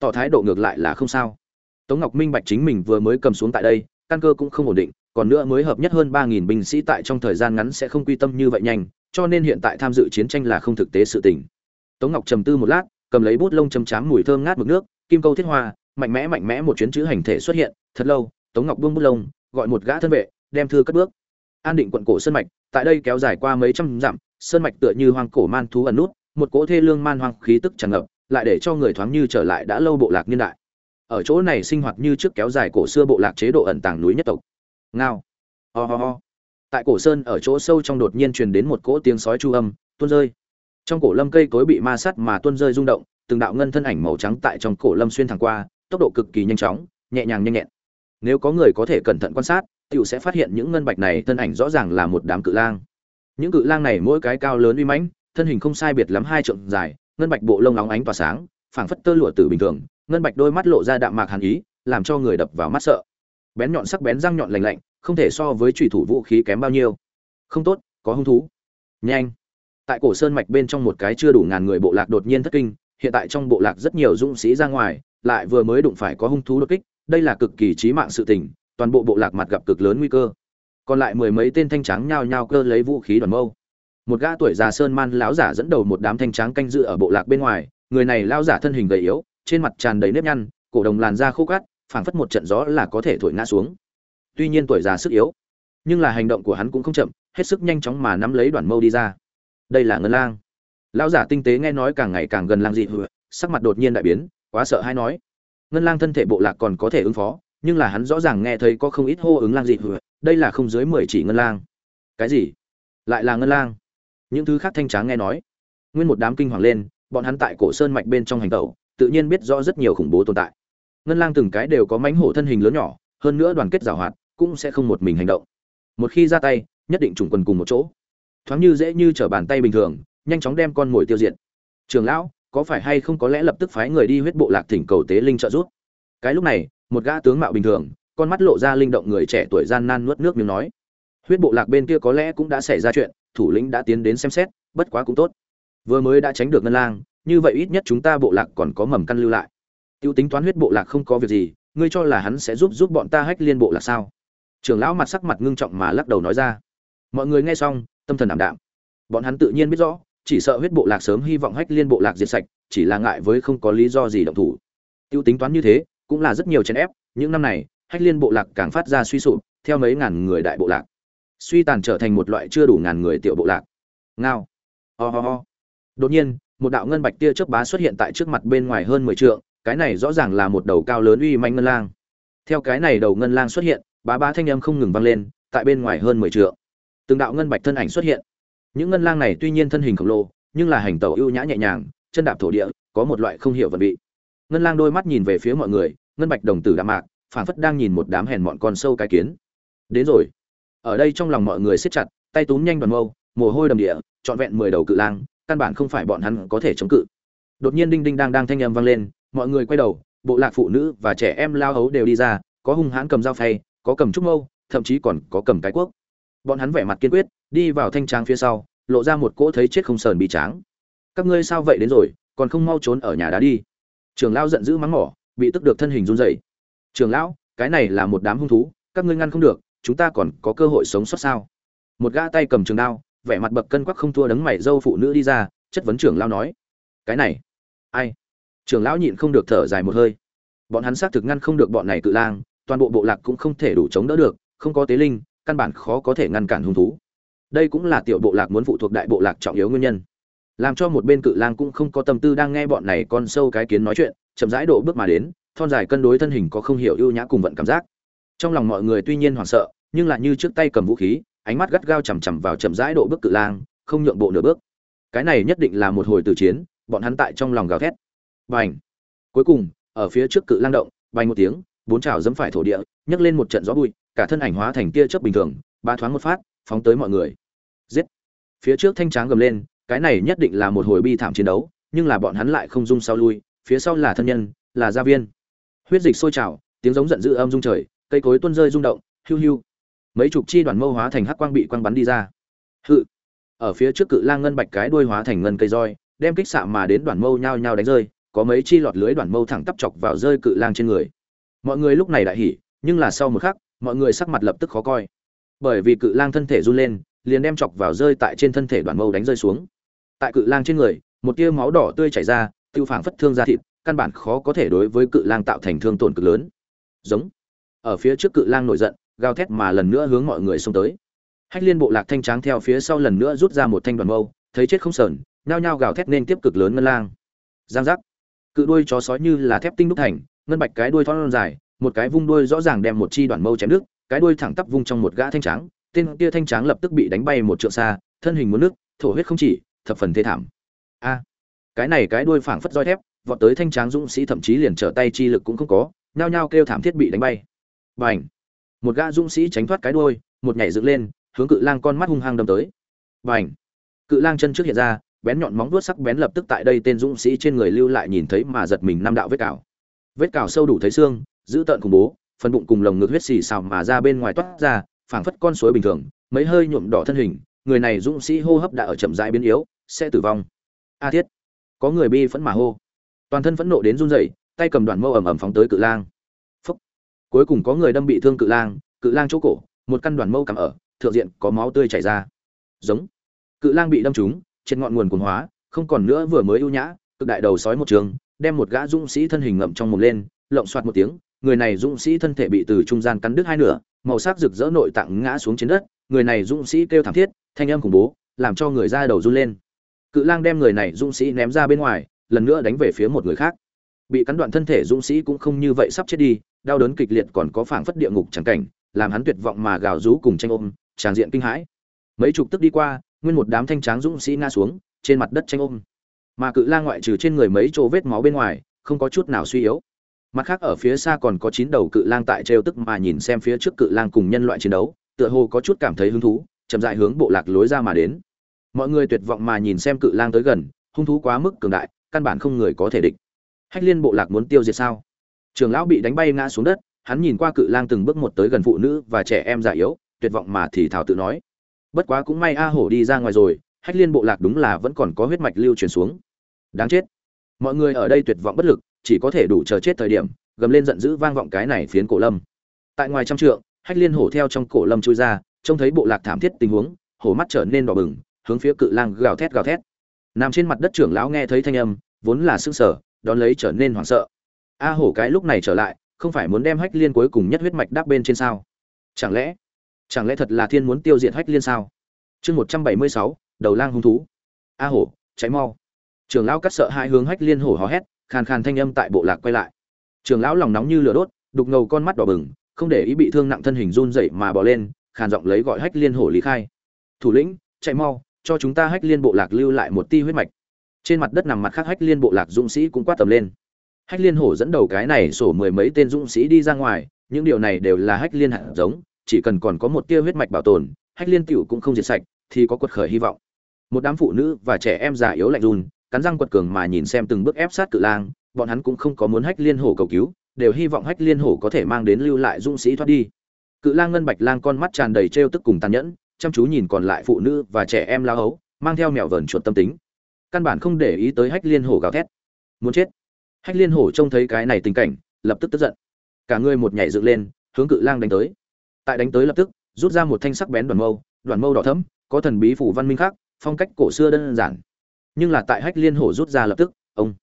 tỏ thái độ ngược lại là không sao. Tống ngọc minh bạch chính mình vừa mới cầm xuống tại đây, căn cơ cũng không ổn định, còn nữa mới hợp nhất hơn ba nghìn binh sĩ tại trong thời gian ngắn sẽ không quy tâm như vậy nhanh, cho nên hiện tại tham dự chiến tranh là không thực tế sự tình. Tống ngọc trầm tư một lát, cầm lấy bút lông châm chám mùi thơm ngát mực nước, kim câu thiết hoa, mạnh mẽ mạnh mẽ một chuyến chữ hành thể xuất hiện, thật lâu, tống ngọc buông bút lông, gọi một gã thân vệ, đem thư cất bước. An định quận cổ sơn mạch, tại đây kéo dài qua mấy trăm dặm, sơn mạch tựa như hoang cổ man thú ẩn nút, một cỗ thê lương man hoang khí tức tràn ngập lại để cho người thoáng như trở lại đã lâu bộ lạc niên đại. Ở chỗ này sinh hoạt như trước kéo dài cổ xưa bộ lạc chế độ ẩn tàng núi nhất tộc. Ngao. Ho ho ho. Tại cổ sơn ở chỗ sâu trong đột nhiên truyền đến một cỗ tiếng sói chu âm, tuôn rơi. Trong cổ lâm cây cối bị ma sát mà tuôn rơi rung động, từng đạo ngân thân ảnh màu trắng tại trong cổ lâm xuyên thẳng qua, tốc độ cực kỳ nhanh chóng, nhẹ nhàng nhanh nhẹn. Nếu có người có thể cẩn thận quan sát, tiểu sẽ phát hiện những ngân bạch này thân ảnh rõ ràng là một đám cự lang. Những cự lang này mỗi cái cao lớn uy mãnh, thân hình không sai biệt lắm hai trượng dài ngân bạch bộ lông nóng ánh tỏa sáng, phảng phất tơ lụa tử bình thường, ngân bạch đôi mắt lộ ra đạm mạc hàn ý, làm cho người đập vào mắt sợ. Bén nhọn sắc bén răng nhọn lành lạnh, không thể so với trùy thủ vũ khí kém bao nhiêu. Không tốt, có hung thú. Nhanh. Tại cổ sơn mạch bên trong một cái chưa đủ ngàn người bộ lạc đột nhiên thất kinh, hiện tại trong bộ lạc rất nhiều dũng sĩ ra ngoài, lại vừa mới đụng phải có hung thú đột kích, đây là cực kỳ chí mạng sự tình, toàn bộ bộ lạc mặt gặp cực lớn nguy cơ. Còn lại mười mấy tên thanh trắng nhao nhao cơ lấy vũ khí đoàn mâu một gã tuổi già sơn man lão giả dẫn đầu một đám thanh tráng canh dự ở bộ lạc bên ngoài, người này lão giả thân hình gầy yếu, trên mặt tràn đầy nếp nhăn, cổ đồng làn da khô cát, phảng phất một trận gió là có thể thổi ngã xuống. Tuy nhiên tuổi già sức yếu, nhưng là hành động của hắn cũng không chậm, hết sức nhanh chóng mà nắm lấy đoàn mâu đi ra. Đây là ngân lang. Lão giả tinh tế nghe nói càng ngày càng gần lang dị hựa sắc mặt đột nhiên đại biến, quá sợ hay nói. Ngân lang thân thể bộ lạc còn có thể ứng phó, nhưng là hắn rõ ràng nghe thấy có không ít hô ứng lang dị hựa đây là không dưới mười chỉ ngân lang. Cái gì? Lại là ngân lang? Những thứ khác thanh tráng nghe nói. Nguyên một đám kinh hoàng lên, bọn hắn tại cổ sơn mạch bên trong hành tẩu, tự nhiên biết rõ rất nhiều khủng bố tồn tại. Ngân lang từng cái đều có mánh hổ thân hình lớn nhỏ, hơn nữa đoàn kết giảo hoạt, cũng sẽ không một mình hành động. Một khi ra tay, nhất định trùng quần cùng một chỗ. Thoáng như dễ như trở bàn tay bình thường, nhanh chóng đem con mồi tiêu diệt. Trường lão, có phải hay không có lẽ lập tức phái người đi huyết bộ lạc thỉnh cầu tế linh trợ giúp? Cái lúc này, một gã tướng mạo bình thường, con mắt lộ ra linh động người trẻ tuổi gian nan nuốt nước miếng nói. Huyết bộ lạc bên kia có lẽ cũng đã xảy ra chuyện thủ lĩnh đã tiến đến xem xét, bất quá cũng tốt. Vừa mới đã tránh được ngân lang, như vậy ít nhất chúng ta bộ lạc còn có mầm căn lưu lại. Tiêu tính toán huyết bộ lạc không có việc gì, ngươi cho là hắn sẽ giúp giúp bọn ta hách liên bộ lạc sao? Trưởng lão mặt sắc mặt ngưng trọng mà lắc đầu nói ra. Mọi người nghe xong, tâm thần đảm đạm. Bọn hắn tự nhiên biết rõ, chỉ sợ huyết bộ lạc sớm hy vọng hách liên bộ lạc diệt sạch, chỉ là ngại với không có lý do gì động thủ. Tiêu tính toán như thế, cũng là rất nhiều chèn ép, những năm này, hách liên bộ lạc càng phát ra suy sụp, theo mấy ngàn người đại bộ lạc suy tàn trở thành một loại chưa đủ ngàn người tiểu bộ lạc. Ngao. Ho、oh、ho、oh. ho. Đột nhiên, một đạo ngân bạch tia chớp bá xuất hiện tại trước mặt bên ngoài hơn mười trượng, cái này rõ ràng là một đầu cao lớn uy manh ngân lang. Theo cái này đầu ngân lang xuất hiện, bá bá thanh âm không ngừng vang lên, tại bên ngoài hơn mười trượng. Từng đạo ngân bạch thân ảnh xuất hiện. Những ngân lang này tuy nhiên thân hình khổng lồ, nhưng là hành tẩu ưu nhã nhẹ nhàng, chân đạp thổ địa, có một loại không hiểu vật vị. Ngân lang đôi mắt nhìn về phía mọi người, ngân bạch đồng tử đạm mạc, phảng phất đang nhìn một đám hèn mọn con sâu cái kiến. Đến rồi ở đây trong lòng mọi người siết chặt, tay túm nhanh đoàn mâu, mồ hôi đầm địa, trọn vẹn mười đầu cự lang, căn bản không phải bọn hắn có thể chống cự. Đột nhiên đinh đinh đang đang thanh âm vang lên, mọi người quay đầu, bộ lạc phụ nữ và trẻ em lao hấu đều đi ra, có hung hãn cầm dao phay, có cầm trúc mâu, thậm chí còn có cầm cái cuốc. Bọn hắn vẻ mặt kiên quyết, đi vào thanh trang phía sau, lộ ra một cỗ thấy chết không sờn bị tráng. Các ngươi sao vậy đến rồi, còn không mau trốn ở nhà đá đi. Trường lão giận dữ mắng mỏ, bị tức được thân hình run rẩy. Trường lão, cái này là một đám hung thú, các ngươi ngăn không được chúng ta còn có cơ hội sống sót sao? Một gã tay cầm trường đao, vẻ mặt bậc cân quắc không thua đấng mày dâu phụ nữ đi ra, chất vấn trưởng lão nói. Cái này, ai? Trưởng lão nhịn không được thở dài một hơi. Bọn hắn xác thực ngăn không được bọn này cự lang, toàn bộ bộ lạc cũng không thể đủ chống đỡ được, không có tế linh, căn bản khó có thể ngăn cản hung thú. Đây cũng là tiểu bộ lạc muốn phụ thuộc đại bộ lạc trọng yếu nguyên nhân. Làm cho một bên cự lang cũng không có tâm tư đang nghe bọn này con sâu cái kiến nói chuyện, chậm rãi độ bước mà đến, thon dài cân đối thân hình có không hiểu ưu nhã cùng vận cảm giác. Trong lòng mọi người tuy nhiên hoảng sợ nhưng lại như trước tay cầm vũ khí, ánh mắt gắt gao chằm chằm vào chậm rãi độ bước cự lang, không nhượng bộ nửa bước. Cái này nhất định là một hồi tử chiến, bọn hắn tại trong lòng gào thét. Bành! Cuối cùng, ở phía trước cự lang động, bành một tiếng, bốn chảo dẫm phải thổ địa, nhấc lên một trận gió bụi, cả thân ảnh hóa thành tia chớp bình thường, ba thoáng một phát, phóng tới mọi người. Giết! Phía trước thanh tráng gầm lên, cái này nhất định là một hồi bi thảm chiến đấu, nhưng là bọn hắn lại không dung sau lui, phía sau là thân nhân, là gia viên. Huyết dịch sôi trào, tiếng giống giận dữ âm rung trời, cây cối tuôn rơi rung động, hiu hiu mấy chục chi đoàn mâu hóa thành hắc quang bị quang bắn đi ra. Hự. Ở phía trước cự lang ngân bạch cái đuôi hóa thành ngân cây roi, đem kích xạ mà đến đoàn mâu nhao nhao đánh rơi, có mấy chi lọt lưới đoàn mâu thẳng tắp chọc vào rơi cự lang trên người. Mọi người lúc này đại hỉ, nhưng là sau một khắc, mọi người sắc mặt lập tức khó coi. Bởi vì cự lang thân thể run lên, liền đem chọc vào rơi tại trên thân thể đoàn mâu đánh rơi xuống. Tại cự lang trên người, một tia máu đỏ tươi chảy ra, tiêu phảng phất thương ra thịt, căn bản khó có thể đối với cự lang tạo thành thương tổn cực lớn. Giống. Ở phía trước cự lang nổi giận gào thét mà lần nữa hướng mọi người xông tới. Hách liên bộ lạc thanh tráng theo phía sau lần nữa rút ra một thanh đoàn mâu, thấy chết không sờn, nhao nhao gào thét nên tiếp cực lớn ngân lang. Giang giác. Cự đuôi chó sói như là thép tinh đúc thành, ngân bạch cái đuôi thon dài, một cái vung đuôi rõ ràng đem một chi đoàn mâu chém nước cái đuôi thẳng tắp vung trong một gã thanh tráng, tên kia thanh tráng lập tức bị đánh bay một trượng xa, thân hình muốn nước thổ huyết không chỉ, thập phần thê thảm. A. À, cái này cái đuôi phảng phất roi thép, vọt tới thanh tráng dũng sĩ thậm chí liền trở tay chi lực cũng không có, nhao nhao kêu thảm thiết bị đánh bay. Bành một gã dũng sĩ tránh thoát cái đuôi, một nhảy dựng lên, hướng cự lang con mắt hung hăng đâm tới. Bành! Cự lang chân trước hiện ra, bén nhọn móng vuốt sắc bén lập tức tại đây tên dũng sĩ trên người lưu lại nhìn thấy mà giật mình năm đạo vết cào. Vết cào sâu đủ thấy xương, giữ tợn khủng bố, phần bụng cùng lồng ngực huyết xì xào mà ra bên ngoài toát ra, phảng phất con suối bình thường, mấy hơi nhuộm đỏ thân hình, người này dũng sĩ hô hấp đã ở chậm rãi biến yếu, sẽ tử vong. A thiết! Có người bi phẫn mà hô. Toàn thân phẫn nộ đến run rẩy, tay cầm đoạn mâu ầm ầm phóng tới cự lang cuối cùng có người đâm bị thương cự lang cự lang chỗ cổ, một căn đoàn mâu cắm ở, thượng diện có máu tươi chảy ra. Giống. Cự lang bị đâm trúng, trên ngọn nguồn cuồng hóa, không còn nữa vừa mới ưu nhã, cực đại đầu sói một trường, đem một gã dũng sĩ thân hình ngậm trong mồm lên, lộng xoạt một tiếng, người này dũng sĩ thân thể bị từ trung gian cắn đứt hai nửa, màu sắc rực rỡ nội tạng ngã xuống trên đất, người này dũng sĩ kêu thảm thiết, thanh âm khủng bố, làm cho người ra đầu run lên. Cự lang đem người này dũng sĩ ném ra bên ngoài, lần nữa đánh về phía một người khác bị cắn đoạn thân thể dũng sĩ cũng không như vậy sắp chết đi, đau đớn kịch liệt còn có phảng phất địa ngục chẳng cảnh, làm hắn tuyệt vọng mà gào rú cùng tranh ôm tràng diện kinh hãi. Mấy chục tức đi qua, nguyên một đám thanh tráng dũng sĩ ngã xuống, trên mặt đất tranh ôm. Mà cự lang ngoại trừ trên người mấy chỗ vết máu bên ngoài, không có chút nào suy yếu. Mặt khác ở phía xa còn có chín đầu cự lang tại trêu tức mà nhìn xem phía trước cự lang cùng nhân loại chiến đấu, tựa hồ có chút cảm thấy hứng thú, chậm dại hướng bộ lạc lối ra mà đến. Mọi người tuyệt vọng mà nhìn xem cự lang tới gần, hung thú quá mức cường đại, căn bản không người có thể địch hách liên bộ lạc muốn tiêu diệt sao? Trường lão bị đánh bay ngã xuống đất, hắn nhìn qua cự lang từng bước một tới gần phụ nữ và trẻ em già yếu, tuyệt vọng mà thì thảo tự nói. Bất quá cũng may a hổ đi ra ngoài rồi, hách liên bộ lạc đúng là vẫn còn có huyết mạch lưu truyền xuống. Đáng chết. Mọi người ở đây tuyệt vọng bất lực, chỉ có thể đủ chờ chết thời điểm, gầm lên giận dữ vang vọng cái này phiến cổ lâm. Tại ngoài trăm trượng, hách liên hổ theo trong cổ lâm chui ra, trông thấy bộ lạc thảm thiết tình huống, hổ mắt trở nên đỏ bừng, hướng phía cự lang gào thét gào thét. Nằm trên mặt đất trưởng lão nghe thấy thanh âm, vốn là sững sờ đón lấy trở nên hoảng sợ. A hổ cái lúc này trở lại, không phải muốn đem hách liên cuối cùng nhất huyết mạch đáp bên trên sao? Chẳng lẽ chẳng lẽ thật là thiên muốn tiêu diệt hách liên sao? Chương một trăm bảy mươi sáu, đầu lang hung thú. A hổ cháy mau. Trưởng lão cắt sợ hai hướng hách liên hổ hò hét, khàn khàn thanh âm tại bộ lạc quay lại. Trưởng lão lòng nóng như lửa đốt, đục ngầu con mắt đỏ bừng, không để ý bị thương nặng thân hình run dậy mà bỏ lên, khàn giọng lấy gọi hách liên hổ lý khai. Thủ lĩnh, chạy mau, cho chúng ta hách liên bộ lạc lưu lại một ti huyết mạch trên mặt đất nằm mặt khác hách liên bộ lạc dũng sĩ cũng quát tầm lên. Hách liên hổ dẫn đầu cái này sổ mười mấy tên dũng sĩ đi ra ngoài, những điều này đều là hách liên hạt giống, chỉ cần còn có một tia huyết mạch bảo tồn, hách liên tiểu cũng không diệt sạch, thì có quật khởi hy vọng. Một đám phụ nữ và trẻ em già yếu lạnh run, cắn răng quật cường mà nhìn xem từng bước ép sát cự lang, bọn hắn cũng không có muốn hách liên hổ cầu cứu, đều hy vọng hách liên hổ có thể mang đến lưu lại dũng sĩ thoát đi. Cự lang ngân bạch lang con mắt tràn đầy trêu tức cùng tàn nhẫn, chăm chú nhìn còn lại phụ nữ và trẻ em lao hấu, mang theo mèo vờn chuột tâm tính căn bản không để ý tới hách liên hổ gào thét. Muốn chết. Hách liên hổ trông thấy cái này tình cảnh, lập tức tức giận. Cả người một nhảy dựng lên, hướng cự lang đánh tới. Tại đánh tới lập tức, rút ra một thanh sắc bén đoàn mâu đoàn mâu đỏ thẫm, có thần bí phủ văn minh khác, phong cách cổ xưa đơn giản. Nhưng là tại hách liên hổ rút ra lập tức, ông.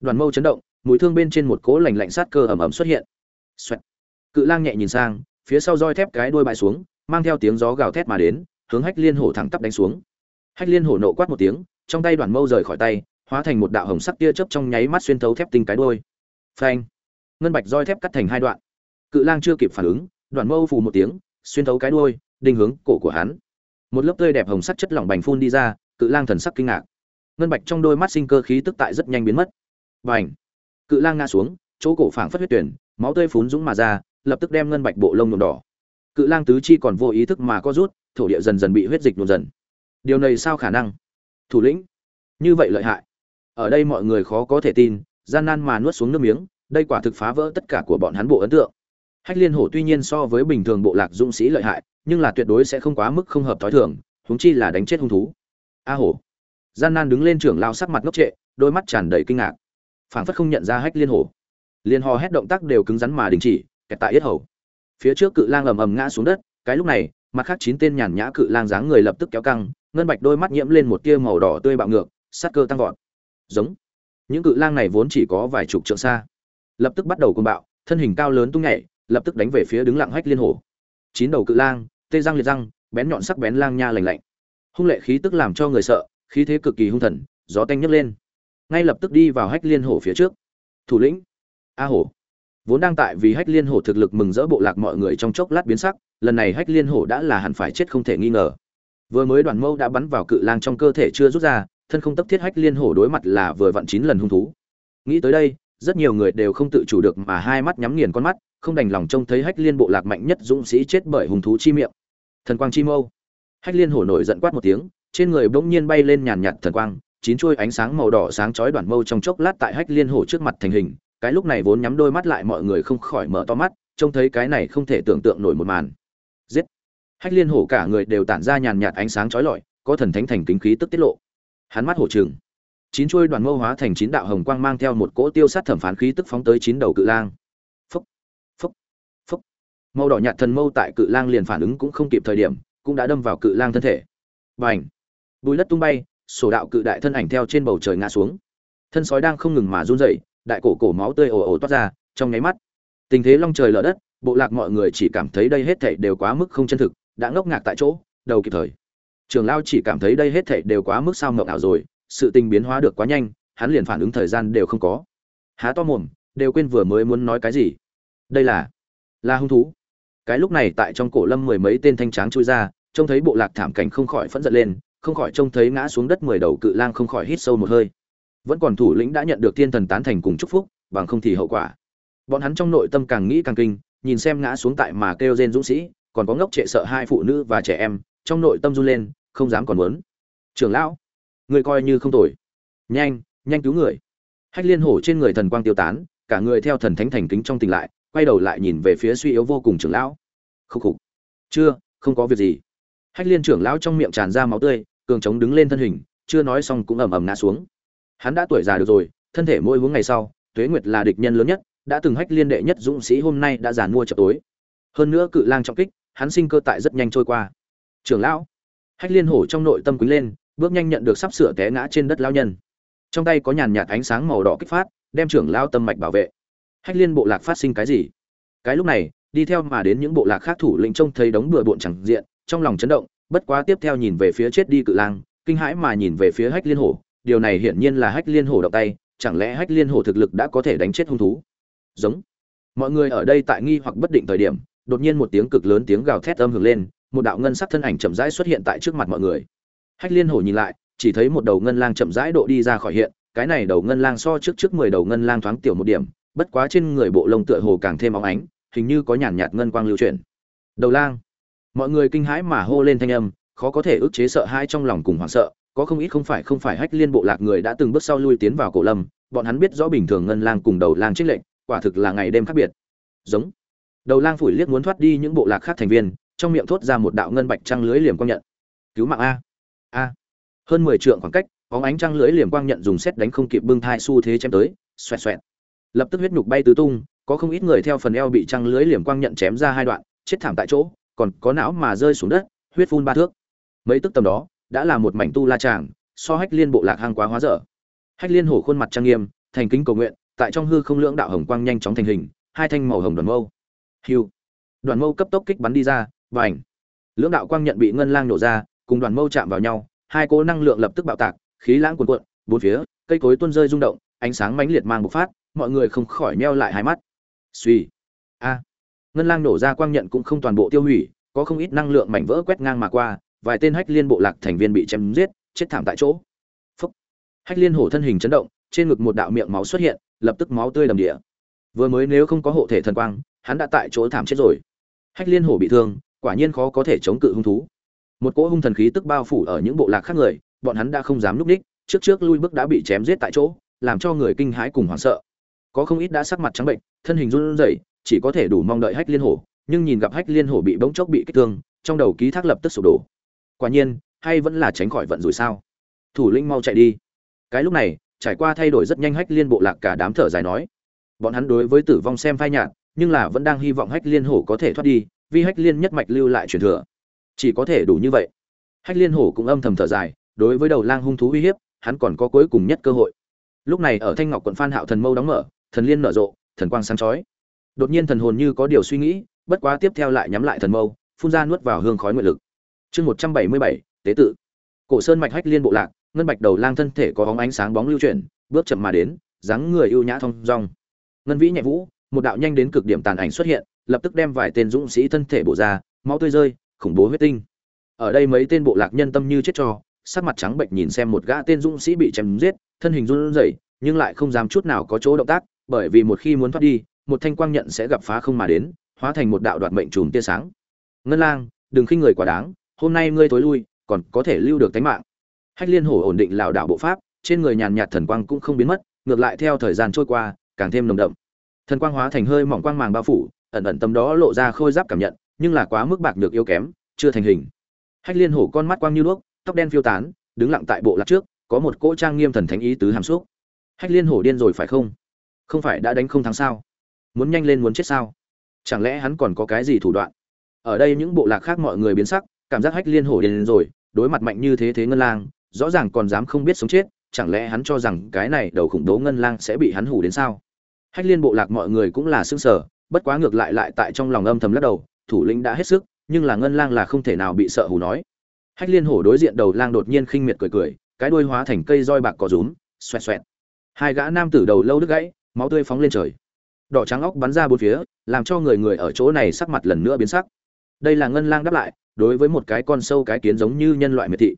Đoàn mâu chấn động mũi thương bên trên một cỗ lạnh lạnh sát cơ ẩm ẩm xuất hiện. Xoẹt. cự lang nhẹ nhìn sang, phía sau roi thép cái đuôi bại xuống, mang theo tiếng gió gào thét mà đến, hướng hách liên hổ thẳng tắp đánh xuống hách liên hổ nộ quát một tiếng trong tay đoàn mâu rời khỏi tay hóa thành một đạo hồng sắc tia chớp trong nháy mắt xuyên thấu thép tinh cái đuôi. Phanh! Ngân bạch roi thép cắt thành hai đoạn. Cự lang chưa kịp phản ứng đoàn mâu phù một tiếng xuyên thấu cái đuôi đinh hướng cổ của hắn. Một lớp tươi đẹp hồng sắc chất lỏng bành phun đi ra cự lang thần sắc kinh ngạc. Ngân bạch trong đôi mắt sinh cơ khí tức tại rất nhanh biến mất. Bành, cự lang ngã xuống chỗ cổ phảng phất huyết tuyển máu tươi phún dũng mà ra lập tức đem ngân bạch bộ lông nhuộm đỏ. Cự lang tứ chi còn vô ý thức mà co rút thổ địa dần dần bị huyết dịch nhuộm dần điều này sao khả năng? Thủ lĩnh, như vậy lợi hại. Ở đây mọi người khó có thể tin, gian nan mà nuốt xuống nước miếng, đây quả thực phá vỡ tất cả của bọn hắn bộ ấn tượng. Hách liên hổ tuy nhiên so với bình thường bộ lạc dũng sĩ lợi hại, nhưng là tuyệt đối sẽ không quá mức không hợp thói thường, huống chi là đánh chết hung thú. A hổ. Gian nan đứng lên trưởng lao sắc mặt ngốc trệ, đôi mắt tràn đầy kinh ngạc. Phảng phất không nhận ra hách liên hổ. Liên hò hét động tác đều cứng rắn mà đình chỉ, kẹt tại yết hầu. Phía trước cự lang ầm ầm ngã xuống đất, cái lúc này, mặt khác chín tên nhàn nhã cự lang dáng người lập tức kéo căng ngân bạch đôi mắt nhiễm lên một tia màu đỏ tươi bạo ngược, sát cơ tăng vọt. Giống. Những cự lang này vốn chỉ có vài chục trượng xa. Lập tức bắt đầu côn bạo, thân hình cao lớn tung nhảy, lập tức đánh về phía đứng lặng hách liên hổ chín đầu cự lang, tê răng liệt răng, bén nhọn sắc bén lang nha lành lạnh. Hung lệ khí tức làm cho người sợ, khí thế cực kỳ hung thần, gió tanh nhấc lên. Ngay lập tức đi vào hách liên hổ phía trước. Thủ lĩnh. A hổ. Vốn đang tại vì hách liên hổ thực lực mừng rỡ bộ lạc mọi người trong chốc lát biến sắc, lần này hách liên hổ đã là hẳn phải chết không thể nghi ngờ vừa mới đoàn mâu đã bắn vào cự lang trong cơ thể chưa rút ra, thân không tấp thiết hách liên hổ đối mặt là vừa vặn chín lần hung thú. Nghĩ tới đây, rất nhiều người đều không tự chủ được mà hai mắt nhắm nghiền con mắt, không đành lòng trông thấy hách liên bộ lạc mạnh nhất dũng sĩ chết bởi hung thú chi miệng. Thần quang chi mâu. Hách liên hổ nổi giận quát một tiếng, trên người bỗng nhiên bay lên nhàn nhạt thần quang, chín chuôi ánh sáng màu đỏ sáng chói đoàn mâu trong chốc lát tại hách liên hổ trước mặt thành hình, cái lúc này vốn nhắm đôi mắt lại mọi người không khỏi mở to mắt, trông thấy cái này không thể tưởng tượng nổi một màn. Giết! Hách liên hổ cả người đều tản ra nhàn nhạt ánh sáng chói lọi, có thần thánh thành kính khí tức tiết lộ. Hắn mắt hổ trừng. Chín chuôi đoàn mâu hóa thành chín đạo hồng quang mang theo một cỗ tiêu sát thẩm phán khí tức phóng tới chín đầu cự lang. Phúc phúc phúc. Màu đỏ nhạt thần mâu tại cự lang liền phản ứng cũng không kịp thời điểm, cũng đã đâm vào cự lang thân thể. Bành! Bùi đất tung bay, sổ đạo cự đại thân ảnh theo trên bầu trời ngã xuống. Thân sói đang không ngừng mà run rẩy, đại cổ cổ máu tươi ồ ồ toát ra, trong nháy mắt, tình thế long trời lở đất, bộ lạc mọi người chỉ cảm thấy đây hết thảy đều quá mức không chân thực đã ngốc ngạc tại chỗ, đầu kịp thời. Trường lao chỉ cảm thấy đây hết thảy đều quá mức sao ngộng ảo rồi, sự tình biến hóa được quá nhanh, hắn liền phản ứng thời gian đều không có. Há to mồm, đều quên vừa mới muốn nói cái gì. Đây là là hung thú. Cái lúc này tại trong cổ lâm mười mấy tên thanh tráng chui ra, trông thấy bộ lạc thảm cảnh không khỏi phẫn giận lên, không khỏi trông thấy ngã xuống đất mười đầu cự lang không khỏi hít sâu một hơi. Vẫn còn thủ lĩnh đã nhận được thiên thần tán thành cùng chúc phúc, bằng không thì hậu quả. Bọn hắn trong nội tâm càng nghĩ càng kinh, nhìn xem ngã xuống tại mà kêu rên dũng sĩ còn có ngốc trệ sợ hai phụ nữ và trẻ em, trong nội tâm run lên, không dám còn muốn. Trưởng lão người coi như không tồi. Nhanh nhanh cứu người. Hách liên hổ trên người thần quang tiêu tán, cả người theo thần thánh thành kính trong tỉnh lại, quay đầu lại nhìn về phía suy yếu vô cùng trưởng lão. Khúc khục. Chưa, không có việc gì. Hách liên trưởng lão trong miệng tràn ra máu tươi, cường trống đứng lên thân hình, chưa nói xong cũng ầm ầm ngã xuống. Hắn đã tuổi già được rồi, thân thể mỗi hướng ngày sau, tuế nguyệt là địch nhân lớn nhất, đã từng hách liên đệ nhất dũng sĩ hôm nay đã giàn mua chợ tối. Hơn nữa cự lang trọng kích hắn sinh cơ tại rất nhanh trôi qua. Trưởng lão, hách liên hổ trong nội tâm quý lên, bước nhanh nhận được sắp sửa té ngã trên đất lao nhân. Trong tay có nhàn nhạt ánh sáng màu đỏ kích phát, đem trưởng lao tâm mạch bảo vệ. Hách liên bộ lạc phát sinh cái gì? Cái lúc này, đi theo mà đến những bộ lạc khác thủ lĩnh trông thấy đống bừa bộn chẳng diện, trong lòng chấn động, bất quá tiếp theo nhìn về phía chết đi cự lang, kinh hãi mà nhìn về phía hách liên hổ. Điều này hiển nhiên là hách liên hổ động tay, chẳng lẽ hách liên hổ thực lực đã có thể đánh chết hung thú? Giống. Mọi người ở đây tại nghi hoặc bất định thời điểm đột nhiên một tiếng cực lớn tiếng gào thét âm hưởng lên, một đạo ngân sắc thân ảnh chậm rãi xuất hiện tại trước mặt mọi người. Hách liên hổ nhìn lại, chỉ thấy một đầu ngân lang chậm rãi độ đi ra khỏi hiện, cái này đầu ngân lang so trước trước mười đầu ngân lang thoáng tiểu một điểm, bất quá trên người bộ lông tựa hồ càng thêm óng ánh, hình như có nhàn nhạt ngân quang lưu chuyển. Đầu lang. Mọi người kinh hãi mà hô lên thanh âm, khó có thể ức chế sợ hai trong lòng cùng hoảng sợ, có không ít không phải không phải hách liên bộ lạc người đã từng bước sau lui tiến vào cổ lâm, bọn hắn biết rõ bình thường ngân lang cùng đầu lang trích lệnh quả thực là ngày đêm khác biệt. Giống đầu lang phủi liếc muốn thoát đi những bộ lạc khác thành viên, trong miệng thốt ra một đạo ngân bạch trăng lưới liềm quang nhận. Cứu mạng a. A. Hơn mười trượng khoảng cách có ánh trăng lưới liềm quang nhận dùng xét đánh không kịp bưng thai xu thế chém tới, xoẹt xoẹt. Lập tức huyết nhục bay tứ tung, có không ít người theo phần eo bị trăng lưới liềm quang nhận chém ra hai đoạn, chết thảm tại chỗ, còn có não mà rơi xuống đất, huyết phun ba thước. Mấy tức tầm đó, đã là một mảnh tu la tràng, so hách liên bộ lạc hang quá hóa dở. Hách liên hổ khuôn mặt trang nghiêm, thành kính cầu nguyện, tại trong hư không lưỡng đạo hồng quang nhanh chóng thành hình, hai thanh màu hồng đoàn mâu hiu đoàn mâu cấp tốc kích bắn đi ra và ảnh lưỡng đạo quang nhận bị ngân lang nổ ra, cùng đoàn mâu chạm vào nhau, hai cỗ năng lượng lập tức bạo tạc, khí lãng cuồn cuộn, bốn phía, cây cối tuôn rơi rung động, ánh sáng mãnh liệt mang bộc phát, mọi người không khỏi meo lại hai mắt. Suy a. Ngân lang nổ ra quang nhận cũng không toàn bộ tiêu hủy, có không ít năng lượng mảnh vỡ quét ngang mà qua, vài tên hách liên bộ lạc thành viên bị chém giết, chết thảm tại chỗ. Phúc. Hách liên hổ thân hình chấn động, trên ngực một đạo miệng máu xuất hiện, lập tức máu tươi đầm địa. Vừa mới nếu không có hộ thể thần quang hắn đã tại chỗ thảm chết rồi. Hách liên hổ bị thương, quả nhiên khó có thể chống cự hung thú. Một cỗ hung thần khí tức bao phủ ở những bộ lạc khác người, bọn hắn đã không dám núp ních trước trước lui bước đã bị chém giết tại chỗ, làm cho người kinh hãi cùng hoảng sợ. Có không ít đã sắc mặt trắng bệnh, thân hình run rẩy, chỉ có thể đủ mong đợi hách liên hổ, nhưng nhìn gặp hách liên hổ bị bỗng chốc bị kích thương, trong đầu ký thác lập tức sụp đổ. Quả nhiên, hay vẫn là tránh khỏi vận rủi sao? Thủ lĩnh mau chạy đi. Cái lúc này, trải qua thay đổi rất nhanh hách liên bộ lạc cả đám thở dài nói. Bọn hắn đối với tử vong xem phai nhạt nhưng là vẫn đang hy vọng hách liên hổ có thể thoát đi, vì hách liên nhất mạch lưu lại truyền thừa. Chỉ có thể đủ như vậy. Hách liên hổ cũng âm thầm thở dài, đối với đầu lang hung thú uy hiếp, hắn còn có cuối cùng nhất cơ hội. Lúc này ở thanh ngọc quận phan hạo thần mâu đóng mở, thần liên nở rộ, thần quang sáng chói. Đột nhiên thần hồn như có điều suy nghĩ, bất quá tiếp theo lại nhắm lại thần mâu, phun ra nuốt vào hương khói nguyện lực. Chương một trăm bảy mươi bảy, tế tự. Cổ sơn mạch hách liên bộ lạc, ngân bạch đầu lang thân thể có bóng ánh sáng bóng lưu chuyển, bước chậm mà đến, dáng người ưu nhã thong dong. Ngân vĩ nhẹ vũ một đạo nhanh đến cực điểm tàn ảnh xuất hiện, lập tức đem vài tên dũng sĩ thân thể bổ ra, máu tươi rơi, khủng bố huyết tinh. Ở đây mấy tên bộ lạc nhân tâm như chết cho, sắc mặt trắng bệnh nhìn xem một gã tên dũng sĩ bị chém giết, thân hình run rẩy, nhưng lại không dám chút nào có chỗ động tác, bởi vì một khi muốn thoát đi, một thanh quang nhận sẽ gặp phá không mà đến, hóa thành một đạo đoạt mệnh chùm tia sáng. Ngân lang, đừng khinh người quá đáng, hôm nay ngươi tối lui, còn có thể lưu được tính mạng. Hách liên hổ ổn định lão đạo bộ pháp, trên người nhàn nhạt thần quang cũng không biến mất, ngược lại theo thời gian trôi qua, càng thêm nồng đậm thần quang hóa thành hơi mỏng quang màng bao phủ, ẩn ẩn tâm đó lộ ra khôi giáp cảm nhận, nhưng là quá mức bạc được yếu kém, chưa thành hình. Hách liên hổ con mắt quang như đuốc, tóc đen phiêu tán, đứng lặng tại bộ lạc trước, có một cỗ trang nghiêm thần thánh ý tứ hàm xúc. Hách liên hổ điên rồi phải không? Không phải đã đánh không thắng sao? Muốn nhanh lên muốn chết sao? Chẳng lẽ hắn còn có cái gì thủ đoạn? Ở đây những bộ lạc khác mọi người biến sắc, cảm giác hách liên hổ điên rồi, đối mặt mạnh như thế thế ngân lang, rõ ràng còn dám không biết sống chết, chẳng lẽ hắn cho rằng cái này đầu khủng bố ngân lang sẽ bị hắn hủ đến sao? Hách liên bộ lạc mọi người cũng là xương sở bất quá ngược lại lại tại trong lòng âm thầm lắc đầu, thủ lĩnh đã hết sức, nhưng là ngân lang là không thể nào bị sợ hù nói. Hách liên hổ đối diện đầu lang đột nhiên khinh miệt cười cười, cái đuôi hóa thành cây roi bạc cỏ rúm, xoẹt xoẹt. Hai gã nam tử đầu lâu đứt gãy, máu tươi phóng lên trời. Đỏ trắng óc bắn ra bốn phía, làm cho người người ở chỗ này sắc mặt lần nữa biến sắc. Đây là ngân lang đáp lại, đối với một cái con sâu cái kiến giống như nhân loại miệt thị.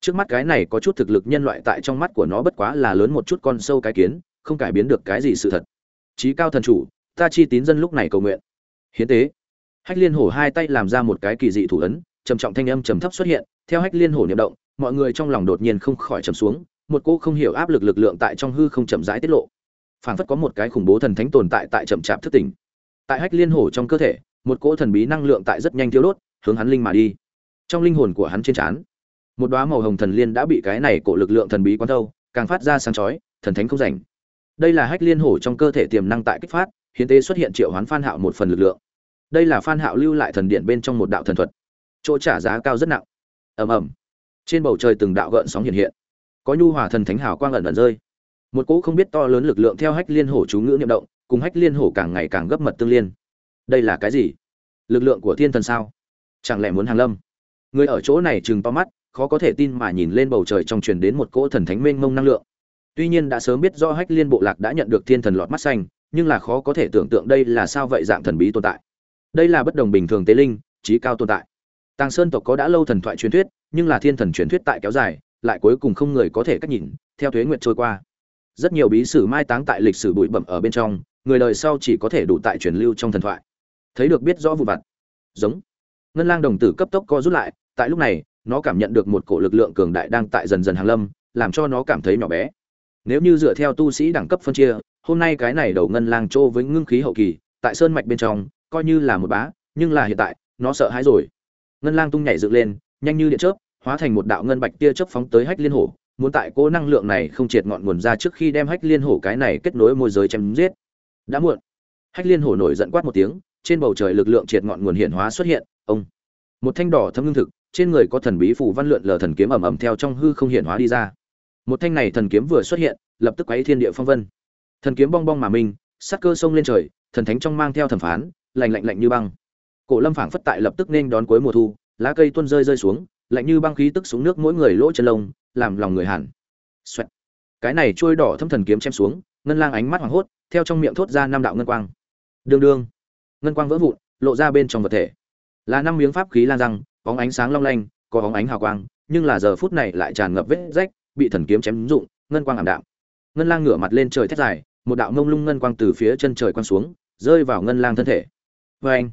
Trước mắt cái này có chút thực lực nhân loại tại trong mắt của nó bất quá là lớn một chút con sâu cái kiến, không cải biến được cái gì sự thật. Chí cao thần chủ, ta chi tín dân lúc này cầu nguyện. Hiến tế. Hách liên hổ hai tay làm ra một cái kỳ dị thủ ấn, trầm trọng thanh âm trầm thấp xuất hiện, theo hách liên hổ niệm động, mọi người trong lòng đột nhiên không khỏi trầm xuống, một cô không hiểu áp lực lực lượng tại trong hư không chậm rãi tiết lộ. Phảng phất có một cái khủng bố thần thánh tồn tại tại chậm chạp thức tỉnh. Tại hách liên hổ trong cơ thể, một cỗ thần bí năng lượng tại rất nhanh thiếu đốt, hướng hắn linh mà đi. Trong linh hồn của hắn trên trán, một đóa màu hồng thần liên đã bị cái này cổ lực lượng thần bí quán thâu, càng phát ra sáng chói, thần thánh không rảnh đây là hách liên hổ trong cơ thể tiềm năng tại kích phát, hiến tế xuất hiện triệu hoán phan hạo một phần lực lượng. Đây là phan hạo lưu lại thần điện bên trong một đạo thần thuật. Chỗ trả giá cao rất nặng. Ầm ầm. Trên bầu trời từng đạo gợn sóng hiện hiện. Có nhu hòa thần thánh hào quang ẩn ẩn rơi. Một cỗ không biết to lớn lực lượng theo hách liên hổ chú ngữ niệm động, cùng hách liên hổ càng ngày càng gấp mật tương liên. Đây là cái gì? Lực lượng của thiên thần sao? Chẳng lẽ muốn hàng lâm? Người ở chỗ này chừng to mắt, khó có thể tin mà nhìn lên bầu trời trong truyền đến một cỗ thần thánh mênh mông năng lượng tuy nhiên đã sớm biết do hách liên bộ lạc đã nhận được thiên thần lọt mắt xanh, nhưng là khó có thể tưởng tượng đây là sao vậy dạng thần bí tồn tại. Đây là bất đồng bình thường tế linh trí cao tồn tại. Tàng sơn tộc có đã lâu thần thoại truyền thuyết, nhưng là thiên thần truyền thuyết tại kéo dài, lại cuối cùng không người có thể cách nhìn, theo thuế nguyện trôi qua. Rất nhiều bí sử mai táng tại lịch sử bụi bẩm ở bên trong, người đời sau chỉ có thể đủ tại truyền lưu trong thần thoại. Thấy được biết rõ vụ vặt. Giống. Ngân lang đồng tử cấp tốc co rút lại, tại lúc này, nó cảm nhận được một cổ lực lượng cường đại đang tại dần dần hàng lâm, làm cho nó cảm thấy nhỏ bé nếu như dựa theo tu sĩ đẳng cấp phân chia, hôm nay cái này đầu ngân lang trô với ngưng khí hậu kỳ, tại sơn mạch bên trong, coi như là một bá, nhưng là hiện tại, nó sợ hãi rồi. Ngân lang tung nhảy dựng lên, nhanh như điện chớp, hóa thành một đạo ngân bạch tia chớp phóng tới hách liên hổ, muốn tại cố năng lượng này không triệt ngọn nguồn ra trước khi đem hách liên hổ cái này kết nối môi giới chém giết. Đã muộn. Hách liên hổ nổi giận quát một tiếng, trên bầu trời lực lượng triệt ngọn nguồn hiện hóa xuất hiện, ông. Một thanh đỏ thâm ngưng thực, trên người có thần bí phủ văn lượn lờ thần kiếm ầm ầm theo trong hư không hiện hóa đi ra một thanh này thần kiếm vừa xuất hiện, lập tức quấy thiên địa phong vân. Thần kiếm bong bong mà minh sắc cơ sông lên trời, thần thánh trong mang theo thẩm phán, lạnh lạnh lạnh như băng. Cổ lâm phảng phất tại lập tức nên đón cuối mùa thu, lá cây tuôn rơi rơi xuống, lạnh như băng khí tức xuống nước mỗi người lỗ chân lông, làm lòng người hẳn. Xoẹt. cái này trôi đỏ thâm thần kiếm chém xuống, ngân lang ánh mắt hoảng hốt, theo trong miệng thốt ra năm đạo ngân quang. Đương đương. Ngân quang vỡ vụn, lộ ra bên trong vật thể. Là năm miếng pháp khí lan răng có ánh sáng long lanh, có bóng ánh hào quang, nhưng là giờ phút này lại tràn ngập vết rách bị thần kiếm chém dụng, ngân quang ảm đạm. Ngân lang ngửa mặt lên trời thét dài, một đạo mông lung ngân quang từ phía chân trời quang xuống, rơi vào ngân lang thân thể. Oeng! anh,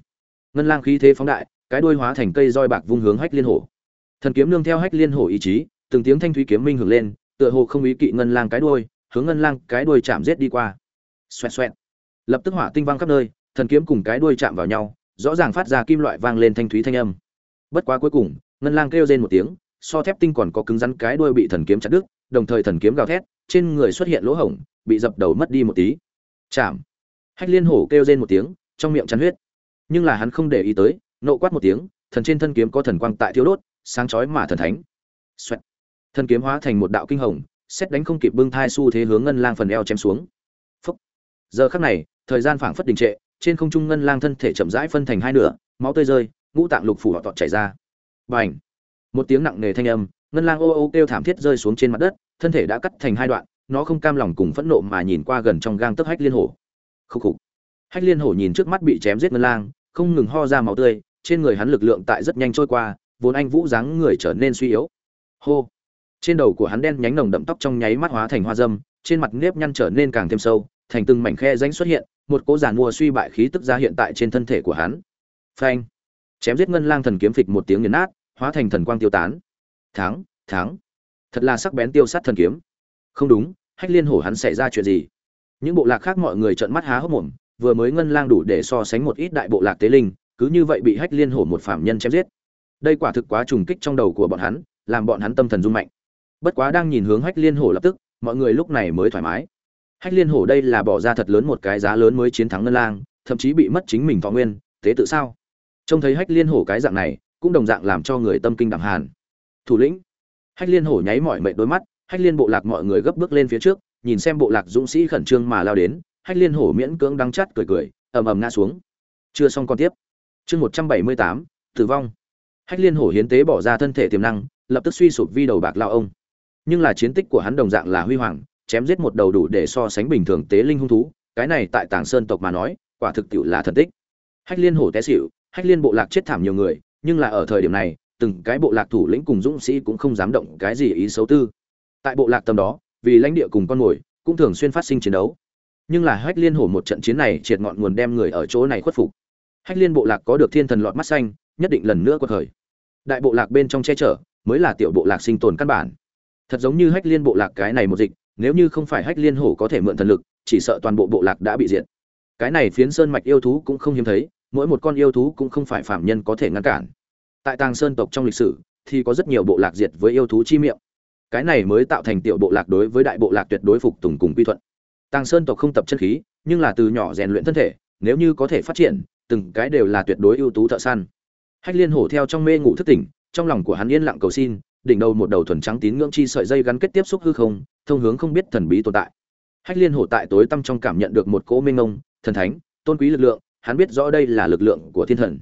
ngân lang khí thế phóng đại, cái đuôi hóa thành cây roi bạc vung hướng hách liên hổ. Thần kiếm nương theo hách liên hổ ý chí, từng tiếng thanh thúy kiếm minh hưởng lên, tựa hồ không ý kỵ ngân lang cái đuôi, hướng ngân lang cái đuôi chạm giết đi qua. Xoẹt xoẹt. Lập tức hỏa tinh vang khắp nơi, thần kiếm cùng cái đuôi chạm vào nhau, rõ ràng phát ra kim loại vang lên thanh thúy thanh âm. Bất quá cuối cùng, ngân lang kêu rên một tiếng so thép tinh còn có cứng rắn cái đuôi bị thần kiếm chặt đứt, đồng thời thần kiếm gào thét, trên người xuất hiện lỗ hổng, bị dập đầu mất đi một tí. Chạm hách liên hổ kêu rên một tiếng, trong miệng chắn huyết. Nhưng là hắn không để ý tới, nộ quát một tiếng, thần trên thân kiếm có thần quang tại thiêu đốt, sáng chói mà thần thánh. Xoẹt. thần kiếm hóa thành một đạo kinh hồng, xét đánh không kịp bưng thai xu thế hướng ngân lang phần eo chém xuống. Phúc. giờ khắc này, thời gian phảng phất đình trệ, trên không trung ngân lang thân thể chậm rãi phân thành hai nửa, máu tươi rơi, ngũ tạng lục phủ họ tọt chảy ra. Bành một tiếng nặng nề thanh âm, ngân lang ô ô kêu thảm thiết rơi xuống trên mặt đất, thân thể đã cắt thành hai đoạn, nó không cam lòng cùng phẫn nộ mà nhìn qua gần trong gang tấc hách liên hổ. Khúc khục. Hách liên hổ nhìn trước mắt bị chém giết ngân lang, không ngừng ho ra máu tươi, trên người hắn lực lượng tại rất nhanh trôi qua, vốn anh vũ dáng người trở nên suy yếu. Hô. Trên đầu của hắn đen nhánh nồng đậm tóc trong nháy mắt hóa thành hoa dâm, trên mặt nếp nhăn trở nên càng thêm sâu, thành từng mảnh khe rãnh xuất hiện, một cỗ giàn mua suy bại khí tức ra hiện tại trên thân thể của hắn. Phanh. Chém giết ngân lang thần kiếm phịch một tiếng nghiền nát hóa thành thần quang tiêu tán. Thắng thắng. Thật là sắc bén tiêu sát thần kiếm. Không đúng, hách liên hổ hắn xảy ra chuyện gì? Những bộ lạc khác mọi người trợn mắt há hốc mồm, vừa mới ngân lang đủ để so sánh một ít đại bộ lạc tế linh, cứ như vậy bị hách liên hổ một phạm nhân chém giết. Đây quả thực quá trùng kích trong đầu của bọn hắn, làm bọn hắn tâm thần rung mạnh. Bất quá đang nhìn hướng hách liên hổ lập tức, mọi người lúc này mới thoải mái. Hách liên hổ đây là bỏ ra thật lớn một cái giá lớn mới chiến thắng ngân lang, thậm chí bị mất chính mình thọ nguyên, thế tự sao? Trông thấy hách liên hổ cái dạng này cũng đồng dạng làm cho người tâm kinh đẳng hàn. Thủ lĩnh, hách liên hổ nháy mọi mệnh đôi mắt, hách liên bộ lạc mọi người gấp bước lên phía trước, nhìn xem bộ lạc dũng sĩ khẩn trương mà lao đến, hách liên hổ miễn cưỡng đắng chắt cười cười, ầm ầm ngã xuống. Chưa xong con tiếp. Chương một trăm bảy mươi tám, tử vong. Hách liên hổ hiến tế bỏ ra thân thể tiềm năng, lập tức suy sụp vi đầu bạc lao ông. Nhưng là chiến tích của hắn đồng dạng là huy hoàng, chém giết một đầu đủ để so sánh bình thường tế linh hung thú, cái này tại tàng sơn tộc mà nói, quả thực tiệu là thần tích. Hách liên hổ té xịu hách liên bộ lạc chết thảm nhiều người nhưng là ở thời điểm này, từng cái bộ lạc thủ lĩnh cùng dũng sĩ cũng không dám động cái gì ý xấu tư. Tại bộ lạc tầm đó, vì lãnh địa cùng con mồi, cũng thường xuyên phát sinh chiến đấu. Nhưng là hách liên hổ một trận chiến này triệt ngọn nguồn đem người ở chỗ này khuất phục. Hách liên bộ lạc có được thiên thần lọt mắt xanh, nhất định lần nữa quật khởi. Đại bộ lạc bên trong che chở, mới là tiểu bộ lạc sinh tồn căn bản. Thật giống như hách liên bộ lạc cái này một dịch, nếu như không phải hách liên hổ có thể mượn thần lực, chỉ sợ toàn bộ bộ lạc đã bị diệt. Cái này phiến sơn mạch yêu thú cũng không hiếm thấy mỗi một con yêu thú cũng không phải phạm nhân có thể ngăn cản. Tại tàng sơn tộc trong lịch sử, thì có rất nhiều bộ lạc diệt với yêu thú chi miệng. Cái này mới tạo thành tiểu bộ lạc đối với đại bộ lạc tuyệt đối phục tùng cùng quy thuận. Tàng sơn tộc không tập chân khí, nhưng là từ nhỏ rèn luyện thân thể, nếu như có thể phát triển, từng cái đều là tuyệt đối ưu tú thợ săn. Hách liên hổ theo trong mê ngủ thức tỉnh, trong lòng của hắn yên lặng cầu xin, đỉnh đầu một đầu thuần trắng tín ngưỡng chi sợi dây gắn kết tiếp xúc hư không, thông hướng không biết thần bí tồn tại. Hách liên hổ tại tối tâm trong cảm nhận được một cỗ minh ngông thần thánh, tôn quý lực lượng hắn biết rõ đây là lực lượng của thiên thần.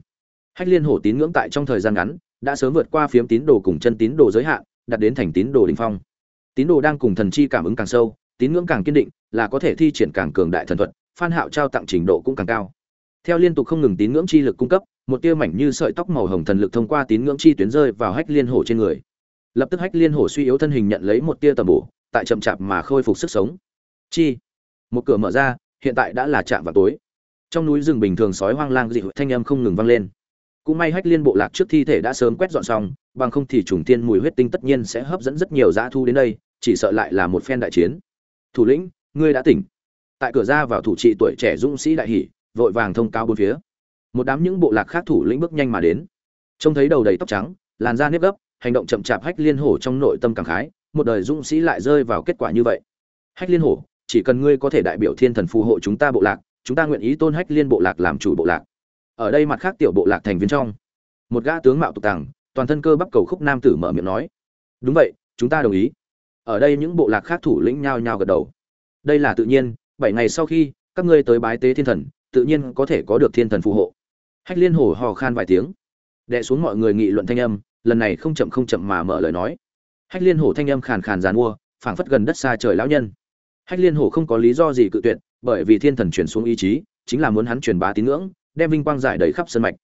Hách liên hổ tín ngưỡng tại trong thời gian ngắn, đã sớm vượt qua phiếm tín đồ cùng chân tín đồ giới hạn, đạt đến thành tín đồ đỉnh phong. Tín đồ đang cùng thần chi cảm ứng càng sâu, tín ngưỡng càng kiên định, là có thể thi triển càng cường đại thần thuật, phan hạo trao tặng trình độ cũng càng cao. Theo liên tục không ngừng tín ngưỡng chi lực cung cấp, một tia mảnh như sợi tóc màu hồng thần lực thông qua tín ngưỡng chi tuyến rơi vào hách liên hổ trên người. Lập tức hách liên hổ suy yếu thân hình nhận lấy một tia tầm bổ, tại chậm chạp mà khôi phục sức sống. Chi? Một cửa mở ra, hiện tại đã là chạm vào tối trong núi rừng bình thường sói hoang lang dị thanh âm không ngừng vang lên. Cũng may hách liên bộ lạc trước thi thể đã sớm quét dọn xong, bằng không thì trùng tiên mùi huyết tinh tất nhiên sẽ hấp dẫn rất nhiều dã thu đến đây, chỉ sợ lại là một phen đại chiến. Thủ lĩnh, ngươi đã tỉnh. Tại cửa ra vào thủ trị tuổi trẻ dũng sĩ đại hỷ vội vàng thông cao bốn phía. Một đám những bộ lạc khác thủ lĩnh bước nhanh mà đến. Trông thấy đầu đầy tóc trắng, làn da nếp gấp, hành động chậm chạp hách liên hổ trong nội tâm cảm khái, một đời dũng sĩ lại rơi vào kết quả như vậy. Hách liên hổ, chỉ cần ngươi có thể đại biểu thiên thần phù hộ chúng ta bộ lạc chúng ta nguyện ý tôn hách liên bộ lạc làm chủ bộ lạc. Ở đây mặt khác tiểu bộ lạc thành viên trong, một gã tướng mạo tục tàng toàn thân cơ bắp cầu khúc nam tử mở miệng nói, đúng vậy, chúng ta đồng ý. Ở đây những bộ lạc khác thủ lĩnh nhao nhao gật đầu. Đây là tự nhiên, bảy ngày sau khi các ngươi tới bái tế thiên thần, tự nhiên có thể có được thiên thần phù hộ. Hách liên hổ hò khan vài tiếng đệ xuống mọi người nghị luận thanh âm, lần này không chậm không chậm mà mở lời nói. Hách liên hổ thanh âm khàn khàn giàn mua, phảng phất gần đất xa trời lão nhân. Hách liên hổ không có lý do gì cự tuyệt bởi vì thiên thần truyền xuống ý chí, chính là muốn hắn truyền bá tín ngưỡng, đem vinh quang giải đầy khắp sân mạch.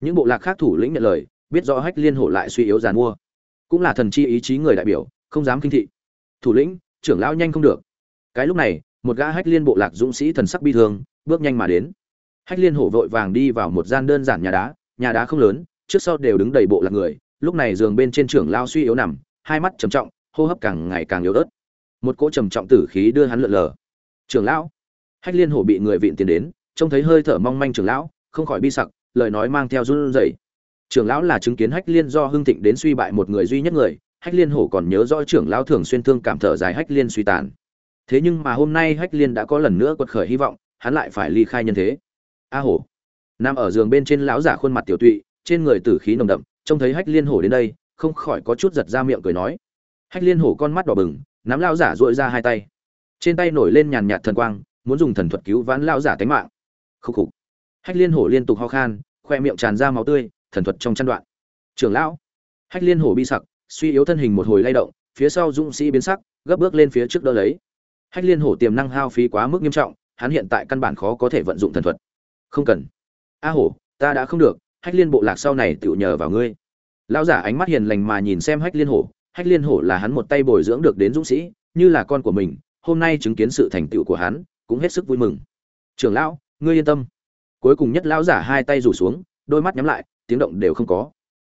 Những bộ lạc khác thủ lĩnh nhận lời, biết rõ hách liên hổ lại suy yếu giàn mua. Cũng là thần chi ý chí người đại biểu, không dám kinh thị. Thủ lĩnh, trưởng lão nhanh không được. Cái lúc này, một gã hách liên bộ lạc dũng sĩ thần sắc bi thương, bước nhanh mà đến. Hách liên hổ vội vàng đi vào một gian đơn giản nhà đá nhà đá không lớn, trước sau đều đứng đầy bộ lạc người, lúc này giường bên trên trưởng lao suy yếu nằm, hai mắt trầm trọng, hô hấp càng ngày càng yếu ớt. Một cỗ trầm trọng tử khí đưa hắn lượn lờ. Trưởng lão hách liên hổ bị người vịn tiền đến, trông thấy hơi thở mong manh trưởng lão, không khỏi bi sặc, lời nói mang theo run rẩy. Trưởng lão là chứng kiến hách liên do hưng thịnh đến suy bại một người duy nhất người, hách liên hổ còn nhớ rõ trưởng lão thường xuyên thương cảm thở dài hách liên suy tàn. Thế nhưng mà hôm nay hách liên đã có lần nữa quật khởi hy vọng, hắn lại phải ly khai nhân thế. A hổ. Nằm ở giường bên trên lão giả khuôn mặt tiểu tụy, trên người tử khí nồng đậm, trông thấy hách liên hổ đến đây, không khỏi có chút giật ra miệng cười nói. Hách liên hổ con mắt đỏ bừng, nắm lão giả dội ra hai tay. Trên tay nổi lên nhàn nhạt thần quang muốn dùng thần thuật cứu vãn lão giả tánh mạng. Khúc khục. Hách liên hổ liên tục ho khan, khoe miệng tràn ra máu tươi, thần thuật trong chăn đoạn. Trưởng lão. Hách liên hổ bi sặc, suy yếu thân hình một hồi lay động, phía sau dũng sĩ biến sắc, gấp bước lên phía trước đỡ lấy. Hách liên hổ tiềm năng hao phí quá mức nghiêm trọng, hắn hiện tại căn bản khó có thể vận dụng thần thuật. Không cần. A hổ, ta đã không được, hách liên bộ lạc sau này tự nhờ vào ngươi. Lão giả ánh mắt hiền lành mà nhìn xem hách liên hổ, hách liên hổ là hắn một tay bồi dưỡng được đến dũng sĩ, như là con của mình, hôm nay chứng kiến sự thành tựu của hắn cũng hết sức vui mừng. Trưởng lão, ngươi yên tâm. Cuối cùng nhất lão giả hai tay rủ xuống, đôi mắt nhắm lại, tiếng động đều không có.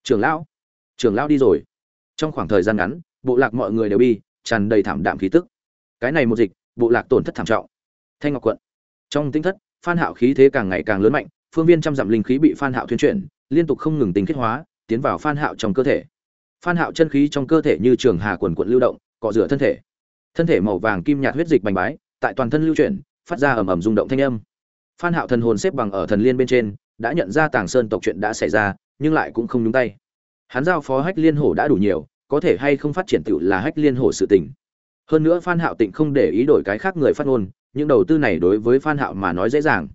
Trưởng lão trưởng lão đi rồi. Trong khoảng thời gian ngắn, bộ lạc mọi người đều bi, tràn đầy thảm đạm khí tức. Cái này một dịch, bộ lạc tổn thất thảm trọng. Thanh ngọc quận. Trong tinh thất, phan hạo khí thế càng ngày càng lớn mạnh, phương viên trăm dặm linh khí bị phan hạo thuyên chuyển, liên tục không ngừng tinh kết hóa, tiến vào phan hạo trong cơ thể. Phan hạo chân khí trong cơ thể như trường hà quần quận lưu động, cọ rửa thân thể. Thân thể màu vàng kim nhạt huyết dịch bành bái tại toàn thân lưu chuyển, phát ra ầm ầm rung động thanh âm. Phan hạo thần hồn xếp bằng ở thần liên bên trên, đã nhận ra tàng sơn tộc chuyện đã xảy ra, nhưng lại cũng không nhúng tay. Hắn giao phó hách liên hổ đã đủ nhiều, có thể hay không phát triển tựu là hách liên hổ sự tình. Hơn nữa phan hạo tịnh không để ý đổi cái khác người phát ngôn, những đầu tư này đối với phan hạo mà nói dễ dàng.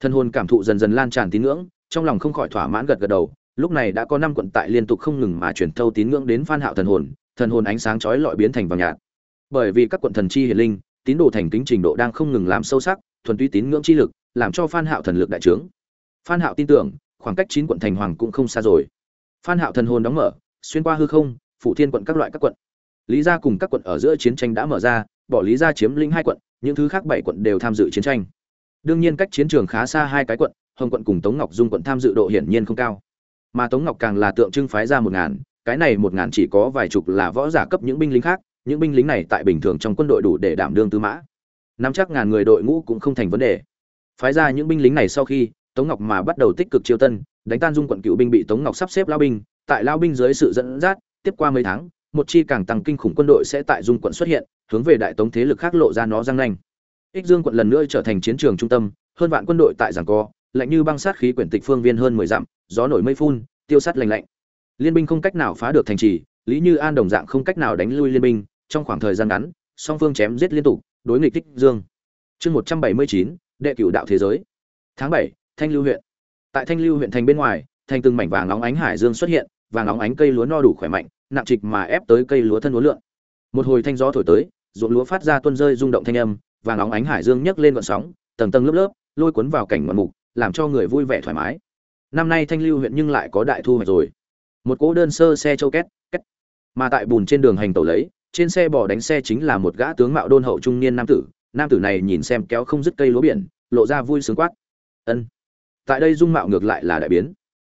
Thần hồn cảm thụ dần dần lan tràn tín ngưỡng, trong lòng không khỏi thỏa mãn gật gật đầu, lúc này đã có năm quận tại liên tục không ngừng mà truyền thâu tín ngưỡng đến phan hạo thần hồn thần hồn ánh sáng chói lọi biến thành vàng nhạt. Bởi vì các quận thần chi hiển linh tín đồ thành kính trình độ đang không ngừng làm sâu sắc, thuần túy tín ngưỡng chi lực, làm cho phan hạo thần lực đại trướng. Phan hạo tin tưởng, khoảng cách chín quận thành hoàng cũng không xa rồi. Phan hạo thần hồn đóng mở, xuyên qua hư không phụ thiên quận các loại các quận. Lý gia cùng các quận ở giữa chiến tranh đã mở ra, bỏ lý gia chiếm lĩnh hai quận, những thứ khác bảy quận đều tham dự chiến tranh. Đương nhiên cách chiến trường khá xa hai cái quận, hồng quận cùng tống ngọc dung quận tham dự độ hiển nhiên không cao. Mà tống ngọc càng là tượng trưng phái ra một ngàn, cái này một ngàn chỉ có vài chục là võ giả cấp những binh lính khác những binh lính này tại bình thường trong quân đội đủ để đảm đương tư mã. Nắm chắc ngàn người đội ngũ cũng không thành vấn đề. Phái ra những binh lính này sau khi, tống ngọc mà bắt đầu tích cực chiêu tân, đánh tan dung quận cựu binh bị tống ngọc sắp xếp lao binh. Tại lao binh dưới sự dẫn dắt, tiếp qua mấy tháng, một chi càng tăng kinh khủng quân đội sẽ tại dung quận xuất hiện, hướng về đại tống thế lực khác lộ ra nó răng nanh. Ích dương quận lần nữa trở thành chiến trường trung tâm, hơn vạn quân đội tại giảng co, lạnh như băng sát khí quyển tịch phương viên hơn mười dặm, gió nổi mây phun, tiêu sát lành lạnh. Liên binh không cách nào phá được thành trì, lý như an đồng dạng không cách nào đánh lui liên binh trong khoảng thời gian ngắn, song phương chém giết liên tục, đối nghịch tích dương. Chương một trăm bảy mươi chín, đệ cửu đạo thế giới. Tháng bảy, thanh lưu huyện. Tại thanh lưu huyện thành bên ngoài, thành từng mảnh vàng nóng ánh hải dương xuất hiện, vàng nóng ánh cây lúa no đủ khỏe mạnh, nặng trịch mà ép tới cây lúa thân lúa lượng một hồi thanh gió thổi tới, ruộng lúa phát ra tuôn rơi rung động thanh âm, vàng nóng ánh hải dương nhấc lên gợn sóng, tầng tầng lớp lớp, lôi cuốn vào cảnh ngoạn mục, làm cho người vui vẻ thoải mái. Năm nay thanh lưu huyện nhưng lại có đại thu hoạch rồi. Một cỗ đơn sơ xe châu két két. Mà tại bùn trên đường hành tẩu lấy trên xe bò đánh xe chính là một gã tướng mạo đôn hậu trung niên nam tử. Nam tử này nhìn xem kéo không dứt cây lúa biển, lộ ra vui sướng quát. Ân, tại đây dung mạo ngược lại là đại biến.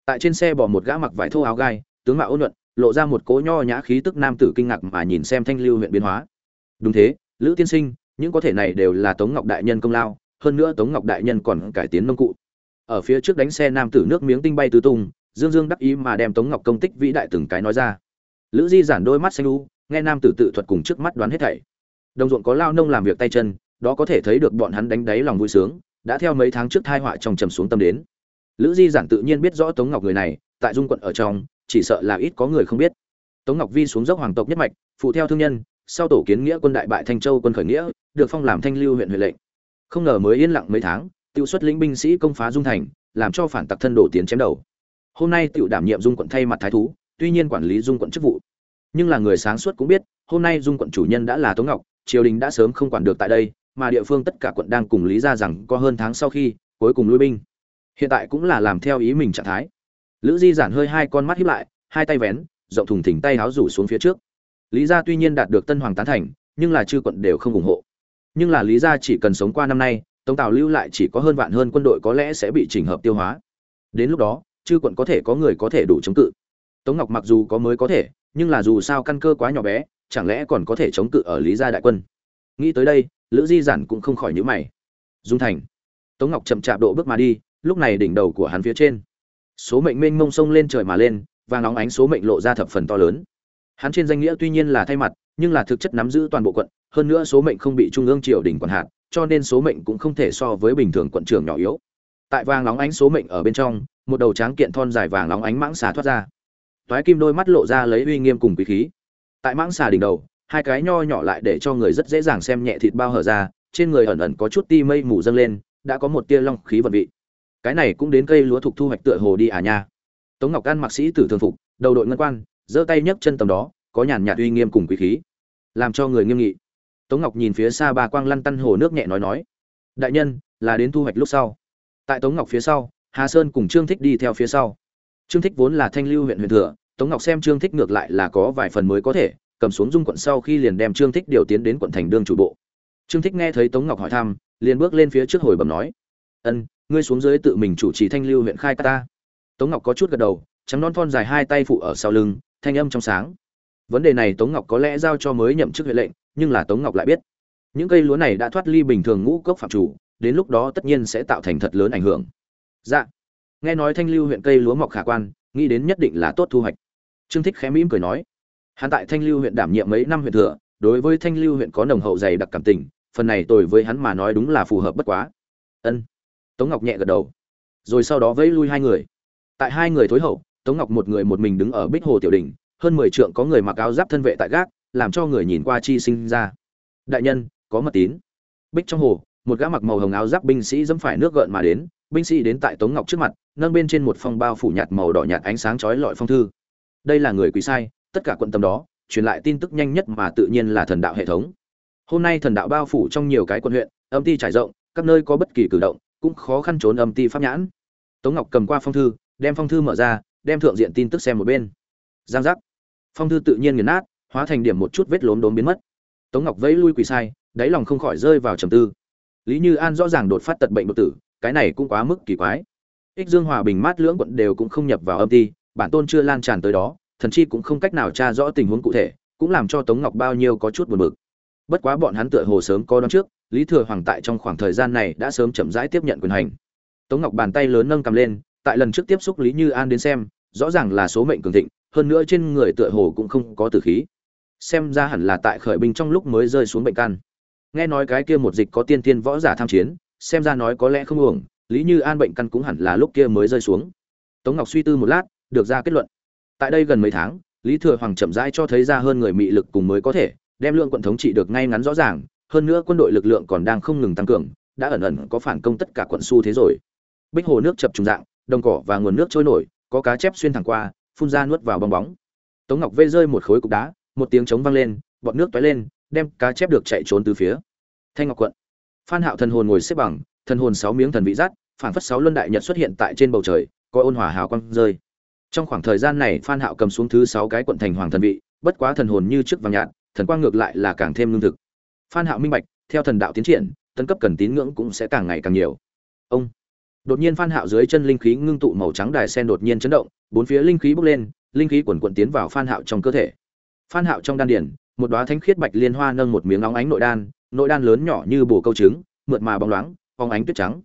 Tại trên xe bò một gã mặc vải thô áo gai, tướng mạo ôn nhuận, lộ ra một cỗ nho nhã khí tức nam tử kinh ngạc mà nhìn xem thanh lưu huyện biến hóa. Đúng thế, lữ tiên sinh, những có thể này đều là tống ngọc đại nhân công lao, hơn nữa tống ngọc đại nhân còn cải tiến nông cụ. Ở phía trước đánh xe nam tử nước miếng tinh bay tứ tung, dương dương đắc ý mà đem tống ngọc công tích vĩ đại từng cái nói ra. Lữ di giản đôi mắt xanh u nghe nam tử tự thuật cùng trước mắt đoán hết thảy. Đồng ruộng có lao nông làm việc tay chân, đó có thể thấy được bọn hắn đánh đáy lòng vui sướng, đã theo mấy tháng trước thai họa trong trầm xuống tâm đến. Lữ di giản tự nhiên biết rõ tống ngọc người này, tại dung quận ở trong, chỉ sợ là ít có người không biết. Tống ngọc vi xuống dốc hoàng tộc nhất mạch, phụ theo thương nhân, sau tổ kiến nghĩa quân đại bại thanh châu quân khởi nghĩa, được phong làm thanh lưu huyện huệ lệnh. Không ngờ mới yên lặng mấy tháng tiêu xuất lĩnh binh sĩ công phá dung thành, làm cho phản tặc thân đổ tiến chém đầu. Hôm nay tiểu đảm nhiệm dung quận thay mặt thái thú, tuy nhiên quản lý dung quận chức vụ nhưng là người sáng suốt cũng biết, hôm nay dung quận chủ nhân đã là tống ngọc, triều đình đã sớm không quản được tại đây, mà địa phương tất cả quận đang cùng lý ra rằng có hơn tháng sau khi, cuối cùng lui binh. Hiện tại cũng là làm theo ý mình trạng thái. Lữ di giản hơi hai con mắt hiếp lại, hai tay vén, rộng thùng thỉnh tay háo rủ xuống phía trước. Lý gia tuy nhiên đạt được tân hoàng tán thành, nhưng là chư quận đều không ủng hộ. Nhưng là lý gia chỉ cần sống qua năm nay, tống tào lưu lại chỉ có hơn vạn hơn quân đội có lẽ sẽ bị chỉnh hợp tiêu hóa. Đến lúc đó, chư quận có thể có người có thể đủ chống cự. Tống ngọc mặc dù có mới có thể nhưng là dù sao căn cơ quá nhỏ bé, chẳng lẽ còn có thể chống cự ở lý gia đại quân? Nghĩ tới đây, lữ di giản cũng không khỏi nhíu mày. Dung thành. Tống ngọc chậm chạp độ bước mà đi, lúc này đỉnh đầu của hắn phía trên. Số mệnh mênh mông sông lên trời mà lên và nóng ánh số mệnh lộ ra thập phần to lớn. Hắn trên danh nghĩa tuy nhiên là thay mặt, nhưng là thực chất nắm giữ toàn bộ quận, hơn nữa số mệnh không bị trung ương triều đình quản hạt, cho nên số mệnh cũng không thể so với bình thường quận trưởng nhỏ yếu. Tại vàng nóng ánh số mệnh ở bên trong, một đầu tráng kiện thon dài vàng nóng ánh mãng xà thoát ra toái kim đôi mắt lộ ra lấy uy nghiêm cùng quý khí. Tại mãng xà đỉnh đầu, hai cái nho nhỏ lại để cho người rất dễ dàng xem nhẹ thịt bao hở ra, trên người ẩn ẩn có chút ti mây mù dâng lên, đã có một tia long khí vận vị. Cái này cũng đến cây lúa thuộc thu hoạch tựa hồ đi à nha. Tống ngọc an mặc sĩ tử thường phục, đầu đội ngân quan, giơ tay nhấc chân tầm đó, có nhàn nhạt uy nghiêm cùng quý khí. Làm cho người nghiêm nghị. Tống ngọc nhìn phía xa ba quang lăn tăn hồ nước nhẹ nói nói. Đại nhân, là đến thu hoạch lúc sau. Tại tống ngọc phía sau, hà sơn cùng trương thích đi theo phía sau. Trương thích vốn là thanh lưu huyện huyện thừa tống ngọc xem trương thích ngược lại là có vài phần mới có thể, cầm xuống dung quận sau khi liền đem trương thích điều tiến đến quận thành đương chủ bộ. Trương thích nghe thấy tống ngọc hỏi thăm, liền bước lên phía trước hồi bẩm nói, ân, ngươi xuống dưới tự mình chủ trì thanh lưu huyện khai ta tống ngọc có chút gật đầu, trắng non thon dài hai tay phụ ở sau lưng, thanh âm trong sáng. Vấn đề này tống ngọc có lẽ giao cho mới nhậm chức huyện lệnh, nhưng là tống ngọc lại biết. Những cây lúa này đã thoát ly bình thường ngũ cốc phạm chủ, đến lúc đó tất nhiên sẽ tạo thành thật lớn ảnh hưởng. Dạ. Nghe nói thanh lưu huyện cây lúa mọc khả quan, nghĩ đến nhất định là tốt thu hoạch trương thích khẽ mỉm cười nói, hắn tại thanh lưu huyện đảm nhiệm mấy năm huyện thừa, đối với thanh lưu huyện có nồng hậu dày đặc cảm tình, phần này tôi với hắn mà nói đúng là phù hợp bất quá. Ân. Tống ngọc nhẹ gật đầu, rồi sau đó vẫy lui hai người. Tại hai người thối hậu, tống ngọc một người một mình đứng ở bích hồ tiểu đình, hơn mười trượng có người mặc áo giáp thân vệ tại gác, làm cho người nhìn qua chi sinh ra. Đại nhân, có mật tín. Bích trong hồ, một gã mặc màu hồng áo giáp binh sĩ dẫm phải nước gợn mà đến, binh sĩ đến tại tống ngọc trước mặt, nâng bên trên một phong bao phủ nhạt màu đỏ nhạt ánh sáng chói lọi phong thư đây là người quý sai, tất cả quận tâm đó, truyền lại tin tức nhanh nhất mà tự nhiên là thần đạo hệ thống. Hôm nay thần đạo bao phủ trong nhiều cái quận huyện, âm ty trải rộng, các nơi có bất kỳ cử động, cũng khó khăn trốn âm ty pháp nhãn. Tống ngọc cầm qua phong thư, đem phong thư mở ra, đem thượng diện tin tức xem một bên. Giang giác. Phong thư tự nhiên nghiền nát, hóa thành điểm một chút vết lốm đốm biến mất. Tống ngọc vẫy lui quỳ sai, đáy lòng không khỏi rơi vào trầm tư. Lý như an rõ ràng đột phát tật bệnh đột tử, cái này cũng quá mức kỳ quái. Ích dương hòa bình mát lưỡng quận đều cũng không nhập vào âm ty bản tôn chưa lan tràn tới đó, thần chi cũng không cách nào tra rõ tình huống cụ thể, cũng làm cho tống ngọc bao nhiêu có chút buồn bực. Bất quá bọn hắn tựa hồ sớm có đón trước, lý thừa hoàng tại trong khoảng thời gian này đã sớm chậm rãi tiếp nhận quyền hành. Tống ngọc bàn tay lớn nâng cầm lên, tại lần trước tiếp xúc lý như an đến xem, rõ ràng là số mệnh cường thịnh, hơn nữa trên người tựa hồ cũng không có tử khí. Xem ra hẳn là tại khởi binh trong lúc mới rơi xuống bệnh căn nghe nói cái kia một dịch có tiên tiên võ giả tham chiến, xem ra nói có lẽ không uổng, lý như an bệnh căn cũng hẳn là lúc kia mới rơi xuống. Tống ngọc suy tư một lát được ra kết luận. Tại đây gần mấy tháng, lý thừa hoàng chậm rãi cho thấy ra hơn người mị lực cùng mới có thể, đem lượng quận thống trị được ngay ngắn rõ ràng, hơn nữa quân đội lực lượng còn đang không ngừng tăng cường, đã ẩn ẩn có phản công tất cả quận xu thế rồi. Bích hồ nước chập trùng dạng, đồng cỏ và nguồn nước trôi nổi, có cá chép xuyên thẳng qua, phun ra nuốt vào bong bóng. Tống ngọc vây rơi một khối cục đá, một tiếng trống vang lên bọt nước tóe lên, đem cá chép được chạy trốn từ phía thanh ngọc quận. Phan hạo thần hồn ngồi xếp bằng, thần hồn sáu miếng thần vị giác phản phất sáu luân đại nhật xuất hiện tại trên bầu trời, có ôn hòa hào quang rơi trong khoảng thời gian này, phan hạo cầm xuống thứ sáu cái quận thành hoàng thần vị, bất quá thần hồn như trước vàng nhạt, thần quang ngược lại là càng thêm lương thực. Phan hạo minh bạch, theo thần đạo tiến triển tân cấp cần tín ngưỡng cũng sẽ càng ngày càng nhiều. Ông. Đột nhiên phan hạo dưới chân linh khí ngưng tụ màu trắng đài sen đột nhiên chấn động, bốn phía linh khí bốc lên, linh khí cuồn cuộn tiến vào phan hạo trong cơ thể. Phan hạo trong đan điển một đóa thánh khiết bạch liên hoa nâng một miếng nóng ánh nội đan nội đan lớn nhỏ như bồ câu trứng, mượt mà bóng loáng phóng ánh tuyết trắng.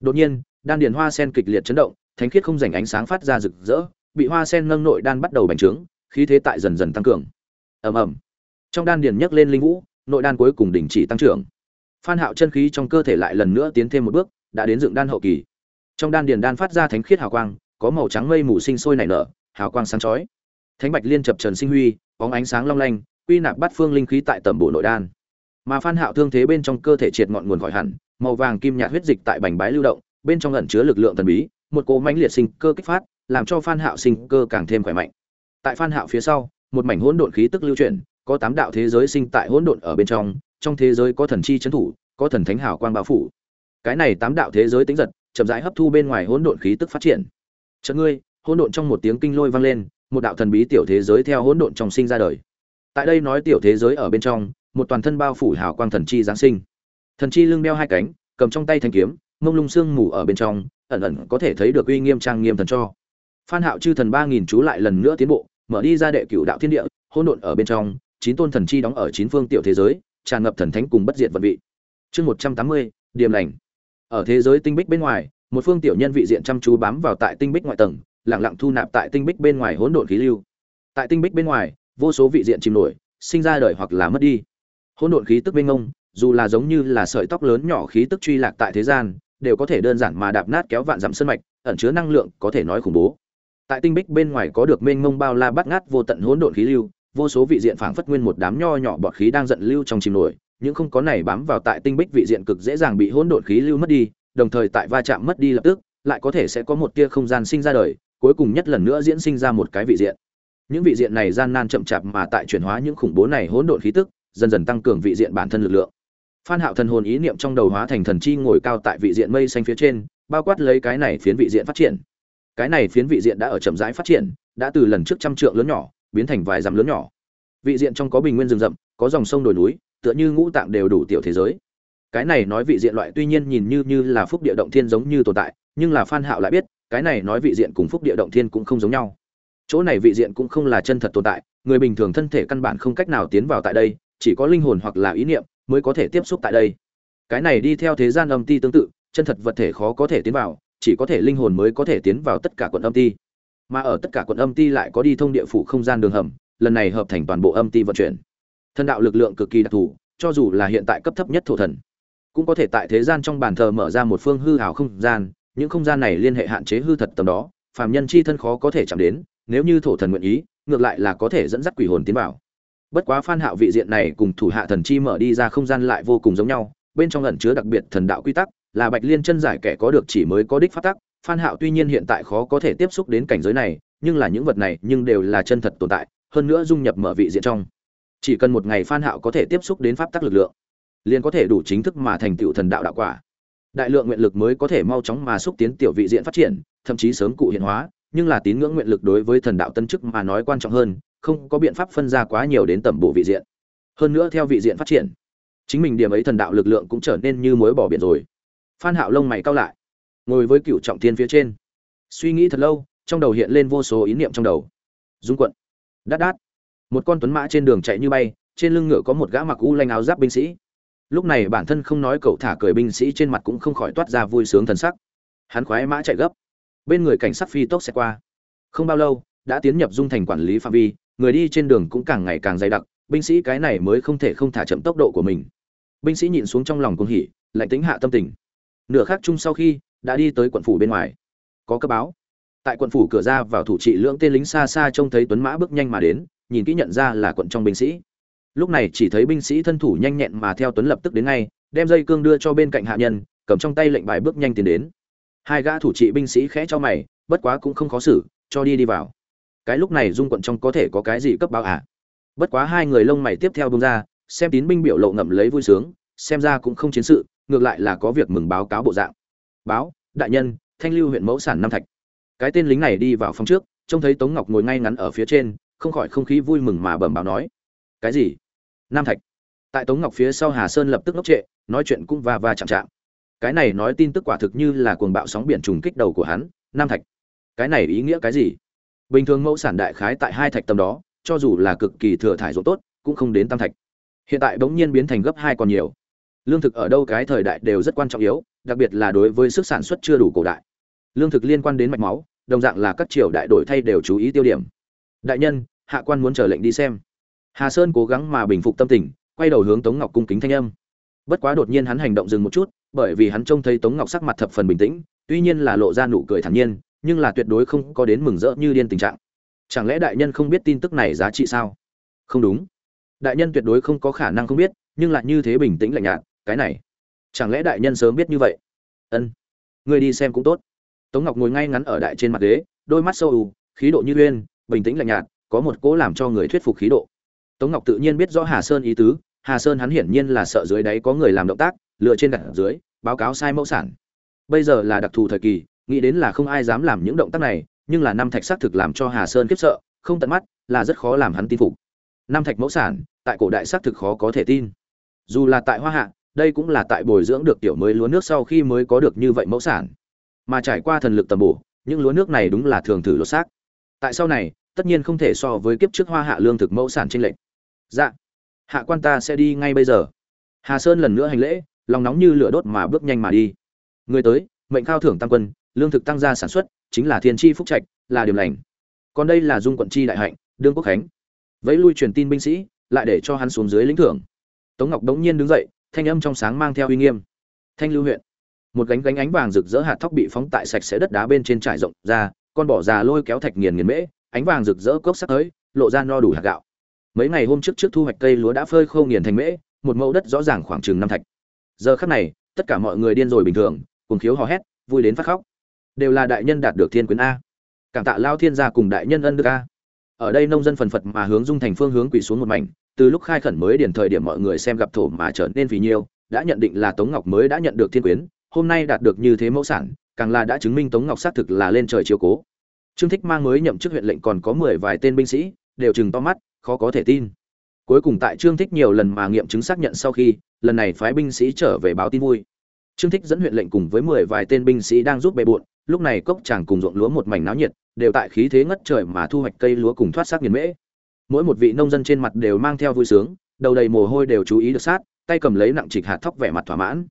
Đột nhiên, đan điển hoa sen kịch liệt chấn động, thánh khiết không rảnh ánh sáng phát ra rực rỡ bị hoa sen nâng nội đan bắt đầu bành trướng, khí thế tại dần dần tăng cường. Ầm ầm. Trong đan điển nhấc lên linh vũ, nội đan cuối cùng đình chỉ tăng trưởng. Phan hạo chân khí trong cơ thể lại lần nữa tiến thêm một bước, đã đến dựng đan hậu kỳ. Trong đan điển đan phát ra thánh khiết hào quang, có màu trắng mây mù sinh sôi nảy nở, hào quang sáng chói. Thánh bạch liên chập trần sinh huy, bóng ánh sáng long lanh, quy nạp bát phương linh khí tại tẩm bộ nội đan. Mà phan hạo thương thế bên trong cơ thể triệt ngọn nguồn khỏi hẳn, màu vàng kim nhạt huyết dịch tại bành bái lưu động, bên trong ẩn chứa lực lượng thần bí, một cỗ mãnh liệt sinh cơ kích phát làm cho phan hạo sinh cơ càng thêm khỏe mạnh. Tại phan hạo phía sau, một mảnh hỗn độn khí tức lưu chuyển, có tám đạo thế giới sinh tại hỗn độn ở bên trong trong thế giới có thần chi chấn thủ, có thần thánh hào quang bao phủ. Cái này tám đạo thế giới tính giật, chậm rãi hấp thu bên ngoài hỗn độn khí tức phát triển. Chợt ngươi, hỗn độn trong một tiếng kinh lôi vang lên, một đạo thần bí tiểu thế giới theo hỗn độn trong sinh ra đời. Tại đây nói tiểu thế giới ở bên trong, một toàn thân bao phủ hào quang thần chi giáng sinh. Thần chi lưng đeo hai cánh, cầm trong tay thanh kiếm, mông lung xương mù ở bên trong, ẩn ẩn có thể thấy được uy nghiêm trang nghiêm thần cho phan hạo chư thần ba nghìn chú lại lần nữa tiến bộ mở đi ra đệ cửu đạo thiên địa hỗn độn ở bên trong chín tôn thần chi đóng ở chín phương tiểu thế giới tràn ngập thần thánh cùng bất diệt vận vị. Chương một trăm tám mươi điểm lành. Ở thế giới tinh bích bên ngoài một phương tiểu nhân vị diện chăm chú bám vào tại tinh bích ngoại tầng lặng lặng thu nạp tại tinh bích bên ngoài hỗn độn khí lưu. Tại tinh bích bên ngoài vô số vị diện chìm nổi sinh ra đời hoặc là mất đi. Hỗn độn khí tức bên ngông, dù là giống như là sợi tóc lớn nhỏ khí tức truy lạc tại thế gian đều có thể đơn giản mà đạp nát kéo vạn dặm sơn mạch ẩn chứa năng lượng có thể nói khủng bố tại tinh bích bên ngoài có được mênh mông bao la bát ngát vô tận hỗn độn khí lưu, vô số vị diện phảng phất nguyên một đám nho nhỏ bọt khí đang giận lưu trong chìm nổi, những không có này bám vào tại tinh bích vị diện cực dễ dàng bị hỗn độn khí lưu mất đi, đồng thời tại va chạm mất đi lập tức, lại có thể sẽ có một tia không gian sinh ra đời, cuối cùng nhất lần nữa diễn sinh ra một cái vị diện. Những vị diện này gian nan chậm chạp mà tại chuyển hóa những khủng bố này hỗn độn khí tức, dần dần tăng cường vị diện bản thân lực lượng. Phan hạo thần hồn ý niệm trong đầu hóa thành thần chi ngồi cao tại vị diện mây xanh phía trên, bao quát lấy cái này phiến vị diện phát triển cái này phiến vị diện đã ở chậm rãi phát triển, đã từ lần trước trăm trượng lớn nhỏ, biến thành vài dặm lớn nhỏ. Vị diện trong có bình nguyên rừng rậm, có dòng sông đồi núi, tựa như ngũ tạng đều đủ tiểu thế giới. Cái này nói vị diện loại tuy nhiên nhìn như như là phúc địa động thiên giống như tồn tại, nhưng là phan hạo lại biết, cái này nói vị diện cùng phúc địa động thiên cũng không giống nhau. Chỗ này vị diện cũng không là chân thật tồn tại, người bình thường thân thể căn bản không cách nào tiến vào tại đây, chỉ có linh hồn hoặc là ý niệm mới có thể tiếp xúc tại đây. Cái này đi theo thế gian âm ti tương tự, chân thật vật thể khó có thể tiến vào chỉ có thể linh hồn mới có thể tiến vào tất cả quận âm ti. Mà ở tất cả quận âm ti lại có đi thông địa phủ không gian đường hầm, lần này hợp thành toàn bộ âm ti vận chuyển. Thần đạo lực lượng cực kỳ đặc thù, cho dù là hiện tại cấp thấp nhất thổ thần, cũng có thể tại thế gian trong bàn thờ mở ra một phương hư hào không gian, những không gian này liên hệ hạn chế hư thật tầm đó, phàm nhân chi thân khó có thể chạm đến, nếu như thổ thần nguyện ý, ngược lại là có thể dẫn dắt quỷ hồn tiến vào. Bất quá phan hạo vị diện này cùng thủ hạ thần chi mở đi ra không gian lại vô cùng giống nhau, bên trong ẩn chứa đặc biệt thần đạo quy tắc là bạch liên chân giải kẻ có được chỉ mới có đích phát tắc, phan hạo tuy nhiên hiện tại khó có thể tiếp xúc đến cảnh giới này, nhưng là những vật này nhưng đều là chân thật tồn tại, hơn nữa dung nhập mở vị diện trong. Chỉ cần một ngày phan hạo có thể tiếp xúc đến pháp tắc lực lượng, liền có thể đủ chính thức mà thành tựu thần đạo đạo quả. Đại lượng nguyện lực mới có thể mau chóng mà xúc tiến tiểu vị diện phát triển, thậm chí sớm cụ hiện hóa, nhưng là tín ngưỡng nguyện lực đối với thần đạo tân chức mà nói quan trọng hơn, không có biện pháp phân ra quá nhiều đến tầm bộ vị diện. Hơn nữa theo vị diện phát triển, chính mình điểm ấy thần đạo lực lượng cũng trở nên như mối bỏ biển rồi phan hạo lông mày cau lại, ngồi với cựu trọng thiên phía trên. Suy nghĩ thật lâu, trong đầu hiện lên vô số ý niệm trong đầu. Dung quận. Đát đát. Một con tuấn mã trên đường chạy như bay, trên lưng ngựa có một gã mặc u lanh áo giáp binh sĩ. Lúc này bản thân không nói cậu thả cười binh sĩ trên mặt cũng không khỏi toát ra vui sướng thần sắc. Hắn khoái mã chạy gấp. Bên người cảnh sát phi tốc sẽ qua. Không bao lâu, đã tiến nhập dung thành quản lý phạm vi, người đi trên đường cũng càng ngày càng dày đặc, binh sĩ cái này mới không thể không thả chậm tốc độ của mình. Binh sĩ nhìn xuống trong lòng cuồng hỉ, lạnh tính hạ tâm tình nửa khắc chung sau khi, đã đi tới quận phủ bên ngoài. Có cấp báo. Tại quận phủ cửa ra vào thủ trị lưỡng tên lính xa xa trông thấy tuấn mã bước nhanh mà đến, nhìn kỹ nhận ra là quận trong binh sĩ. Lúc này chỉ thấy binh sĩ thân thủ nhanh nhẹn mà theo tuấn lập tức đến ngay, đem dây cương đưa cho bên cạnh hạ nhân, cầm trong tay lệnh bài bước nhanh tiến đến. Hai gã thủ trị binh sĩ khẽ cho mày, bất quá cũng không khó xử, cho đi đi vào. Cái lúc này dung quận trong có thể có cái gì cấp báo à? Bất quá hai người lông mày tiếp theo bông ra, xem tín binh biểu lộ ngậm lấy vui sướng, xem ra cũng không chiến sự ngược lại là có việc mừng báo cáo bộ dạng. Báo, đại nhân, thanh lưu huyện mẫu sản nam thạch. Cái tên lính này đi vào phòng trước, trông thấy tống ngọc ngồi ngay ngắn ở phía trên, không khỏi không khí vui mừng mà bẩm báo nói. Cái gì? Nam thạch. Tại tống ngọc phía sau hà sơn lập tức ngốc trệ, nói chuyện cũng va va chạm chạm. Cái này nói tin tức quả thực như là cuồng bạo sóng biển trùng kích đầu của hắn, nam thạch. Cái này ý nghĩa cái gì? Bình thường mẫu sản đại khái tại hai thạch tầm đó, cho dù là cực kỳ thừa thải ruộng tốt, cũng không đến tam thạch. Hiện tại bỗng nhiên biến thành gấp hai còn nhiều lương thực ở đâu cái thời đại đều rất quan trọng yếu, đặc biệt là đối với sức sản xuất chưa đủ cổ đại. Lương thực liên quan đến mạch máu, đồng dạng là các triều đại đổi thay đều chú ý tiêu điểm. Đại nhân, hạ quan muốn chờ lệnh đi xem. Hà sơn cố gắng mà bình phục tâm tình, quay đầu hướng tống ngọc cung kính thanh âm. Bất quá đột nhiên hắn hành động dừng một chút, bởi vì hắn trông thấy tống ngọc sắc mặt thập phần bình tĩnh, tuy nhiên là lộ ra nụ cười thản nhiên, nhưng là tuyệt đối không có đến mừng rỡ như điên tình trạng. Chẳng lẽ đại nhân không biết tin tức này giá trị sao? Không đúng. Đại nhân tuyệt đối không có khả năng không biết, nhưng lại như thế bình tĩnh lạnh nhạt cái này. Chẳng lẽ đại nhân sớm biết như vậy? Ân. Người đi xem cũng tốt. Tống ngọc ngồi ngay ngắn ở đại trên mặt ghế, đôi mắt sâu ù, khí độ như uyên, bình tĩnh lạnh nhạt, có một cố làm cho người thuyết phục khí độ. Tống ngọc tự nhiên biết rõ hà sơn ý tứ, hà sơn hắn hiển nhiên là sợ dưới đáy có người làm động tác lựa trên đặt dưới, báo cáo sai mẫu sản. Bây giờ là đặc thù thời kỳ, nghĩ đến là không ai dám làm những động tác này, nhưng là năm thạch xác thực làm cho hà sơn khiếp sợ, không tận mắt, là rất khó làm hắn tin phục. Năm thạch mẫu sản, tại cổ đại xác thực khó có thể tin. Dù là tại hoa hạ đây cũng là tại bồi dưỡng được tiểu mới lúa nước sau khi mới có được như vậy mẫu sản. Mà trải qua thần lực tầm bổ, những lúa nước này đúng là thường thử lột xác. Tại sau này, tất nhiên không thể so với kiếp trước hoa hạ lương thực mẫu sản trên lệnh dạ. Hạ quan ta sẽ đi ngay bây giờ. Hà sơn lần nữa hành lễ, lòng nóng như lửa đốt mà bước nhanh mà đi. Người tới, mệnh khao thưởng tăng quân, lương thực tăng gia sản xuất, chính là thiên chi phúc trạch, là điểm lành. Còn đây là dung quận chi đại hạnh, đương quốc khánh. Vẫy lui truyền tin binh sĩ, lại để cho hắn xuống dưới lĩnh thưởng. Tống ngọc đống nhiên đứng dậy thanh âm trong sáng mang theo uy nghiêm. Thanh lưu huyện. Một gánh gánh ánh vàng rực rỡ hạt thóc bị phóng tại sạch sẽ đất đá bên trên trải rộng ra, con bỏ già lôi kéo thạch nghiền nghiền mễ, ánh vàng rực rỡ cốc sắc tới, lộ ra no đủ hạt gạo. Mấy ngày hôm trước trước thu hoạch cây lúa đã phơi khô nghiền thành mễ, một mẫu đất rõ ràng khoảng chừng năm thạch. Giờ khắc này, tất cả mọi người điên rồi bình thường cùng khiếu hò hét, vui đến phát khóc. Đều là đại nhân đạt được thiên quyến a. Cảm tạ lao thiên gia cùng đại nhân ân đức a. Ở đây nông dân phần phật mà hướng dung thành phương hướng quỳ xuống một mảnh từ lúc khai khẩn mới điển thời điểm mọi người xem gặp thổ mà trở nên vì nhiêu, đã nhận định là tống ngọc mới đã nhận được thiên quyến, hôm nay đạt được như thế mẫu sản, càng là đã chứng minh tống ngọc xác thực là lên trời chiếu cố. Trương thích mang mới nhậm chức huyện lệnh còn có mười vài tên binh sĩ, đều chừng to mắt, khó có thể tin. Cuối cùng tại trương thích nhiều lần mà nghiệm chứng xác nhận sau khi, lần này phái binh sĩ trở về báo tin vui. Trương thích dẫn huyện lệnh cùng với mười vài tên binh sĩ đang giúp bề bộn lúc này cốc chàng cùng ruộng lúa một mảnh náo nhiệt, đều tại khí thế ngất trời mà thu hoạch cây lúa cùng thoát xác nghiền mễ mỗi một vị nông dân trên mặt đều mang theo vui sướng, đầu đầy mồ hôi đều chú ý được sát, tay cầm lấy nặng trịch hạt thóc vẻ mặt thỏa mãn.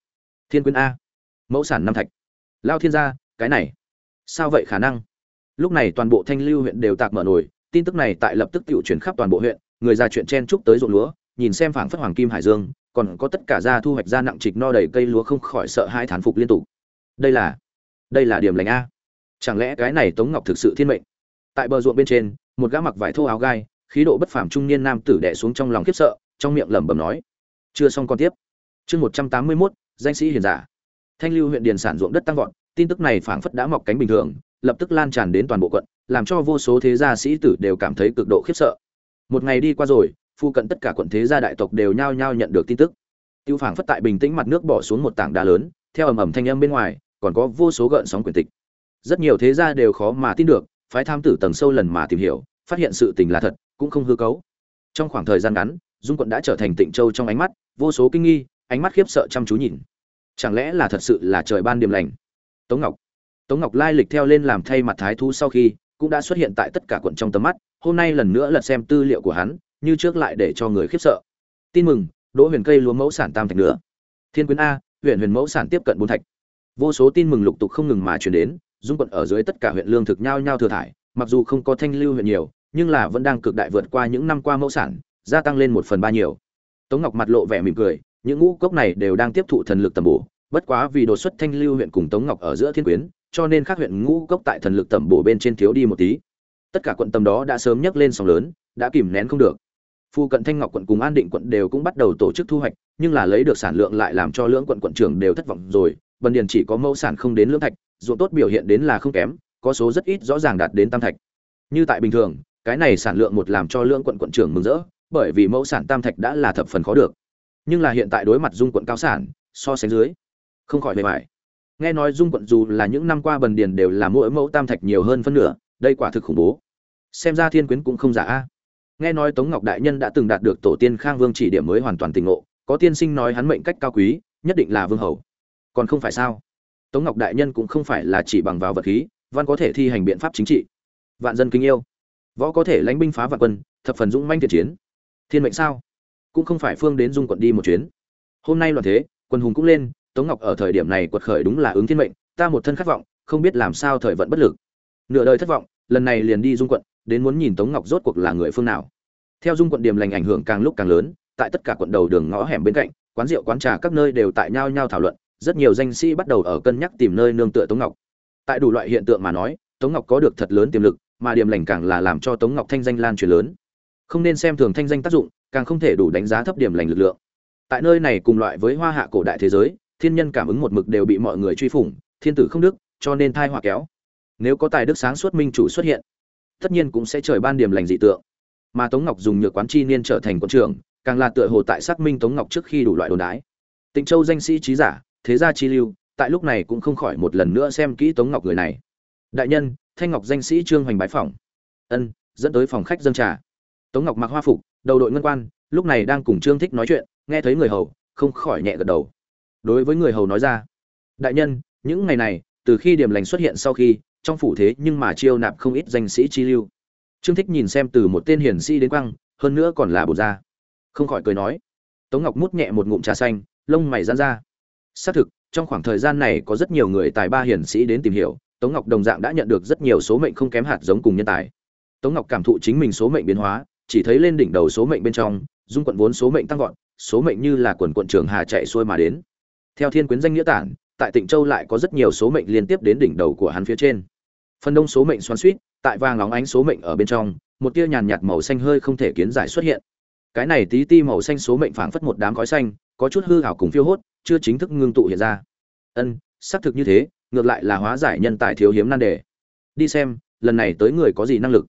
Thiên quyến a. Mẫu sản năm thạch. Lao thiên gia, cái này. Sao vậy khả năng? Lúc này toàn bộ thanh lưu huyện đều tạc mở nổi tin tức này tại lập tức tự chuyển khắp toàn bộ huyện, người ra chuyện chen chúc tới ruộng lúa, nhìn xem phảng phất hoàng kim hải dương, còn có tất cả ra thu hoạch ra nặng trịch no đầy cây lúa không khỏi sợ hai thán phục liên tục. Đây là đây là điểm lành a. Chẳng lẽ cái này tống ngọc thực sự thiên mệnh? Tại bờ ruộng bên trên, một gã mặc vải thô áo gai khí độ bất phàm trung niên nam tử đè xuống trong lòng khiếp sợ, trong miệng lẩm bẩm nói, chưa xong con tiếp. Chương một trăm tám mươi mốt, danh sĩ hiền giả. Thanh lưu huyện điền sản ruộng đất tăng vọt, tin tức này phảng phất đã mọc cánh bình thường, lập tức lan tràn đến toàn bộ quận, làm cho vô số thế gia sĩ tử đều cảm thấy cực độ khiếp sợ. Một ngày đi qua rồi, phu cận tất cả quận thế gia đại tộc đều nhao nhao nhận được tin tức. Tiêu phảng phất tại bình tĩnh mặt nước bỏ xuống một tảng đá lớn, theo ầm ầm thanh âm bên ngoài, còn có vô số gợn sóng quyền tịch. Rất nhiều thế gia đều khó mà tin được, phái tham tử tầng sâu lần mà tìm hiểu, phát hiện sự tình là thật cũng không hư cấu. Trong khoảng thời gian ngắn, dung quận đã trở thành tịnh châu trong ánh mắt, vô số kinh nghi, ánh mắt khiếp sợ chăm chú nhìn. Chẳng lẽ là thật sự là trời ban điềm lành? Tống ngọc. Tống ngọc lai lịch theo lên làm thay mặt thái thú sau khi, cũng đã xuất hiện tại tất cả quận trong tầm mắt, hôm nay lần nữa lật xem tư liệu của hắn, như trước lại để cho người khiếp sợ. Tin mừng, đỗ huyền cây lúa mẫu sản tam thạch nữa. Thiên quyến a, huyện huyền mẫu sản tiếp cận bốn thạch. Vô số tin mừng lục tục không ngừng mà chuyển đến, dung quận ở dưới tất cả huyện lương thực nhao nhao thừa thải, mặc dù không có thanh lưu huyện nhiều nhưng là vẫn đang cực đại vượt qua những năm qua mẫu sản, gia tăng lên một phần ba nhiều. Tống ngọc mặt lộ vẻ mỉm cười, những ngũ cốc này đều đang tiếp thụ thần lực tầm bổ, bất quá vì đột xuất thanh lưu huyện cùng tống ngọc ở giữa thiên quyến, cho nên các huyện ngũ cốc tại thần lực tầm bổ bên trên thiếu đi một tí. Tất cả quận tầm đó đã sớm nhấc lên sóng lớn, đã kìm nén không được. Phu cận thanh ngọc quận cùng an định quận đều cũng bắt đầu tổ chức thu hoạch, nhưng là lấy được sản lượng lại làm cho lưỡng quận quận trưởng đều thất vọng rồi bần điền chỉ có mẫu sản không đến lưỡng thạch, ruộng tốt biểu hiện đến là không kém, có số rất ít rõ ràng đạt đến tam thạch. Như tại bình thường cái này sản lượng một làm cho lưỡng quận quận trưởng mừng rỡ, bởi vì mẫu sản tam thạch đã là thập phần khó được. Nhưng là hiện tại đối mặt dung quận cao sản, so sánh dưới, không khỏi bề mại nghe nói dung quận dù là những năm qua bần điền đều là mỗi mẫu tam thạch nhiều hơn phân nửa, đây quả thực khủng bố. Xem ra thiên quyến cũng không giả. A nghe nói tống ngọc đại nhân đã từng đạt được tổ tiên khang vương chỉ điểm mới hoàn toàn tình ngộ, có tiên sinh nói hắn mệnh cách cao quý, nhất định là vương hầu. Còn không phải sao? Tống ngọc đại nhân cũng không phải là chỉ bằng vào vật khí văn có thể thi hành biện pháp chính trị. Vạn dân kính yêu võ có thể lãnh binh phá vạn quân, thập phần dũng manh thiện chiến. Thiên mệnh sao? Cũng không phải phương đến dung quận đi một chuyến. Hôm nay loạn thế, quân hùng cũng lên, tống ngọc ở thời điểm này quật khởi đúng là ứng thiên mệnh, ta một thân khát vọng, không biết làm sao thời vận bất lực. Nửa đời thất vọng, lần này liền đi dung quận, đến muốn nhìn tống ngọc rốt cuộc là người phương nào. Theo dung quận điểm lành ảnh hưởng càng lúc càng lớn, tại tất cả quận đầu đường ngõ hẻm bên cạnh, quán rượu, quán trà các nơi đều tại nhau nhau thảo luận, rất nhiều danh sĩ bắt đầu ở cân nhắc tìm nơi nương tựa tống ngọc. Tại đủ loại hiện tượng mà nói, tống ngọc có được thật lớn tiềm lực mà điểm lành càng là làm cho tống ngọc thanh danh lan truyền lớn. Không nên xem thường thanh danh tác dụng, càng không thể đủ đánh giá thấp điểm lành lực lượng. Tại nơi này cùng loại với hoa hạ cổ đại thế giới, thiên nhân cảm ứng một mực đều bị mọi người truy phủng, thiên tử không đức, cho nên thai họa kéo. Nếu có tài đức sáng suốt minh chủ xuất hiện, tất nhiên cũng sẽ trời ban điểm lành dị tượng. Mà tống ngọc dùng nhược quán chi niên trở thành quân trưởng, càng là tựa hồ tại xác minh tống ngọc trước khi đủ loại đồn đái. Tịnh châu danh sĩ trí giả, thế gia chi lưu, tại lúc này cũng không khỏi một lần nữa xem kỹ tống ngọc người này. Đại nhân thanh ngọc danh sĩ trương hoành bái phỏng. Ân, dẫn tới phòng khách dân trà. Tống ngọc mặc hoa phục, đầu đội ngân quan, lúc này đang cùng trương thích nói chuyện, nghe thấy người hầu, không khỏi nhẹ gật đầu. Đối với người hầu nói ra, đại nhân, những ngày này, từ khi điểm lành xuất hiện sau khi, trong phủ thế nhưng mà chiêu nạp không ít danh sĩ chi lưu. Trương thích nhìn xem từ một tên hiển sĩ đến quăng, hơn nữa còn là bột da không khỏi cười nói. Tống ngọc mút nhẹ một ngụm trà xanh, lông mày giãn ra. Xác thực, trong khoảng thời gian này có rất nhiều người tài ba hiển sĩ đến tìm hiểu tống ngọc đồng dạng đã nhận được rất nhiều số mệnh không kém hạt giống cùng nhân tài. Tống ngọc cảm thụ chính mình số mệnh biến hóa chỉ thấy lên đỉnh đầu số mệnh bên trong dung quận vốn số mệnh tăng vọt số mệnh như là quần quận trường hà chạy xuôi mà đến. Theo thiên quyến danh nghĩa tản tại tịnh châu lại có rất nhiều số mệnh liên tiếp đến đỉnh đầu của hắn phía trên. Phần đông số mệnh xoắn xuýt, tại vàng óng ánh số mệnh ở bên trong một tia nhàn nhạt màu xanh hơi không thể kiến giải xuất hiện. Cái này tí ti màu xanh số mệnh phảng phất một đám khói xanh có chút hư hảo cùng phiêu hốt chưa chính thức ngưng tụ hiện ra. Ân xác thực như thế ngược lại là hóa giải nhân tài thiếu hiếm nan đề. Đi xem, lần này tới người có gì năng lực.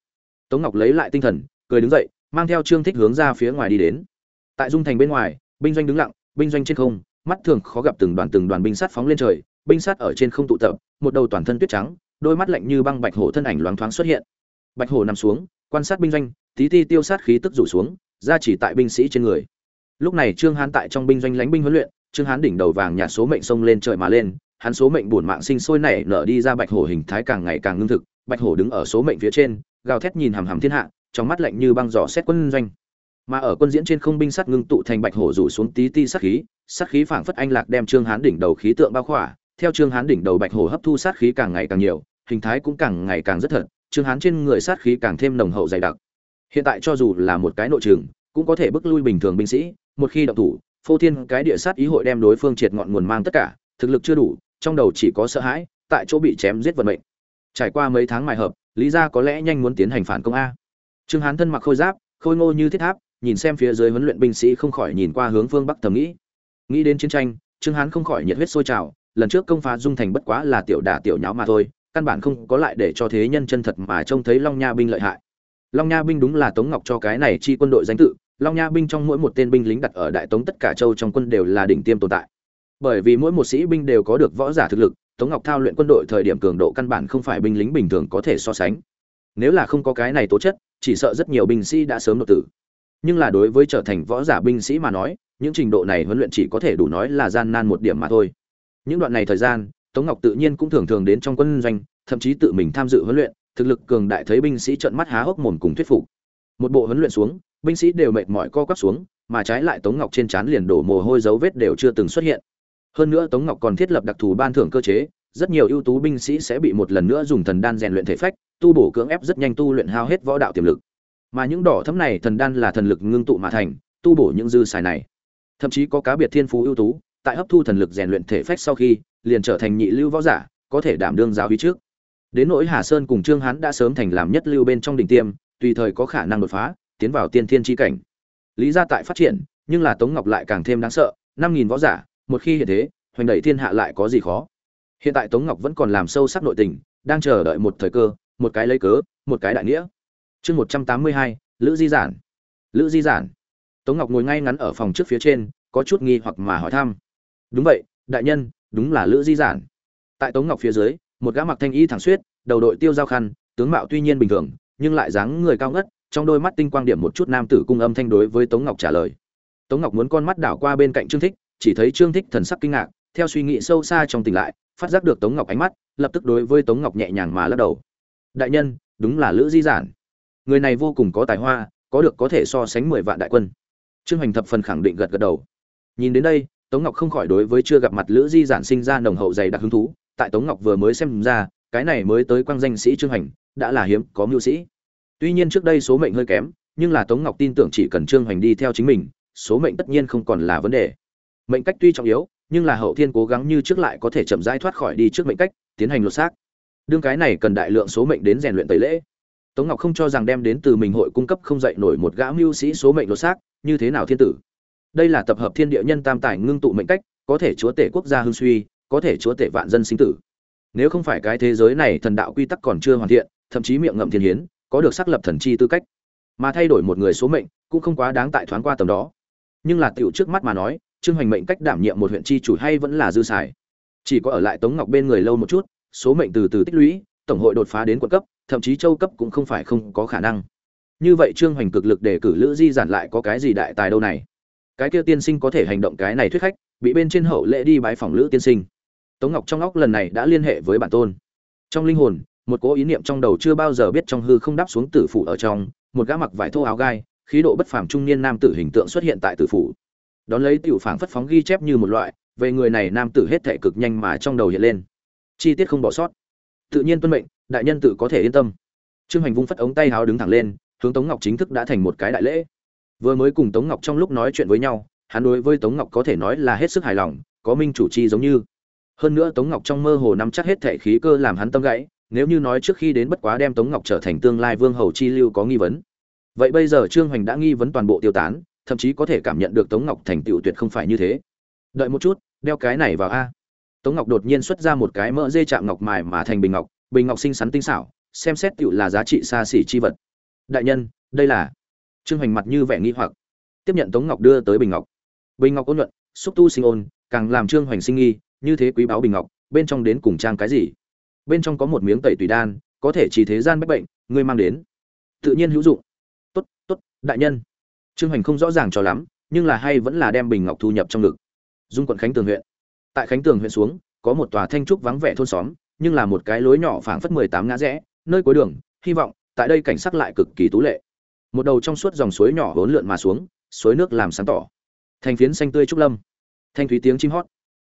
Tống ngọc lấy lại tinh thần, cười đứng dậy, mang theo trương thích hướng ra phía ngoài đi đến. Tại dung thành bên ngoài, binh doanh đứng lặng, binh doanh trên không, mắt thường khó gặp từng đoàn từng đoàn binh sát phóng lên trời, binh sát ở trên không tụ tập, một đầu toàn thân tuyết trắng, đôi mắt lạnh như băng bạch hổ thân ảnh loáng thoáng xuất hiện. Bạch hổ nằm xuống, quan sát binh doanh, tí ti tiêu sát khí tức rủ xuống, ra chỉ tại binh sĩ trên người. Lúc này trương hán tại trong binh doanh lánh binh huấn luyện, trương hán đỉnh đầu vàng nhà số mệnh sông lên trời mà lên hắn số mệnh buồn mạng sinh sôi nảy nở đi ra bạch hổ hình thái càng ngày càng ngưng thực, bạch hổ đứng ở số mệnh phía trên, gào thét nhìn hằm hằm thiên hạ, trong mắt lạnh như băng giỏ xét quân doanh. Mà ở quân diễn trên không binh sắt ngưng tụ thành bạch hổ rủ xuống tí ti sát khí sát khí phảng phất anh lạc đem trương hán đỉnh đầu khí tượng bao khỏa, theo trương hán đỉnh đầu bạch hổ hấp thu sát khí càng ngày càng nhiều, hình thái cũng càng ngày càng rất thật, trương hán trên người sát khí càng thêm nồng hậu dày đặc. Hiện tại cho dù là một cái nội trường, cũng có thể bức lui bình thường binh sĩ, một khi động thủ, phô thiên cái địa sát ý hội đem đối phương triệt ngọn nguồn mang tất cả, thực lực chưa đủ trong đầu chỉ có sợ hãi, tại chỗ bị chém giết vận mệnh. Trải qua mấy tháng mài hợp, lý ra có lẽ nhanh muốn tiến hành phản công a. Trương hán thân mặc khôi giáp, khôi ngô như thiết tháp, nhìn xem phía dưới huấn luyện binh sĩ không khỏi nhìn qua hướng phương bắc thầm nghĩ. Nghĩ đến chiến tranh, trương hán không khỏi nhiệt huyết sôi trào, lần trước công phá dung thành bất quá là tiểu đả tiểu nháo mà thôi, căn bản không có lại để cho thế nhân chân thật mà trông thấy long nha binh lợi hại. Long nha binh đúng là tống ngọc cho cái này chi quân đội danh tự, long nha binh trong mỗi một tên binh lính đặt ở đại tống tất cả châu trong quân đều là đỉnh tiêm tồn tại bởi vì mỗi một sĩ binh đều có được võ giả thực lực, tống ngọc thao luyện quân đội thời điểm cường độ căn bản không phải binh lính bình thường có thể so sánh. Nếu là không có cái này tố chất, chỉ sợ rất nhiều binh sĩ đã sớm đột tử. Nhưng là đối với trở thành võ giả binh sĩ mà nói, những trình độ này huấn luyện chỉ có thể đủ nói là gian nan một điểm mà thôi. Những đoạn này thời gian, tống ngọc tự nhiên cũng thường thường đến trong quân doanh, thậm chí tự mình tham dự huấn luyện, thực lực cường đại thấy binh sĩ trợn mắt há hốc mồm cùng thuyết phục. Một bộ huấn luyện xuống, binh sĩ đều mệt mỏi co quắp xuống, mà trái lại tống ngọc trên trán liền đổ mồ hôi dấu vết đều chưa từng xuất hiện hơn nữa tống ngọc còn thiết lập đặc thù ban thưởng cơ chế, rất nhiều ưu tú binh sĩ sẽ bị một lần nữa dùng thần đan rèn luyện thể phách, tu bổ cưỡng ép rất nhanh tu luyện hao hết võ đạo tiềm lực. Mà những đỏ thấm này thần đan là thần lực ngưng tụ mà thành, tu bổ những dư xài này. Thậm chí có cá biệt thiên phú ưu tú, tại hấp thu thần lực rèn luyện thể phách sau khi, liền trở thành nhị lưu võ giả, có thể đảm đương giáo hí trước. Đến nỗi hà sơn cùng trương hán đã sớm thành làm nhất lưu bên trong đỉnh tiêm, tùy thời có khả năng đột phá, tiến vào tiên thiên tri cảnh. Lý gia tại phát triển, nhưng là tống ngọc lại càng thêm đáng sợ, năm nghìn võ giả một khi hiện thế, hoành đẩy thiên hạ lại có gì khó? Hiện tại tống ngọc vẫn còn làm sâu sắc nội tình, đang chờ đợi một thời cơ, một cái lấy cớ, một cái đại nghĩa. Chương một trăm tám mươi hai, lữ di giản. Lữ di giản. Tống ngọc ngồi ngay ngắn ở phòng trước phía trên, có chút nghi hoặc mà hỏi thăm. Đúng vậy, đại nhân, đúng là lữ di giản. Tại tống ngọc phía dưới, một gã mặc thanh y thẳng suýt đầu đội tiêu giao khăn, tướng mạo tuy nhiên bình thường, nhưng lại dáng người cao ngất, trong đôi mắt tinh quang điểm một chút nam tử cung âm thanh đối với tống ngọc trả lời. Tống ngọc muốn con mắt đảo qua bên cạnh trương thích chỉ thấy trương thích thần sắc kinh ngạc, theo suy nghĩ sâu xa trong tỉnh lại, phát giác được tống ngọc ánh mắt, lập tức đối với tống ngọc nhẹ nhàng mà lắc đầu. Đại nhân, đúng là lữ di giản. Người này vô cùng có tài hoa, có được có thể so sánh mười vạn đại quân. Trương hoành thập phần khẳng định gật gật đầu. Nhìn đến đây, tống ngọc không khỏi đối với chưa gặp mặt lữ di giản sinh ra nồng hậu dày đặc hứng thú, tại tống ngọc vừa mới xem ra, cái này mới tới quang danh sĩ trương hoành, đã là hiếm có mưu sĩ. Tuy nhiên trước đây số mệnh hơi kém, nhưng là tống ngọc tin tưởng chỉ cần trương hoành đi theo chính mình, số mệnh tất nhiên không còn là vấn đề mệnh cách tuy trọng yếu, nhưng là hậu thiên cố gắng như trước lại có thể chậm rãi thoát khỏi đi trước mệnh cách, tiến hành lột xác. Đương cái này cần đại lượng số mệnh đến rèn luyện tẩy lễ. Tống ngọc không cho rằng đem đến từ mình hội cung cấp không dạy nổi một gã mưu sĩ số mệnh lột xác, như thế nào thiên tử? Đây là tập hợp thiên địa nhân tam tài ngưng tụ mệnh cách, có thể chúa tể quốc gia hưng suy, có thể chúa tể vạn dân sinh tử. Nếu không phải cái thế giới này thần đạo quy tắc còn chưa hoàn thiện, thậm chí miệng ngậm thiên hiến, có được xác lập thần chi tư cách. Mà thay đổi một người số mệnh cũng không quá đáng tại thoáng qua tầm đó. Nhưng là tiểu trước mắt mà nói trương hoành mệnh cách đảm nhiệm một huyện tri chủ hay vẫn là dư xài. Chỉ có ở lại tống ngọc bên người lâu một chút, số mệnh từ từ tích lũy, tổng hội đột phá đến quận cấp, thậm chí châu cấp cũng không phải không có khả năng. Như vậy trương hoành cực lực để cử lữ di giản lại có cái gì đại tài đâu này? Cái kia tiên sinh có thể hành động cái này thuyết khách, bị bên trên hậu lễ đi bái phòng lữ tiên sinh. Tống ngọc trong óc lần này đã liên hệ với bản tôn. Trong linh hồn, một cố ý niệm trong đầu chưa bao giờ biết trong hư không đáp xuống tử phủ ở trong, một gã mặc vải thô áo gai, khí độ bất phàm trung niên nam tử hình tượng xuất hiện tại tử phủ đón lấy tiểu phảng phất phóng ghi chép như một loại, về người này nam tử hết thể cực nhanh mà trong đầu hiện lên. Chi tiết không bỏ sót. Tự nhiên tuân mệnh, đại nhân tự có thể yên tâm. Trương hành vung phất ống tay háo đứng thẳng lên, hướng tống ngọc chính thức đã thành một cái đại lễ. Vừa mới cùng tống ngọc trong lúc nói chuyện với nhau, hắn đối với tống ngọc có thể nói là hết sức hài lòng, có minh chủ chi giống như. Hơn nữa tống ngọc trong mơ hồ nắm chắc hết thể khí cơ làm hắn tâm gãy, nếu như nói trước khi đến bất quá đem tống ngọc trở thành tương lai vương hầu chi lưu có nghi vấn. Vậy bây giờ trương hoành đã nghi vấn toàn bộ tiêu tán thậm chí có thể cảm nhận được tống ngọc thành tựu tuyệt không phải như thế. Đợi một chút, đeo cái này vào a. Tống ngọc đột nhiên xuất ra một cái mỡ dê chạm ngọc mài mà thành bình ngọc bình ngọc xinh xắn tinh xảo, xem xét tựu là giá trị xa xỉ chi vật. Đại nhân, đây là. Trương hoành mặt như vẻ nghi hoặc. Tiếp nhận tống ngọc đưa tới bình ngọc. Bình ngọc ôn nhuận, xúc tu sinh ôn, càng làm trương hoành sinh nghi, như thế quý báu bình ngọc, bên trong đến cùng trang cái gì? Bên trong có một miếng tẩy tùy đan, có thể chỉ thế gian bách bệnh, ngươi mang đến. Tự nhiên hữu dụng. Tốt tốt, đại nhân trương hoành không rõ ràng cho lắm, nhưng là hay vẫn là đem bình ngọc thu nhập trong ngực. Dung quận khánh tường huyện. Tại khánh tường huyện xuống, có một tòa thanh trúc vắng vẻ thôn xóm, nhưng là một cái lối nhỏ phảng phất mười tám ngã rẽ, nơi cuối đường, hy vọng, tại đây cảnh sắc lại cực kỳ tú lệ. Một đầu trong suốt dòng suối nhỏ hỗn lượn mà xuống, suối nước làm sáng tỏ. Thành phiến xanh tươi trúc lâm. Thanh thúy tiếng chim hót.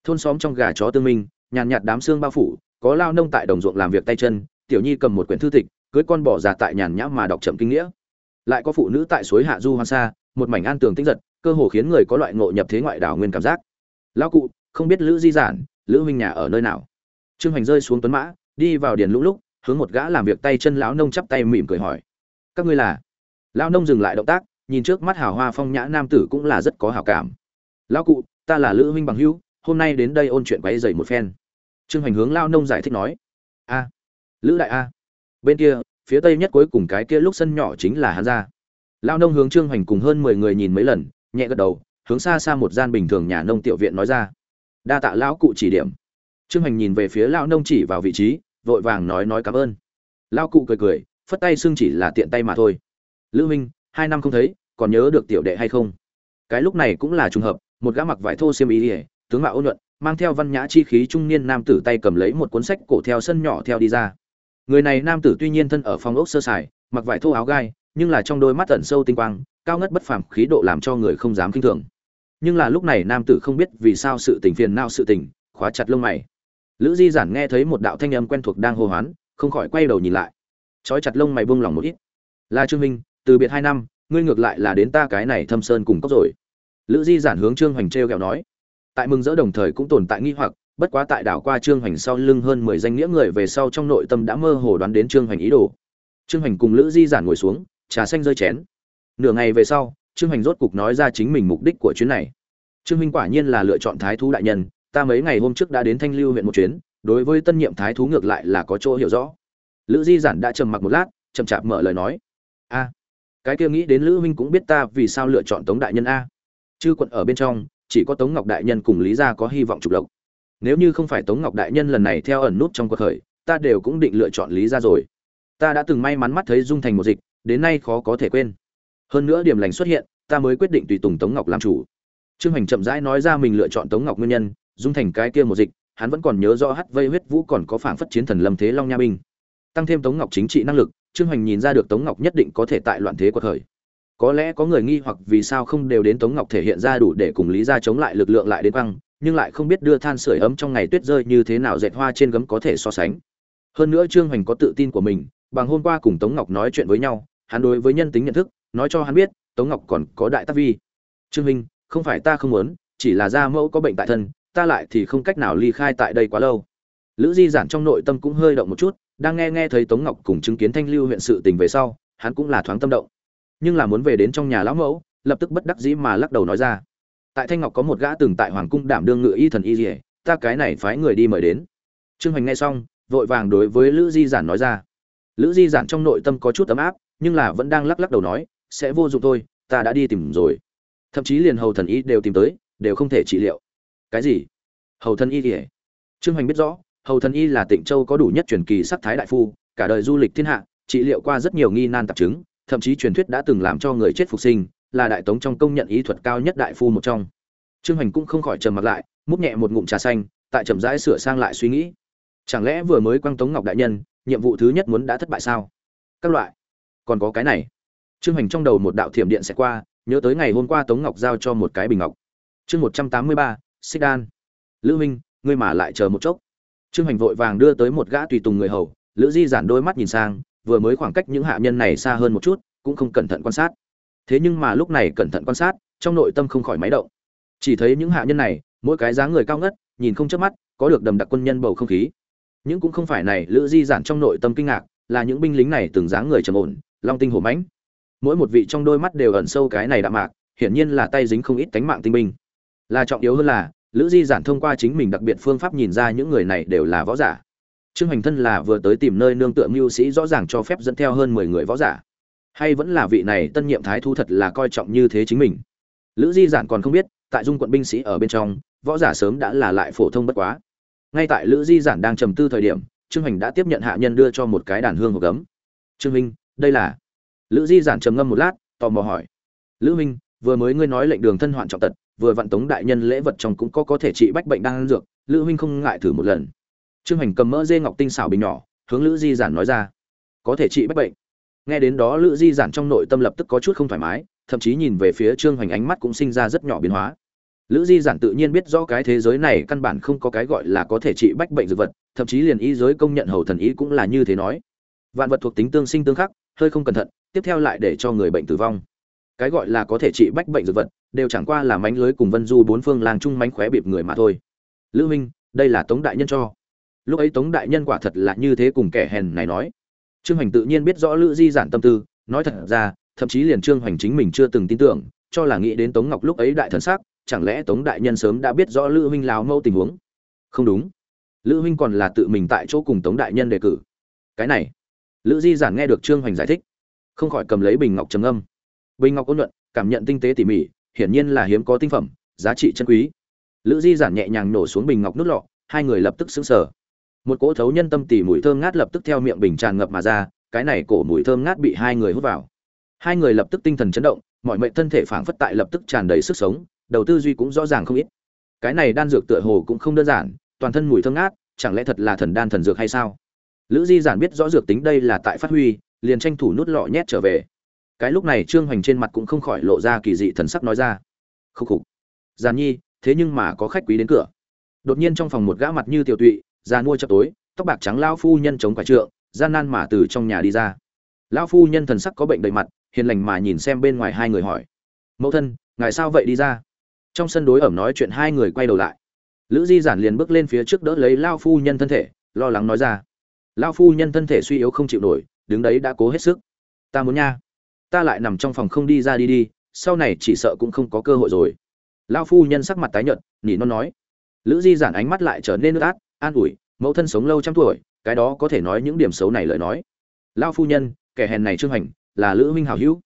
Thôn xóm trong gà chó tương minh, nhàn nhạt đám xương bao phủ, có lao nông tại đồng ruộng làm việc tay chân, tiểu nhi cầm một quyển thư tịch, cưới con bỏ già tại nhàn nhã mà đọc chậm kinh nghĩa lại có phụ nữ tại suối hạ du hoang sa một mảnh an tường tinh giật, cơ hồ khiến người có loại ngộ nhập thế ngoại đảo nguyên cảm giác. Lão cụ, không biết lữ di giản, lữ huynh nhà ở nơi nào? Trương hoành rơi xuống tuấn mã, đi vào điền lũ lúc, hướng một gã làm việc tay chân lão nông chắp tay mỉm cười hỏi. Các ngươi là? Lão nông dừng lại động tác, nhìn trước mắt hào hoa phong nhã nam tử cũng là rất có hảo cảm. Lão cụ, ta là lữ huynh bằng hữu, hôm nay đến đây ôn chuyện quấy dày một phen. Trương hoành hướng lao nông giải thích nói. A, lữ đại a. Bên kia phía tây nhất cuối cùng cái kia lúc sân nhỏ chính là hắn ra. Lao nông hướng trương hoành cùng hơn mười người nhìn mấy lần, nhẹ gật đầu, hướng xa xa một gian bình thường nhà nông tiểu viện nói ra. Đa tạ lão cụ chỉ điểm. Trương hoành nhìn về phía lão nông chỉ vào vị trí, vội vàng nói nói cảm ơn. Lão cụ cười cười, phất tay xưng chỉ là tiện tay mà thôi. Lữ minh, hai năm không thấy, còn nhớ được tiểu đệ hay không? Cái lúc này cũng là trùng hợp, một gã mặc vải thô xiêm y ỉa tướng mạo ôn nhuận, mang theo văn nhã chi khí trung niên nam tử tay cầm lấy một cuốn sách cổ theo sân nhỏ theo đi ra người này nam tử tuy nhiên thân ở phòng ốc sơ sài, mặc vải thô áo gai, nhưng là trong đôi mắt tẩn sâu tinh quang, cao ngất bất phàm, khí độ làm cho người không dám kinh thường. Nhưng là lúc này nam tử không biết vì sao sự tình phiền nao sự tình, khóa chặt lông mày. Lữ di giản nghe thấy một đạo thanh âm quen thuộc đang hô hoán, không khỏi quay đầu nhìn lại. Trói chặt lông mày buông lỏng một ít. Là trương minh, từ biệt hai năm, ngươi ngược lại là đến ta cái này thâm sơn cùng cốc rồi. Lữ di giản hướng trương hoành t r kẹo nói. Tại mừng rỡ đồng thời cũng tồn tại nghi hoặc bất quá tại đảo qua trương hoành sau lưng hơn mười danh nghĩa người về sau trong nội tâm đã mơ hồ đoán đến trương hoành ý đồ. Trương hoành cùng lữ di giản ngồi xuống, trà xanh rơi chén. Nửa ngày về sau, trương hoành rốt cục nói ra chính mình mục đích của chuyến này. Trương minh quả nhiên là lựa chọn thái thú đại nhân, ta mấy ngày hôm trước đã đến thanh lưu huyện một chuyến, đối với tân nhiệm thái thú ngược lại là có chỗ hiểu rõ. Lữ di giản đã trầm mặc một lát, chậm chạp mở lời nói. A, cái kia nghĩ đến lữ minh cũng biết ta vì sao lựa chọn tống đại nhân a. Chư quận ở bên trong, chỉ có tống ngọc đại nhân cùng lý gia có hy vọng trục lộc nếu như không phải tống ngọc đại nhân lần này theo ẩn nút trong cuộc khởi, ta đều cũng định lựa chọn lý gia rồi. Ta đã từng may mắn mắt thấy dung thành một dịch, đến nay khó có thể quên. Hơn nữa điểm lành xuất hiện, ta mới quyết định tùy tùng tống ngọc làm chủ. Trương Hành chậm rãi nói ra mình lựa chọn tống ngọc nguyên nhân, dung thành cái kia một dịch, hắn vẫn còn nhớ rõ hắt vây huyết vũ còn có phảng phất chiến thần lâm thế long nha binh. Tăng thêm tống ngọc chính trị năng lực, trương Hành nhìn ra được tống ngọc nhất định có thể tại loạn thế của thời có lẽ có người nghi hoặc vì sao không đều đến tống ngọc thể hiện ra đủ để cùng lý ra chống lại lực lượng lại đến băng nhưng lại không biết đưa than sưởi ấm trong ngày tuyết rơi như thế nào dệt hoa trên gấm có thể so sánh. Hơn nữa trương hoành có tự tin của mình, bằng hôm qua cùng tống ngọc nói chuyện với nhau, hắn đối với nhân tính nhận thức, nói cho hắn biết, tống ngọc còn có đại tác vi. Trương minh, không phải ta không muốn, chỉ là gia mẫu có bệnh tại thân, ta lại thì không cách nào ly khai tại đây quá lâu. Lữ di giản trong nội tâm cũng hơi động một chút, đang nghe nghe thấy tống ngọc cùng chứng kiến thanh lưu huyện sự tình về sau, hắn cũng là thoáng tâm động. Nhưng là muốn về đến trong nhà lão mẫu, lập tức bất đắc dĩ mà lắc đầu nói ra tại thanh ngọc có một gã từng tại hoàng cung đảm đương ngự y thần y dỉa ta cái này phái người đi mời đến. Trương hoành nghe xong, vội vàng đối với lữ di giản nói ra. Lữ di giản trong nội tâm có chút ấm áp, nhưng là vẫn đang lắc lắc đầu nói, sẽ vô dụng thôi, ta đã đi tìm rồi. Thậm chí liền hầu thần y đều tìm tới, đều không thể trị liệu. Cái gì? Hầu thần y kể trương hoành biết rõ, hầu thần y là tịnh châu có đủ nhất truyền kỳ sắc thái đại phu, cả đời du lịch thiên hạ, trị liệu qua rất nhiều nghi nan tạp chứng, thậm chí truyền thuyết đã từng làm cho người chết phục sinh là đại tống trong công nhận ý thuật cao nhất đại phu một trong. Trương hoành cũng không khỏi trầm mặt lại, múc nhẹ một ngụm trà xanh, tại trầm rãi sửa sang lại suy nghĩ. Chẳng lẽ vừa mới quăng tống ngọc đại nhân, nhiệm vụ thứ nhất muốn đã thất bại sao? Các loại. Còn có cái này. Trương hoành trong đầu một đạo thiểm điện sẽ qua, nhớ tới ngày hôm qua tống ngọc giao cho một cái bình ngọc. Chương một trăm tám mươi ba, xích đan. Lữ minh, ngươi mà lại chờ một chốc. Trương hoành vội vàng đưa tới một gã tùy tùng người hầu, lữ di giản đôi mắt nhìn sang, vừa mới khoảng cách những hạ nhân này xa hơn một chút, cũng không cẩn thận quan sát thế nhưng mà lúc này cẩn thận quan sát, trong nội tâm không khỏi máy động. Chỉ thấy những hạ nhân này, mỗi cái dáng người cao ngất, nhìn không chớp mắt, có được đầm đặc quân nhân bầu không khí. Những cũng không phải này, lữ di giản trong nội tâm kinh ngạc, là những binh lính này từng dáng người trầm ổn, long tinh hổ mãnh. Mỗi một vị trong đôi mắt đều ẩn sâu cái này đạm mạc, hiển nhiên là tay dính không ít cánh mạng tinh binh. Là trọng yếu hơn là, lữ di giản thông qua chính mình đặc biệt phương pháp nhìn ra những người này đều là võ giả. Trương hoành thân là vừa tới tìm nơi nương tựa mưu sĩ rõ ràng cho phép dẫn theo hơn mười người võ giả hay vẫn là vị này tân nhiệm thái thu thật là coi trọng như thế chính mình? Lữ di giản còn không biết, tại dung quận binh sĩ ở bên trong, võ giả sớm đã là lại phổ thông bất quá. Ngay tại lữ di giản đang trầm tư thời điểm, trương Hành đã tiếp nhận hạ nhân đưa cho một cái đàn hương hộp gấm. Trương minh, đây là lữ di giản trầm ngâm một lát, tò mò hỏi. Lữ minh, vừa mới ngươi nói lệnh đường thân hoạn trọng tật, vừa vặn tống đại nhân lễ vật trong cũng có có thể trị bách bệnh đang ăn dược, lữ huynh không ngại thử một lần. Trương Hành cầm mỡ dê ngọc tinh xảo bình nhỏ, hướng lữ di giản nói ra. Có thể trị bách bệnh nghe đến đó lữ di giản trong nội tâm lập tức có chút không thoải mái, thậm chí nhìn về phía trương hoành ánh mắt cũng sinh ra rất nhỏ biến hóa. Lữ di giản tự nhiên biết rõ cái thế giới này căn bản không có cái gọi là có thể trị bách bệnh dược vật, thậm chí liền y giới công nhận hầu thần ý cũng là như thế nói. Vạn vật thuộc tính tương sinh tương khắc, hơi không cẩn thận, tiếp theo lại để cho người bệnh tử vong. Cái gọi là có thể trị bách bệnh dược vật, đều chẳng qua là mánh lưới cùng vân du bốn phương làng chung mánh khóe bịp người mà thôi. Lữ minh, đây là tống đại nhân cho. Lúc ấy tống đại nhân quả thật là như thế cùng kẻ hèn này nói trương hoành tự nhiên biết rõ lữ di giản tâm tư nói thật ra thậm chí liền trương hoành chính mình chưa từng tin tưởng cho là nghĩ đến tống ngọc lúc ấy đại thần sắc chẳng lẽ tống đại nhân sớm đã biết rõ lữ huynh lào mâu tình huống? Không đúng. Lữ huynh còn là tự mình tại chỗ cùng tống đại nhân đề cử. Cái này lữ di giản nghe được trương hoành giải thích không khỏi cầm lấy bình ngọc trầm âm bình ngọc ôn luận, cảm nhận tinh tế tỉ mỉ hiển nhiên là hiếm có tinh phẩm giá trị chân quý. Lữ di giản nhẹ nhàng nổ xuống bình ngọc nút lọ hai người lập tức xứng sở một cỗ thấu nhân tâm tỉ mùi thơm ngát lập tức theo miệng bình tràn ngập mà ra, cái này cổ mùi thơm ngát bị hai người hút vào. Hai người lập tức tinh thần chấn động, mọi mệnh thân thể phảng phất tại lập tức tràn đầy sức sống, đầu tư duy cũng rõ ràng không ít. Cái này đan dược tựa hồ cũng không đơn giản, toàn thân mùi thơm ngát, chẳng lẽ thật là thần đan thần dược hay sao? Lữ di giản biết rõ dược tính đây là tại phát huy, liền tranh thủ nút lọ nhét trở về. Cái lúc này trương hoành trên mặt cũng không khỏi lộ ra kỳ dị thần sắc nói ra. Khúc khục. Giàn nhi, thế nhưng mà có khách quý đến cửa. Đột nhiên trong phòng một gã mặt như tiểu tụy già nuôi chập tối, tóc bạc trắng lao phu nhân chống quả trượng, gian nan mà từ trong nhà đi ra. Lão phu nhân thần sắc có bệnh đầy mặt, hiền lành mà nhìn xem bên ngoài hai người hỏi. Mẫu thân, ngài sao vậy đi ra? Trong sân đối ẩm nói chuyện hai người quay đầu lại. Lữ di giản liền bước lên phía trước đỡ lấy lao phu nhân thân thể, lo lắng nói ra. Lao phu nhân thân thể suy yếu không chịu nổi, đứng đấy đã cố hết sức. Ta muốn nha. Ta lại nằm trong phòng không đi ra đi đi, sau này chỉ sợ cũng không có cơ hội rồi. Lao phu nhân sắc mặt tái nhợt nhỉ non nói. Lữ di giản ánh mắt lại trở nên nước át an ủi, mẫu thân sống lâu trăm tuổi, cái đó có thể nói những điểm xấu này lời nói. Lao phu nhân, kẻ hèn này trương hành là lữ huynh hảo hữu.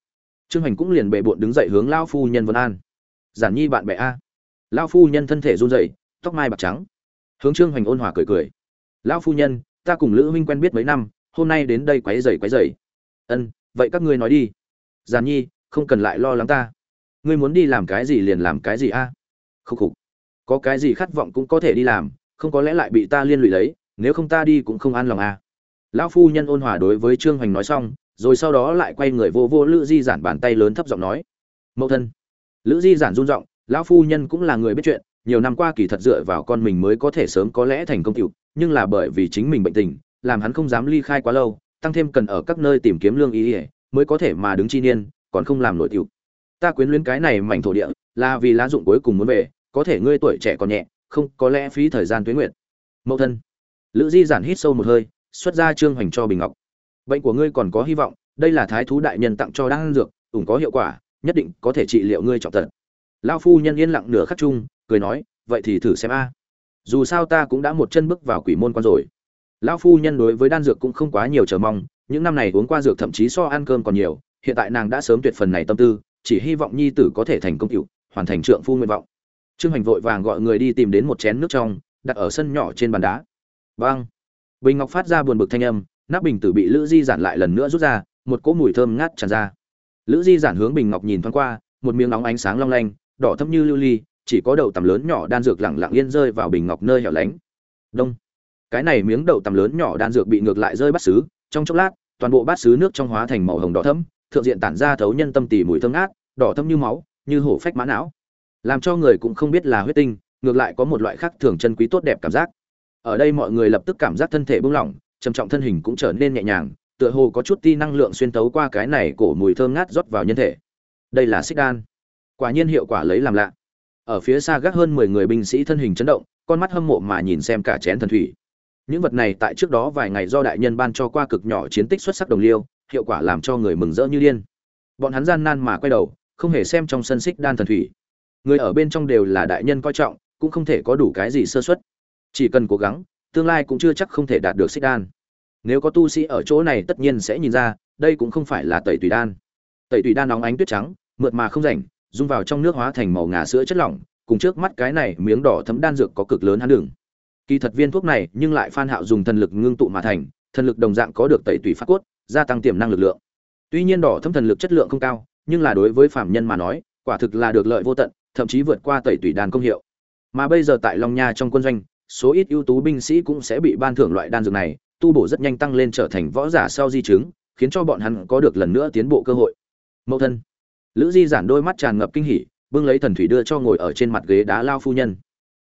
Trương hành cũng liền bệ bộn đứng dậy hướng lao phu nhân vân an. Giản nhi bạn bè a. Lao phu nhân thân thể run rẩy, tóc mai bạc trắng. Hướng trương hoành ôn hòa cười cười. Lão phu nhân, ta cùng lữ huynh quen biết mấy năm, hôm nay đến đây quấy rầy quấy rầy. Ân, vậy các ngươi nói đi. Giàn nhi, không cần lại lo lắng ta. Ngươi muốn đi làm cái gì liền làm cái gì a. À? khúc khục. Có cái gì khát vọng cũng có thể đi làm không có lẽ lại bị ta liên lụy lấy, nếu không ta đi cũng không an lòng a lão phu nhân ôn hòa đối với trương hoành nói xong, rồi sau đó lại quay người vô vô lữ di giản bàn tay lớn thấp giọng nói mẫu thân. Lữ di giản run giọng, lão phu nhân cũng là người biết chuyện, nhiều năm qua kỳ thật dựa vào con mình mới có thể sớm có lẽ thành công cựu nhưng là bởi vì chính mình bệnh tình, làm hắn không dám ly khai quá lâu, tăng thêm cần ở các nơi tìm kiếm lương ý ỉa mới có thể mà đứng chi niên, còn không làm nổi cựu ta quyến luyến cái này mảnh thổ địa, là vì lá dụng cuối cùng muốn về, có thể ngươi tuổi trẻ còn nhẹ không có lẽ phí thời gian tuyến nguyện mẫu thân. Lữ di giản hít sâu một hơi, xuất ra trương hoành cho bình ngọc. Bệnh của ngươi còn có hy vọng, đây là thái thú đại nhân tặng cho đan dược, ủng có hiệu quả, nhất định có thể trị liệu ngươi trọng tật. Lao phu nhân yên lặng nửa khắc chung, cười nói, vậy thì thử xem a. Dù sao ta cũng đã một chân bước vào quỷ môn quan rồi. Lão phu nhân đối với đan dược cũng không quá nhiều chờ mong, những năm này uống qua dược thậm chí so ăn cơm còn nhiều, hiện tại nàng đã sớm tuyệt phần này tâm tư, chỉ hy vọng nhi tử có thể thành công cựu, hoàn thành trượng phu nguyện vọng trương hành vội vàng gọi người đi tìm đến một chén nước trong, đặt ở sân nhỏ trên bàn đá. Vang bình ngọc phát ra buồn bực thanh âm, nắp bình tử bị lữ di giản lại lần nữa rút ra, một cỗ mùi thơm ngát tràn ra. Lữ di giản hướng bình ngọc nhìn thoáng qua, một miếng nóng ánh sáng long lanh, đỏ thấp như lưu ly, chỉ có đậu tầm lớn nhỏ đan dược lẳng lặng yên rơi vào bình ngọc nơi hẻo lánh. Đông. Cái này miếng đậu tầm lớn nhỏ đan dược bị ngược lại rơi bát xứ, trong chốc lát, toàn bộ bát xứ nước trong hóa thành màu hồng đỏ thẫm, thượng diện tản ra thấu nhân tâm tỉ mùi thơm ngát, đỏ thẫm như máu, như hổ phách mã não làm cho người cũng không biết là huyết tinh, ngược lại có một loại khác thường chân quý tốt đẹp cảm giác. Ở đây mọi người lập tức cảm giác thân thể buông lỏng, trầm trọng thân hình cũng trở nên nhẹ nhàng, tựa hồ có chút ti năng lượng xuyên tấu qua cái này cổ mùi thơm ngát rót vào nhân thể. Đây là xích đan. Quả nhiên hiệu quả lấy làm lạ. Ở phía xa gác hơn mười người binh sĩ thân hình chấn động, con mắt hâm mộ mà nhìn xem cả chén thần thủy. Những vật này tại trước đó vài ngày do đại nhân ban cho qua cực nhỏ chiến tích xuất sắc đồng liêu, hiệu quả làm cho người mừng rỡ như điên. Bọn hắn gian nan mà quay đầu, không hề xem trong sân xích đan thần thủy người ở bên trong đều là đại nhân coi trọng, cũng không thể có đủ cái gì sơ xuất chỉ cần cố gắng, tương lai cũng chưa chắc không thể đạt được xích đan. Nếu có tu sĩ ở chỗ này tất nhiên sẽ nhìn ra, đây cũng không phải là tẩy tùy đan. Tẩy tùy đan nóng ánh tuyết trắng, mượt mà không rảnh, dung vào trong nước hóa thành màu ngà sữa chất lỏng, cùng trước mắt cái này miếng đỏ thấm đan dược có cực lớn hắn đường. Kỳ thật viên thuốc này, nhưng lại phan hạo dùng thần lực ngưng tụ mà thành, thần lực đồng dạng có được tẩy tùy phát cốt, gia tăng tiềm năng lực lượng. Tuy nhiên đỏ thấm thần lực chất lượng không cao, nhưng là đối với phạm nhân mà nói, quả thực là được lợi vô tận thậm chí vượt qua tẩy tùy đan công hiệu. Mà bây giờ tại long nha trong quân doanh, số ít ưu tú binh sĩ cũng sẽ bị ban thưởng loại đan dược này, tu bổ rất nhanh tăng lên trở thành võ giả sau di chứng, khiến cho bọn hắn có được lần nữa tiến bộ cơ hội. Mẫu thân. Lữ di giản đôi mắt tràn ngập kinh hỉ, bưng lấy thần thủy đưa cho ngồi ở trên mặt ghế đá lao phu nhân.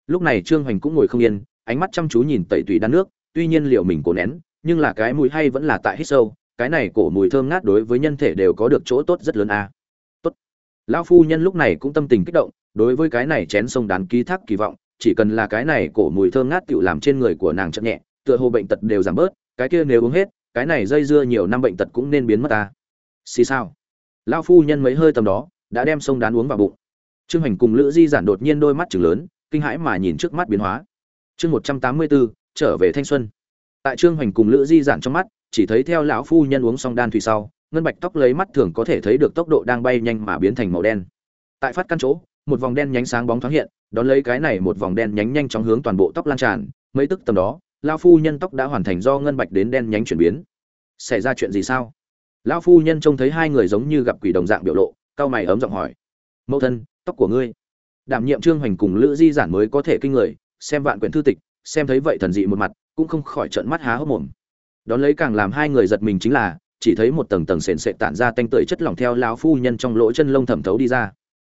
Lúc này trương hoành cũng ngồi không yên, ánh mắt chăm chú nhìn tẩy tùy đan nước, tuy nhiên liệu mình cố nén, nhưng là cái mùi hay vẫn là tại hít sâu, cái này cổ mùi thơm ngát đối với nhân thể đều có được chỗ tốt rất lớn a. À. tốt. Lão phu nhân lúc này cũng tâm tình kích động đối với cái này chén sông đán ký thác kỳ vọng, chỉ cần là cái này cổ mùi thơm ngát tựu làm trên người của nàng chậm nhẹ, tựa hồ bệnh tật đều giảm bớt, cái kia nếu uống hết, cái này dây dưa nhiều năm bệnh tật cũng nên biến mất ta. Xì sao lão phu nhân mấy hơi tầm đó, đã đem sông đán uống vào bụng. Trương hành cùng lữ di giản đột nhiên đôi mắt chừng lớn, kinh hãi mà nhìn trước mắt biến hóa. Chương một trăm tám mươi bốn trở về thanh xuân. Tại trương hành cùng lữ di giản trong mắt, chỉ thấy theo lão phu nhân uống xong đan thủy sau, ngân bạch tóc lấy mắt thường có thể thấy được tốc độ đang bay nhanh mà biến thành màu đen. Tại phát căn chỗ một vòng đen nhánh sáng bóng thoáng hiện, đón lấy cái này một vòng đen nhánh nhanh chóng hướng toàn bộ tóc lan tràn, mấy tức tầm đó, lão phu nhân tóc đã hoàn thành do ngân bạch đến đen nhánh chuyển biến. Xảy ra chuyện gì sao? Lão phu nhân trông thấy hai người giống như gặp quỷ đồng dạng biểu lộ cao mày ấm giọng hỏi. Mẫu thân, tóc của ngươi. Đảm nhiệm trương hoành cùng lữ di giản mới có thể kinh người, xem vạn quyển thư tịch, xem thấy vậy thần dị một mặt, cũng không khỏi trợn mắt há hốc mồm. Đón lấy càng làm hai người giật mình chính là, chỉ thấy một tầng tầng sền sệt tản ra tanh tưởi chất lỏng theo lão phu nhân trong lỗ chân lông thẩm thấu đi ra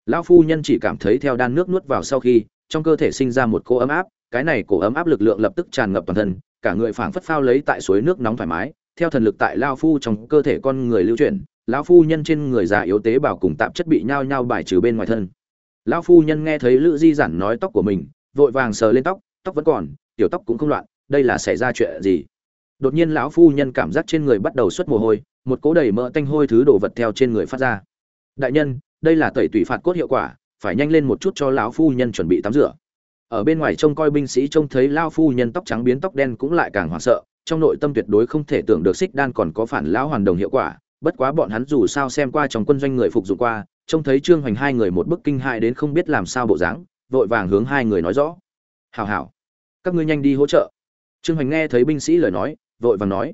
lão phu nhân chỉ cảm thấy theo đan nước nuốt vào sau khi, trong cơ thể sinh ra một cô ấm áp, cái này cổ ấm áp lực lượng lập tức tràn ngập toàn thân, cả người phảng phất phao lấy tại suối nước nóng thoải mái, theo thần lực tại lao phu trong cơ thể con người lưu chuyển, lão phu nhân trên người già yếu tế bào cùng tạp chất bị nhao nhao bài trừ bên ngoài thân. Lão phu nhân nghe thấy lữ di giản nói tóc của mình, vội vàng sờ lên tóc tóc vẫn còn, tiểu tóc cũng không loạn, đây là xảy ra chuyện gì? Đột nhiên lão phu nhân cảm giác trên người bắt đầu xuất mồ hôi, một cỗ đầy mỡ tanh hôi thứ đồ vật theo trên người phát ra. Đại nhân đây là tẩy tủy phạt cốt hiệu quả, phải nhanh lên một chút cho lão phu nhân chuẩn bị tắm rửa. Ở bên ngoài trông coi binh sĩ trông thấy lão phu nhân tóc trắng biến tóc đen cũng lại càng hoảng sợ, trong nội tâm tuyệt đối không thể tưởng được xích đan còn có phản lão hoàn đồng hiệu quả, bất quá bọn hắn dù sao xem qua trong quân doanh người phục dụng qua, trông thấy trương hoành hai người một bức kinh hại đến không biết làm sao bộ dáng, vội vàng hướng hai người nói rõ. Hào hào các ngươi nhanh đi hỗ trợ. Trương hoành nghe thấy binh sĩ lời nói, vội vàng nói.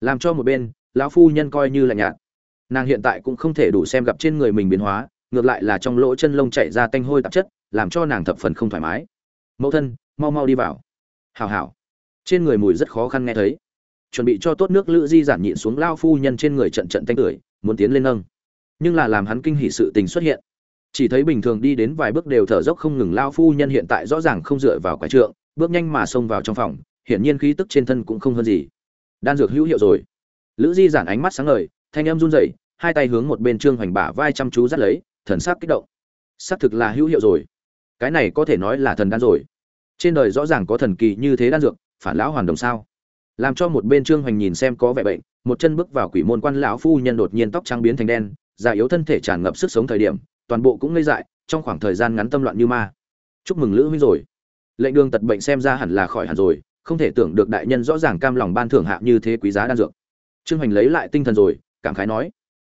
Làm cho một bên, lão phu nhân coi như là nhạt nàng hiện tại cũng không thể đủ xem gặp trên người mình biến hóa, ngược lại là trong lỗ chân lông chạy ra tanh hôi tạp chất, làm cho nàng thập phần không thoải mái. Mẫu thân, mau mau đi vào. Hào hào trên người mùi rất khó khăn nghe thấy. Chuẩn bị cho tốt nước lữ di giản nhịn xuống lao phu nhân trên người trận trận tanh tưởi, muốn tiến lên nâng. Nhưng là làm hắn kinh hỉ sự tình xuất hiện. Chỉ thấy bình thường đi đến vài bước đều thở dốc không ngừng, lao phu nhân hiện tại rõ ràng không dựa vào quả trượng, bước nhanh mà xông vào trong phòng, hiển nhiên khí tức trên thân cũng không hơn gì. Đan dược hữu hiệu rồi. Lữ di giản ánh mắt sáng ngời thanh em run rẩy, hai tay hướng một bên trương hoành bả vai chăm chú dắt lấy, thần sắc kích động. Xác thực là hữu hiệu rồi. Cái này có thể nói là thần đan rồi. Trên đời rõ ràng có thần kỳ như thế đan dược, phản lão hoàn đồng sao? Làm cho một bên trương hoành nhìn xem có vẻ bệnh, một chân bước vào quỷ môn quan lão phu nhân đột nhiên tóc trắng biến thành đen già yếu thân thể tràn ngập sức sống thời điểm, toàn bộ cũng ngây dại, trong khoảng thời gian ngắn tâm loạn như ma. Chúc mừng lữ huynh rồi. Lệnh đường tật bệnh xem ra hẳn là khỏi hẳn rồi, không thể tưởng được đại nhân rõ ràng cam lòng ban thưởng hạ như thế quý giá đan dược. Trương hoành lấy lại tinh thần rồi cảm khái nói.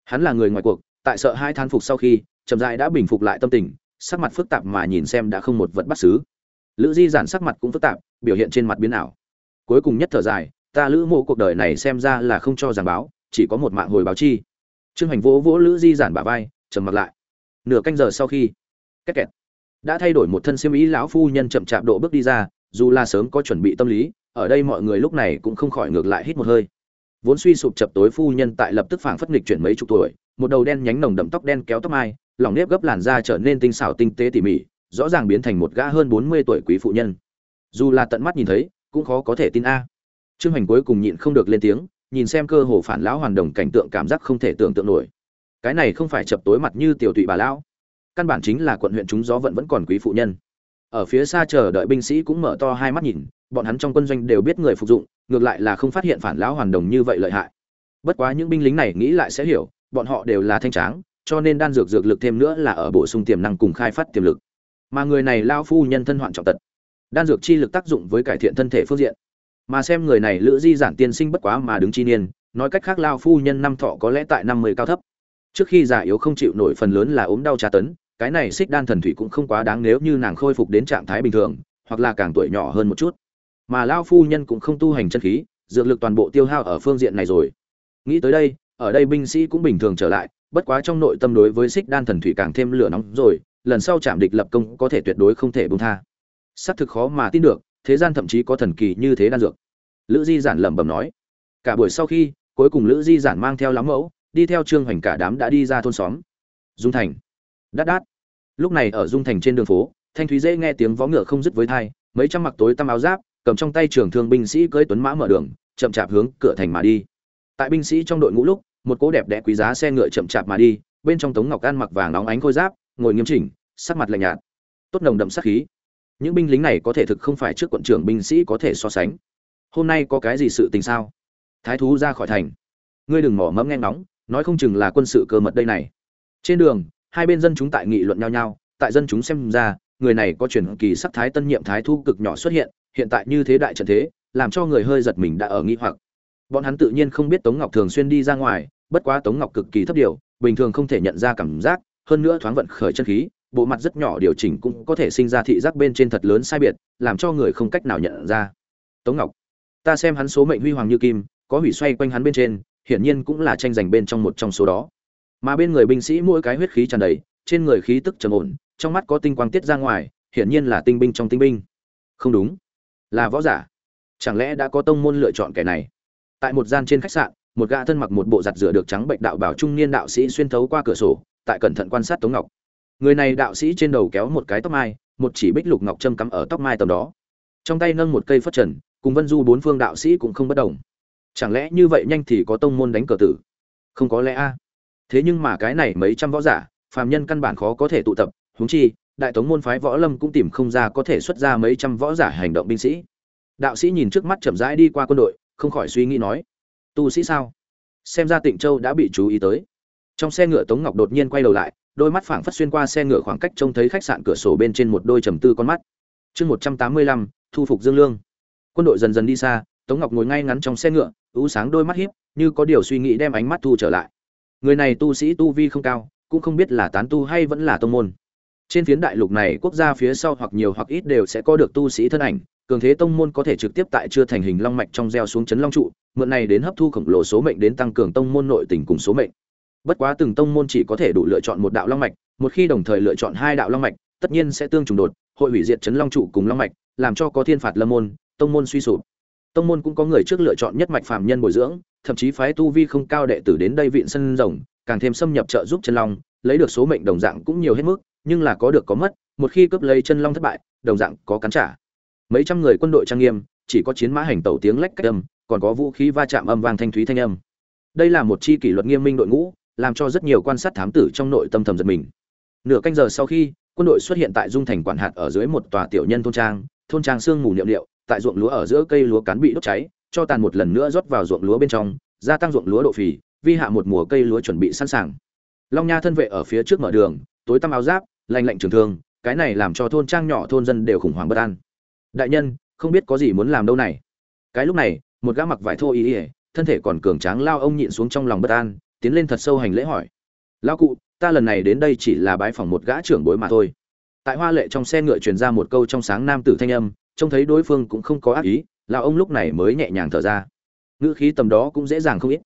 Hắn là người ngoài cuộc, tại sợ hai than phục sau khi, chậm rãi đã bình phục lại tâm tình, sắc mặt phức tạp mà nhìn xem đã không một vật bắt xứ. Lữ di giản sắc mặt cũng phức tạp, biểu hiện trên mặt biến ảo. Cuối cùng nhất thở dài, ta lữ mộ cuộc đời này xem ra là không cho giảng báo, chỉ có một mạng hồi báo chi. Trương hành vỗ vỗ lữ di giản bả vai, trầm mặt lại. Nửa canh giờ sau khi, két kẹt đã thay đổi một thân siêu ý lão phu nhân chậm chạp độ bước đi ra, dù là sớm có chuẩn bị tâm lý, ở đây mọi người lúc này cũng không khỏi ngược lại hít một hơi vốn suy sụp chập tối phu nhân tại lập tức phảng phất nghịch chuyển mấy chục tuổi, một đầu đen nhánh nồng đậm tóc đen kéo tóc mai lỏng nếp gấp làn da trở nên tinh xảo tinh tế tỉ mỉ, rõ ràng biến thành một gã hơn bốn mươi tuổi quý phụ nhân. Dù là tận mắt nhìn thấy, cũng khó có thể tin a. Trương hành cuối cùng nhịn không được lên tiếng, nhìn xem cơ hồ phản lão hoàn đồng cảnh tượng cảm giác không thể tưởng tượng nổi. Cái này không phải chập tối mặt như tiểu tụy bà lão. Căn bản chính là quận huyện chúng gió vẫn vẫn còn quý phụ nhân. Ở phía xa chờ đợi binh sĩ cũng mở to hai mắt nhìn bọn hắn trong quân doanh đều biết người phục dụng, ngược lại là không phát hiện phản lão hoàn đồng như vậy lợi hại. Bất quá những binh lính này nghĩ lại sẽ hiểu, bọn họ đều là thanh tráng, cho nên đan dược dược lực thêm nữa là ở bổ sung tiềm năng cùng khai phát tiềm lực. Mà người này lao phu nhân thân hoạn trọng tật. Đan dược chi lực tác dụng với cải thiện thân thể phương diện. Mà xem người này lữ di giản tiên sinh bất quá mà đứng chi niên, nói cách khác lao phu nhân năm thọ có lẽ tại năm mươi cao thấp. Trước khi già yếu không chịu nổi phần lớn là ốm đau tra tấn, cái này xích đan thần thủy cũng không quá đáng nếu như nàng khôi phục đến trạng thái bình thường, hoặc là càng tuổi nhỏ hơn một chút mà lao phu nhân cũng không tu hành chân khí, dược lực toàn bộ tiêu hao ở phương diện này rồi. Nghĩ tới đây, ở đây binh sĩ cũng bình thường trở lại, bất quá trong nội tâm đối với xích đan thần thủy càng thêm lửa nóng rồi, lần sau chạm địch lập công có thể tuyệt đối không thể buông tha. Xác thực khó mà tin được, thế gian thậm chí có thần kỳ như thế đan dược. Lữ di giản lẩm bẩm nói. Cả buổi sau khi, cuối cùng lữ di giản mang theo lắm mẫu, đi theo trương hoành cả đám đã đi ra thôn xóm. Dung thành. Đát đát. Lúc này ở dung thành trên đường phố, thanh thúy dễ nghe tiếng vó ngựa không dứt với thai, mấy trăm mặc tối tăm áo giáp cầm trong tay trường thương binh sĩ cưỡi tuấn mã mở đường, chậm chạp hướng cửa thành mà đi. Tại binh sĩ trong đội ngũ lúc, một cỗ đẹp đẽ quý giá xe ngựa chậm chạp mà đi, bên trong tống ngọc an mặc vàng nóng ánh khôi giáp, ngồi nghiêm chỉnh, sắc mặt lạnh nhạt. Tốt nồng đậm sắc khí. Những binh lính này có thể thực không phải trước quận trưởng binh sĩ có thể so sánh. Hôm nay có cái gì sự tình sao? Thái thú ra khỏi thành. Ngươi đừng mỏ mẫm nghe ngóng, nói không chừng là quân sự cơ mật đây này. Trên đường, hai bên dân chúng tại nghị luận nhau nhau, tại dân chúng xem ra người này có truyền kỳ sắc thái tân nhiệm thái thu cực nhỏ xuất hiện hiện tại như thế đại trận thế, làm cho người hơi giật mình đã ở nghi hoặc. Bọn hắn tự nhiên không biết tống ngọc thường xuyên đi ra ngoài, bất quá tống ngọc cực kỳ thấp điều, bình thường không thể nhận ra cảm giác, hơn nữa thoáng vận khởi chân khí, bộ mặt rất nhỏ điều chỉnh cũng có thể sinh ra thị giác bên trên thật lớn sai biệt, làm cho người không cách nào nhận ra. Tống ngọc, ta xem hắn số mệnh huy hoàng như kim, có hủy xoay quanh hắn bên trên, hiển nhiên cũng là tranh giành bên trong một trong số đó. Mà bên người binh sĩ mỗi cái huyết khí tràn đầy, trên người khí tức trầm ổn trong mắt có tinh quang tiết ra ngoài, hiển nhiên là tinh binh trong tinh binh. Không đúng. Là võ giả. Chẳng lẽ đã có tông môn lựa chọn kẻ này? Tại một gian trên khách sạn, một gã thân mặc một bộ giặt rửa được trắng bệnh đạo bảo trung niên đạo sĩ xuyên thấu qua cửa sổ, tại cẩn thận quan sát tống ngọc. Người này đạo sĩ trên đầu kéo một cái tóc mai, một chỉ bích lục ngọc châm cắm ở tóc mai tầm đó. Trong tay nâng một cây phất trần, cùng vân du bốn phương đạo sĩ cũng không bất đồng. Chẳng lẽ như vậy nhanh thì có tông môn đánh cờ tử? Không có lẽ a. Thế nhưng mà cái này mấy trăm võ giả, phàm nhân căn bản khó có thể tụ tập huống chi, đại tống môn phái võ lâm cũng tìm không ra có thể xuất ra mấy trăm võ giả hành động binh sĩ. Đạo sĩ nhìn trước mắt chậm rãi đi qua quân đội, không khỏi suy nghĩ nói, tu sĩ sao? Xem ra tịnh châu đã bị chú ý tới. Trong xe ngựa tống ngọc đột nhiên quay đầu lại, đôi mắt phảng phất xuyên qua xe ngựa khoảng cách trông thấy khách sạn cửa sổ bên trên một đôi trầm tư con mắt. Chương một trăm tám mươi lăm, thu phục dương lương. Quân đội dần dần đi xa, tống ngọc ngồi ngay ngắn trong xe ngựa, ú sáng đôi mắt hiếp như có điều suy nghĩ đem ánh mắt thu trở lại. Người này tu sĩ tu vi không cao, cũng không biết là tán tu hay vẫn là tông môn trên phiến đại lục này, quốc gia phía sau hoặc nhiều hoặc ít đều sẽ có được tu sĩ thân ảnh, cường thế tông môn có thể trực tiếp tại chưa thành hình long mạch trong gieo xuống chấn long trụ, mượn này đến hấp thu khổng lồ số mệnh đến tăng cường tông môn nội tình cùng số mệnh. Bất quá từng tông môn chỉ có thể đủ lựa chọn một đạo long mạch, một khi đồng thời lựa chọn hai đạo long mạch, tất nhiên sẽ tương trùng đột, hội hủy diệt chấn long trụ cùng long mạch, làm cho có thiên phạt lâm môn, tông môn suy sụp. Tông môn cũng có người trước lựa chọn nhất mạch phàm nhân bồi dưỡng, thậm chí phái tu vi không cao đệ tử đến đây viện sân rồng, càng thêm xâm nhập trợ giúp chân long, lấy được số mệnh đồng dạng cũng nhiều hết mức nhưng là có được có mất, một khi cướp lấy chân long thất bại, đồng dạng có cắn trả. Mấy trăm người quân đội trang nghiêm, chỉ có chiến mã hành tẩu tiếng lách cách âm, còn có vũ khí va chạm âm vang thanh thúy thanh âm. Đây là một chi kỷ luật nghiêm minh đội ngũ, làm cho rất nhiều quan sát thám tử trong nội tâm thầm giật mình. Nửa canh giờ sau khi, quân đội xuất hiện tại dung thành quản hạt ở dưới một tòa tiểu nhân thôn trang thôn trang sương mù niệm liệu, tại ruộng lúa ở giữa cây lúa cán bị đốt cháy, cho tàn một lần nữa rót vào ruộng lúa bên trong, gia tăng ruộng lúa độ phì, vi hạ một mùa cây lúa chuẩn bị sẵn sàng. Long nha thân vệ ở phía trước mở đường, tối tăm áo giáp lành lạnh trường thương, cái này làm cho thôn trang nhỏ thôn dân đều khủng hoảng bất an. Đại nhân, không biết có gì muốn làm đâu này. Cái lúc này, một gã mặc vải thô y ỉa thân thể còn cường tráng lao ông nhịn xuống trong lòng bất an, tiến lên thật sâu hành lễ hỏi. Lao cụ, ta lần này đến đây chỉ là bái phỏng một gã trưởng bối mà thôi. Tại hoa lệ trong xe ngựa truyền ra một câu trong sáng nam tử thanh âm, trông thấy đối phương cũng không có ác ý lao ông lúc này mới nhẹ nhàng thở ra. Ngữ khí tầm đó cũng dễ dàng không ít.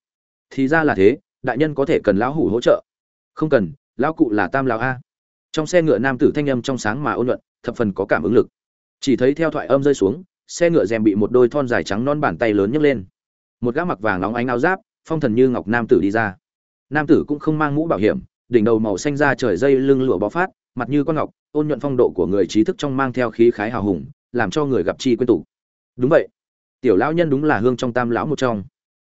Thì ra là thế, đại nhân có thể cần lão hủ hỗ trợ. Không cần, lão cụ là tam lão a trong xe ngựa nam tử thanh âm trong sáng mà ôn luận thập phần có cảm ứng lực. Chỉ thấy theo thoại âm rơi xuống xe ngựa rèm bị một đôi thon dài trắng non bàn tay lớn nhấc lên. Một gã mặc vàng nóng ánh áo giáp phong thần như ngọc nam tử đi ra. Nam tử cũng không mang mũ bảo hiểm đỉnh đầu màu xanh da trời dây lưng lụa bó phát mặt như con ngọc ôn nhuận phong độ của người trí thức trong mang theo khí khái hào hùng làm cho người gặp chi quên tụ. Đúng vậy. Tiểu lão nhân đúng là hương trong tam lão một trong.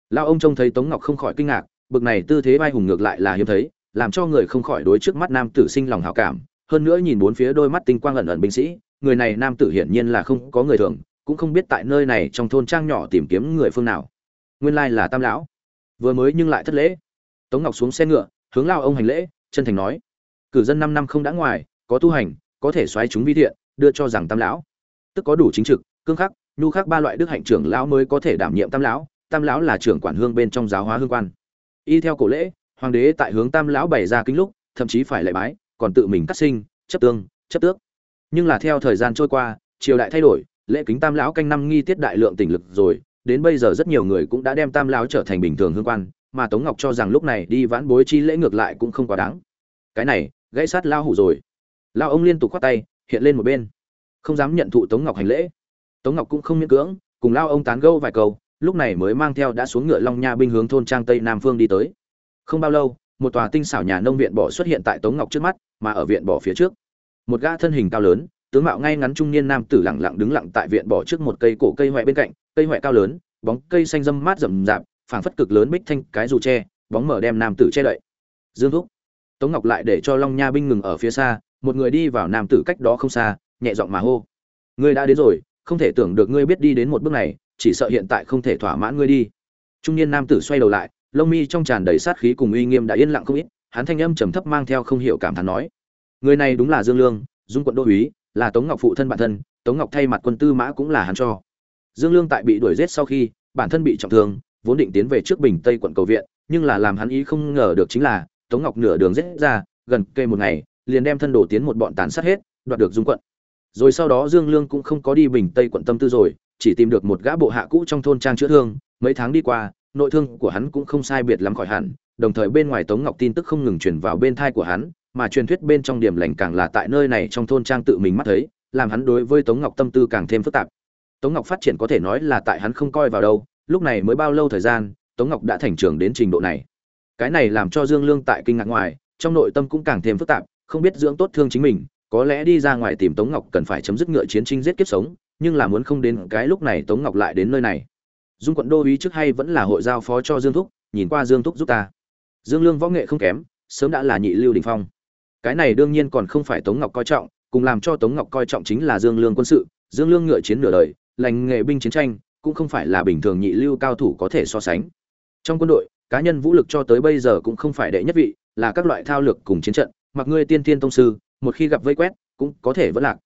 Lão ông trông thấy Tống Ngọc không khỏi kinh ngạc, bực này tư thế vai hùng ngược lại là hiếm thấy, làm cho người không khỏi đối trước mắt nam tử sinh lòng hảo cảm, hơn nữa nhìn bốn phía đôi mắt tinh quang ẩn ẩn binh sĩ, người này nam tử hiển nhiên là không có người thường, cũng không biết tại nơi này trong thôn trang nhỏ tìm kiếm người phương nào. Nguyên lai là Tam lão. Vừa mới nhưng lại thất lễ. Tống Ngọc xuống xe ngựa, hướng lao ông hành lễ, chân thành nói: "Cử dân năm năm không đã ngoài, có tu hành, có thể xoáy chúng vi thiện, đưa cho rằng Tam lão." Tức có đủ chính trực, cương khắc, nhu khắc ba loại đức hạnh trưởng lão mới có thể đảm nhiệm Tam lão, Tam lão là trưởng quản hương bên trong giáo hóa hương quan. Y theo cổ lễ, hoàng đế tại hướng Tam lão bày ra kính lúc, thậm chí phải lệ bái, còn tự mình cắt sinh, chấp tương, chấp tước. Nhưng là theo thời gian trôi qua, triều đại thay đổi, lễ kính Tam lão canh năm nghi tiết đại lượng tỉnh lực rồi, đến bây giờ rất nhiều người cũng đã đem Tam lão trở thành bình thường hương quan, mà Tống Ngọc cho rằng lúc này đi vãn bối chi lễ ngược lại cũng không quá đáng. Cái này, gãy sát lao hủ rồi. Lao ông liên tục khoát tay, hiện lên một bên, không dám nhận thụ Tống Ngọc hành lễ. Tống Ngọc cũng không miễn cưỡng, cùng lao ông tán gẫu vài câu, lúc này mới mang theo đã xuống ngựa Long Nha binh hướng thôn trang Tây Nam phương đi tới. Không bao lâu, một tòa tinh xảo nhà nông viện bỏ xuất hiện tại Tống Ngọc trước mắt, mà ở viện bỏ phía trước, một gã thân hình cao lớn, tướng mạo ngay ngắn trung niên nam tử lặng lặng đứng lặng tại viện bỏ trước một cây cổ cây hoè bên cạnh, cây hoè cao lớn, bóng cây xanh râm mát rậm rạp, phảng phất cực lớn bích thanh cái dù tre, bóng mở đem nam tử che đậy. Dương Thúc. Tống Ngọc lại để cho Long Nha binh ngừng ở phía xa, một người đi vào nam tử cách đó không xa, nhẹ giọng mà hô: "Ngươi đã đến rồi, không thể tưởng được ngươi biết đi đến một bước này, chỉ sợ hiện tại không thể thỏa mãn ngươi đi." Trung niên nam tử xoay đầu lại, lông mi trong tràn đầy sát khí cùng uy nghiêm đã yên lặng không ít, hắn thanh âm trầm thấp mang theo không hiểu cảm thán nói: "Người này đúng là Dương Lương, Dung quận đô úy, là Tống Ngọc phụ thân bản thân, Tống Ngọc thay mặt quân tư mã cũng là hắn cho." Dương Lương tại bị đuổi giết sau khi, bản thân bị trọng thương, vốn định tiến về trước Bình Tây quận cầu viện, nhưng là làm hắn ý không ngờ được chính là, Tống Ngọc nửa đường giết ra, gần kề một ngày, liền đem thân đồ tiến một bọn tàn sát hết, đoạt được Dung quận. Rồi sau đó Dương Lương cũng không có đi Bình Tây quận tâm tư rồi, chỉ tìm được một gã bộ hạ cũ trong thôn trang chữa thương, mấy tháng đi qua, nội thương của hắn cũng không sai biệt lắm khỏi hẳn, đồng thời bên ngoài Tống Ngọc tin tức không ngừng truyền vào bên thai của hắn, mà truyền thuyết bên trong điểm lành càng là tại nơi này trong thôn trang tự mình mắt thấy, làm hắn đối với Tống Ngọc tâm tư càng thêm phức tạp. Tống Ngọc phát triển có thể nói là tại hắn không coi vào đâu, lúc này mới bao lâu thời gian, Tống Ngọc đã thành trưởng đến trình độ này. Cái này làm cho Dương Lương tại kinh ngạc ngoài, trong nội tâm cũng càng thêm phức tạp, không biết dưỡng tốt thương chính mình, có lẽ đi ra ngoài tìm Tống Ngọc cần phải chấm dứt ngựa chiến trinh giết kiếp sống, nhưng là muốn không đến cái lúc này Tống Ngọc lại đến nơi này. Dung quận đô uý trước hay vẫn là hội giao phó cho Dương Thúc, nhìn qua Dương Thúc giúp ta. Dương Lương võ nghệ không kém, sớm đã là nhị lưu đỉnh phong. Cái này đương nhiên còn không phải Tống Ngọc coi trọng, cùng làm cho Tống Ngọc coi trọng chính là Dương Lương quân sự, Dương Lương ngựa chiến nửa đời, lành nghề binh chiến tranh, cũng không phải là bình thường nhị lưu cao thủ có thể so sánh. Trong quân đội, cá nhân vũ lực cho tới bây giờ cũng không phải đệ nhất vị, là các loại thao lược cùng chiến trận, mặc ngươi tiên tiên tông sư, một khi gặp vây quét, cũng có thể vẫn lạc.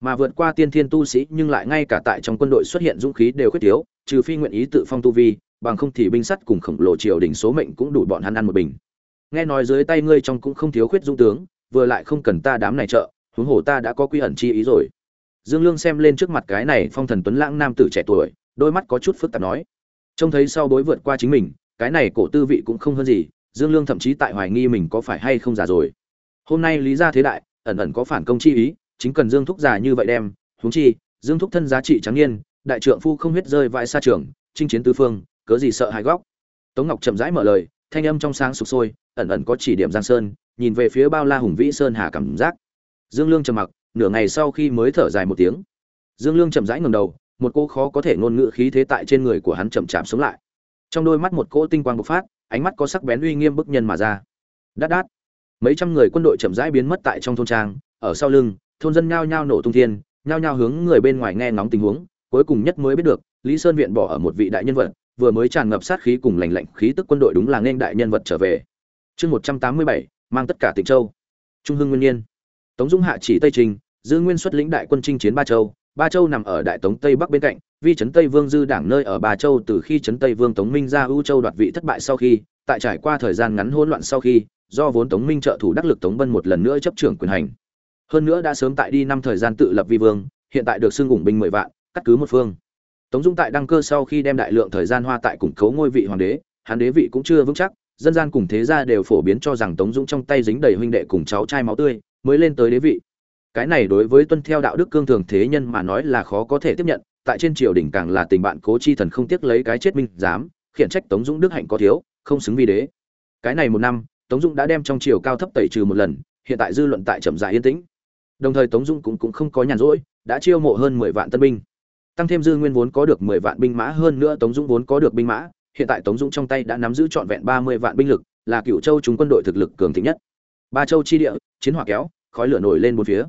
Mà vượt qua tiên thiên tu sĩ, nhưng lại ngay cả tại trong quân đội xuất hiện dũng khí đều khuyết thiếu, trừ phi nguyện ý tự phong tu vi, bằng không thì binh sắt cùng khổng lồ triều đình số mệnh cũng đủ bọn hắn ăn một bình. Nghe nói dưới tay ngươi trong cũng không thiếu khuyết dũng tướng, vừa lại không cần ta đám này trợ, huống hồ ta đã có quy ẩn chi ý rồi. Dương Lương xem lên trước mặt cái này phong thần tuấn lãng nam tử trẻ tuổi, đôi mắt có chút phức tạp nói. Trông thấy sau đối vượt qua chính mình, cái này cổ tư vị cũng không hơn gì, Dương Lương thậm chí tại hoài nghi mình có phải hay không già rồi. Hôm nay lý gia thế đại, ẩn ẩn có phản công chi ý, chính cần Dương thúc già như vậy đem, huống chi, Dương thúc thân giá trị trắng niên, đại trượng phu không huyết rơi vãi xa trường, chinh chiến tứ phương, cớ gì sợ hai góc. Tống Ngọc chậm rãi mở lời, thanh âm trong sáng sục sôi, ẩn ẩn có chỉ điểm Giang Sơn, nhìn về phía bao la hùng vĩ sơn hà cảm giác. Dương Lương trầm mặc, nửa ngày sau khi mới thở dài một tiếng. Dương Lương chậm rãi ngẩng đầu, một cô khó có thể ngôn ngữ khí thế tại trên người của hắn chậm chạp sống lại. Trong đôi mắt một cỗ tinh quang bộc phát, ánh mắt có sắc bén uy nghiêm bức nhân mà ra. Đát đát. Mấy trăm người quân đội chậm rãi biến mất tại trong thôn trang, ở sau lưng, thôn dân nhao nhao nổ tung thiên, nhao nhao hướng người bên ngoài nghe ngóng tình huống, cuối cùng nhất mới biết được, Lý Sơn viện bỏ ở một vị đại nhân vật, vừa mới tràn ngập sát khí cùng lạnh lạnh khí tức quân đội đúng là nên đại nhân vật trở về. Chương 187, mang tất cả Tịnh Châu. Trung Hưng Nguyên Nhiên. Tống Dung hạ chỉ Tây Trình, dư nguyên xuất lĩnh đại quân chinh chiến Ba Châu, Ba Châu nằm ở Đại Tống Tây Bắc bên cạnh, vi trấn Tây Vương dư đảng nơi ở Ba Châu từ khi trấn Tây Vương Tống Minh ra ưu châu đoạt vị thất bại sau khi, tại trải qua thời gian ngắn hỗn loạn sau khi, do vốn Tống Minh trợ thủ đắc lực Tống Vân một lần nữa chấp trưởng quyền hành. Hơn nữa đã sớm tại đi năm thời gian tự lập vi vương, hiện tại được xưng ủng binh mười vạn, cắt cứ một phương. Tống Dung tại đăng cơ sau khi đem đại lượng thời gian hoa tại củng cố ngôi vị hoàng đế, hắn đế vị cũng chưa vững chắc, dân gian cùng thế gia đều phổ biến cho rằng Tống Dung trong tay dính đầy huynh đệ cùng cháu trai máu tươi, mới lên tới đế vị. Cái này đối với tuân theo đạo đức cương thường thế nhân mà nói là khó có thể tiếp nhận, tại trên triều đình càng là tình bạn cố chi thần không tiếc lấy cái chết minh dám, khiển trách Tống Dung đức hạnh có thiếu, không xứng vi đế. Cái này một năm, Tống Dung đã đem trong triều cao thấp tẩy trừ một lần, hiện tại dư luận tại chậm rãi yên tĩnh. Đồng thời Tống Dung cũng cũng không có nhàn rỗi, đã chiêu mộ hơn mười vạn tân binh. Tăng thêm dư nguyên vốn có được mười vạn binh mã hơn nữa Tống Dung vốn có được binh mã, hiện tại tống Dung trong tay đã nắm giữ trọn vẹn ba mươi vạn binh lực là cựu châu chúng quân đội thực lực cường thịnh nhất. Ba châu chi địa chiến hỏa kéo khói lửa nổi lên bốn phía.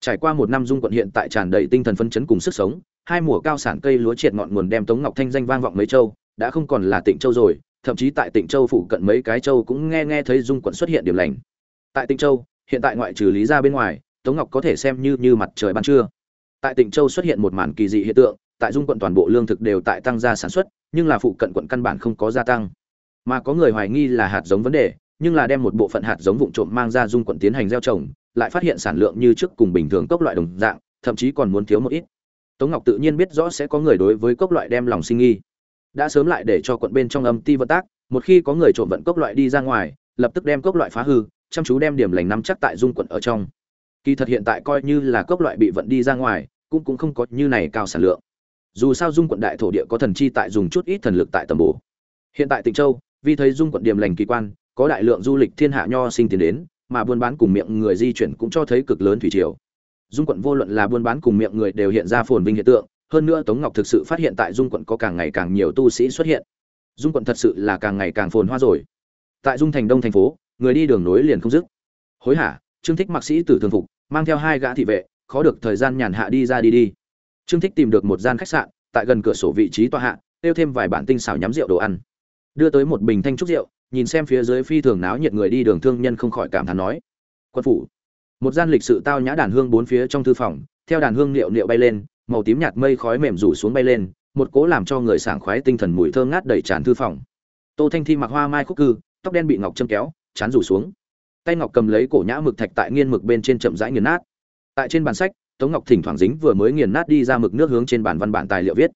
Trải qua một năm dung quận hiện tại tràn đầy tinh thần phấn chấn cùng sức sống hai mùa cao sản cây lúa triệt ngọn nguồn đem tống ngọc thanh danh vang vọng mấy châu đã không còn là tịnh châu rồi thậm chí tại tịnh châu phụ cận mấy cái châu cũng nghe nghe thấy dung quận xuất hiện điểm lành. Tại tịnh châu hiện tại ngoại trừ lý ra bên ngoài tống ngọc có thể xem như như mặt trời ban trưa. Tại tịnh châu xuất hiện một màn kỳ dị hiện tượng, tại dung quận toàn bộ lương thực đều tại tăng gia sản xuất, nhưng là phụ cận quận căn bản không có gia tăng. Mà có người hoài nghi là hạt giống vấn đề, nhưng là đem một bộ phận hạt giống vụn trộm mang ra dung quận tiến hành gieo trồng, lại phát hiện sản lượng như trước cùng bình thường cốc loại đồng dạng, thậm chí còn muốn thiếu một ít. Tống ngọc tự nhiên biết rõ sẽ có người đối với cốc loại đem lòng sinh nghi. Đã sớm lại để cho quận bên trong âm ti vận tác, một khi có người trộm vận cốc loại đi ra ngoài, lập tức đem cốc loại phá hư, chăm chú đem điểm lành nắm chắc tại dung quận ở trong kỳ thật hiện tại coi như là cốc loại bị vận đi ra ngoài, cũng cũng không có như này cao sản lượng. Dù sao dung quận đại thổ địa có thần chi tại dùng chút ít thần lực tại tầm bổ. Hiện tại tịnh châu, vì thấy dung quận điểm lành kỳ quan, có đại lượng du lịch thiên hạ nho sinh tiến đến, mà buôn bán cùng miệng người di chuyển cũng cho thấy cực lớn thủy triều. Dung quận vô luận là buôn bán cùng miệng người đều hiện ra phồn vinh hiện tượng, hơn nữa tống ngọc thực sự phát hiện tại dung quận có càng ngày càng nhiều tu sĩ xuất hiện. Dung quận thật sự là càng ngày càng phồn hoa rồi. Tại dung thành đông thành phố, người đi đường nối liền không dứt. Hối hả, trương thích mặc sĩ tử thường phục mang theo hai gã thị vệ, khó được thời gian nhàn hạ đi ra đi đi. Trương thích tìm được một gian khách sạn, tại gần cửa sổ vị trí tòa hạ, tiêu thêm vài bản tinh xảo nhắm rượu đồ ăn. Đưa tới một bình thanh trúc rượu, nhìn xem phía dưới phi thường náo nhiệt người đi đường thương nhân không khỏi cảm thán nói, quân phủ. Một gian lịch sự tao nhã đàn hương bốn phía trong thư phòng, theo đàn hương liệu liệu bay lên, màu tím nhạt mây khói mềm rủ xuống bay lên, một cố làm cho người sảng khoái tinh thần mùi thơm ngát đầy tràn thư phòng. Tô thanh thi mặc hoa mai khúc cư, tóc đen bị ngọc châm kéo, chán rủ xuống tay ngọc cầm lấy cổ nhã mực thạch tại nghiên mực bên trên chậm rãi nghiền nát. Tại trên bàn sách, tống ngọc thỉnh thoảng dính vừa mới nghiền nát đi ra mực nước hướng trên bản văn bản tài liệu viết.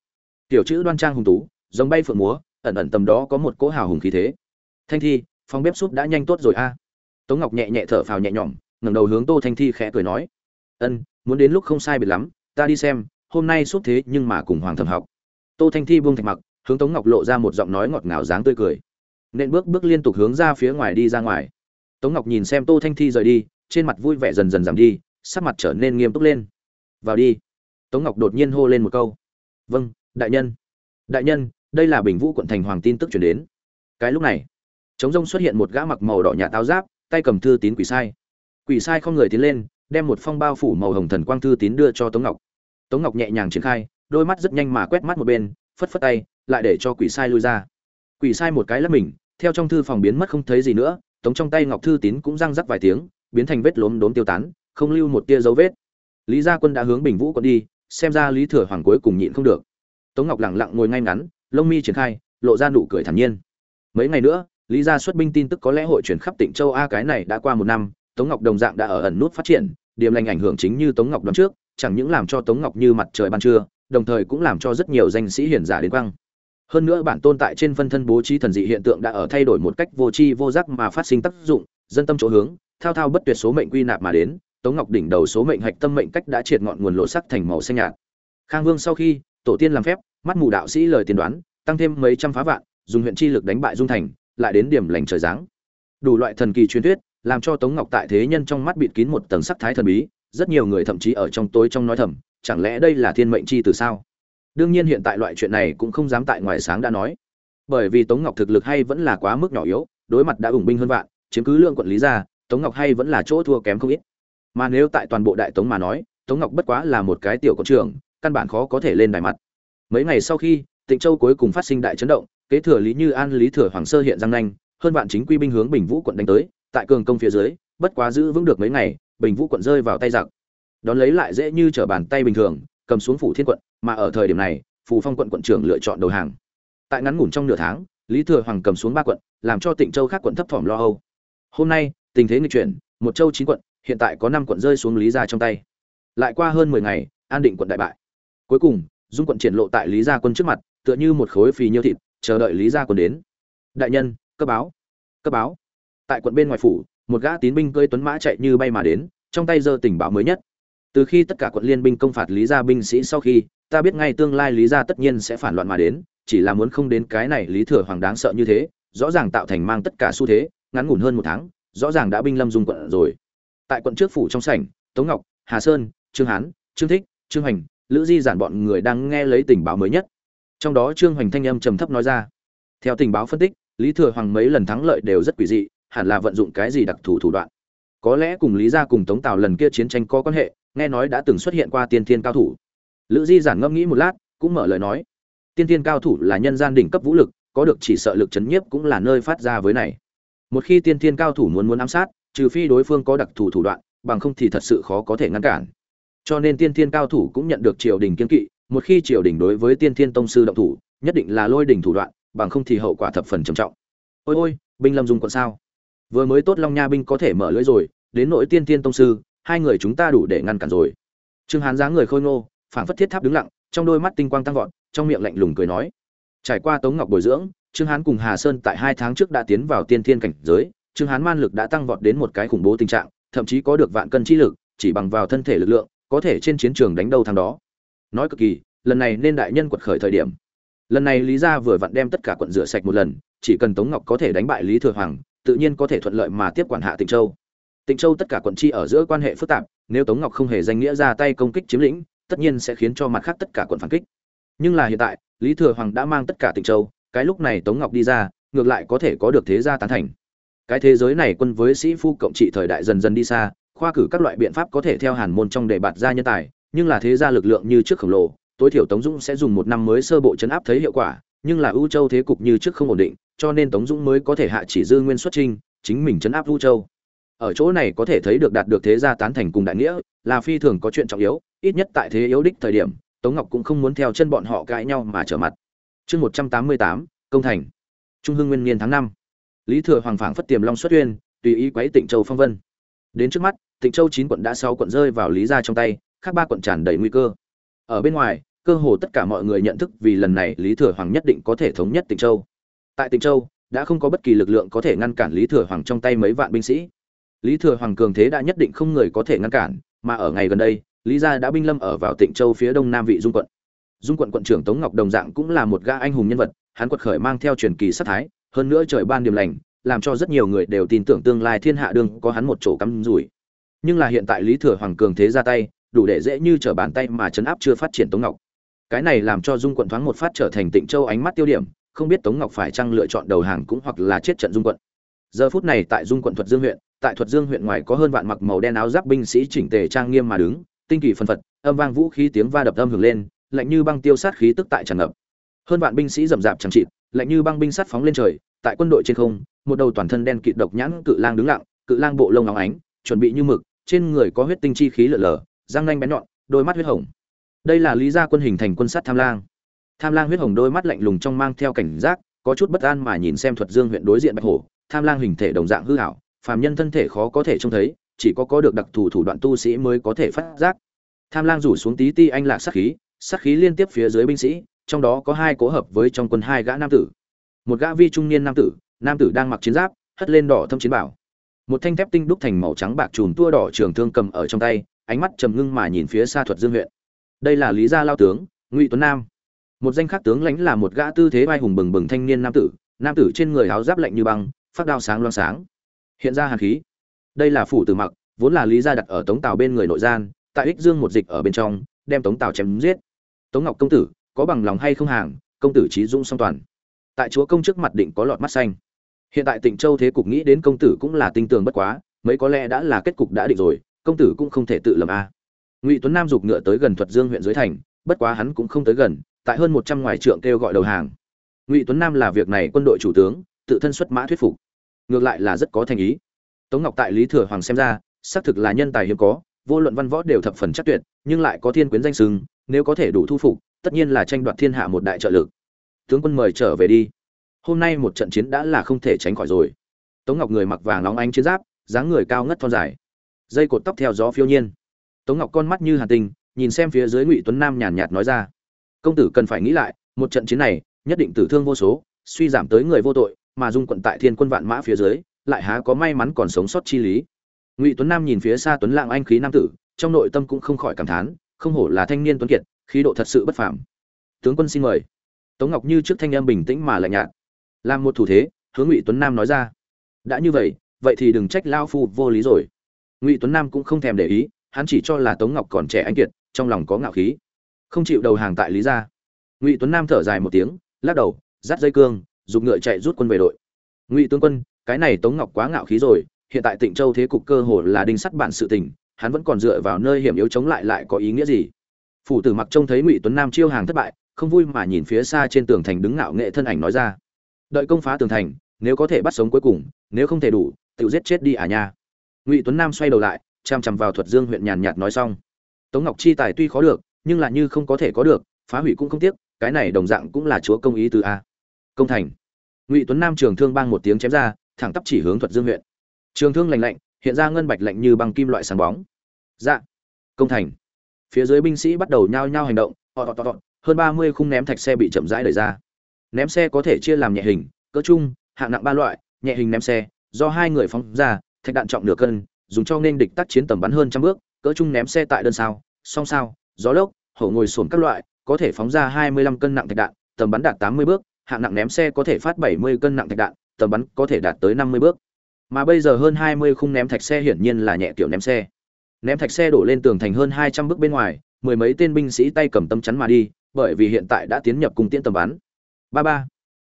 Tiểu chữ đoan trang hùng tú, giống bay phượng múa, ẩn ẩn tầm đó có một cỗ hào hùng khí thế. Thanh thi phòng bếp súp đã nhanh tốt rồi a. Tống ngọc nhẹ nhẹ thở phào nhẹ nhõm, ngẩng đầu hướng tô thanh thi khẽ cười nói, ân, muốn đến lúc không sai biệt lắm, ta đi xem, hôm nay súp thế nhưng mà cùng hoàng thẩm học. Tô thanh thi buông thạch mặc, hướng tống ngọc lộ ra một giọng nói ngọt ngào dáng tươi cười. Nên bước bước liên tục hướng ra phía ngoài đi ra ngoài tống ngọc nhìn xem tô thanh thi rời đi, trên mặt vui vẻ dần dần giảm đi, sắc mặt trở nên nghiêm túc lên. Vào đi. Tống ngọc đột nhiên hô lên một câu. Vâng đại nhân. Đại nhân, đây là bình vũ quận thành hoàng tin tức chuyển đến. Cái lúc này chống rông xuất hiện một gã mặc màu đỏ nhà táo giáp, tay cầm thư tín quỷ sai. Quỷ sai không người tiến lên, đem một phong bao phủ màu hồng thần quang thư tín đưa cho tống ngọc. Tống ngọc nhẹ nhàng triển khai, đôi mắt rất nhanh mà quét mắt một bên, phất phất tay, lại để cho quỷ sai lui ra. Quỷ sai một cái lắp mình, theo trong thư phòng biến mất không thấy gì nữa tống trong tay ngọc thư tín cũng răng rắc vài tiếng, biến thành vết lốm đốm tiêu tán, không lưu một tia dấu vết. Lý gia quân đã hướng bình vũ quận đi, xem ra lý thừa hoàng cuối cùng nhịn không được. Tống ngọc lẳng lặng ngồi ngay ngắn, lông mi triển khai, lộ ra nụ cười thản nhiên. Mấy ngày nữa, lý gia xuất binh tin tức có lẽ hội chuyển khắp tỉnh châu a, cái này đã qua một năm, tống ngọc đồng dạng đã ở ẩn nút phát triển, điểm lành ảnh hưởng chính như tống ngọc đoán trước, chẳng những làm cho tống ngọc như mặt trời ban trưa, đồng thời cũng làm cho rất nhiều danh sĩ hiển giả đến quang hơn nữa bản tôn tại trên phân thân bố trí thần dị hiện tượng đã ở thay đổi một cách vô tri vô giác mà phát sinh tác dụng, dân tâm chỗ hướng, thao thao bất tuyệt số mệnh quy nạp mà đến, tống ngọc đỉnh đầu số mệnh hạch tâm mệnh cách đã triệt ngọn nguồn lộ sắc thành màu xanh nhạt. Khang vương sau khi, tổ tiên làm phép, mắt mù đạo sĩ lời tiên đoán, tăng thêm mấy trăm phá vạn, dùng huyện chi lực đánh bại dung thành, lại đến điểm lành trời giáng. Đủ loại thần kỳ truyền thuyết, làm cho tống ngọc tại thế nhân trong mắt bịt kín một tầng sắc thái thần bí, rất nhiều người thậm chí ở trong tối trong nói thầm, chẳng lẽ đây là thiên mệnh chi từ sao? Đương nhiên hiện tại loại chuyện này cũng không dám tại ngoài sáng đã nói. Bởi vì tống ngọc thực lực hay vẫn là quá mức nhỏ yếu, đối mặt đã ủng binh hơn vạn, chiếm cứ lượng quận lý ra tống ngọc hay vẫn là chỗ thua kém không ít. Mà nếu tại toàn bộ đại tống mà nói, tống ngọc bất quá là một cái tiểu cộng trường căn bản khó có thể lên đài mặt. Mấy ngày sau khi, tịnh châu cuối cùng phát sinh đại chấn động, kế thừa lý như an, lý thừa hoàng sơ hiện giang nanh, hơn vạn chính quy binh hướng bình vũ quận đánh tới, tại cường công phía dưới, bất quá giữ vững được mấy ngày, bình vũ quận rơi vào tay giặc. Đón lấy lại dễ như trở bàn tay bình thường cầm xuống phủ thiên quận, mà ở thời điểm này, phủ phong quận quận trưởng lựa chọn đầu hàng. Tại ngắn ngủn trong nửa tháng, lý thừa hoàng cầm xuống ba quận, làm cho tịnh châu khác quận thấp thỏm lo âu. Hôm nay, tình thế nghịch chuyển, một châu chín quận, hiện tại có năm quận rơi xuống lý gia trong tay. Lại qua hơn mười ngày, an định quận đại bại. Cuối cùng, dung quận triển lộ tại lý gia quân trước mặt, tựa như một khối phì nhiêu thịt, chờ đợi lý gia quân đến. Đại nhân, cấp báo. Cấp báo. Tại quận bên ngoài phủ, một gã tín binh cơi tuấn mã chạy như bay mà đến, trong tay giơ tình báo mới nhất từ khi tất cả quận liên binh công phạt lý gia binh sĩ sau khi, ta biết ngay tương lai lý gia tất nhiên sẽ phản loạn mà đến, chỉ là muốn không đến cái này lý thừa hoàng đáng sợ như thế, rõ ràng tạo thành mang tất cả xu thế, ngắn ngủn hơn một tháng, rõ ràng đã binh lâm dung quận rồi. Tại quận trước phủ trong sảnh, tống ngọc, hà sơn, trương hán, trương thích, trương hoành, lữ di giản bọn người đang nghe lấy tình báo mới nhất. Trong đó trương hoành thanh âm trầm thấp nói ra. Theo tình báo phân tích, lý thừa hoàng mấy lần thắng lợi đều rất quỷ dị, hẳn là vận dụng cái gì đặc thù thủ đoạn. Có lẽ cùng lý gia cùng tống tào lần kia chiến tranh có quan hệ nghe nói đã từng xuất hiện qua tiên thiên cao thủ. Lữ di giản ngẫm nghĩ một lát, cũng mở lời nói. Tiên thiên cao thủ là nhân gian đỉnh cấp vũ lực, có được chỉ sợ lực chấn nhiếp cũng là nơi phát ra với này. Một khi tiên thiên cao thủ muốn muốn ám sát, trừ phi đối phương có đặc thù thủ đoạn, bằng không thì thật sự khó có thể ngăn cản. Cho nên tiên thiên cao thủ cũng nhận được triều đình kiên kỵ, một khi triều đình đối với tiên thiên tông sư động thủ, nhất định là lôi đỉnh thủ đoạn, bằng không thì hậu quả thập phần trầm trọng. Ôi ôi, binh lâm dùng quận sao? Vừa mới tốt long nha binh có thể mở lưỡi rồi, đến nội tiên thiên tông sư hai người chúng ta đủ để ngăn cản rồi. Trương hán dáng người khôi ngô, phảng phất thiết tháp đứng lặng, trong đôi mắt tinh quang tăng vọt, trong miệng lạnh lùng cười nói. Trải qua tống ngọc bồi dưỡng, trương hán cùng hà sơn tại hai tháng trước đã tiến vào tiên thiên cảnh giới, trương hán man lực đã tăng vọt đến một cái khủng bố tình trạng, thậm chí có được vạn cân chi lực, chỉ bằng vào thân thể lực lượng, có thể trên chiến trường đánh đâu thằng đó. Nói cực kỳ, lần này nên đại nhân quật khởi thời điểm. Lần này lý gia vừa vặn đem tất cả quận rửa sạch một lần, chỉ cần tống ngọc có thể đánh bại lý thừa hoàng, tự nhiên có thể thuận lợi mà tiếp quản hạ tịnh châu tịnh châu tất cả quận chi ở giữa quan hệ phức tạp, nếu tống ngọc không hề danh nghĩa ra tay công kích chiếm lĩnh, tất nhiên sẽ khiến cho mặt khác tất cả quận phản kích. Nhưng là hiện tại, lý thừa hoàng đã mang tất cả tịnh châu, cái lúc này tống ngọc đi ra, ngược lại có thể có được thế gia tán thành. Cái thế giới này quân với sĩ phu cộng trị thời đại dần dần đi xa, khoa cử các loại biện pháp có thể theo hàn môn trong đề bạt ra nhân tài, nhưng là thế gia lực lượng như trước khổng lồ, tối thiểu tống dũng sẽ dùng một năm mới sơ bộ chấn áp thấy hiệu quả, nhưng là ưu châu thế cục như trước không ổn định, cho nên tống dũng mới có thể hạ chỉ dư nguyên xuất trinh chính mình chấn áp ưu châu ở chỗ này có thể thấy được đạt được thế gia tán thành cùng đại nghĩa, là phi thường có chuyện trọng yếu, ít nhất tại thế yếu đích thời điểm, tống ngọc cũng không muốn theo chân bọn họ cãi nhau mà trở mặt. Chương một trăm tám mươi tám, công thành. Trung hưng nguyên niên tháng năm. Lý thừa hoàng phảng phất tiềm long xuất tuyên, tùy ý quấy tịnh châu phong vân. Đến trước mắt, tịnh châu chín quận đã sáu quận rơi vào lý gia trong tay, khác ba quận tràn đầy nguy cơ. Ở bên ngoài, cơ hồ tất cả mọi người nhận thức vì lần này lý thừa hoàng nhất định có thể thống nhất tịnh châu. Tại tịnh châu, đã không có bất kỳ lực lượng có thể ngăn cản lý thừa hoàng trong tay mấy vạn binh sĩ lý thừa hoàng cường thế đã nhất định không người có thể ngăn cản, mà ở ngày gần đây, lý gia đã binh lâm ở vào tịnh châu phía đông nam vị dung quận. Dung quận quận trưởng tống ngọc đồng dạng cũng là một gã anh hùng nhân vật, hắn quật khởi mang theo truyền kỳ sát thái, hơn nữa trời ban điểm lành, làm cho rất nhiều người đều tin tưởng tương lai thiên hạ đương có hắn một chỗ cắm rủi. Nhưng là hiện tại lý thừa hoàng cường thế ra tay, đủ để dễ như trở bàn tay mà chấn áp chưa phát triển tống ngọc. Cái này làm cho dung quận thoáng một phát trở thành tịnh châu ánh mắt tiêu điểm, không biết tống ngọc phải chăng lựa chọn đầu hàng cũng hoặc là chết trận dung quận. Giờ phút này tại dung quận thuật dương huyện tại thuật dương huyện ngoài có hơn vạn mặc màu đen áo giáp binh sĩ chỉnh tề trang nghiêm mà đứng, tinh kỳ phân phật, âm vang vũ khí tiếng va đập âm hưởng lên, lạnh như băng tiêu sát khí tức tại tràn ngập. Hơn vạn binh sĩ rầm rạp chẳng chịt, lạnh như băng binh sắt phóng lên trời, tại quân đội trên không, một đầu toàn thân đen kịt độc nhãn cự lang đứng lặng, cự lang bộ lông óng ánh, chuẩn bị như mực, trên người có huyết tinh chi khí lở lở, răng nanh bén nhọn, đôi mắt huyết hồng. Đây là lý gia quân hình thành quân sát tham lang. Tham lang huyết hồng đôi mắt lạnh lùng trong mang theo cảnh giác, có chút bất an mà nhìn xem thuật dương huyện đối diện bạch hổ, tham lang hình thể đồng dạng hư hảo phàm nhân thân thể khó có thể trông thấy, chỉ có có được đặc thù thủ đoạn tu sĩ mới có thể phát giác. Tham lang rủ xuống tí ti anh lạc sát khí sát khí liên tiếp phía dưới binh sĩ, trong đó có hai cố hợp với trong quân hai gã nam tử. Một gã vi trung niên nam tử nam tử đang mặc chiến giáp, hất lên đỏ thâm chiến bảo. Một thanh thép tinh đúc thành màu trắng bạc chùm tua đỏ trường thương cầm ở trong tay, ánh mắt trầm ngưng mà nhìn phía xa thuật dương huyện. Đây là lý gia lao tướng, ngụy tuấn nam. Một danh khác tướng lãnh là một gã tư thế vai hùng bừng bừng thanh niên nam tử nam tử trên người áo giáp lạnh như băng, phát đao sáng loang sáng hiện ra hàn khí. Đây là phủ tử mặc, vốn là lý gia đặt ở tống tào bên người nội gian, tại ích dương một dịch ở bên trong, đem tống tào chém giết. Tống ngọc công tử, có bằng lòng hay không hàng, công tử trí dũng song toàn. Tại chúa công trước mặt định có lọt mắt xanh. Hiện tại tịnh châu thế cục nghĩ đến công tử cũng là tinh tường bất quá, mấy có lẽ đã là kết cục đã định rồi, công tử cũng không thể tự lầm a. Ngụy tuấn nam giục ngựa tới gần thuật dương huyện dưới thành, bất quá hắn cũng không tới gần, tại hơn một trăm ngoài trượng kêu gọi đầu hàng. Ngụy tuấn nam là việc này quân đội chủ tướng, tự thân xuất mã thuyết phục ngược lại là rất có thành ý. Tống ngọc tại lý thừa hoàng xem ra, xác thực là nhân tài hiếm có, vô luận văn võ đều thập phần chắc tuyệt, nhưng lại có thiên quyến danh sừng, nếu có thể đủ thu phục, tất nhiên là tranh đoạt thiên hạ một đại trợ lực. Tướng quân mời trở về đi. Hôm nay một trận chiến đã là không thể tránh khỏi rồi. Tống ngọc người mặc vàng nóng ánh chiến giáp, dáng người cao ngất thon dài, dây cột tóc theo gió phiêu nhiên. Tống ngọc con mắt như hàn tinh nhìn xem phía dưới ngụy tuấn nam nhàn nhạt nói ra, công tử cần phải nghĩ lại, một trận chiến này, nhất định tử thương vô số, suy giảm tới người vô tội mà dung quận tại thiên quân vạn mã phía dưới, lại há có may mắn còn sống sót chi lý. Ngụy tuấn nam nhìn phía xa tuấn lạng anh khí nam tử, trong nội tâm cũng không khỏi cảm thán, không hổ là thanh niên tuấn kiệt, khí độ thật sự bất phàm. Tướng quân xin mời. Tống ngọc như trước thanh em bình tĩnh mà lạnh nhạt. Làm một thủ thế, hướng ngụy tuấn nam nói ra. Đã như vậy vậy thì đừng trách lao phu vô lý rồi. Ngụy tuấn nam cũng không thèm để ý, hắn chỉ cho là tống ngọc còn trẻ anh kiệt, trong lòng có ngạo khí. Không chịu đầu hàng tại lý gia. Ngụy tuấn nam thở dài một tiếng, lắc đầu dắt dây cương dùng ngựa chạy rút quân về đội. Ngụy tướng quân, cái này tống ngọc quá ngạo khí rồi, hiện tại tịnh châu thế cục cơ hồ là đinh sắt bản sự tình, hắn vẫn còn dựa vào nơi hiểm yếu chống lại lại có ý nghĩa gì? Phủ tử mặc trông thấy ngụy tuấn nam chiêu hàng thất bại, không vui mà nhìn phía xa trên tường thành đứng ngạo nghệ thân ảnh nói ra. Đợi công phá tường thành, nếu có thể bắt sống cuối cùng, nếu không thể đủ, tự giết chết đi à nha. Ngụy tuấn nam xoay đầu lại chằm chằm vào thuật dương huyện nhàn nhạt nói xong. Tống ngọc chi tài tuy khó được, nhưng là như không có thể có được, phá hủy cũng không tiếc, cái này đồng dạng cũng là chúa công ý từ a công thành. Ngụy tuấn nam trường thương bang một tiếng chém ra, thẳng tắp chỉ hướng thuật dương huyện. Trường thương lạnh lạnh, hiện ra ngân bạch lạnh như bằng kim loại sáng bóng. Dạ công thành. Phía dưới binh sĩ bắt đầu nhao nhao hành động, họ tọt tọt hơn ba mươi khung ném thạch xe bị chậm rãi đẩy ra. Ném xe có thể chia làm nhẹ hình, cỡ trung hạng nặng ba loại, nhẹ hình ném xe, do hai người phóng ra, thạch đạn trọng nửa cân, dùng cho nên địch tác chiến tầm bắn hơn trăm bước, cỡ trung ném xe tại đơn sao, song sao, gió lốc, hổ ngồi sổn các loại, có thể phóng ra hai mươi lăm cân nặng thạch đạn, tầm bắn đạt tám mươi bước hạng nặng ném xe có thể phát bảy mươi cân nặng thạch đạn, tầm bắn có thể đạt tới năm mươi bước. Mà bây giờ hơn hai mươi khung ném thạch xe hiển nhiên là nhẹ kiểu ném xe. Ném thạch xe đổ lên tường thành hơn hai trăm bước bên ngoài, mười mấy tên binh sĩ tay cầm tấm chắn mà đi, bởi vì hiện tại đã tiến nhập cung tiễn tầm bắn. Ba ba.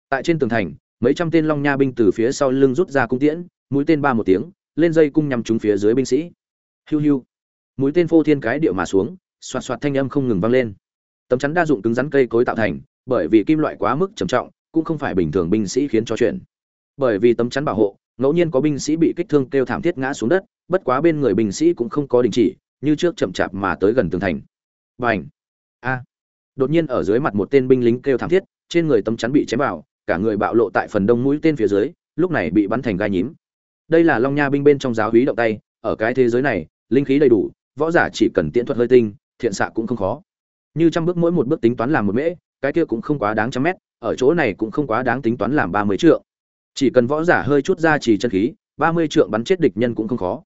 Tại trên tường thành, mấy trăm tên long nha binh từ phía sau lưng rút ra cung tiễn, mũi tên ba một tiếng, lên dây cung nhắm trúng phía dưới binh sĩ. Hiu hiu. Mũi tên phô thiên cái điệu mà xuống, xoạt xoạt thanh âm không ngừng vang lên. Tấm chắn đa dụng cứng rắn cây cối tạo thành bởi vì kim loại quá mức trầm trọng, cũng không phải bình thường binh sĩ khiến cho chuyện. Bởi vì tấm chắn bảo hộ, ngẫu nhiên có binh sĩ bị kích thương kêu thảm thiết ngã xuống đất, bất quá bên người binh sĩ cũng không có đình chỉ, như trước chậm chạp mà tới gần tường thành. Bành! a! Đột nhiên ở dưới mặt một tên binh lính kêu thảm thiết, trên người tấm chắn bị chém vào, cả người bạo lộ tại phần đông mũi tên phía dưới, lúc này bị bắn thành gai nhím. Đây là long nha binh bên trong giáo húy động tay, ở cái thế giới này, linh khí đầy đủ, võ giả chỉ cần tiễn thuật hơi tinh, thiện xạ cũng không khó. Như trăm bước mỗi một bước tính toán làm một mễ cái kia cũng không quá đáng trăm mét, ở chỗ này cũng không quá đáng tính toán làm ba mươi trượng. Chỉ cần võ giả hơi chút ra chỉ chân khí, ba mươi trượng bắn chết địch nhân cũng không khó.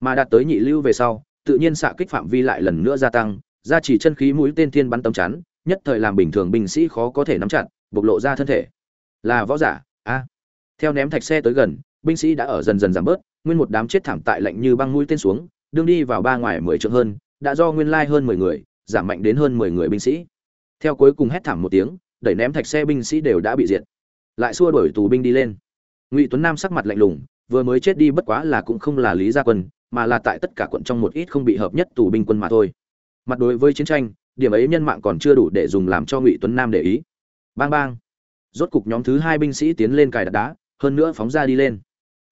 Mà đạt tới nhị lưu về sau, tự nhiên xạ kích phạm vi lại lần nữa gia tăng, ra chỉ chân khí mũi tên thiên bắn tấm chắn, nhất thời làm bình thường binh sĩ khó có thể nắm chặt, bộc lộ ra thân thể. Là võ giả, a. Theo ném thạch xe tới gần, binh sĩ đã ở dần dần giảm bớt, nguyên một đám chết thảm tại lạnh như băng mũi tên xuống, đương đi vào ba ngoài mười trượng hơn, đã do nguyên lai hơn mười người, giảm mạnh đến hơn mười người binh sĩ theo cuối cùng hét thảm một tiếng, đẩy ném thạch xe binh sĩ đều đã bị diệt. Lại xua đuổi tù binh đi lên. Ngụy tuấn nam sắc mặt lạnh lùng, vừa mới chết đi bất quá là cũng không là lý gia quân, mà là tại tất cả quận trong một ít không bị hợp nhất tù binh quân mà thôi. Mặt đối với chiến tranh, điểm ấy nhân mạng còn chưa đủ để dùng làm cho ngụy tuấn nam để ý. Bang bang. Rốt cục nhóm thứ hai binh sĩ tiến lên cài đặt đá, hơn nữa phóng ra đi lên.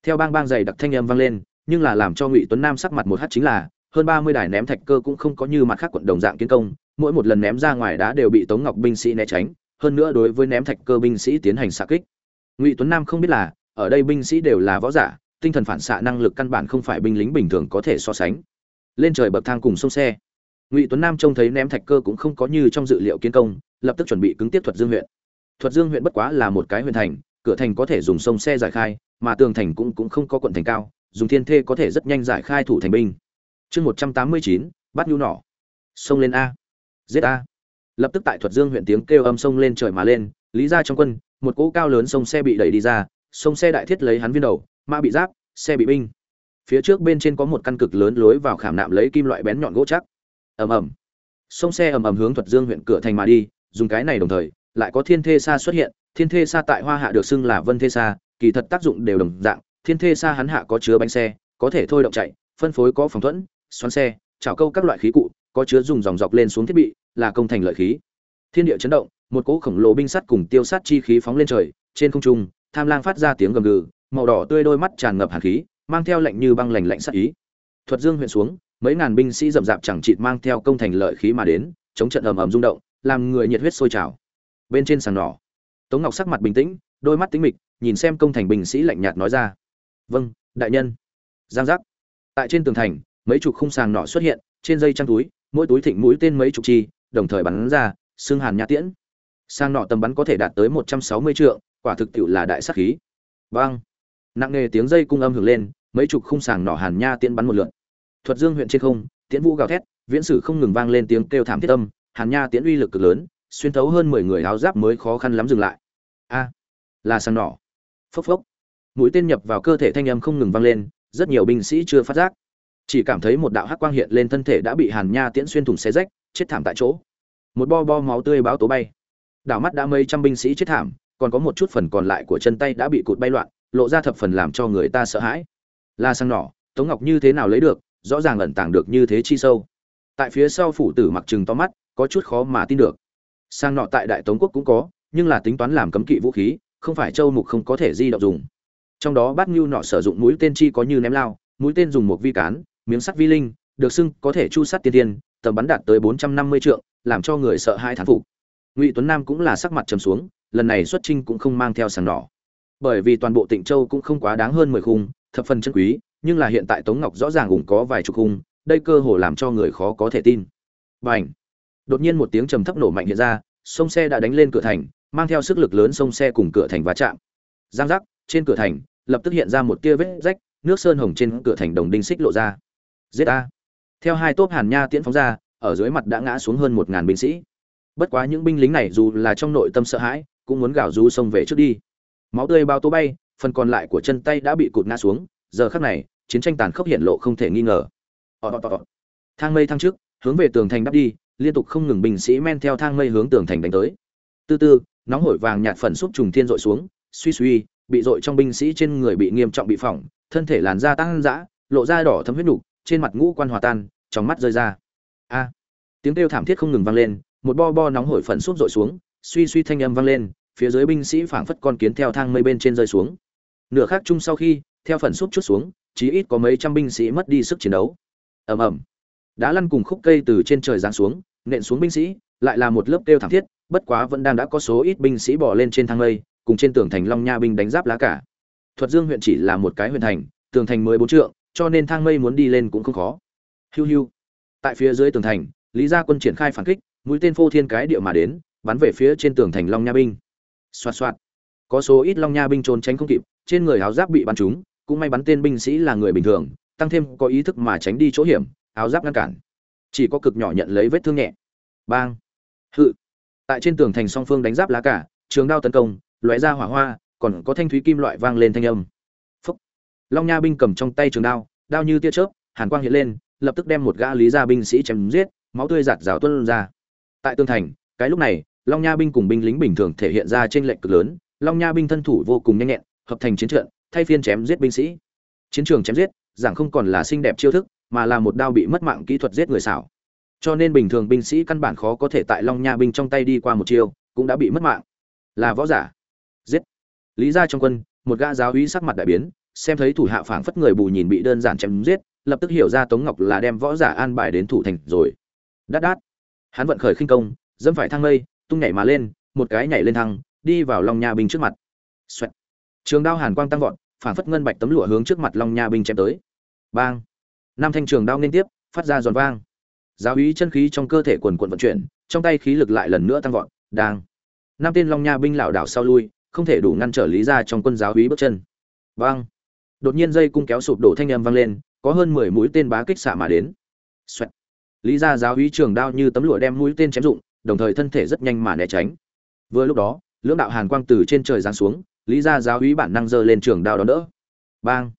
Theo bang bang dày đặc thanh âm vang lên, nhưng là làm cho ngụy tuấn nam sắc mặt một hát chính là, hơn ba mươi đài ném thạch cơ cũng không có như mặt khác quận đồng dạng kiến công mỗi một lần ném ra ngoài đá đều bị tống ngọc binh sĩ né tránh, hơn nữa đối với ném thạch cơ binh sĩ tiến hành xạ kích. Ngụy tuấn nam không biết là, ở đây binh sĩ đều là võ giả, tinh thần phản xạ năng lực căn bản không phải binh lính bình thường có thể so sánh. Lên trời bậc thang cùng sông xe. Ngụy tuấn nam trông thấy ném thạch cơ cũng không có như trong dự liệu kiến công, lập tức chuẩn bị cứng tiếp thuật dương huyện. Thuật dương huyện bất quá là một cái huyện thành, cửa thành có thể dùng sông xe giải khai, mà tường thành cũng cũng không có quận thành cao, dùng thiên thê có thể rất nhanh giải khai thủ thành binh. Chương một trăm tám mươi chín, bắt nhu nỏ. Xông lên a giết a lập tức tại thuật dương huyện tiếng kêu âm sông lên trời mà lên lý ra trong quân một cỗ cao lớn sông xe bị đẩy đi ra sông xe đại thiết lấy hắn viên đầu mã bị giáp xe bị binh. Phía trước bên trên có một căn cực lớn lối vào khảm nạm lấy kim loại bén nhọn gỗ chắc. Ầm ầm. Sông xe ầm ầm hướng thuật dương huyện cửa thành mà đi dùng cái này đồng thời lại có thiên thê Sa xuất hiện thiên thê Sa tại hoa hạ được xưng là vân thê Sa, kỳ thật tác dụng đều đồng dạng thiên thê Sa hắn hạ có chứa bánh xe có thể thôi động chạy phân phối có phòng thuẫn xoắn xe chảo câu các loại khí cụ có chứa dùng dòng dọc lên xuống thiết bị, là công thành lợi khí. Thiên địa chấn động, một cỗ khổng lồ binh sắt cùng tiêu sát chi khí phóng lên trời, trên không trung, tham lang phát ra tiếng gầm gừ, màu đỏ tươi đôi mắt tràn ngập hàn khí, mang theo lệnh như băng lạnh lạnh sát ý. Thuật dương huyện xuống, mấy ngàn binh sĩ rậm rạp chẳng chịt mang theo công thành lợi khí mà đến, chống trận ầm ầm rung động, làm người nhiệt huyết sôi trào. Bên trên sàn nỏ, tống ngọc sắc mặt bình tĩnh, đôi mắt tĩnh mịch, nhìn xem công thành binh sĩ lạnh nhạt nói ra. Vâng đại nhân. Giang giác. Tại trên tường thành, mấy chục khung sàng nỏ xuất hiện, trên dây trang túi mỗi túi thịnh mũi tên mấy chục chi, đồng thời bắn ra, xương hàn nhã tiễn. Sang nọ tầm bắn có thể đạt tới một trăm sáu mươi trượng, quả thực tiệu là đại sắc khí. Vang nặng nề tiếng dây cung âm hưởng lên, mấy chục khung sàng nỏ hàn nha tiễn bắn một lượn thuật dương huyện trên không, tiễn vũ gào thét, viễn sử không ngừng vang lên tiếng kêu thảm thiết âm, hàn nha tiễn uy lực cực lớn, xuyên thấu hơn mười người áo giáp mới khó khăn lắm dừng lại. A, là sàng nỏ phốc phốc. Mũi tên nhập vào cơ thể thanh âm không ngừng vang lên, rất nhiều binh sĩ chưa phát giác chỉ cảm thấy một đạo hắc quang hiện lên thân thể đã bị hàn nha tiễn xuyên thủng xé rách, chết thảm tại chỗ. Một bo bo máu tươi báo tố bay. Đảo mắt đã mấy trăm binh sĩ chết thảm, còn có một chút phần còn lại của chân tay đã bị cụt bay loạn, lộ ra thập phần làm cho người ta sợ hãi. La sang nỏ, tống ngọc như thế nào lấy được, rõ ràng ẩn tàng được như thế chi sâu. Tại phía sau phủ tử mặc trừng to mắt, có chút khó mà tin được. Sang nọ tại đại tống quốc cũng có, nhưng là tính toán làm cấm kỵ vũ khí, không phải châu mục không có thể di động dùng. Trong đó bát ngưu nọ sử dụng mũi tên chi có như ném lao, mũi tên dùng một vi cán miếng sắt vi linh được xưng có thể chu sắt tiên tiên tầm bắn đạt tới bốn trăm năm mươi trượng làm cho người sợ hai thán phục ngụy tuấn nam cũng là sắc mặt trầm xuống lần này xuất trinh cũng không mang theo sàng đỏ. bởi vì toàn bộ tịnh châu cũng không quá đáng hơn mười khung thập phần chân quý nhưng là hiện tại tống ngọc rõ ràng cũng có vài chục khung đây cơ hồ làm cho người khó có thể tin Bành! đột nhiên một tiếng trầm thấp nổ mạnh hiện ra sông xe đã đánh lên cửa thành mang theo sức lực lớn sông xe cùng cửa thành va chạm giang rắc, trên cửa thành lập tức hiện ra một tia vết rách nước sơn hồng trên cửa thành đồng đinh xích lộ ra giết a theo hai tốp hàn nha tiễn phóng ra, ở dưới mặt đã ngã xuống hơn một ngàn binh sĩ. Bất quá những binh lính này dù là trong nội tâm sợ hãi, cũng muốn gào rú xông về trước đi. Máu tươi bao tố bay, phần còn lại của chân tay đã bị cụt ngã xuống, giờ khắc này, chiến tranh tàn khốc hiện lộ không thể nghi ngờ. Thang mây thăng trước, hướng về tường thành đắp đi, liên tục không ngừng binh sĩ men theo thang mây hướng tường thành đánh tới. Từ từ, nóng hổi vàng nhạt phần xúc trùng thiên dội xuống, suy suy, bị dội trong binh sĩ trên người bị nghiêm trọng bị phỏng, thân thể làn da tăng dã, lộ da đỏ thấm huyết nục trên mặt ngũ quan hòa tan, trong mắt rơi ra. A! Tiếng kêu thảm thiết không ngừng vang lên, một bo bo nóng hổi phần xúc dội xuống, suy suy thanh âm vang lên, phía dưới binh sĩ phảng phất con kiến theo thang mây bên trên rơi xuống. Nửa khác chung sau khi, theo phần xúc chút xuống, chí ít có mấy trăm binh sĩ mất đi sức chiến đấu. Ầm ầm. Đã lăn cùng khúc cây từ trên trời giáng xuống, nện xuống binh sĩ, lại là một lớp kêu thảm thiết, bất quá vẫn đang đã có số ít binh sĩ bỏ lên trên thang mây, cùng trên tường thành long nha binh đánh giáp lá cả. Thuật dương huyện chỉ là một cái huyện thành, tường thành mới bốn trượng cho nên thang mây muốn đi lên cũng không khó. Hiu hiu. Tại phía dưới tường thành, lý gia quân triển khai phản kích, mũi tên phô thiên cái địa mà đến, bắn về phía trên tường thành long nha binh. Xoạt xoạt. Có số ít long nha binh trốn tránh không kịp, trên người áo giáp bị bắn trúng, cũng may bắn tên binh sĩ là người bình thường, tăng thêm có ý thức mà tránh đi chỗ hiểm, áo giáp ngăn cản. Chỉ có cực nhỏ nhận lấy vết thương nhẹ. Bang. Hự. Tại trên tường thành song phương đánh giáp lá cả, trường đao tấn công, lóe ra hỏa hoa, còn có thanh thúy kim loại vang lên thanh âm long nha binh cầm trong tay trường đao đao như tia chớp, hàn quang hiện lên, lập tức đem một gã lý gia binh sĩ chém giết, máu tươi giạt rào tuôn ra. Tại tương thành, cái lúc này, long nha binh cùng binh lính bình thường thể hiện ra trên lệnh cực lớn, long nha binh thân thủ vô cùng nhanh nhẹn, hợp thành chiến trận, thay phiên chém giết binh sĩ. Chiến trường chém giết, giảng không còn là xinh đẹp chiêu thức, mà là một đao bị mất mạng kỹ thuật giết người xảo. Cho nên bình thường binh sĩ căn bản khó có thể tại long nha binh trong tay đi qua một chiêu, cũng đã bị mất mạng. Là võ giả. Giết. Lý ra trong quân, một gã giáo úy sắc mặt đại biến xem thấy thủ hạ phảng phất người bù nhìn bị đơn giản chém giết, lập tức hiểu ra tống ngọc là đem võ giả an bài đến thủ thành rồi. Đát đát. Hắn vận khởi khinh công, dẫm phải thang mây, tung nhảy mà lên, một cái nhảy lên thang, đi vào long nha binh trước mặt. Xoẹt. trường đao hàn quang tăng vọt, phảng phất ngân bạch tấm lụa hướng trước mặt long nha binh chém tới. Bang. Năm thanh trường đao liên tiếp, phát ra giòn vang. Giáo úy chân khí trong cơ thể quần quần vận chuyển, trong tay khí lực lại lần nữa tăng vọt, đang. Năm tên long nha binh lảo đảo sau lui, không thể đủ ngăn trở lý ra trong quân giáo úy bước chân. Bang đột nhiên dây cung kéo sụp đổ thanh âm vang lên, có hơn mười mũi tên bá kích xạ mà đến. Xoẹt. lý ra giáo úy trường đao như tấm lụa đem mũi tên chém dụng đồng thời thân thể rất nhanh mà né tránh. Vừa lúc đó, lưỡng đạo hàn quang từ trên trời giáng xuống, lý ra giáo úy bản năng giơ lên trường đao đón đỡ. Bang.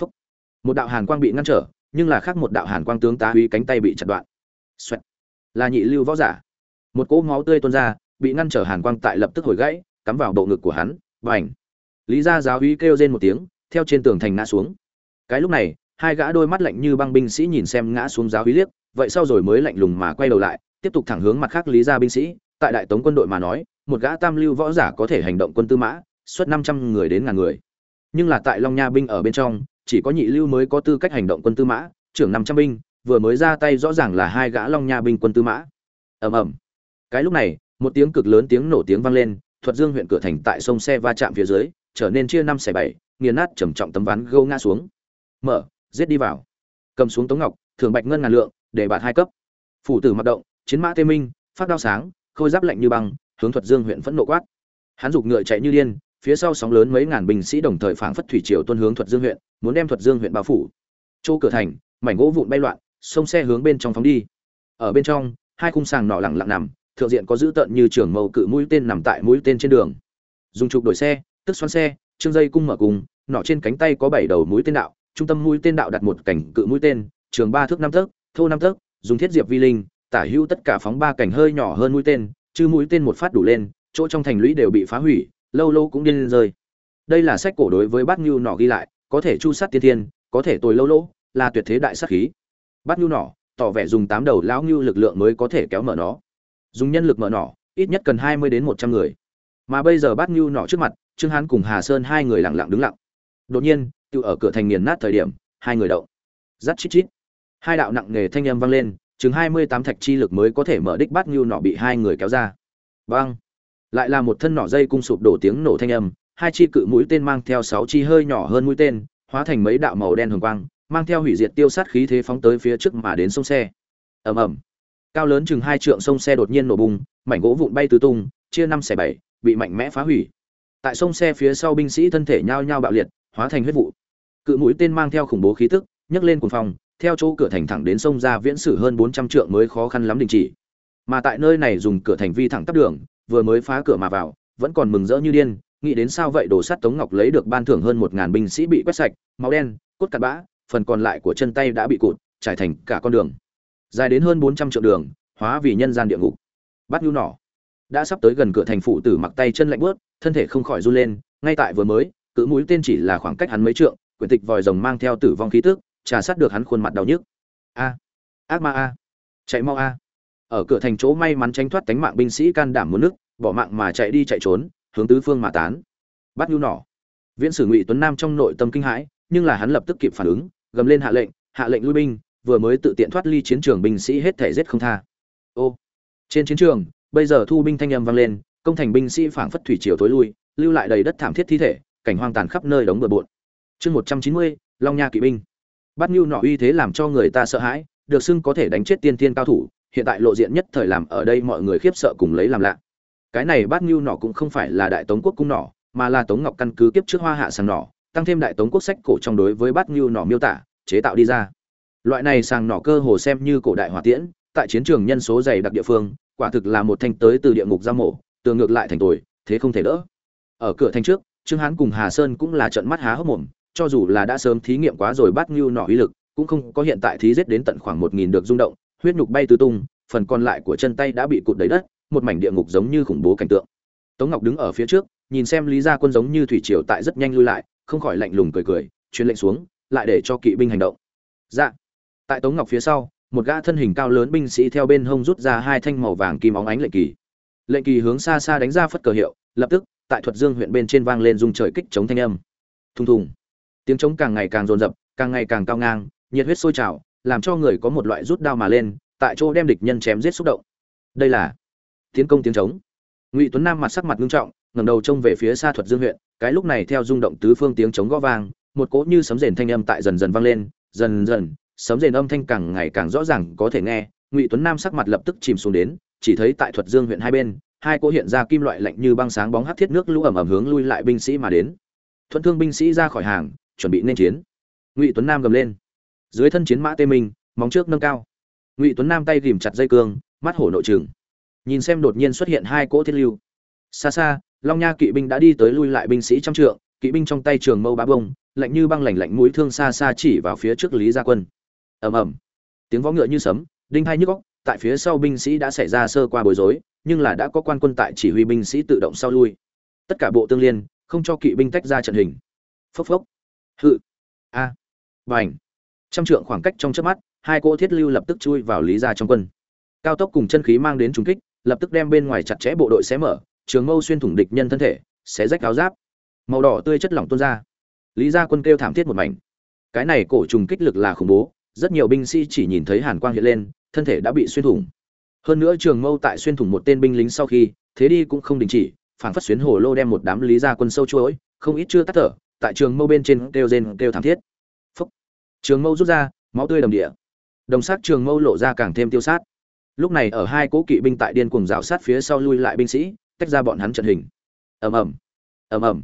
Phúc. Một đạo hàn quang bị ngăn trở, nhưng là khác một đạo hàn quang tướng tá úy cánh tay bị chặt đoạn. Xoẹt. là nhị lưu võ giả. Một cỗ máu tươi tuôn ra, bị ngăn trở hàn quang tại lập tức hồi gãy, cắm vào bộ ngực của hắn. Và lý gia giáo úy kêu rên một tiếng theo trên tường thành ngã xuống. Cái lúc này, hai gã đôi mắt lạnh như băng binh sĩ nhìn xem ngã xuống giáo úy liếc, vậy sau rồi mới lạnh lùng mà quay đầu lại, tiếp tục thẳng hướng mặt khác lý gia binh sĩ. Tại đại tống quân đội mà nói, một gã tam lưu võ giả có thể hành động quân tư mã, xuất năm trăm người đến ngàn người. Nhưng là tại long nha binh ở bên trong, chỉ có nhị lưu mới có tư cách hành động quân tư mã, trưởng năm trăm binh, vừa mới ra tay rõ ràng là hai gã long nha binh quân tư mã. Ầm ầm. Cái lúc này, một tiếng cực lớn tiếng nổ tiếng vang lên, thuật dương huyện cửa thành tại sông xe va chạm phía dưới, trở nên chia năm xẻ bảy nghiền nát trầm trọng tấm ván gâu ngã xuống. Mở, giết đi vào. Cầm xuống tống ngọc thường bạch ngân ngàn lượng, để bạt hai cấp. Phủ tử mặc động, chiến mã tê minh, phát đao sáng, khôi giáp lạnh như băng, hướng thuật dương huyện phẫn nộ quát. Hắn giục ngựa chạy như điên, phía sau sóng lớn mấy ngàn binh sĩ đồng thời phảng phất thủy triều tuân hướng thuật dương huyện, muốn đem thuật dương huyện bao phủ. Chỗ cửa thành, mảnh gỗ vụn bay loạn xông xe hướng bên trong phóng đi. Ở bên trong, hai khung sàng nọ lẳng lặng nằm, thượng diện có giữ tận như trường mâu cự mũi tên nằm tại mũi tên trên đường. Dùng trục đổi xe, tức xoắn xe trương dây cung mở cùng nọ trên cánh tay có bảy đầu mũi tên đạo trung tâm mũi tên đạo đặt một cảnh cự mũi tên trường ba thước năm thước, thô năm thước, dùng thiết diệp vi linh tả hữu tất cả phóng ba cảnh hơi nhỏ hơn mũi tên chứ mũi tên một phát đủ lên chỗ trong thành lũy đều bị phá hủy lâu lâu cũng điên lên rơi. Đây là sách cổ đối với bát nhu nỏ ghi lại có thể chu sát tiên thiên có thể tồi lâu lỗ là tuyệt thế đại sát khí. Bát nhu nỏ tỏ vẻ dùng tám đầu lão nhu lực lượng mới có thể kéo mở nó. Dùng nhân lực mở nỏ ít nhất cần hai mươi đến một trăm người mà bây giờ bát nhu nọ trước mặt trương hán cùng hà sơn hai người lặng lặng đứng lặng. Đột nhiên tự ở cửa thành nghiền nát thời điểm hai người động. Giắt chít chít. Hai đạo nặng nề thanh âm vang lên chừng hai mươi tám thạch chi lực mới có thể mở đích bát nhu nọ bị hai người kéo ra. Vang lại là một thân nỏ dây cung sụp đổ tiếng nổ thanh âm hai chi cự mũi tên mang theo sáu chi hơi nhỏ hơn mũi tên hóa thành mấy đạo màu đen hồng quang mang theo hủy diệt tiêu sát khí thế phóng tới phía trước mà đến sông xe. Ầm ầm. Cao lớn chừng hai trượng sông xe đột nhiên nổ bùng, mảnh gỗ vụn bay tứ tung chia năm xẻ bảy bị mạnh mẽ phá hủy. Tại sông xe phía sau binh sĩ thân thể nhao nhao bạo liệt hóa thành huyết vụ. Cự mũi tên mang theo khủng bố khí tức nhấc lên cuồng phòng, theo chỗ cửa thành thẳng đến sông ra viễn sử hơn bốn trăm trượng mới khó khăn lắm đình chỉ. Mà tại nơi này dùng cửa thành vi thẳng tắp đường vừa mới phá cửa mà vào vẫn còn mừng rỡ như điên nghĩ đến sao vậy đồ sắt tống ngọc lấy được ban thưởng hơn một ngàn binh sĩ bị quét sạch máu đen cốt cặn bã phần còn lại của chân tay đã bị cụt trải thành cả con đường. Dài đến hơn bốn trăm triệu đường hóa vì nhân gian địa ngục. Bắt nhu nỏ đã sắp tới gần cửa thành phủ tử mặc tay chân lạnh bước thân thể không khỏi run lên, ngay tại vừa mới, cự mũi tên chỉ là khoảng cách hắn mấy trượng, quyển tịch vòi rồng mang theo tử vong khí tức, trà sát được hắn khuôn mặt đau nhức. A, ác ma a, chạy mau a. Ở cửa thành chỗ may mắn tránh thoát cánh mạng binh sĩ can đảm muốn nước, bỏ mạng mà chạy đi chạy trốn, hướng tứ phương mà tán. Bắt nhu nỏ. Viễn sử ngụy tuấn nam trong nội tâm kinh hãi, nhưng là hắn lập tức kịp phản ứng, gầm lên hạ lệnh hạ lệnh lui binh, vừa mới tự tiện thoát ly chiến trường binh sĩ hết thể giết không tha. Ô, trên chiến trường bây giờ thu binh thanh âm vang lên, công thành binh sĩ phảng phất thủy triều tối lui, lưu lại đầy đất thảm thiết thi thể, cảnh hoang tàn khắp nơi đống bừa bộn. Chương một trăm chín mươi, long nha kỵ binh. Bắt nhu nọ uy thế làm cho người ta sợ hãi, được xưng có thể đánh chết tiên tiên cao thủ, hiện tại lộ diện nhất thời làm ở đây mọi người khiếp sợ cùng lấy làm lạ. Cái này bát nhu nọ cũng không phải là đại tống quốc cung nọ mà là tống ngọc căn cứ kiếp trước hoa hạ sàng nọ tăng thêm đại tống quốc sách cổ trong đối với bát nhu nọ miêu tả, chế tạo đi ra. Loại này sàng nọ cơ hồ xem như cổ đại hỏa tiễn, tại chiến trường nhân số dày đặc địa phương quả thực là một thanh tới từ địa ngục ra mổ tường ngược lại thành tồi thế không thể đỡ. Ở cửa thành trước, trương hán cùng hà sơn cũng là trận mắt há hốc mồm, cho dù là đã sớm thí nghiệm quá rồi bắt ngưu nọ uy lực, cũng không có hiện tại thí giết đến tận khoảng một nghìn được rung động, huyết nhục bay tứ tung, phần còn lại của chân tay đã bị cụt đầy đất, một mảnh địa ngục giống như khủng bố cảnh tượng. Tống ngọc đứng ở phía trước, nhìn xem lý gia quân giống như thủy triều tại rất nhanh lui lại, không khỏi lạnh lùng cười cười, truyền lệnh xuống, lại để cho kỵ binh hành động. Dạ. Tại tống ngọc phía sau một gã thân hình cao lớn binh sĩ theo bên hông rút ra hai thanh màu vàng kim óng ánh lệnh kỳ. Lệnh kỳ hướng xa xa đánh ra phất cờ hiệu, lập tức, tại thuật dương huyện bên trên vang lên dung trời kích chống thanh âm. Thùng thùng. Tiếng trống càng ngày càng rồn rập càng ngày càng cao ngang, nhiệt huyết sôi trào, làm cho người có một loại rút đao mà lên, tại chỗ đem địch nhân chém giết xúc động. Đây là tiến công tiếng trống ngụy tuấn nam mặt sắc mặt nghiêm trọng, ngẩng đầu trông về phía xa thuật dương huyện, cái lúc này theo rung động tứ phương tiếng trống gõ vang, một cỗ như sấm rền thanh âm tại dần dần vang lên, dần dần sấm rền âm thanh càng ngày càng rõ ràng có thể nghe, ngụy tuấn nam sắc mặt lập tức chìm xuống đến, chỉ thấy tại thuật dương huyện hai bên, hai cỗ hiện ra kim loại lạnh như băng sáng bóng hắt thiết nước lũ ẩm ẩm hướng lui lại binh sĩ mà đến. Thuận thương binh sĩ ra khỏi hàng, chuẩn bị nên chiến. Ngụy tuấn nam gầm lên. Dưới thân chiến mã tê minh, móng trước nâng cao. Ngụy tuấn nam tay ghìm chặt dây cương, mắt hổ nội trường nhìn xem đột nhiên xuất hiện hai cỗ thiết lưu. Xa xa, long nha kỵ binh đã đi tới lui lại binh sĩ trong trượng, kỵ binh trong tay trường mâu bá bông, lạnh như băng lạnh lạnh mũi thương xa xa chỉ vào phía trước lý gia quân ầm ầm. Tiếng võ ngựa như sấm, đinh hai nhức góc tại phía sau binh sĩ đã xảy ra sơ qua bối rối, nhưng là đã có quan quân tại chỉ huy binh sĩ tự động sau lui. Tất cả bộ tương liên, không cho kỵ binh tách ra trận hình. Phốc phốc. Hự. A. À. vành trăm trượng khoảng cách trong chớp mắt, hai cỗ thiết lưu lập tức chui vào lý gia trong quân. Cao tốc cùng chân khí mang đến trùng kích, lập tức đem bên ngoài chặt chẽ bộ đội xé mở, trường mâu xuyên thủng địch nhân thân thể, xé rách áo giáp. Màu đỏ tươi chất lỏng tuôn ra. Lý gia quân kêu thảm thiết một mảnh. Cái này cổ trùng kích lực là khủng bố rất nhiều binh sĩ chỉ nhìn thấy hàn quang hiện lên, thân thể đã bị xuyên thủng. Hơn nữa trường mâu tại xuyên thủng một tên binh lính sau khi, thế đi cũng không đình chỉ phản phất xuyến hồ lô đem một đám lý gia quân sâu chuỗi, không ít chưa tắt thở, tại trường mâu bên trên kêu rên, kêu thảm thiết. Phúc. Trường mâu rút ra, máu tươi đầm địa. Đồng sát trường mâu lộ ra càng thêm tiêu sát. Lúc này ở hai cỗ kỵ binh tại điên cuồng rào sát phía sau lui lại binh sĩ, tách ra bọn hắn trận hình. Ầm ầm. Ầm ầm.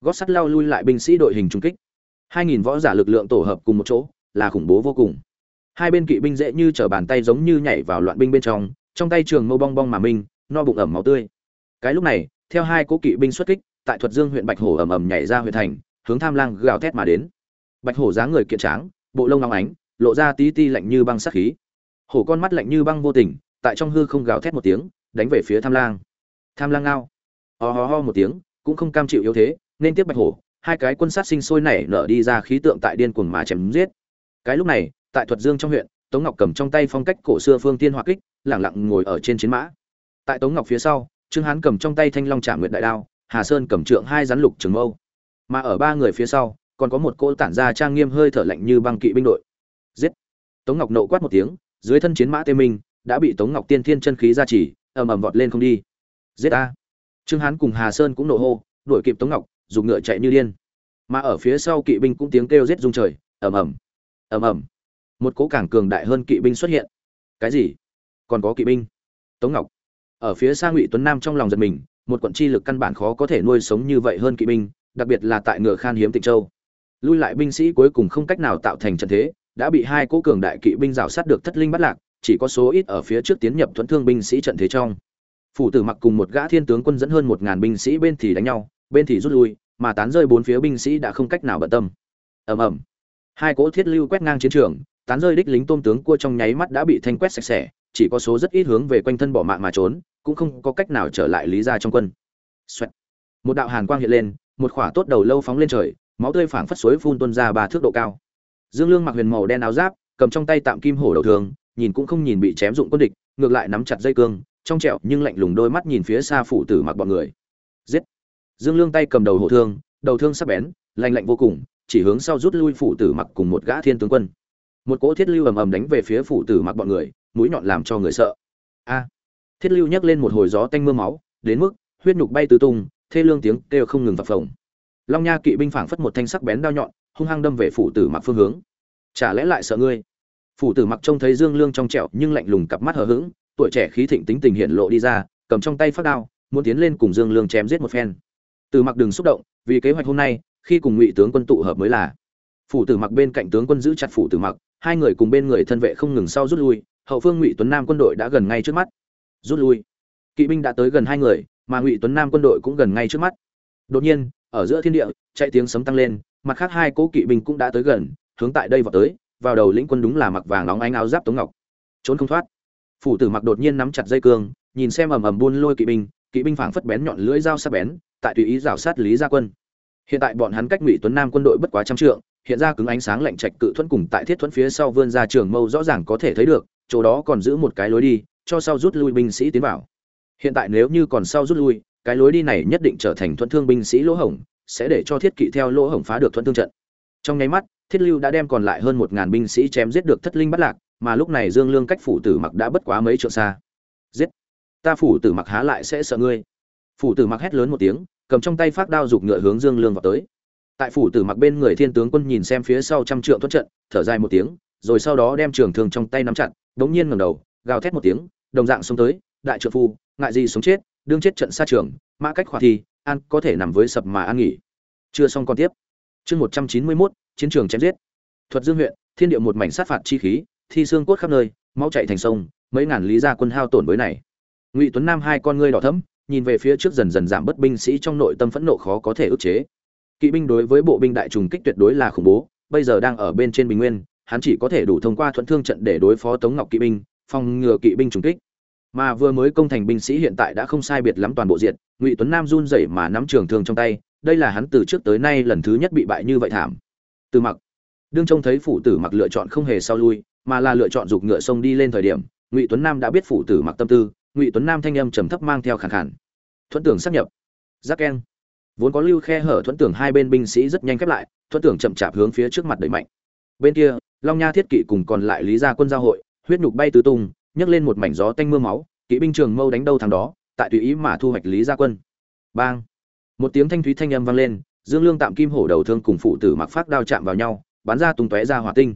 Gót sắt lao lui lại binh sĩ đội hình trung kích. Hai nghìn võ giả lực lượng tổ hợp cùng một chỗ là khủng bố vô cùng. Hai bên kỵ binh dễ như trở bàn tay giống như nhảy vào loạn binh bên trong trong tay trường mâu bong bong mà minh no bụng ẩm máu tươi. Cái lúc này, theo hai cố kỵ binh xuất kích, tại thuật dương huyện bạch hổ ầm ầm nhảy ra huyện thành, hướng tham lang gào thét mà đến. Bạch hổ dáng người kiện tráng, bộ lông long ánh, lộ ra tí ti lạnh như băng sắc khí. Hổ con mắt lạnh như băng vô tình, tại trong hư không gào thét một tiếng, đánh về phía tham lang. Tham lang ngao. Ho ho ho một tiếng, cũng không cam chịu yếu thế, nên tiếp bạch hổ, hai cái quân sát sinh sôi nảy nở đi ra khí tượng tại điên cuồng mà chém giết cái lúc này, tại thuật dương trong huyện, tống ngọc cầm trong tay phong cách cổ xưa phương tiên hoa kích, lẳng lặng ngồi ở trên chiến mã. Tại tống ngọc phía sau, trương hán cầm trong tay thanh long trả nguyệt đại đao, hà sơn cầm trượng hai rắn lục trường mâu. Mà ở ba người phía sau, còn có một cô tản ra trang nghiêm hơi thở lạnh như băng kỵ binh đội. Giết! Tống ngọc nộ quát một tiếng, dưới thân chiến mã tê minh, đã bị tống ngọc tiên thiên chân khí ra chỉ ầm ầm vọt lên không đi. Giết a trương hán cùng hà sơn cũng nộ hô, đuổi kịp tống ngọc, dùng ngựa chạy như điên. Mà ở phía sau kỵ binh cũng tiếng kêu giết rung trời, ầm ầm ầm ầm. Một cố càng cường đại hơn kỵ binh xuất hiện. Cái gì? Còn có kỵ binh? Tống ngọc. Ở phía xa ngụy tuấn nam trong lòng giật mình, một quận chi lực căn bản khó có thể nuôi sống như vậy hơn kỵ binh, đặc biệt là tại ngựa khan hiếm tịnh châu. Lui lại binh sĩ cuối cùng không cách nào tạo thành trận thế, đã bị hai cố cường đại kỵ binh rào sát được thất linh bắt lạc, chỉ có số ít ở phía trước tiến nhập thuẫn thương binh sĩ trận thế trong. Phủ tử mặc cùng một gã thiên tướng quân dẫn hơn một ngàn binh sĩ bên thì đánh nhau, bên thì rút lui, mà tán rơi bốn phía binh sĩ đã không cách nào bận tâm. Ầm ầm hai cỗ thiết lưu quét ngang chiến trường, tán rơi đích lính tôm tướng cua trong nháy mắt đã bị thanh quét sạch sẽ, chỉ có số rất ít hướng về quanh thân bỏ mạng mà trốn, cũng không có cách nào trở lại lý ra trong quân. Xoẹt. một đạo hàn quang hiện lên, một khỏa tốt đầu lâu phóng lên trời, máu tươi phảng phất suối phun tuôn ra ba thước độ cao. Dương lương mặc huyền màu đen áo giáp, cầm trong tay tạm kim hổ đầu thường, nhìn cũng không nhìn bị chém dụng quân địch, ngược lại nắm chặt dây cương, trong trẹo nhưng lạnh lùng đôi mắt nhìn phía xa phụ tử mặc bọn người. Giết. Dương lương tay cầm đầu hổ thương, đầu thương sắc bén, lạnh lạnh vô cùng chỉ hướng sau rút lui phụ tử mặc cùng một gã thiên tướng quân. Một cỗ thiết lưu ầm ầm đánh về phía phụ tử mặc bọn người, mũi nhọn làm cho người sợ. A! Thiết lưu nhấc lên một hồi gió tanh mưa máu, đến mức huyết nhục bay tứ tung, thê lương tiếng kêu không ngừng phập phồng. Long nha kỵ binh phảng phất một thanh sắc bén đao nhọn, hung hăng đâm về phụ tử mặc phương hướng. Chả lẽ lại sợ ngươi? Phụ tử mặc trông thấy dương lương trong trẹo nhưng lạnh lùng cặp mắt hờ hững, tuổi trẻ khí thịnh tính tình hiện lộ đi ra, cầm trong tay phát đao, muốn tiến lên cùng dương lương chém giết một phen. Từ mặc đừng xúc động, vì kế hoạch hôm nay khi cùng ngụy tướng quân tụ hợp mới là. Phủ tử mặc bên cạnh tướng quân giữ chặt phủ tử mặc, hai người cùng bên người thân vệ không ngừng sau rút lui, hậu phương ngụy tuấn nam quân đội đã gần ngay trước mắt. Rút lui. Kỵ binh đã tới gần hai người, mà ngụy tuấn nam quân đội cũng gần ngay trước mắt. Đột nhiên, ở giữa thiên địa, chạy tiếng sấm tăng lên, mặt khác hai cố kỵ binh cũng đã tới gần, hướng tại đây vào tới, vào đầu lĩnh quân đúng là mặc vàng nóng ánh áo giáp tống ngọc. Trốn không thoát. Phủ tử mặc đột nhiên nắm chặt dây cương, nhìn xem ầm ầm buôn lôi kỵ binh kỵ binh phảng phất bén nhọn lưỡi dao sắc bén, tại tùy ý rào sát lý gia quân hiện tại bọn hắn cách ngụy tuấn nam quân đội bất quá trăm trượng, hiện ra cứng ánh sáng lạnh trạch cự thuẫn cùng tại thiết thuẫn phía sau vươn ra trường mâu rõ ràng có thể thấy được, chỗ đó còn giữ một cái lối đi, cho sau rút lui binh sĩ tiến vào. Hiện tại nếu như còn sau rút lui, cái lối đi này nhất định trở thành thuẫn thương binh sĩ lỗ hổng, sẽ để cho thiết kỵ theo lỗ hổng phá được thuẫn thương trận. Trong nháy mắt, thiết lưu đã đem còn lại hơn một ngàn binh sĩ chém giết được thất linh bắt lạc, mà lúc này dương lương cách phủ tử mặc đã bất quá mấy trượng xa. Giết! Ta phủ tử mặc há lại sẽ sợ ngươi. Phủ tử mặc hét lớn một tiếng cầm trong tay phát đao giục ngựa hướng dương lương vào tới. Tại phủ tử mặc bên người thiên tướng quân nhìn xem phía sau trăm trượng thoát trận, thở dài một tiếng, rồi sau đó đem trường thương trong tay nắm chặt, đống nhiên ngẩng đầu, gào thét một tiếng, đồng dạng xuống tới, đại trượng phu, ngại gì sống chết, đương chết trận xa trường, mã cách khỏa thi, an có thể nằm với sập mà an nghỉ. Chưa xong còn tiếp. Chương một trăm chín mươi mốt, chiến trường chém giết. Thuật dương huyện, thiên địa một mảnh sát phạt chi khí, thi xương cốt khắp nơi, máu chạy thành sông, mấy ngàn lý gia quân hao tổn với này. Ngụy tuấn nam hai con ngươi đỏ thẫm nhìn về phía trước dần dần giảm bớt binh sĩ trong nội tâm phẫn nộ khó có thể ức chế. Kỵ binh đối với bộ binh đại trùng kích tuyệt đối là khủng bố, bây giờ đang ở bên trên bình nguyên, hắn chỉ có thể đủ thông qua thuận thương trận để đối phó tống ngọc kỵ binh, phòng ngừa kỵ binh trùng kích. Mà vừa mới công thành binh sĩ hiện tại đã không sai biệt lắm toàn bộ diện ngụy tuấn nam run rẩy mà nắm trường thương trong tay, đây là hắn từ trước tới nay lần thứ nhất bị bại như vậy thảm. Từ mặc, đương trông thấy phụ tử mặc lựa chọn không hề sau lui, mà là lựa chọn dục ngựa sông đi lên thời điểm, ngụy tuấn nam đã biết phụ tử mặc tâm tư ngụy tuấn nam thanh âm trầm thấp mang theo khẳng khản thuận tưởng sắp nhập. Giác keng vốn có lưu khe hở, thuận tưởng hai bên binh sĩ rất nhanh khép lại, thuận tưởng chậm chạp hướng phía trước mặt đẩy mạnh. Bên kia, long nha thiết kỵ cùng còn lại lý gia quân giao hội, huyết nhục bay tứ tung, nhấc lên một mảnh gió tanh mưa máu, kỵ binh trường mâu đánh đâu thằng đó, tại tùy ý mà thu hoạch lý gia quân. Bang. Một tiếng thanh thúy thanh âm vang lên, dương lương tạm kim hổ đầu thương cùng phụ tử mặc phát đao chạm vào nhau, bắn ra tung tóe ra hỏa tinh.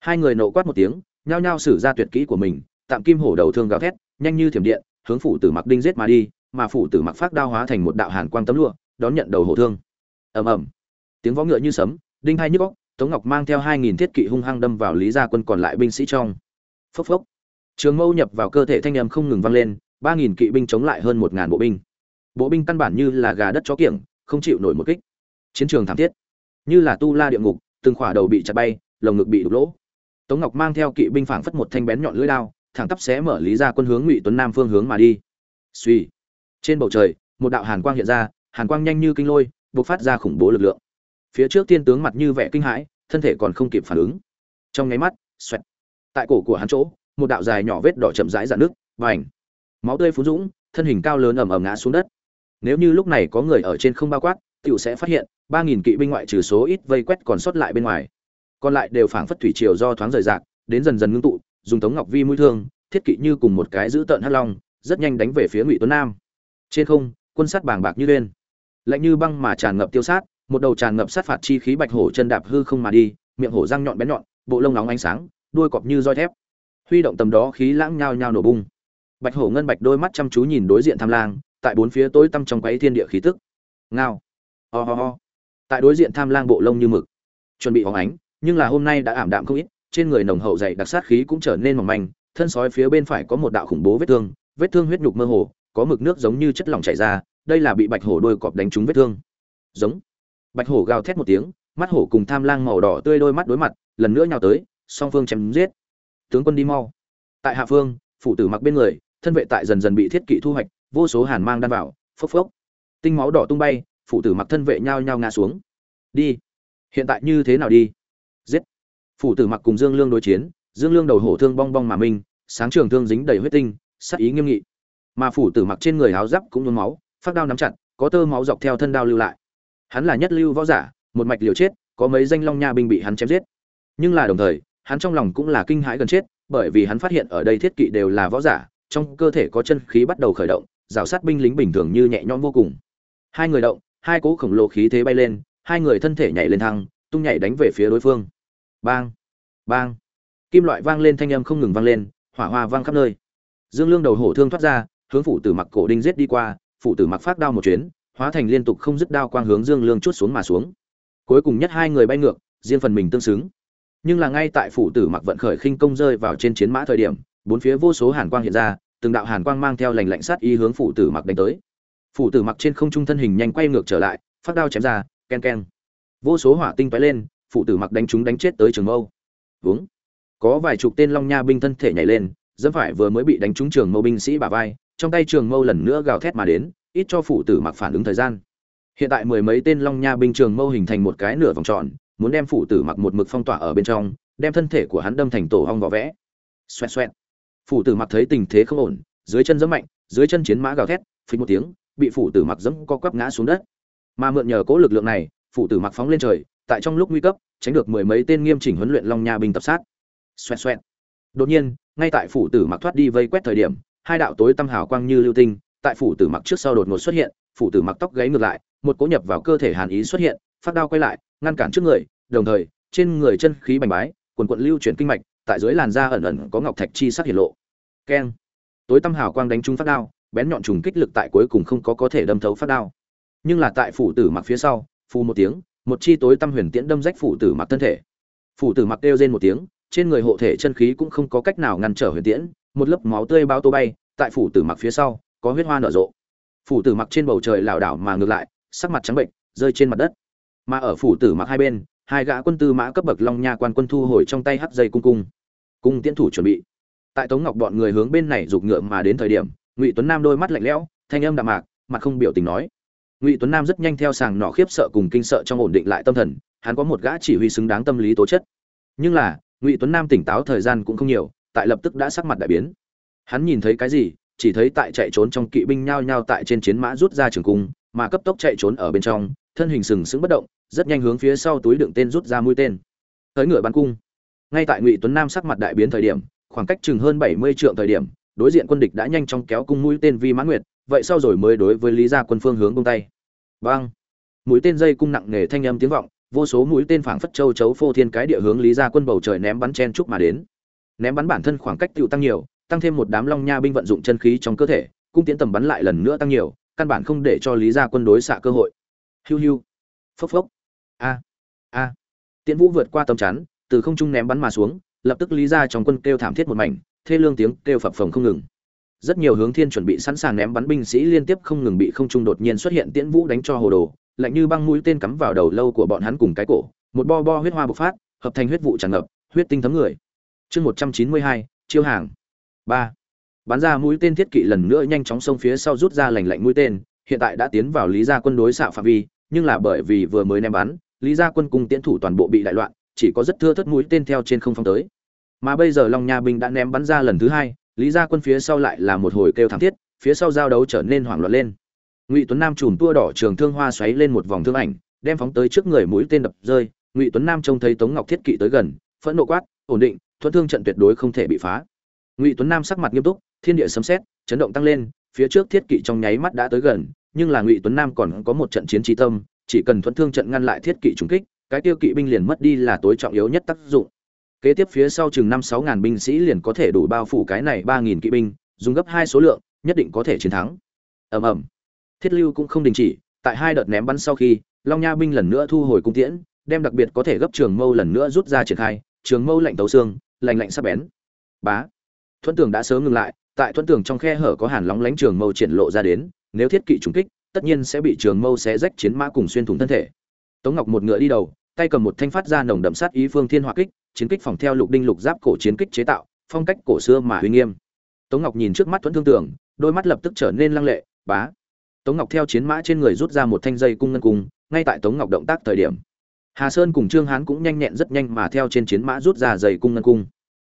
Hai người nộ quát một tiếng, nhao nhao sử ra tuyệt kỹ của mình, tạm kim hổ đầu thương gào thét nhanh như thiểm điện, hướng phủ tử mặc đinh giết mà đi, mà phủ tử mặc phát đao hóa thành một đạo hàn quang tấm lụa, đón nhận đầu hổ thương. Ầm ầm. Tiếng võ ngựa như sấm, đinh hai nhức óc, tống ngọc mang theo hai nghìn thiết kỵ hung hăng đâm vào lý gia quân còn lại binh sĩ trong. Phốc phốc. Trường mâu nhập vào cơ thể thanh em không ngừng vang lên, ba nghìn kỵ binh chống lại hơn một ngàn bộ binh. Bộ binh căn bản như là gà đất chó kiểng, không chịu nổi một kích. Chiến trường thảm thiết. Như là tu la địa ngục, từng khỏa đầu bị chặt bay, lồng ngực bị đục lỗ. Tống ngọc mang theo kỵ binh phảng phất một thanh bén nhọn lưỡi đao thẳng tắp xé mở lý ra quân hướng ngụy tuấn nam phương hướng mà đi. Suy. Trên bầu trời, một đạo hàn quang hiện ra, hàn quang nhanh như kinh lôi, bộc phát ra khủng bố lực lượng. Phía trước tiên tướng mặt như vẻ kinh hãi, thân thể còn không kịp phản ứng. Trong nháy mắt, xoẹt. Tại cổ của hắn chỗ, một đạo dài nhỏ vết đỏ chậm rãi dạn nước và ảnh máu tươi phú dũng, thân hình cao lớn ầm ầm ngã xuống đất. Nếu như lúc này có người ở trên không bao quát, tiểu sẽ phát hiện, ba nghìn kỵ binh ngoại trừ số ít vây quét còn sót lại bên ngoài. Còn lại đều phảng phất thủy triều do thoáng rời rạc, đến dần dần ngưng tụ dùng tống ngọc vi mũi thương, thiết kỵ như cùng một cái giữ tợn hắc long, rất nhanh đánh về phía ngụy tuấn nam. Trên không, quân sát bàng bạc như lên. Lạnh như băng mà tràn ngập tiêu sát, một đầu tràn ngập sát phạt chi khí bạch hổ chân đạp hư không mà đi, miệng hổ răng nhọn bén nhọn, bộ lông nóng ánh sáng, đuôi cọp như roi thép. Huy động tầm đó khí lãng nhao nhao nổ bung. Bạch hổ ngân bạch đôi mắt chăm chú nhìn đối diện tham lang, tại bốn phía tối tăm trong quấy thiên địa khí tức. Ngao. Ho ho ho. Tại đối diện tham lang bộ lông như mực. Chuẩn bị hóng ánh, nhưng là hôm nay đã ảm đạm không ít trên người nồng hậu dày đặc sát khí cũng trở nên mỏng manh, thân sói phía bên phải có một đạo khủng bố vết thương vết thương huyết nhục mơ hồ, có mực nước giống như chất lỏng chảy ra, đây là bị bạch hổ đôi cọp đánh trúng vết thương. Giống. Bạch hổ gào thét một tiếng, mắt hổ cùng tham lang màu đỏ tươi đôi mắt đối mặt, lần nữa nhào tới, song phương chém giết. Tướng quân đi mau. Tại hạ phương, phụ tử mặc bên người, thân vệ tại dần dần bị thiết kỵ thu hoạch, vô số hàn mang đan vào, phốc phốc. Tinh máu đỏ tung bay, phụ tử mặc thân vệ nhao nhao ngã xuống. Đi. Hiện tại như thế nào đi? Phụ tử mặc cùng dương lương đối chiến, dương lương đầu hổ thương bong bong mà minh sáng trường thương dính đầy huyết tinh sắc ý nghiêm nghị. Mà phủ tử mặc trên người áo giáp cũng nhuốm máu, phát đao nắm chặt, có tơ máu dọc theo thân đao lưu lại. Hắn là nhất lưu võ giả, một mạch liều chết, có mấy danh long nha binh bị hắn chém giết. Nhưng là đồng thời, hắn trong lòng cũng là kinh hãi gần chết, bởi vì hắn phát hiện ở đây thiết kỵ đều là võ giả, trong cơ thể có chân khí bắt đầu khởi động, rào sát binh lính bình thường như nhẹ nhõm vô cùng. Hai người động, hai cỗ khổng lồ khí thế bay lên, hai người thân thể nhảy lên thăng, tung nhảy đánh về phía đối phương bang bang. Kim loại vang lên, thanh âm không ngừng vang lên, hỏa hoa vang khắp nơi. Dương lương đầu hổ thương thoát ra, hướng phụ tử mặc cổ đinh giết đi qua phụ tử mặc phát đao một chuyến, hóa thành liên tục không dứt đao quang hướng dương lương chút xuống mà xuống. Cuối cùng nhất hai người bay ngược, riêng phần mình tương xứng. Nhưng là ngay tại phụ tử mặc vận khởi khinh công rơi vào trên chiến mã thời điểm, bốn phía vô số hàn quang hiện ra, từng đạo hàn quang mang theo lành lạnh sát ý hướng phụ tử mặc đánh tới. Phụ tử mặc trên không trung thân hình nhanh quay ngược trở lại, phát đao chém ra ken ken vô số hỏa tinh tóe lên Phụ tử mặc đánh chúng đánh chết tới trường mâu vướng có vài chục tên long nha binh thân thể nhảy lên, dẫm phải vừa mới bị đánh trúng trường mâu binh sĩ bả vai, trong tay trường mâu lần nữa gào thét mà đến, ít cho Phụ tử mặc phản ứng thời gian. Hiện tại mười mấy tên long nha binh trường mâu hình thành một cái nửa vòng tròn, muốn đem Phụ tử mặc một mực phong tỏa ở bên trong, đem thân thể của hắn đâm thành tổ hong vỏ vẽ. Xoẹt xoẹt. Phụ tử mặc thấy tình thế không ổn, dưới chân giẫm mạnh, dưới chân chiến mã gào thét, phình một tiếng, bị Phụ tử mặc dẫm co quắp ngã xuống đất. Mà mượn nhờ cố lực lượng này, Phụ tử mặc phóng lên trời tại trong lúc nguy cấp, tránh được mười mấy tên nghiêm chỉnh huấn luyện long nha binh tập sát. Xoẹt xoẹt. Đột nhiên, ngay tại phủ tử mặc thoát đi vây quét thời điểm, hai đạo tối tăm hào quang như lưu tinh, tại phủ tử mặc trước sau đột ngột xuất hiện, phủ tử mặc tóc gáy ngược lại, một cỗ nhập vào cơ thể hàn ý xuất hiện, phát đao quay lại, ngăn cản trước người, đồng thời, trên người chân khí bành bái, quần quận lưu chuyển kinh mạch, tại dưới làn da ẩn ẩn có ngọc thạch chi sắc hiện lộ. Keng. Tối tăm hào quang đánh trúng phát đao, bén nhọn trùng kích lực tại cuối cùng không có có thể đâm thấu phát đao. Nhưng là tại phủ tử mặc phía sau, phù một tiếng một chi tối tâm huyền tiễn đâm rách phủ tử mặc thân thể. Phủ tử mặc kêu rên một tiếng, trên người hộ thể chân khí cũng không có cách nào ngăn trở huyền tiễn, một lớp máu tươi bao tô bay, tại phủ tử mặc phía sau, có huyết hoa nở rộ. Phủ tử mặc trên bầu trời lảo đảo mà ngược lại, sắc mặt trắng bệnh, rơi trên mặt đất. Mà ở phủ tử mặc hai bên, hai gã quân tư mã cấp bậc long nha quan quân thu hồi trong tay hắt dây cung cung. Cung tiễn thủ chuẩn bị. Tại tống ngọc bọn người hướng bên này giục ngựa mà đến thời điểm, ngụy tuấn nam đôi mắt lạnh lẽo, thanh âm đạm mạc, mặt không biểu tình nói ngụy tuấn nam rất nhanh theo sàng nọ khiếp sợ cùng kinh sợ trong ổn định lại tâm thần, hắn có một gã chỉ huy xứng đáng tâm lý tố chất. Nhưng là, ngụy tuấn nam tỉnh táo thời gian cũng không nhiều, tại lập tức đã sắc mặt đại biến. Hắn nhìn thấy cái gì, chỉ thấy tại chạy trốn trong kỵ binh nhao nhao tại trên chiến mã rút ra trường cung, mà cấp tốc chạy trốn ở bên trong, thân hình sừng sững bất động, rất nhanh hướng phía sau túi đựng tên rút ra mũi tên. Tới ngựa bắn cung. Ngay tại ngụy tuấn nam sắc mặt đại biến thời điểm, khoảng cách chừng hơn bảy mươi trượng thời điểm, đối diện quân địch đã nhanh chóng kéo cung mũi tên vi mã nguyệt vậy sau rồi mới đối với lý gia quân phương hướng bông tay. Băng mũi tên dây cung nặng nề thanh âm tiếng vọng, vô số mũi tên phảng phất châu chấu phô thiên cái địa hướng lý gia quân bầu trời ném bắn chen chúc mà đến. Ném bắn bản thân khoảng cách tiêu tăng nhiều, tăng thêm một đám long nha binh vận dụng chân khí trong cơ thể, cung tiến tầm bắn lại lần nữa tăng nhiều, căn bản không để cho lý gia quân đối xạ cơ hội. Hiu hiu. Phốc phốc. A. A. Tiễn vũ vượt qua tầm chắn, từ không trung ném bắn mà xuống, lập tức lý gia trong quân kêu thảm thiết một mảnh, thê lương tiếng kêu phập phồng không ngừng rất nhiều hướng thiên chuẩn bị sẵn sàng ném bắn binh sĩ liên tiếp không ngừng bị không trung đột nhiên xuất hiện tiễn vũ đánh cho hồ đồ, lạnh như băng mũi tên cắm vào đầu lâu của bọn hắn cùng cái cổ, một bo bo huyết hoa bộc phát, hợp thành huyết vụ tràn ngập, huyết tinh thấm người. Chương một trăm chín mươi hai, chiêu hàng. Ba. Bắn ra mũi tên thiết kỵ lần nữa nhanh chóng xông phía sau rút ra lành lạnh mũi tên, hiện tại đã tiến vào lý gia quân đối xạ phạm vi, nhưng là bởi vì vừa mới ném bắn, lý gia quân cung tiễn thủ toàn bộ bị đại loạn, chỉ có rất thưa thất mũi tên theo trên không phong tới. Mà bây giờ long nha binh đã ném bắn ra lần thứ hai lý gia quân phía sau lại là một hồi kêu thảm thiết, phía sau giao đấu trở nên hoảng loạn lên. Ngụy tuấn nam chùm tua đỏ trường thương hoa xoáy lên một vòng thương ảnh, đem phóng tới trước người mũi tên đập rơi. Ngụy tuấn nam trông thấy tống ngọc thiết kỵ tới gần, phẫn nộ quát, ổn định, thuận thương trận tuyệt đối không thể bị phá. Ngụy tuấn nam sắc mặt nghiêm túc, thiên địa sấm xét chấn động tăng lên, phía trước thiết kỵ trong nháy mắt đã tới gần, nhưng là ngụy tuấn nam còn có một trận chiến trí tâm, chỉ cần thuận thương trận ngăn lại thiết kỵ trúng kích, cái tiêu kỵ binh liền mất đi là tối trọng yếu nhất tác dụng kế tiếp phía sau chừng năm sáu ngàn binh sĩ liền có thể đủ bao phủ cái này ba nghìn kỵ binh, dùng gấp hai số lượng, nhất định có thể chiến thắng. Ầm ầm. Thiết lưu cũng không đình chỉ, tại hai đợt ném bắn sau khi, long nha binh lần nữa thu hồi cung tiễn, đem đặc biệt có thể gấp trường mâu lần nữa rút ra triển khai, trường mâu lạnh tấu xương, lạnh lạnh sắc bén. Bá. Thuẫn tường đã sớm ngừng lại, tại thuẫn tường trong khe hở có hàn lóng lánh trường mâu triển lộ ra đến, nếu thiết kỵ trúng kích, tất nhiên sẽ bị trường mâu xé rách chiến mã cùng xuyên thủng thân thể. Tống ngọc một ngựa đi đầu, tay cầm một thanh phát ra nồng đậm sát ý phương thiên hỏa kích chiến kích phòng theo lục đinh lục giáp cổ chiến kích chế tạo, phong cách cổ xưa mà uy nghiêm. Tống ngọc nhìn trước mắt thuận thương tưởng đôi mắt lập tức trở nên lăng lệ, bá. Tống ngọc theo chiến mã trên người rút ra một thanh dây cung ngân cung, ngay tại tống ngọc động tác thời điểm. Hà sơn cùng trương hán cũng nhanh nhẹn rất nhanh mà theo trên chiến mã rút ra dây cung ngân cung.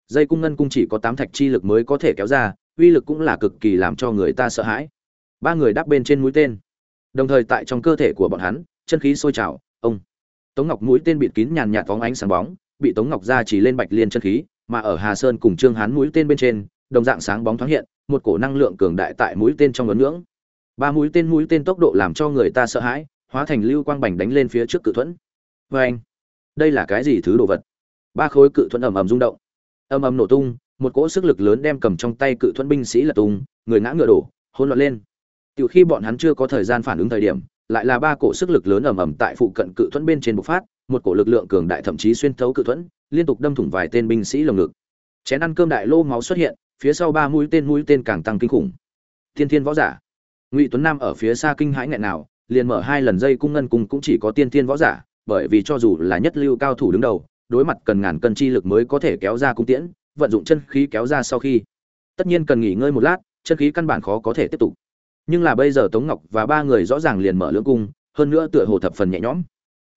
Dây cung ngân cung chỉ có tám thạch chi lực mới có thể kéo ra, uy lực cũng là cực kỳ làm cho người ta sợ hãi. Ba người đáp bên trên mũi tên. Đồng thời tại trong cơ thể của bọn hắn, chân khí sôi trào, ông. Tống ngọc mũi tên bịt kín nhàn nhạt bóng ánh sáng bóng bị tống ngọc ra chỉ lên bạch liên chân khí, mà ở hà sơn cùng trương hán mũi tên bên trên, đồng dạng sáng bóng thoáng hiện, một cổ năng lượng cường đại tại mũi tên trong ngấn ngưỡng. Ba mũi tên mũi tên tốc độ làm cho người ta sợ hãi, hóa thành lưu quang bành đánh lên phía trước cự thuẫn. Vê anh đây là cái gì thứ đồ vật? Ba khối cự thuẫn ầm ầm rung động. Ầm ầm nổ tung, một cỗ sức lực lớn đem cầm trong tay cự thuẫn binh sĩ lật tung, người ngã ngựa đổ, hỗn loạn lên. Từ khi bọn hắn chưa có thời gian phản ứng thời điểm, lại là ba cổ sức lực lớn ầm ầm tại phụ cận cự thuẫn bên trên bộc phát một cổ lực lượng cường đại thậm chí xuyên thấu cự thuẫn, liên tục đâm thủng vài tên binh sĩ lồng ngực. Chén ăn cơm đại lô máu xuất hiện, phía sau ba mũi tên mũi tên càng tăng kinh khủng. Thiên thiên võ giả. Ngụy tuấn nam ở phía xa kinh hãi nghẹn nào, liền mở hai lần dây cung ngân cung cũng chỉ có tiên thiên võ giả, bởi vì cho dù là nhất lưu cao thủ đứng đầu, đối mặt cần ngàn cân chi lực mới có thể kéo ra cung tiễn, vận dụng chân khí kéo ra sau khi. Tất nhiên cần nghỉ ngơi một lát, chân khí căn bản khó có thể tiếp tục. Nhưng là bây giờ tống ngọc và ba người rõ ràng liền mở lưỡng cung, hơn nữa tựa hồ thập phần nhẹ nhõm.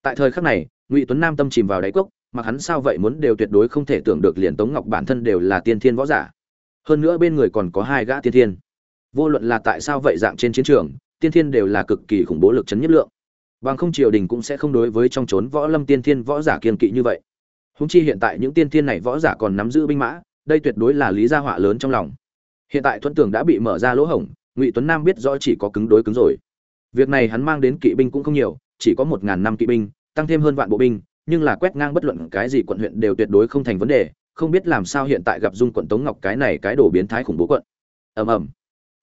Tại thời khắc này ngụy tuấn nam tâm chìm vào đáy cốc mà hắn sao vậy muốn đều tuyệt đối không thể tưởng được liền tống ngọc bản thân đều là tiên thiên võ giả. Hơn nữa bên người còn có hai gã tiên thiên. Vô luận là tại sao vậy dạng trên chiến trường, tiên thiên đều là cực kỳ khủng bố lực chấn nhất lượng. Bằng không triều đình cũng sẽ không đối với trong trốn võ lâm tiên thiên võ giả kiên kỵ như vậy. Húng chi hiện tại những tiên thiên này võ giả còn nắm giữ binh mã, đây tuyệt đối là lý gia họa lớn trong lòng. Hiện tại thuận tưởng đã bị mở ra lỗ hổng, ngụy tuấn nam biết rõ chỉ có cứng đối cứng rồi. Việc này hắn mang đến kỵ binh cũng không nhiều, chỉ có một ngàn năm kỵ binh tăng thêm hơn vạn bộ binh, nhưng là quét ngang bất luận cái gì quận huyện đều tuyệt đối không thành vấn đề, không biết làm sao hiện tại gặp dung quận tống ngọc cái này cái đổ biến thái khủng bố quận. Ầm ầm.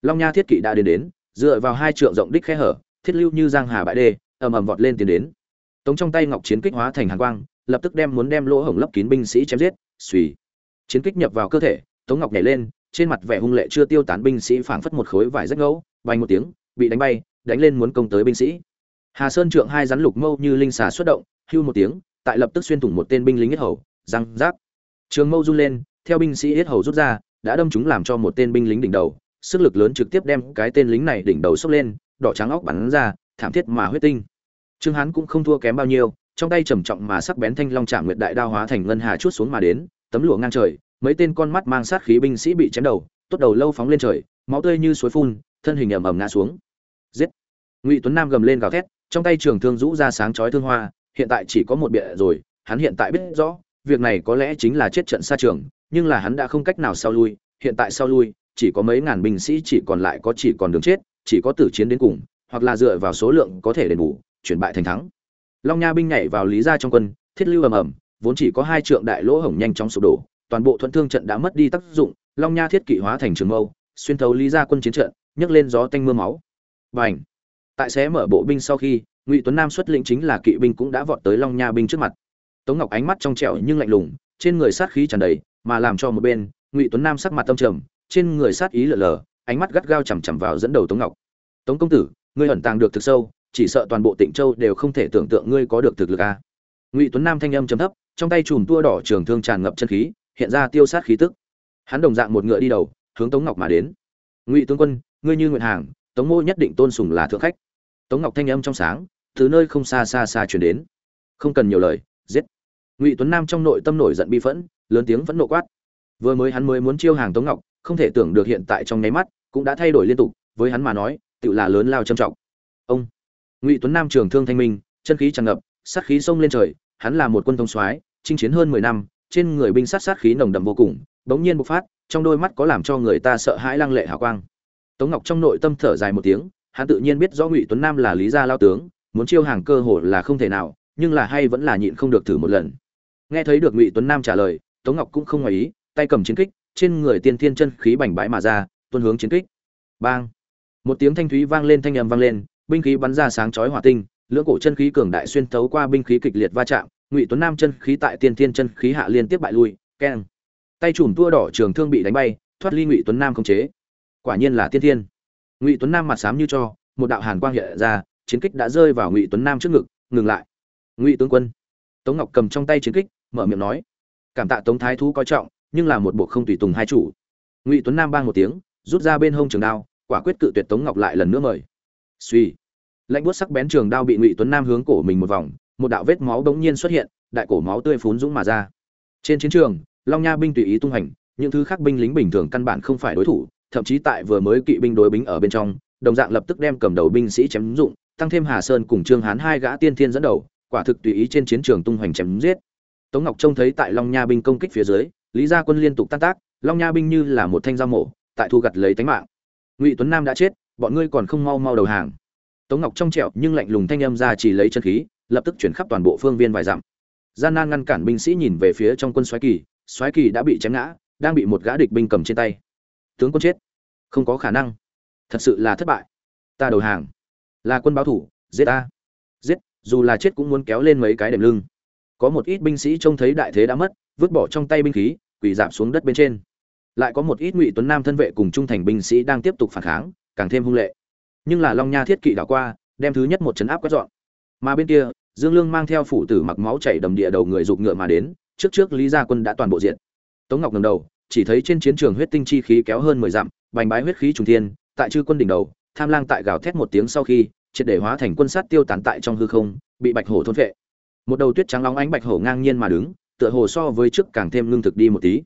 Long nha thiết kỵ đã đến đến, dựa vào hai trượng rộng đích khe hở, thiết lưu như giang hà bãi đê, ầm ầm vọt lên tiến đến. Tống trong tay ngọc chiến kích hóa thành hàn quang, lập tức đem muốn đem lỗ hổng lấp kín binh sĩ chém giết suy chiến kích nhập vào cơ thể, tống ngọc nhảy lên, trên mặt vẻ hung lệ chưa tiêu tán binh sĩ phảng phất một khối vải rách ngẫu, bay một tiếng, bị đánh bay, đánh lên muốn công tới binh sĩ hà sơn trượng hai rắn lục mâu như linh xà xuất động, hưu một tiếng, tại lập tức xuyên thủng một tên binh lính yết hầu, răng, rác. Trường mâu run lên, theo binh sĩ yết hầu rút ra, đã đâm chúng làm cho một tên binh lính đỉnh đầu, sức lực lớn trực tiếp đem cái tên lính này đỉnh đầu sốc lên, đỏ trắng óc bắn ra, thảm thiết mà huyết tinh. Trương hán cũng không thua kém bao nhiêu, trong tay trầm trọng mà sắc bén thanh long chạm nguyệt đại đao hóa thành ngân hà chuốt xuống mà đến, tấm lụa ngang trời, mấy tên con mắt mang sát khí binh sĩ bị chém đầu, tốt đầu lâu phóng lên trời, máu tươi như suối phun, thân hình ầm ầm ngã xuống. Giết! Ngụy tuấn nam gầm lên gào thét trong tay trường thương rũ ra sáng chói thương hoa, hiện tại chỉ có một bịa rồi, hắn hiện tại biết rõ, việc này có lẽ chính là chết trận xa trường, nhưng là hắn đã không cách nào sau lui, hiện tại sau lui, chỉ có mấy ngàn binh sĩ chỉ còn lại có chỉ còn đường chết, chỉ có tử chiến đến cùng, hoặc là dựa vào số lượng có thể đền bù, chuyển bại thành thắng. Long nha binh nhảy vào lý gia trong quân, thiết lưu ầm ầm, vốn chỉ có hai trượng đại lỗ hổng nhanh chóng sụp đổ, toàn bộ thuận thương trận đã mất đi tác dụng, long nha thiết kỵ hóa thành trường mâu, xuyên thấu lý gia quân chiến trận, nhấc lên gió tanh mưa máu. Bành! Tại xé mở bộ binh sau khi, ngụy tuấn nam xuất lĩnh chính là kỵ binh cũng đã vọt tới long nha binh trước mặt. Tống ngọc ánh mắt trong trẻo nhưng lạnh lùng, trên người sát khí tràn đầy, mà làm cho một bên, ngụy tuấn nam sắc mặt tâm trầm, trên người sát ý lở lờ, ánh mắt gắt gao chằm chằm vào dẫn đầu tống ngọc. Tống công tử, ngươi ẩn tàng được thực sâu, chỉ sợ toàn bộ tịnh châu đều không thể tưởng tượng ngươi có được thực lực a. Ngụy tuấn nam thanh âm trầm thấp, trong tay chùm tua đỏ trường thương tràn ngập chân khí, hiện ra tiêu sát khí tức. Hắn đồng dạng một ngựa đi đầu, hướng tống ngọc mà đến. Ngụy tướng quân, ngươi như nguyện hàng tống mô nhất định tôn sùng là thượng khách. Tống ngọc thanh âm trong sáng, từ nơi không xa xa xa chuyển đến. Không cần nhiều lời, giết. Ngụy tuấn nam trong nội tâm nổi giận bi phẫn, lớn tiếng vẫn nộ quát. Vừa mới hắn mới muốn chiêu hàng tống ngọc, không thể tưởng được hiện tại trong nháy mắt, cũng đã thay đổi liên tục, với hắn mà nói tự là lớn lao trầm trọng. Ông. Ngụy tuấn nam trường thương thanh minh, chân khí tràn ngập, sát khí xông lên trời, hắn là một quân thông soái, chinh chiến hơn mười năm, trên người binh sát sát khí nồng đậm vô cùng, bỗng nhiên bộc phát, trong đôi mắt có làm cho người ta sợ hãi lăng lệ hào quang tống ngọc trong nội tâm thở dài một tiếng, hắn tự nhiên biết rõ ngụy tuấn nam là lý gia lao tướng, muốn chiêu hàng cơ hội là không thể nào, nhưng là hay vẫn là nhịn không được thử một lần. Nghe thấy được ngụy tuấn nam trả lời, tống ngọc cũng không ngoài ý, tay cầm chiến kích, trên người tiên thiên chân khí bành bãi mà ra, tuôn hướng chiến kích. Bang! Một tiếng thanh thúy vang lên thanh âm vang lên, binh khí bắn ra sáng chói hỏa tinh, lưỡng cổ chân khí cường đại xuyên thấu qua binh khí kịch liệt va chạm, ngụy tuấn nam chân khí tại tiên thiên chân khí hạ liên tiếp bại lui, keng. Tay chùm tua đỏ trường thương bị đánh bay, thoát ly ngụy tuấn nam không chế quả nhiên là tiên thiên. Ngụy tuấn nam mặt xám như cho, một đạo hàn quang hiện ra, chiến kích đã rơi vào ngụy tuấn nam trước ngực, ngừng lại. Ngụy tướng quân. Tống ngọc cầm trong tay chiến kích, mở miệng nói, cảm tạ tống thái thú coi trọng, nhưng là một bộ không tùy tùng hai chủ. Ngụy tuấn nam bang một tiếng, rút ra bên hông trường đao, quả quyết cự tuyệt tống ngọc lại lần nữa mời. Suy. Lạnh buốt sắc bén trường đao bị ngụy tuấn nam hướng cổ mình một vòng, một đạo vết máu bỗng nhiên xuất hiện, đại cổ máu tươi phún dũng mà ra. Trên chiến trường, long nha binh tùy ý tung hành, những thứ khác binh lính bình thường căn bản không phải đối thủ thậm chí tại vừa mới kỵ binh đối bính ở bên trong, đồng dạng lập tức đem cầm đầu binh sĩ chém dụng, tăng thêm hà sơn cùng trương hán hai gã tiên thiên dẫn đầu, quả thực tùy ý trên chiến trường tung hoành chém giết. Tống ngọc trông thấy tại long nha binh công kích phía dưới, lý gia quân liên tục tan tác, long nha binh như là một thanh dao mổ, tại thu gặt lấy tính mạng. Ngụy tuấn nam đã chết, bọn ngươi còn không mau mau đầu hàng. Tống ngọc trong trẹo nhưng lạnh lùng thanh âm ra chỉ lấy chân khí, lập tức chuyển khắp toàn bộ phương viên vài dặm. Gian nan ngăn cản binh sĩ nhìn về phía trong quân xoáy kỳ xoáy kỳ đã bị chém ngã, đang bị một gã địch binh cầm trên tay tướng quân chết. Không có khả năng. Thật sự là thất bại. Ta đầu hàng. Là quân báo thủ, giết ta. Giết, dù là chết cũng muốn kéo lên mấy cái đệm lưng. Có một ít binh sĩ trông thấy đại thế đã mất, vứt bỏ trong tay binh khí, quỳ giảm xuống đất bên trên. Lại có một ít ngụy tuấn nam thân vệ cùng trung thành binh sĩ đang tiếp tục phản kháng, càng thêm hung lệ. Nhưng là long nha thiết kỵ đảo qua, đem thứ nhất một chấn áp quét dọn. Mà bên kia, dương lương mang theo phủ tử mặc máu chảy đầm địa đầu người giục ngựa mà đến, trước trước lý gia quân đã toàn bộ diện tống ngọc ngầm đầu chỉ thấy trên chiến trường huyết tinh chi khí kéo hơn mười dặm, bành bái huyết khí trùng thiên, tại chư quân đỉnh đầu, tham lang tại gào thét một tiếng sau khi, triệt để hóa thành quân sát tiêu tán tại trong hư không, bị bạch hổ thôn vệ một đầu tuyết trắng lóng ánh bạch hổ ngang nhiên mà đứng, tựa hồ so với trước càng thêm lương thực đi một tí.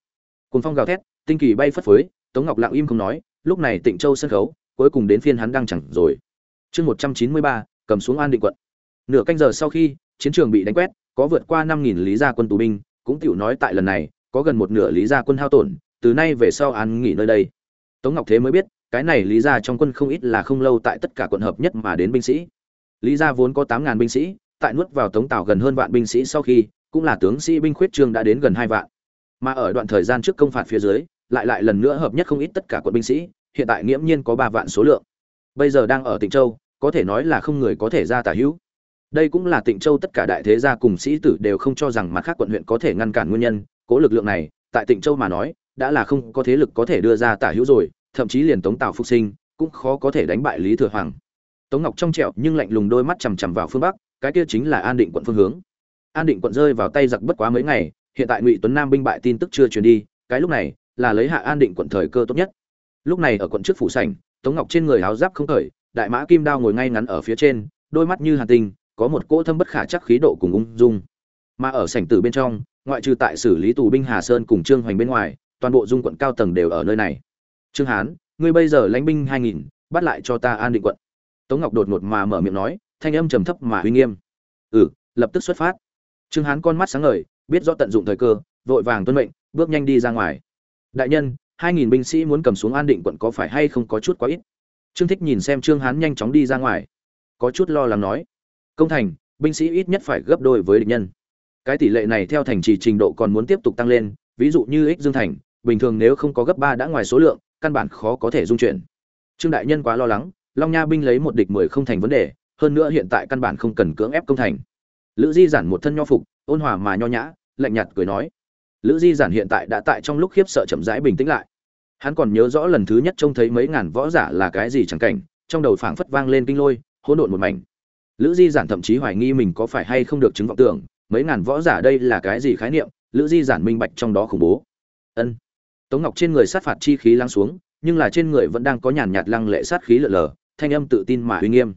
Cùng phong gào thét, tinh kỳ bay phất phới, tống ngọc lặng im không nói, lúc này tịnh châu sân khấu, cuối cùng đến phiên hắn đang chẳng rồi. Chương một trăm chín mươi ba, cầm xuống an định quận. Nửa canh giờ sau khi, chiến trường bị đánh quét, có vượt qua năm nghìn lý gia quân tù binh, cũng tiểu nói tại lần này có gần một nửa lý gia quân hao tổn, từ nay về sau an nghỉ nơi đây. Tống ngọc thế mới biết, cái này lý gia trong quân không ít là không lâu tại tất cả quận hợp nhất mà đến binh sĩ. Lý gia vốn có tám ngàn binh sĩ, tại nuốt vào tống tảo gần hơn vạn binh sĩ sau khi, cũng là tướng sĩ binh khuyết trương đã đến gần hai vạn. Mà ở đoạn thời gian trước công phạt phía dưới, lại lại lần nữa hợp nhất không ít tất cả quận binh sĩ, hiện tại nghiễm nhiên có ba vạn số lượng. Bây giờ đang ở tịnh châu, có thể nói là không người có thể ra tả hữu. Đây cũng là tịnh châu tất cả đại thế gia cùng sĩ tử đều không cho rằng mặt khác quận huyện có thể ngăn cản nguyên nhân cố lực lượng này, tại tịnh châu mà nói, đã là không có thế lực có thể đưa ra tả hữu rồi, thậm chí liền tống tào phục sinh, cũng khó có thể đánh bại lý thừa hoàng. Tống ngọc trong trẹo nhưng lạnh lùng đôi mắt chằm chằm vào phương bắc, cái kia chính là an định quận phương hướng. An định quận rơi vào tay giặc bất quá mấy ngày, hiện tại ngụy tuấn nam binh bại tin tức chưa truyền đi, cái lúc này, là lấy hạ an định quận thời cơ tốt nhất. Lúc này ở quận trước phủ sảnh, tống ngọc trên người áo giáp không khởi đại mã kim đao ngồi ngay ngắn ở phía trên, đôi mắt như hàn tinh, có một cỗ thâm bất khả chắc khí độ cùng ung dung. Mà ở sảnh tử bên trong ngoại trừ tại xử lý tù binh hà sơn cùng trương hoành bên ngoài, toàn bộ dung quận cao tầng đều ở nơi này. Trương hán, ngươi bây giờ lãnh binh hai nghìn, bắt lại cho ta an định quận. Tống ngọc đột ngột mà mở miệng nói, thanh âm trầm thấp mà uy nghiêm. Ừ lập tức xuất phát. Trương hán con mắt sáng ngời, biết rõ tận dụng thời cơ, vội vàng tuân mệnh, bước nhanh đi ra ngoài. Đại nhân, hai nghìn binh sĩ muốn cầm xuống an định quận có phải hay không có chút quá ít? Trương thích nhìn xem trương hán nhanh chóng đi ra ngoài. Có chút lo lắng nói. Công thành, binh sĩ ít nhất phải gấp đôi với địch nhân cái tỷ lệ này theo thành trì trình độ còn muốn tiếp tục tăng lên, ví dụ như ích dương thành, bình thường nếu không có gấp ba đã ngoài số lượng, căn bản khó có thể dung chuyển. Trương đại nhân quá lo lắng, long nha binh lấy một địch mười không thành vấn đề, hơn nữa hiện tại căn bản không cần cưỡng ép công thành. Lữ di giản một thân nho phục, ôn hòa mà nho nhã, lạnh nhạt cười nói, lữ di giản hiện tại đã tại trong lúc khiếp sợ chậm rãi bình tĩnh lại. Hắn còn nhớ rõ lần thứ nhất trông thấy mấy ngàn võ giả là cái gì chẳng cảnh, trong đầu phảng phất vang lên kinh lôi, hỗn độn một mảnh. Lữ di giản thậm chí hoài nghi mình có phải hay không được chứng vọng tưởng mấy ngàn võ giả đây là cái gì khái niệm, lữ di giản minh bạch trong đó khủng bố. Ân. Tống ngọc trên người sát phạt chi khí lăng xuống, nhưng là trên người vẫn đang có nhàn nhạt lăng lệ sát khí lở lờ, thanh âm tự tin mà uy nghiêm.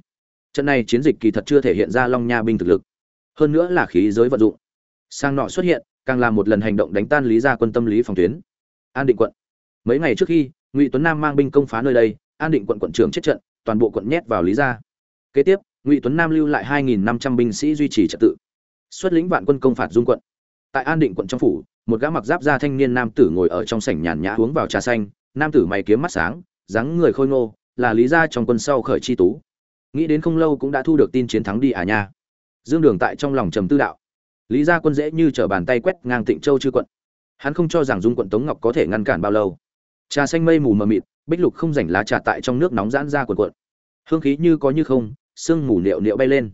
Trận này chiến dịch kỳ thật chưa thể hiện ra long nha binh thực lực. Hơn nữa là khí giới vận dụng. Sang nọ xuất hiện, càng là một lần hành động đánh tan lý gia quân tâm lý phòng tuyến. An định quận. Mấy ngày trước khi, ngụy tuấn nam mang binh công phá nơi đây, an định quận quận trưởng chết trận, toàn bộ quận nhét vào lý gia. Kế tiếp, ngụy tuấn nam lưu lại 2.500 binh sĩ duy trì trật tự xuất lĩnh vạn quân công phạt dung quận. Tại an định quận trong phủ, một gã mặc giáp da thanh niên nam tử ngồi ở trong sảnh nhàn nhã uống vào trà xanh, nam tử mày kiếm mắt sáng, dáng người khôi ngô, là lý gia trong quân sau khởi chi tú. Nghĩ đến không lâu cũng đã thu được tin chiến thắng đi à nha. Dương đường tại trong lòng trầm tư đạo. Lý gia quân dễ như trở bàn tay quét ngang tịnh châu chư quận. Hắn không cho rằng dung quận tống ngọc có thể ngăn cản bao lâu. Trà xanh mây mù mờ mịt, bích lục không rảnh lá trà tại trong nước nóng giãn ra cuộn cuộn hương khí như có như không, sương mù liệu liệu bay lên.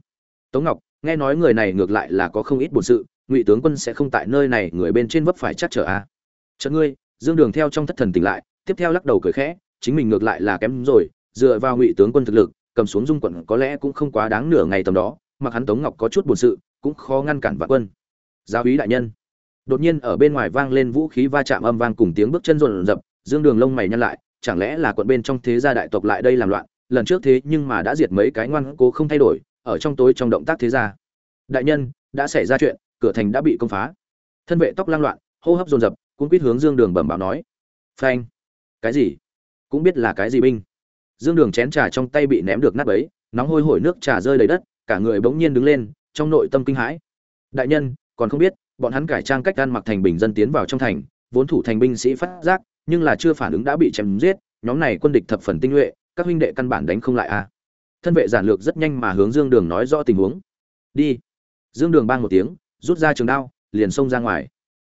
Tống ngọc nghe nói người này ngược lại là có không ít bổn sự, ngụy tướng quân sẽ không tại nơi này người bên trên vấp phải chắc trở a à. chợt ngươi, dương đường theo trong thất thần tỉnh lại, tiếp theo lắc đầu cười khẽ, chính mình ngược lại là kém rồi, dựa vào ngụy tướng quân thực lực, cầm xuống dung quận có lẽ cũng không quá đáng nửa ngày tầm đó, mặc hắn tống ngọc có chút buồn sự, cũng khó ngăn cản vạn quân giáo úy đại nhân đột nhiên ở bên ngoài vang lên vũ khí va chạm âm vang cùng tiếng bước chân rộn rập, dương đường lông mày nhăn lại, chẳng lẽ là quận bên trong thế gia đại tộc lại đây làm loạn, lần trước thế nhưng mà đã diệt mấy cái ngoan cố không thay đổi ở trong tối trong động tác thế ra. Đại nhân, đã xảy ra chuyện, cửa thành đã bị công phá. Thân vệ tóc lang loạn, hô hấp dồn dập cũng quýt hướng dương đường bẩm báo nói. Phanh. Cái gì? Cũng biết là cái gì binh? Dương đường chén trà trong tay bị ném được nát bấy, nóng hôi hổi nước trà rơi đầy đất, cả người bỗng nhiên đứng lên, trong nội tâm kinh hãi. Đại nhân, còn không biết, bọn hắn cải trang cách ăn mặc thành bình dân tiến vào trong thành, vốn thủ thành binh sĩ phát giác, nhưng là chưa phản ứng đã bị chém giết, nhóm này quân địch thập phần tinh nhuệ, các huynh đệ căn bản đánh không lại à? Thân vệ giản lược rất nhanh mà hướng dương đường nói rõ tình huống. Đi. Dương đường bang một tiếng, rút ra trường đao, liền xông ra ngoài.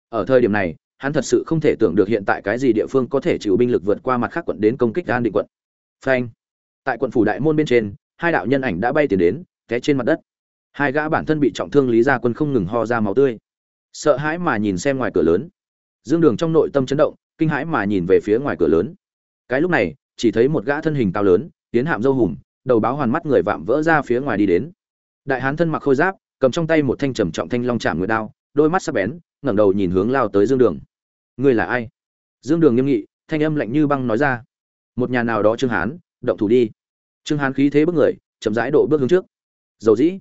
Ở thời điểm này, hắn thật sự không thể tưởng được hiện tại cái gì địa phương có thể chịu binh lực vượt qua mặt khác quận đến công kích an định quận. Phanh. Tại quận phủ đại môn bên trên, hai đạo nhân ảnh đã bay tiền đến, té trên mặt đất. Hai gã bản thân bị trọng thương lý gia quân không ngừng ho ra máu tươi. Sợ hãi mà nhìn xem ngoài cửa lớn. Dương đường trong nội tâm chấn động, kinh hãi mà nhìn về phía ngoài cửa lớn. Cái lúc này, chỉ thấy một gã thân hình cao lớn, tiến hạm dâu hùm đầu báo hoàn mắt người vạm vỡ ra phía ngoài đi đến. Đại hán thân mặc khôi giáp, cầm trong tay một thanh trầm trọng thanh long chạm người đao, đôi mắt sắc bén, ngẩng đầu nhìn hướng lao tới dương đường. Ngươi là ai? Dương đường nghiêm nghị, thanh âm lạnh như băng nói ra. Một nhà nào đó trương hán, động thủ đi. Trương hán khí thế bước người, chậm rãi độ bước hướng trước. Dầu dĩ.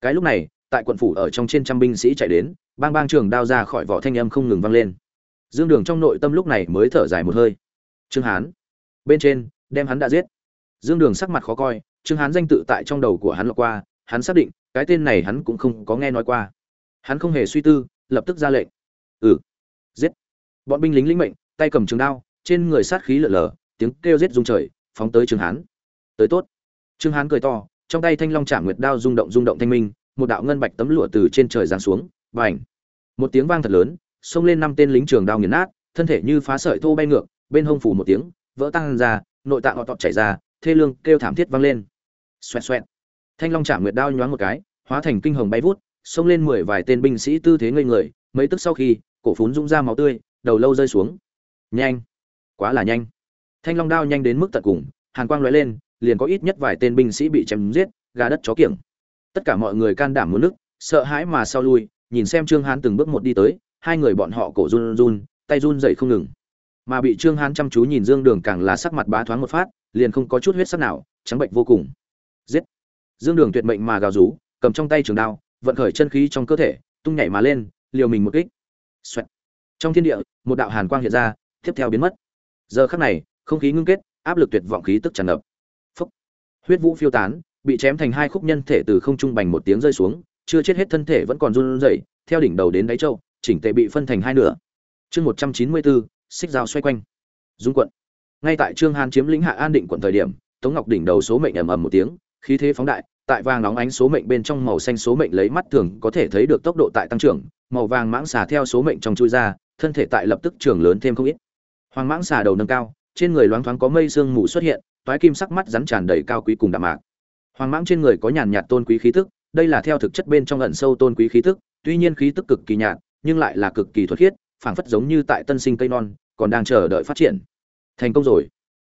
Cái lúc này, tại quận phủ ở trong trên trăm binh sĩ chạy đến, bang bang trường đao ra khỏi vỏ thanh âm không ngừng vang lên. Dương đường trong nội tâm lúc này mới thở dài một hơi. Trương hán. Bên trên, đem hắn đã giết dương đường sắc mặt khó coi, trương hán danh tự tại trong đầu của hắn lọc qua, hắn xác định, cái tên này hắn cũng không có nghe nói qua. Hắn không hề suy tư, lập tức ra lệnh. Ừ giết. Bọn binh lính lĩnh mệnh, tay cầm trường đao, trên người sát khí lở lở, tiếng kêu giết rung trời, phóng tới trương hán. Tới tốt. Trương hán cười to, trong tay thanh long Trảm nguyệt đao rung động rung động thanh minh, một đạo ngân bạch tấm lụa từ trên trời giáng xuống và một tiếng vang thật lớn, xông lên năm tên lính trường đao nghiền nát, thân thể như phá sợi thô bay ngược, bên hông phủ một tiếng, vỡ tăng ra, nội tạng họ tọt chảy ra thê lương kêu thảm thiết vang lên. Xoẹt xoẹt. Thanh long chạm nguyệt đao nhoáng một cái, hóa thành kinh hồng bay vút, xông lên mười vài tên binh sĩ tư thế ngây người, mấy tức sau khi, cổ phún rung ra máu tươi, đầu lâu rơi xuống. Nhanh! Quá là nhanh! Thanh long đao nhanh đến mức tận cùng, hàn quang lóe lên, liền có ít nhất vài tên binh sĩ bị chém giết, gà đất chó kiểng. Tất cả mọi người can đảm muốn nước, sợ hãi mà sau lui, nhìn xem trương hán từng bước một đi tới, hai người bọn họ cổ run run, tay run dậy không ngừng mà bị trương hán chăm chú nhìn dương đường càng là sắc mặt bá thoáng một phát, liền không có chút huyết sắc nào, trắng bệnh vô cùng. Giết! Dương đường tuyệt mệnh mà gào rú, cầm trong tay trường đao, vận khởi chân khí trong cơ thể, tung nhảy mà lên, liều mình một kích. Xoẹt. trong thiên địa, một đạo hàn quang hiện ra, tiếp theo biến mất. Giờ khắc này, không khí ngưng kết, áp lực tuyệt vọng khí tức tràn ngập. Phúc. huyết vũ phiêu tán, bị chém thành hai khúc nhân thể từ không trung bành một tiếng rơi xuống, chưa chết hết thân thể vẫn còn run rẩy, theo đỉnh đầu đến đáy châu, chỉnh tề bị phân thành hai nửa. Chương một trăm chín mươi bốn xích dao xoay quanh. Dung quận. Ngay tại trương hàn chiếm lĩnh hạ an định quận thời điểm, tống ngọc đỉnh đầu số mệnh ầm ầm một tiếng, khí thế phóng đại, tại vàng nóng ánh số mệnh bên trong màu xanh số mệnh lấy mắt thường có thể thấy được tốc độ tại tăng trưởng, màu vàng mãng xà theo số mệnh trong chui ra, thân thể tại lập tức trưởng lớn thêm không ít. Hoàng mãng xà đầu nâng cao, trên người loáng thoáng có mây sương mù xuất hiện, toái kim sắc mắt rắn tràn đầy cao quý cùng đạm mạc. Hoàng mãng trên người có nhàn nhạt tôn quý khí tức, đây là theo thực chất bên trong ẩn sâu tôn quý khí tức, tuy nhiên khí tức cực kỳ nhạt, nhưng lại là cực kỳ thuật khiết, phảng phất giống như tại tân sinh cây non còn đang chờ đợi phát triển. Thành công rồi.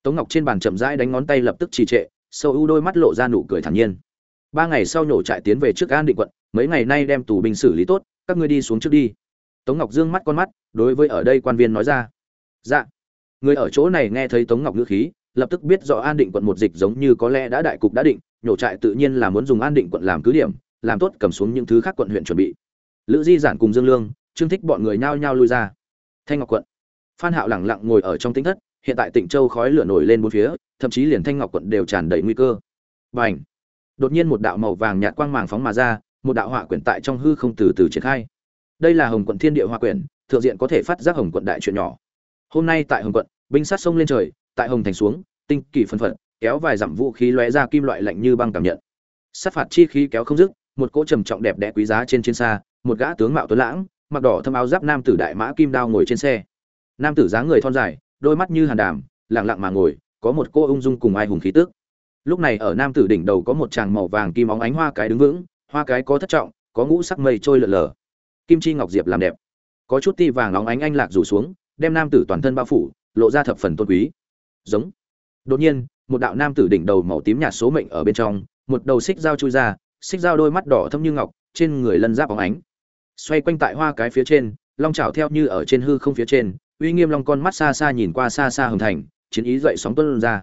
Tống ngọc trên bàn chậm rãi đánh ngón tay lập tức trì trệ sâu u đôi mắt lộ ra nụ cười thản nhiên. Ba ngày sau nhổ trại tiến về trước an định quận, mấy ngày nay đem tù binh xử lý tốt, các ngươi đi xuống trước đi. Tống ngọc dương mắt con mắt, đối với ở đây quan viên nói ra. Dạ. Người ở chỗ này nghe thấy tống ngọc ngữ khí, lập tức biết rõ an định quận một dịch giống như có lẽ đã đại cục đã định, nhổ trại tự nhiên là muốn dùng an định quận làm cứ điểm, làm tốt cầm xuống những thứ khác quận huyện chuẩn bị. Lữ di giản cùng dương lương, trương thích bọn người nhao nhao lui ra. Thanh ngọc quận phan hạo lẳng lặng ngồi ở trong tĩnh thất, hiện tại tịnh châu khói lửa nổi lên bốn phía, thậm chí liền thanh ngọc quận đều tràn đầy nguy cơ. Bành! Đột nhiên một đạo màu vàng nhạt quang màng phóng mà ra, một đạo họa quyển tại trong hư không từ từ triển khai. Đây là hồng quận thiên địa họa quyển, thượng diện có thể phát giác hồng quận đại chuyện nhỏ. Hôm nay tại hồng quận, binh sát sông lên trời, tại hồng thành xuống, tinh kỳ phân phận kéo vài dặm vũ khí lóe ra kim loại lạnh như băng cảm nhận. Sát phạt chi khí kéo không dứt, một cỗ trầm trọng đẹp đẽ quý giá trên chiến xa, một gã tướng mạo tuấn lãng, mặc đỏ thâm áo giáp nam tử đại mã kim đao ngồi trên xe nam tử dáng người thon dài, đôi mắt như hàn đàm, lặng lặng mà ngồi, có một cô ung dung cùng ai hùng khí tức. Lúc này ở nam tử đỉnh đầu có một tràng màu vàng kim óng ánh hoa cái đứng vững, hoa cái có thất trọng, có ngũ sắc mây trôi lờ lờ kim chi ngọc diệp làm đẹp. Có chút ti vàng óng ánh anh lạc rủ xuống, đem nam tử toàn thân bao phủ, lộ ra thập phần tôn quý. Giống. Đột nhiên, một đạo nam tử đỉnh đầu màu tím nhạt số mệnh ở bên trong, một đầu xích dao chui ra, xích dao đôi mắt đỏ thâm như ngọc, trên người lân giáp óng ánh. Xoay quanh tại hoa cái phía trên, long chảo theo như ở trên hư không phía trên uy nghiêm long con mắt xa xa nhìn qua xa xa hồng thành, chiến ý dậy sóng tuân ra.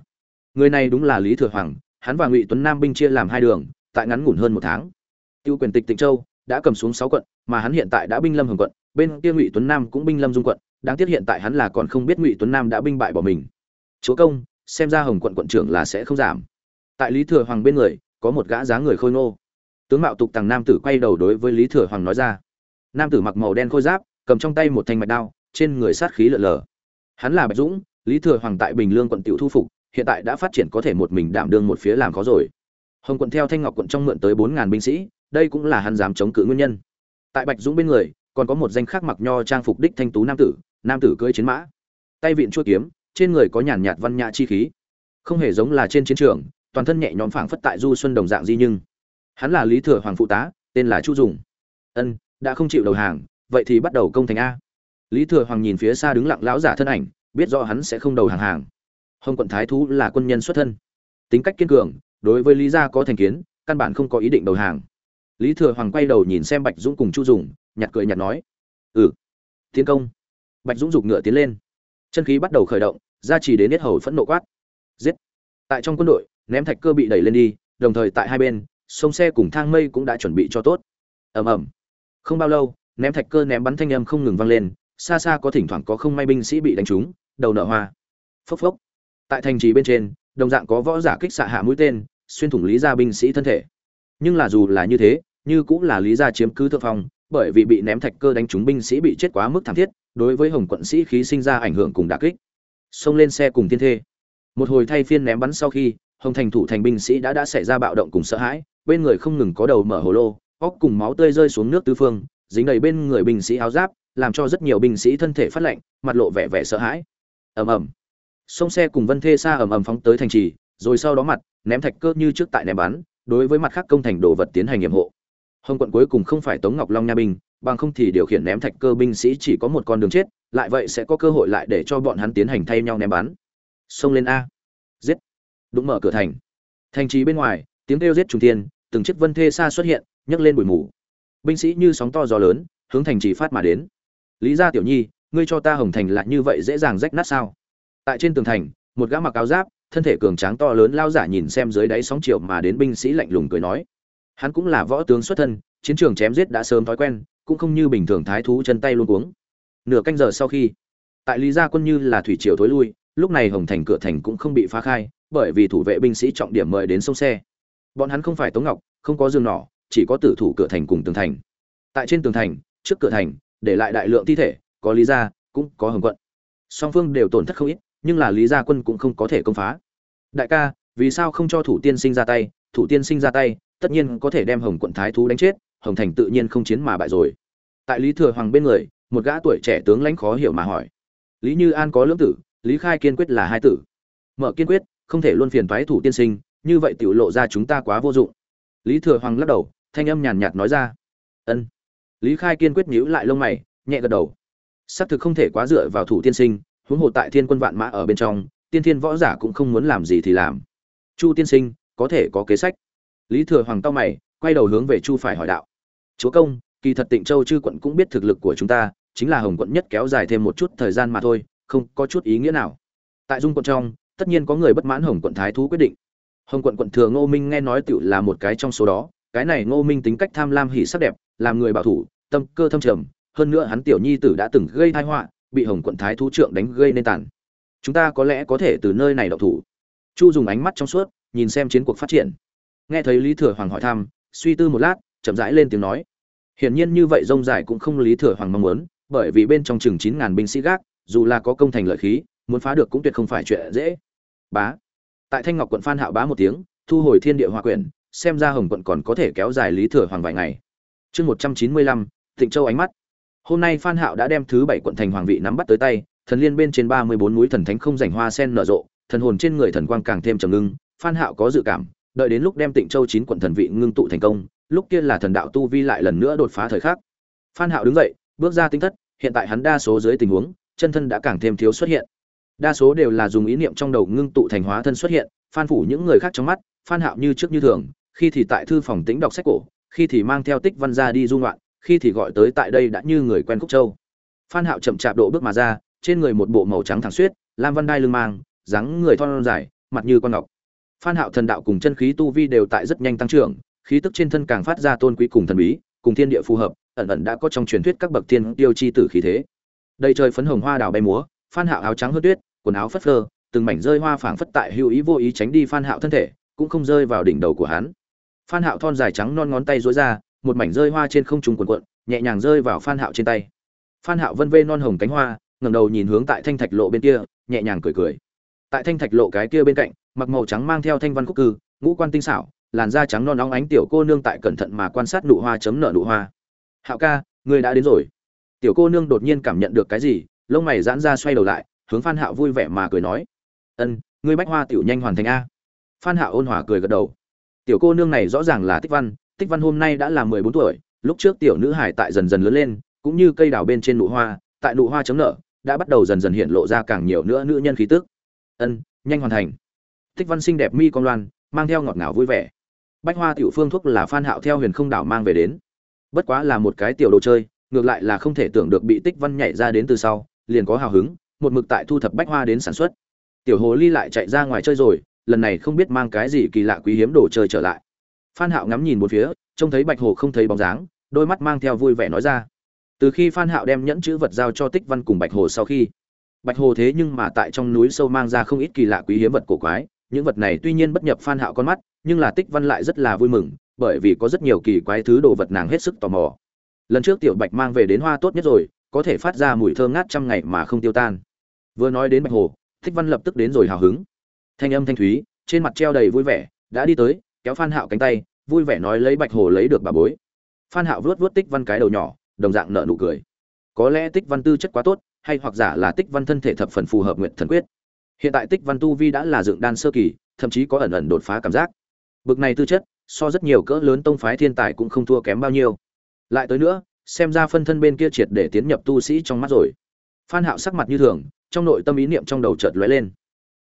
Người này đúng là lý thừa hoàng, hắn và ngụy tuấn nam binh chia làm hai đường, tại ngắn ngủn hơn một tháng. Tiêu quyền tịch tịnh châu đã cầm xuống sáu quận, mà hắn hiện tại đã binh lâm hồng quận, bên kia ngụy tuấn nam cũng binh lâm dung quận, đáng tiếc hiện tại hắn là còn không biết ngụy tuấn nam đã binh bại bỏ mình. Chúa công, xem ra hồng quận quận trưởng là sẽ không giảm. Tại lý thừa hoàng bên người, có một gã dáng người khôi ngô. Tướng mạo tục tàng nam tử quay đầu đối với lý thừa hoàng nói ra. Nam tử mặc màu đen khôi giáp, cầm trong tay một thanh mạch đao trên người sát khí lợn lờ. Hắn là bạch dũng, lý thừa hoàng tại bình lương quận tiểu thu phục, hiện tại đã phát triển có thể một mình đảm đương một phía làm khó rồi. Hồng quận theo thanh ngọc quận trong mượn tới bốn ngàn binh sĩ, đây cũng là hắn dám chống cự nguyên nhân. Tại bạch dũng bên người, còn có một danh khác mặc nho trang phục đích thanh tú nam tử nam tử cưỡi chiến mã. Tay vịn chuôi kiếm, trên người có nhàn nhạt văn nhã chi khí. Không hề giống là trên chiến trường, toàn thân nhẹ nhõm phảng phất tại du xuân đồng dạng di nhưng. Hắn là lý thừa hoàng phụ tá, tên là chu dùng. Ân, đã không chịu đầu hàng, vậy thì bắt đầu công thành a lý thừa hoàng nhìn phía xa đứng lặng lão giả thân ảnh, biết rõ hắn sẽ không đầu hàng hàng. Hồng quận thái thú là quân nhân xuất thân, tính cách kiên cường, đối với lý gia có thành kiến, căn bản không có ý định đầu hàng. Lý thừa hoàng quay đầu nhìn xem bạch dũng cùng chu dùng, nhặt cười nhặt nói ừ tiến công. Bạch dũng giục ngựa tiến lên. Chân khí bắt đầu khởi động ra chỉ đến hết hầu phẫn nộ quát. Giết! Tại trong quân đội, ném thạch cơ bị đẩy lên đi, đồng thời tại hai bên, sông xe cùng thang mây cũng đã chuẩn bị cho tốt. Ầm ầm. Không bao lâu, ném thạch cơ ném bắn thanh âm không ngừng vang lên xa xa có thỉnh thoảng có không may binh sĩ bị đánh trúng, đầu nở hoa. Phốc phốc. Tại thành trì bên trên, đồng dạng có võ giả kích xạ hạ mũi tên, xuyên thủng lý gia binh sĩ thân thể. Nhưng là dù là như thế, như cũng là lý gia chiếm cứ thượng phong, bởi vì bị ném thạch cơ đánh trúng binh sĩ bị chết quá mức thảm thiết, đối với hồng quận sĩ khí sinh ra ảnh hưởng cùng đả kích. Xông lên xe cùng tiên thê. Một hồi thay phiên ném bắn sau khi, hồng thành thủ thành binh sĩ đã đã xảy ra bạo động cùng sợ hãi, bên người không ngừng có đầu mở hồ lô, óc cùng máu tươi rơi xuống nước tứ phương, dính đầy bên người binh sĩ áo giáp làm cho rất nhiều binh sĩ thân thể phát lạnh, mặt lộ vẻ vẻ sợ hãi. Ầm ầm. Sông xe cùng vân thê xa ầm ầm phóng tới thành trì, rồi sau đó mặt, ném thạch cơ như trước tại ném bắn, đối với mặt khác công thành đồ vật tiến hành nhiệm hộ. Hồng quận cuối cùng không phải tống ngọc long nha binh, bằng không thì điều khiển ném thạch cơ binh sĩ chỉ có một con đường chết, lại vậy sẽ có cơ hội lại để cho bọn hắn tiến hành thay nhau ném bắn. Xông lên a. Giết. Đúng mở cửa thành. Thành trì bên ngoài, tiếng kêu giết trùng thiên từng chiếc vân thê xa xuất hiện, nhấc lên bụi mù. Binh sĩ như sóng to gió lớn, hướng thành trì phát mà đến lý gia tiểu nhi, ngươi cho ta hồng thành lại như vậy dễ dàng rách nát sao? Tại trên tường thành, một gã mặc áo giáp, thân thể cường tráng to lớn lao giả nhìn xem dưới đáy sóng triệu mà đến binh sĩ lạnh lùng cười nói, hắn cũng là võ tướng xuất thân, chiến trường chém giết đã sớm thói quen, cũng không như bình thường thái thú chân tay luôn cuống. Nửa canh giờ sau khi, tại lý gia quân như là thủy triều thối lui, lúc này hồng thành cửa thành cũng không bị phá khai, bởi vì thủ vệ binh sĩ trọng điểm mời đến sông xe. Bọn hắn không phải tống ngọc, không có giường nỏ chỉ có tử thủ cửa thành cùng tường thành. Tại trên tường thành, trước cửa thành để lại đại lượng thi thể, có lý gia, cũng có hồng quận. Song phương đều tổn thất không ít, nhưng là lý gia quân cũng không có thể công phá. Đại ca, vì sao không cho thủ tiên sinh ra tay? Thủ tiên sinh ra tay, tất nhiên có thể đem hồng quận thái thú đánh chết, hồng thành tự nhiên không chiến mà bại rồi. Tại lý thừa hoàng bên người, một gã tuổi trẻ tướng lãnh khó hiểu mà hỏi. Lý như an có lưỡng tử, lý khai kiên quyết là hai tử. Mở kiên quyết, không thể luôn phiền toái thủ tiên sinh, như vậy tiểu lộ ra chúng ta quá vô dụng. Lý thừa hoàng lắc đầu, thanh âm nhàn nhạt nói ra. Ân lý khai kiên quyết nhíu lại lông mày, nhẹ gật đầu. Xác thực không thể quá dựa vào thủ tiên sinh, huống hồ tại thiên quân vạn mã ở bên trong, tiên thiên võ giả cũng không muốn làm gì thì làm. Chu tiên sinh, có thể có kế sách. Lý thừa hoàng tao mày, quay đầu hướng về chu phải hỏi đạo. Chúa công, kỳ thật tịnh châu chư quận cũng biết thực lực của chúng ta, chính là hồng quận nhất kéo dài thêm một chút thời gian mà thôi, không có chút ý nghĩa nào. Tại dung quận trong, tất nhiên có người bất mãn hồng quận thái thú quyết định. Hồng quận quận thừa ngô minh nghe nói tựu là một cái trong số đó cái này ngô minh tính cách tham lam hỉ sắc đẹp, làm người bảo thủ, tâm cơ thâm trầm, hơn nữa hắn tiểu nhi tử đã từng gây tai họa, bị hồng quận thái thú trưởng đánh gây nên tàn. Chúng ta có lẽ có thể từ nơi này động thủ. Chu dùng ánh mắt trong suốt, nhìn xem chiến cuộc phát triển. Nghe thấy lý thừa hoàng hỏi thăm, suy tư một lát, chậm rãi lên tiếng nói. Hiển nhiên như vậy rông dài cũng không lý thừa hoàng mong muốn, bởi vì bên trong chừng chín ngàn binh sĩ gác, dù là có công thành lợi khí, muốn phá được cũng tuyệt không phải chuyện dễ. Bá. Tại thanh ngọc quận phan hạo bá một tiếng, thu hồi thiên địa hòa quyển xem ra hồng quận còn có thể kéo dài lý thừa hoàng vài ngày. Chương một trăm chín mươi lăm, thịnh châu ánh mắt. Hôm nay phan hạo đã đem thứ bảy quận thành hoàng vị nắm bắt tới tay, thần liên bên trên ba mươi bốn núi thần thánh không rảnh hoa sen nở rộ, thần hồn trên người thần quang càng thêm trầm ngưng, phan hạo có dự cảm, đợi đến lúc đem tịnh châu chín quận thần vị ngưng tụ thành công, lúc kia là thần đạo tu vi lại lần nữa đột phá thời khắc. Phan hạo đứng dậy, bước ra tinh thất, hiện tại hắn đa số dưới tình huống, chân thân đã càng thêm thiếu xuất hiện. Đa số đều là dùng ý niệm trong đầu ngưng tụ thành hóa thân xuất hiện, phan phủ những người khác trong mắt, phan hạo như trước như thường khi thì tại thư phòng tĩnh đọc sách cổ, khi thì mang theo tích văn ra đi du ngoạn, khi thì gọi tới tại đây đã như người quen khúc châu. Phan hạo chậm chạp độ bước mà ra, trên người một bộ màu trắng thẳng xuyết, lam văn đai lưng mang, dáng người thon dài, mặt như con ngọc. Phan hạo thần đạo cùng chân khí tu vi đều tại rất nhanh tăng trưởng, khí tức trên thân càng phát ra tôn quý cùng thần bí, cùng thiên địa phù hợp, ẩn ẩn đã có trong truyền thuyết các bậc tiên tiêu chi tử khí thế. Đây trời phấn hồng hoa đào bay múa, phan hạo áo trắng hơn tuyết, quần áo phất phơ, từng mảnh rơi hoa phảng phất tại hữu ý vô ý tránh đi phan hạo thân thể, cũng không rơi vào đỉnh đầu của hắn phan hạo thon dài trắng non ngón tay duỗi ra, một mảnh rơi hoa trên không trung cuộn cuộn, nhẹ nhàng rơi vào phan hạo trên tay. Phan hạo vân vê non hồng cánh hoa, ngẩng đầu nhìn hướng tại thanh thạch lộ bên kia, nhẹ nhàng cười cười. Tại thanh thạch lộ cái kia bên cạnh, mặc màu trắng mang theo thanh văn khúc cư, ngũ quan tinh xảo, làn da trắng non óng ánh tiểu cô nương tại cẩn thận mà quan sát nụ hoa chấm nở nụ hoa. Hạo ca ngươi đã đến rồi. Tiểu cô nương đột nhiên cảm nhận được cái gì, lông mày giãn ra xoay đầu lại, hướng phan hạo vui vẻ mà cười nói, ân, ngươi bách hoa tiểu nhanh hoàn thành a. Phan hạo ôn hòa cười gật đầu tiểu cô nương này rõ ràng là tích văn tích văn hôm nay đã là mười bốn tuổi, lúc trước tiểu nữ hải tại dần dần lớn lên, cũng như cây đào bên trên nụ hoa, tại nụ hoa chấm nở, đã bắt đầu dần dần hiện lộ ra càng nhiều nữa nữ nhân khí tức. Ân, nhanh hoàn thành. Tích văn xinh đẹp mi con loan, mang theo ngọt ngào vui vẻ. Bách hoa tiểu phương thuốc là phan hạo theo huyền không đảo mang về đến. Bất quá là một cái tiểu đồ chơi, ngược lại là không thể tưởng được bị tích văn nhảy ra đến từ sau, liền có hào hứng, một mực tại thu thập bách hoa đến sản xuất. Tiểu hồ ly lại chạy ra ngoài chơi rồi lần này không biết mang cái gì kỳ lạ quý hiếm đồ chơi trở lại. Phan hạo ngắm nhìn một phía, trông thấy bạch hồ không thấy bóng dáng, đôi mắt mang theo vui vẻ nói ra. Từ khi phan hạo đem nhẫn chữ vật giao cho tích văn cùng bạch hồ sau khi, bạch hồ thế nhưng mà tại trong núi sâu mang ra không ít kỳ lạ quý hiếm vật cổ quái. Những vật này tuy nhiên bất nhập phan hạo con mắt, nhưng là tích văn lại rất là vui mừng, bởi vì có rất nhiều kỳ quái thứ đồ vật nàng hết sức tò mò. Lần trước tiểu bạch mang về đến hoa tốt nhất rồi, có thể phát ra mùi thơm ngát trăm ngày mà không tiêu tan. Vừa nói đến bạch hồ thích văn lập tức đến rồi hào hứng thanh âm thanh thúy, trên mặt treo đầy vui vẻ, đã đi tới, kéo phan hạo cánh tay, vui vẻ nói lấy bạch hồ lấy được bà bối. Phan hạo vuốt vuốt tích văn cái đầu nhỏ, đồng dạng nở nụ cười. Có lẽ tích văn tư chất quá tốt, hay hoặc giả là tích văn thân thể thập phần phù hợp nguyện thần quyết. Hiện tại tích văn tu vi đã là dựng đan sơ kỳ, thậm chí có ẩn ẩn đột phá cảm giác. Bực này tư chất, so rất nhiều cỡ lớn tông phái thiên tài cũng không thua kém bao nhiêu. Lại tới nữa, xem ra phân thân bên kia triệt để tiến nhập tu sĩ trong mắt rồi. Phan hạo sắc mặt như thường, trong nội tâm ý niệm trong đầu chợt lóe lên.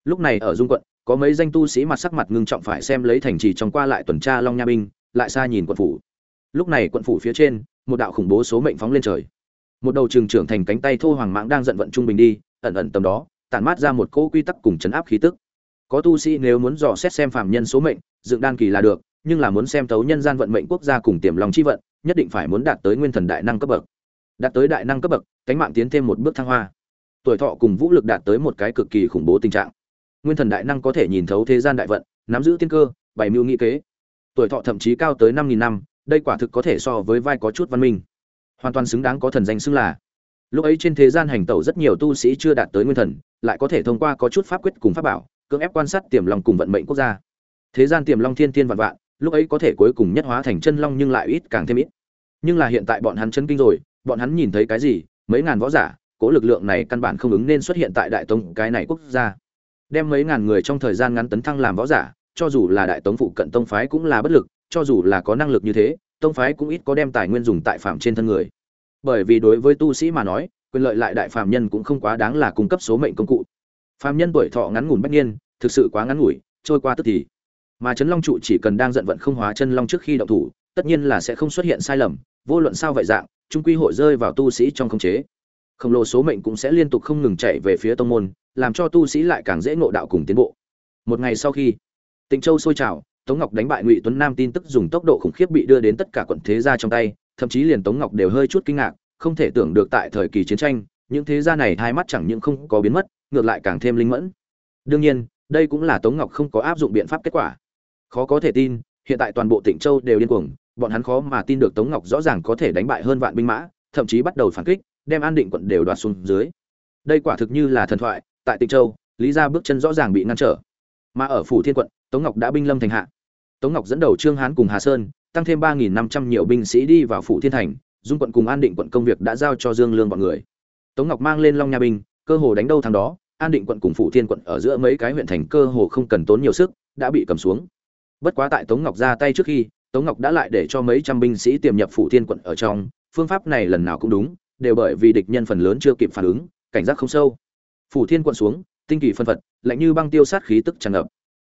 Lúc này ở dung quận có mấy danh tu sĩ mặt sắc mặt ngưng trọng phải xem lấy thành trì trong qua lại tuần tra long nha binh, lại xa nhìn quận phủ. Lúc này quận phủ phía trên, một đạo khủng bố số mệnh phóng lên trời. Một đầu trường trưởng thành cánh tay thô hoàng mãng đang giận vận trung bình đi, ẩn ẩn tầm đó, tản mát ra một cỗ quy tắc cùng chấn áp khí tức. Có tu sĩ nếu muốn dò xét xem phạm nhân số mệnh, dựng đan kỳ là được, nhưng là muốn xem thấu nhân gian vận mệnh quốc gia cùng tiềm lòng chi vận, nhất định phải muốn đạt tới nguyên thần đại năng cấp bậc. Đạt tới đại năng cấp bậc, cánh mạng tiến thêm một bước thăng hoa. Tuổi thọ cùng vũ lực đạt tới một cái cực kỳ khủng bố tình trạng nguyên thần đại năng có thể nhìn thấu thế gian đại vận, nắm giữ tiên cơ, bày mưu nghị kế. Tuổi thọ thậm chí cao tới năm nghìn năm, đây quả thực có thể so với vai có chút văn minh. Hoàn toàn xứng đáng có thần danh xưng là. Lúc ấy trên thế gian hành tẩu rất nhiều tu sĩ chưa đạt tới nguyên thần, lại có thể thông qua có chút pháp quyết cùng pháp bảo, cưỡng ép quan sát tiềm long cùng vận mệnh quốc gia. Thế gian tiềm long thiên thiên vạn vạn, lúc ấy có thể cuối cùng nhất hóa thành chân long nhưng lại ít càng thêm ít. Nhưng là hiện tại bọn hắn chân kinh rồi, bọn hắn nhìn thấy cái gì, mấy ngàn võ giả, cố lực lượng này căn bản không ứng nên xuất hiện tại đại tông cái này quốc gia đem mấy ngàn người trong thời gian ngắn tấn thăng làm võ giả, cho dù là đại tống phụ cận tông phái cũng là bất lực, cho dù là có năng lực như thế, tông phái cũng ít có đem tài nguyên dùng tại phạm trên thân người. Bởi vì đối với tu sĩ mà nói, quyền lợi lại đại phạm nhân cũng không quá đáng là cung cấp số mệnh công cụ. Phạm nhân tuổi thọ ngắn ngủn bách niên, thực sự quá ngắn ngủi, trôi qua tức thì. Mà chấn long trụ chỉ cần đang giận vận không hóa chân long trước khi động thủ, tất nhiên là sẽ không xuất hiện sai lầm, vô luận sao vậy dạng, trung quy hội rơi vào tu sĩ trong khống chế khổng lồ số mệnh cũng sẽ liên tục không ngừng chạy về phía tông môn, làm cho tu sĩ lại càng dễ ngộ đạo cùng tiến bộ. Một ngày sau khi tịnh châu sôi trào, tống ngọc đánh bại ngụy tuấn nam tin tức dùng tốc độ khủng khiếp bị đưa đến tất cả quận thế gia trong tay, thậm chí liền tống ngọc đều hơi chút kinh ngạc, không thể tưởng được tại thời kỳ chiến tranh, những thế gia này hai mắt chẳng những không có biến mất, ngược lại càng thêm linh mẫn. Đương nhiên, đây cũng là tống ngọc không có áp dụng biện pháp kết quả. Khó có thể tin, hiện tại toàn bộ tịnh châu đều điên cuồng, bọn hắn khó mà tin được tống ngọc rõ ràng có thể đánh bại hơn vạn binh mã, thậm chí bắt đầu phản kích đem an định quận đều đoạt xuống dưới. Đây quả thực như là thần thoại, tại tịnh châu, lý gia bước chân rõ ràng bị ngăn trở. Mà ở phủ thiên quận, tống ngọc đã binh lâm thành hạ. Tống ngọc dẫn đầu trương hán cùng hà sơn, tăng thêm ba nghìn năm trăm nhiều binh sĩ đi vào phủ thiên thành, dung quận cùng an định quận công việc đã giao cho dương lương bọn người. Tống ngọc mang lên long nha binh, cơ hồ đánh đâu thằng đó, an định quận cùng phủ thiên quận ở giữa mấy cái huyện thành cơ hồ không cần tốn nhiều sức, đã bị cầm xuống. Bất quá tại tống ngọc ra tay trước khi, tống ngọc đã lại để cho mấy trăm binh sĩ tiềm nhập phủ thiên quận ở trong, phương pháp này lần nào cũng đúng đều bởi vì địch nhân phần lớn chưa kịp phản ứng, cảnh giác không sâu. Phủ thiên quận xuống, tinh kỳ phân phật, lạnh như băng tiêu sát khí tức tràn ngập.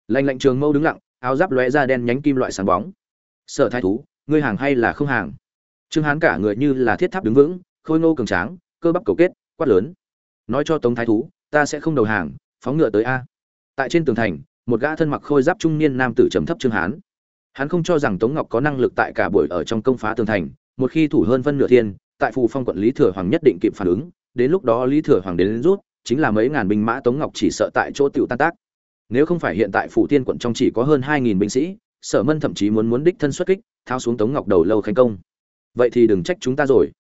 Lạnh lạnh trường mâu đứng lặng, áo giáp lóe ra đen nhánh kim loại sáng bóng. Sở thái thú, ngươi hàng hay là không hàng? Trương hán cả người như là thiết tháp đứng vững, khôi ngô cường tráng, cơ bắp cầu kết, quát lớn. Nói cho tống thái thú, ta sẽ không đầu hàng, phóng ngựa tới a. Tại trên tường thành, một gã thân mặc khôi giáp trung niên nam tử trầm thấp trương hán. Hắn không cho rằng tống ngọc có năng lực tại cả buổi ở trong công phá tường thành, một khi thủ hơn phân nửa thiên tại phù phong quận lý thừa hoàng nhất định kịp phản ứng đến lúc đó lý thừa hoàng đến, đến rút chính là mấy ngàn binh mã tống ngọc chỉ sợ tại chỗ tiểu tan tác. Nếu không phải hiện tại phủ tiên quận trong chỉ có hơn hai nghìn binh sĩ sở mân thậm chí muốn muốn đích thân xuất kích thao xuống tống ngọc đầu lâu khánh công. Vậy thì đừng trách chúng ta rồi.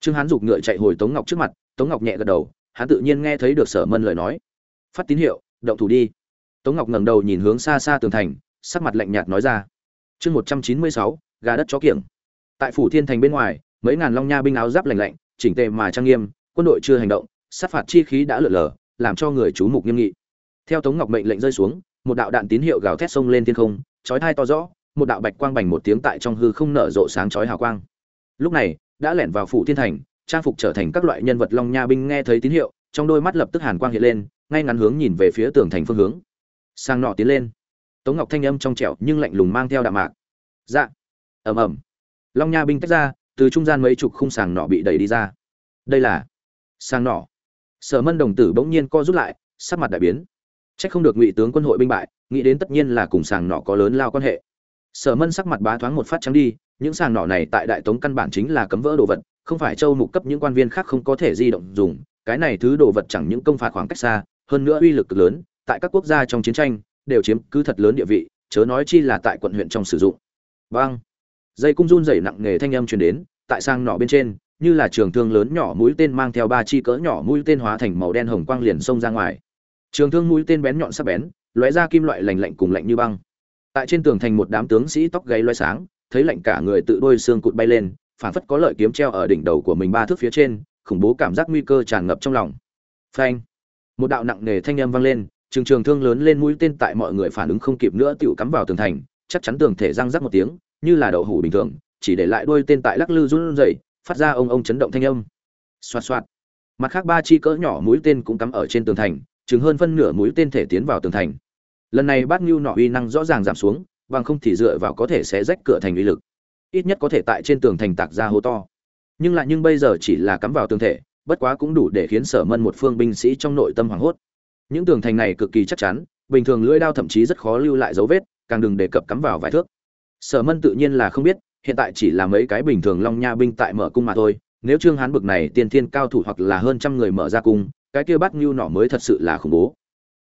Trương hán giục ngựa chạy hồi tống ngọc trước mặt tống ngọc nhẹ gật đầu hắn tự nhiên nghe thấy được sở mân lời nói. Phát tín hiệu động thủ đi. Tống ngọc ngẩng đầu nhìn hướng xa xa tường thành sắc mặt lạnh nhạt nói ra. Chương một trăm chín mươi sáu gà đất chó kiểng. Tại phủ thiên thành bên ngoài mấy ngàn long nha binh áo giáp lạnh lạnh, chỉnh tề mà trang nghiêm, quân đội chưa hành động, sát phạt chi khí đã lượn lờ, làm cho người chú mục nghiêm nghị. Theo tống ngọc mệnh lệnh rơi xuống, một đạo đạn tín hiệu gào thét sông lên thiên không, chói thai to rõ, một đạo bạch quang bành một tiếng tại trong hư không nở rộ sáng chói hào quang. Lúc này, đã lẻn vào phủ thiên thành, trang phục trở thành các loại nhân vật long nha binh nghe thấy tín hiệu, trong đôi mắt lập tức hàn quang hiện lên, ngay ngắn hướng nhìn về phía tường thành phương hướng. Sang nọ tiến lên. Tống ngọc thanh âm trong trẻo nhưng lạnh lùng mang theo đạm mạc. Dạ. Ầm ầm. Long nha binh tách ra từ trung gian mấy chục khung sàng nọ bị đẩy đi ra. Đây là sàng nọ sở mân đồng tử bỗng nhiên co rút lại, sắc mặt đại biến. Chắc không được ngụy tướng quân hội binh bại, nghĩ đến tất nhiên là cùng sàng nọ có lớn lao quan hệ. Sở mân sắc mặt bá thoáng một phát trắng đi, những sàng nọ này tại đại tống căn bản chính là cấm vỡ đồ vật, không phải châu mục cấp những quan viên khác không có thể di động dùng, cái này thứ đồ vật chẳng những công phạt khoảng cách xa, hơn nữa uy lực cực lớn, tại các quốc gia trong chiến tranh, đều chiếm cứ thật lớn địa vị, chớ nói chi là tại quận huyện trong sử dụng. Băng dây cung run rẩy nặng nghề thanh âm truyền đến, tại sang nọ bên trên, như là trường thương lớn nhỏ mũi tên mang theo ba chi cỡ nhỏ mũi tên hóa thành màu đen hồng quang liền xông ra ngoài. Trường thương mũi tên bén nhọn sắc bén, lóe ra kim loại lạnh lạnh cùng lạnh như băng. Tại trên tường thành một đám tướng sĩ tóc gáy loé sáng, thấy lạnh cả người tự đôi xương cụt bay lên phản phất có lợi kiếm treo ở đỉnh đầu của mình ba thước phía trên, khủng bố cảm giác nguy cơ tràn ngập trong lòng. Phanh! Một đạo nặng nề thanh âm vang lên, trường trường thương lớn lên mũi tên tại mọi người phản ứng không kịp nữa tựu cắm vào tường thành, chắc chắn tường thể răng rắc một tiếng như là đậu hủ bình thường, chỉ để lại đuôi tên tại lắc lư run rẩy, phát ra ông ông chấn động thanh âm. Xoạt xoạt. Mặt khác ba chi cỡ nhỏ mũi tên cũng cắm ở trên tường thành, chừng hơn phân nửa mũi tên thể tiến vào tường thành. Lần này bát ngưu nọ uy năng rõ ràng giảm xuống, bằng không thì dựa vào có thể sẽ rách cửa thành uy lực. Ít nhất có thể tại trên tường thành tạc ra hố to. Nhưng lại nhưng bây giờ chỉ là cắm vào tường thể, bất quá cũng đủ để khiến sở mân một phương binh sĩ trong nội tâm hoảng hốt. Những tường thành này cực kỳ chắc chắn, bình thường lưỡi đao thậm chí rất khó lưu lại dấu vết, càng đừng đề cập cắm vào vài thước sở mân tự nhiên là không biết, hiện tại chỉ là mấy cái bình thường long nha binh tại mở cung mà thôi, nếu trương hán bực này tiên thiên cao thủ hoặc là hơn trăm người mở ra cung, cái kia bắt ngưu nỏ mới thật sự là khủng bố.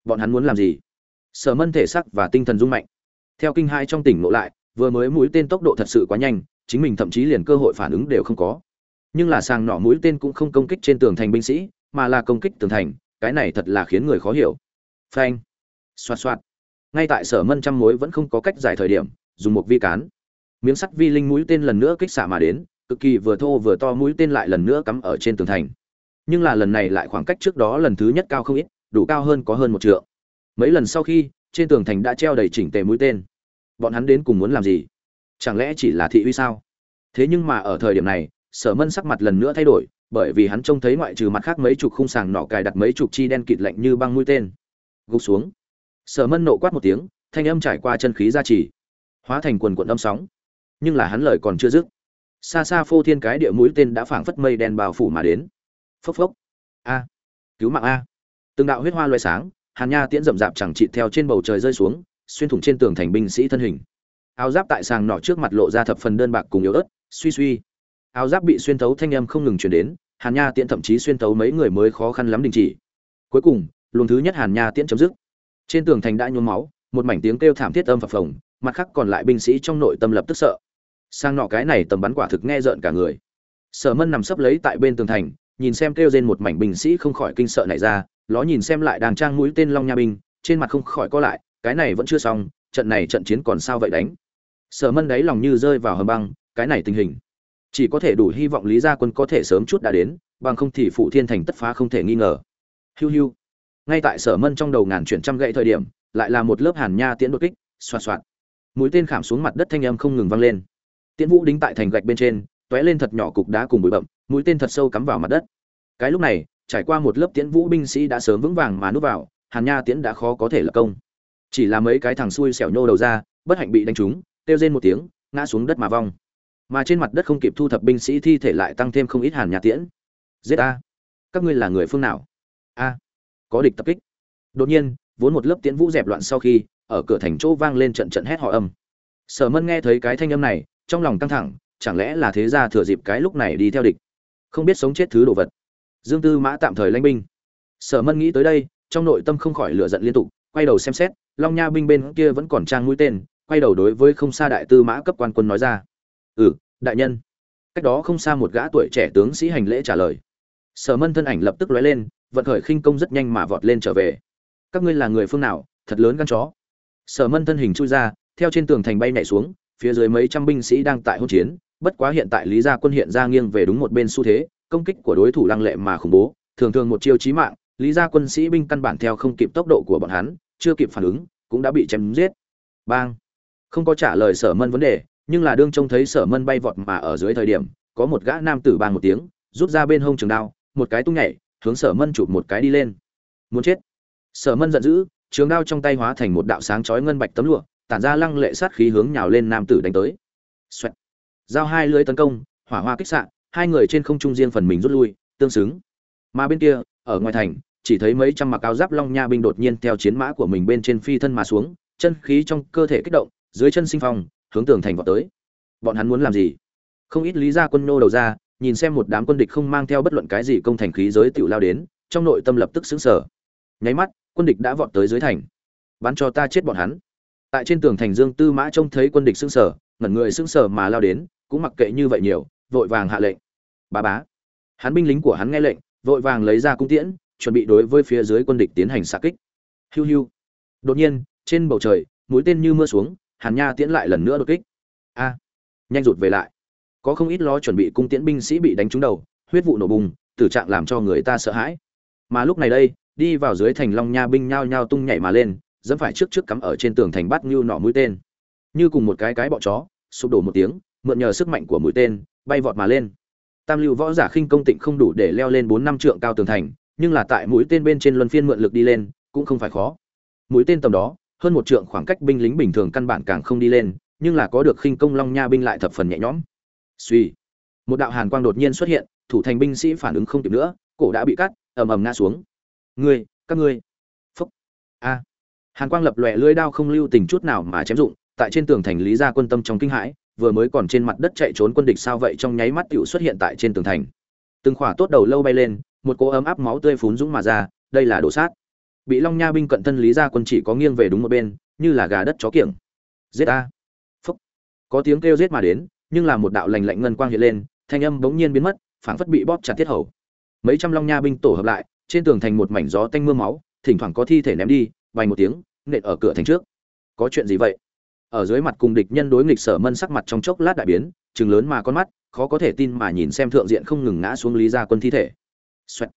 Bọn hắn muốn làm gì? Sở mân thể sắc và tinh thần rung mạnh. Theo kinh hai trong tỉnh ngộ lại, vừa mới mũi tên tốc độ thật sự quá nhanh, chính mình thậm chí liền cơ hội phản ứng đều không có. Nhưng là sàng nỏ mũi tên cũng không công kích trên tường thành binh sĩ, mà là công kích tường thành, cái này thật là khiến người khó hiểu. Phanh. Xoạt xoạt. Ngay tại sở mân trăm mối vẫn không có cách giải thời điểm dùng một vi cán. Miếng sắt vi linh mũi tên lần nữa kích xạ mà đến, cực kỳ vừa thô vừa to mũi tên lại lần nữa cắm ở trên tường thành. Nhưng là lần này lại khoảng cách trước đó lần thứ nhất cao không ít, đủ cao hơn có hơn một trượng. Mấy lần sau khi, trên tường thành đã treo đầy chỉnh tề mũi tên. Bọn hắn đến cùng muốn làm gì? Chẳng lẽ chỉ là thị uy sao? Thế nhưng mà ở thời điểm này, sở mân sắc mặt lần nữa thay đổi, bởi vì hắn trông thấy ngoại trừ mặt khác mấy chục khung sàng nọ cài đặt mấy chục chi đen kịt lạnh như băng mũi tên. Gục xuống. Sở mân nộ quát một tiếng, thanh âm trải qua chân khí ra trì hóa thành quần quần âm sóng. Nhưng là hắn lời còn chưa dứt. Xa xa phô thiên cái địa mũi tên đã phảng phất mây đen bao phủ mà đến. Phốc phốc. A. Cứu mạng a. Từng đạo huyết hoa loé sáng, hàn nha tiễn rậm rạp chẳng trị theo trên bầu trời rơi xuống, xuyên thủng trên tường thành binh sĩ thân hình. Áo giáp tại sàng nọ trước mặt lộ ra thập phần đơn bạc cùng yếu ớt, suy suy. Áo giáp bị xuyên thấu thanh âm không ngừng chuyển đến, hàn nha tiễn thậm chí xuyên thấu mấy người mới khó khăn lắm đình chỉ. Cuối cùng, luồng thứ nhất hàn nha tiễn chấm dứt. Trên tường thành đã nhuốm máu, một mảnh tiếng kêu thảm thiết âm phập phồng mặt khác còn lại binh sĩ trong nội tâm lập tức sợ. Sang nọ cái này tầm bắn quả thực nghe rợn cả người. Sở mân nằm sấp lấy tại bên tường thành, nhìn xem kêu trên một mảnh binh sĩ không khỏi kinh sợ này ra, ló nhìn xem lại đàng trang mũi tên long nha binh, trên mặt không khỏi co lại, cái này vẫn chưa xong, trận này trận chiến còn sao vậy đánh? Sở mân đáy lòng như rơi vào hầm băng, cái này tình hình, chỉ có thể đủ hy vọng lý gia quân có thể sớm chút đã đến, bằng không thì phụ thiên thành tất phá không thể nghi ngờ. Hiu hiu. Ngay tại sở mân trong đầu ngàn chuyển trăm gậy thời điểm, lại là một lớp hàn nha tiễn đột kích, xoạt xoạt mũi tên khảm xuống mặt đất thanh âm không ngừng vang lên. Tiễn vũ đính tại thành gạch bên trên t lên thật nhỏ cục đá cùng bụi bậm mũi tên thật sâu cắm vào mặt đất. Cái lúc này, trải qua một lớp tiễn vũ binh sĩ đã sớm vững vàng mà núp vào, hàn nha tiễn đã khó có thể lập công. Chỉ là mấy cái thằng xui xẻo nhô đầu ra, bất hạnh bị đánh trúng, kêu rên một tiếng, ngã xuống đất mà vong. Mà trên mặt đất không kịp thu thập binh sĩ thi thể lại tăng thêm không ít hàn nhà tiễn. Giết a. Các ngươi là người phương nào? A. Có địch tập kích. Đột nhiên, vốn một lớp tiễn vũ dẹp loạn sau khi ở cửa thành chỗ vang lên trận trận hét họ âm. Sở mân nghe thấy cái thanh âm này, trong lòng căng thẳng, chẳng lẽ là thế gia thừa dịp cái lúc này đi theo địch? Không biết sống chết thứ đồ vật. Dương tư mã tạm thời lãnh binh. Sở mân nghĩ tới đây, trong nội tâm không khỏi lửa giận liên tục, quay đầu xem xét, long nha binh bên kia vẫn còn trang mũi tên, quay đầu đối với không xa đại tư mã cấp quan quân nói ra. Ừ đại nhân. Cách đó không xa một gã tuổi trẻ tướng sĩ hành lễ trả lời. Sở mân thân ảnh lập tức lóe lên, vận khởi khinh công rất nhanh mà vọt lên trở về. Các ngươi là người phương nào, thật lớn gan chó sở mân thân hình chui ra, theo trên tường thành bay nhảy xuống, phía dưới mấy trăm binh sĩ đang tại hỗn chiến, bất quá hiện tại lý gia quân hiện ra nghiêng về đúng một bên xu thế, công kích của đối thủ lăng lệ mà khủng bố, thường thường một chiêu chí mạng, lý gia quân sĩ binh căn bản theo không kịp tốc độ của bọn hắn, chưa kịp phản ứng, cũng đã bị chém giết. Bang! Không có trả lời sở mân vấn đề, nhưng là đương trông thấy sở mân bay vọt mà ở dưới thời điểm, có một gã nam tử bang một tiếng, rút ra bên hông trường đao, một cái tung nhảy, hướng sở mân chụp một cái đi lên. Muốn chết! Sở mân giận dữ trường đao trong tay hóa thành một đạo sáng chói ngân bạch tấm lụa, tản ra lăng lệ sát khí hướng nhào lên nam tử đánh tới. Xoẹt. giao hai lưới tấn công, hỏa hoa kích sạn hai người trên không trung riêng phần mình rút lui, tương xứng. Mà bên kia, ở ngoài thành, chỉ thấy mấy trăm mặc áo giáp long nha binh đột nhiên theo chiến mã của mình bên trên phi thân mà xuống, chân khí trong cơ thể kích động, dưới chân sinh phong, hướng tường thành vọt tới. Bọn hắn muốn làm gì? Không ít lý gia quân nô đầu ra, nhìn xem một đám quân địch không mang theo bất luận cái gì công thành khí giới tiểu lao đến, trong nội tâm lập tức xứng sở nháy mắt quân địch đã vọt tới dưới thành. Bắn cho ta chết bọn hắn. Tại trên tường thành dương tư mã trông thấy quân địch sững sở ngẩn người sững sở mà lao đến, cũng mặc kệ như vậy nhiều, vội vàng hạ lệnh. Bá bá. Hắn binh lính của hắn nghe lệnh, vội vàng lấy ra cung tiễn, chuẩn bị đối với phía dưới quân địch tiến hành xạ kích. Hiu hiu. Đột nhiên, trên bầu trời, mũi tên như mưa xuống, hàn nha tiễn lại lần nữa đột kích. A. Nhanh rụt về lại. Có không ít lo chuẩn bị cung tiễn binh sĩ bị đánh trúng đầu, huyết vụ nổ bùng, tử trạng làm cho người ta sợ hãi. Mà lúc này đây đi vào dưới thành long nha binh nhao nhao tung nhảy mà lên, dẫm phải trước trước cắm ở trên tường thành bắt như nọ mũi tên. Như cùng một cái cái bọ chó, sụp đổ một tiếng, mượn nhờ sức mạnh của mũi tên, bay vọt mà lên. Tam lưu võ giả khinh công tịnh không đủ để leo lên bốn năm trượng cao tường thành, nhưng là tại mũi tên bên trên luân phiên mượn lực đi lên, cũng không phải khó. Mũi tên tầm đó, hơn một trượng khoảng cách binh lính bình thường căn bản càng không đi lên, nhưng là có được khinh công long nha binh lại thập phần nhẹ nhõm. Suy. Một đạo hàn quang đột nhiên xuất hiện, thủ thành binh sĩ phản ứng không kịp nữa, cổ đã bị cắt, ầm ầm ngã xuống ngươi, các ngươi. Phúc. A. Hàn quang lập lòe lưỡi đao không lưu tình chút nào mà chém dụng, tại trên tường thành lý gia quân tâm trong kinh hãi, vừa mới còn trên mặt đất chạy trốn quân địch sao vậy trong nháy mắt tựu xuất hiện tại trên tường thành. Từng khỏa tốt đầu lâu bay lên, một cỗ ấm áp máu tươi phún dũng mà ra, đây là đổ sát. Bị long nha binh cận thân lý gia quân chỉ có nghiêng về đúng một bên, như là gà đất chó kiểng. Giết a phúc. Có tiếng kêu giết mà đến, nhưng là một đạo lành lạnh ngân quang hiện lên, thanh âm bỗng nhiên biến mất, phảng phất bị bóp chặt thiết hầu. Mấy trăm long nha binh tổ hợp lại trên tường thành một mảnh gió tanh mưa máu, thỉnh thoảng có thi thể ném đi, vài một tiếng, nện ở cửa thành trước. Có chuyện gì vậy? Ở dưới mặt cùng địch nhân đối nghịch sở mân sắc mặt trong chốc lát đại biến chừng lớn mà con mắt, khó có thể tin mà nhìn xem thượng diện không ngừng ngã xuống lý gia quân thi thể. Xoẹt.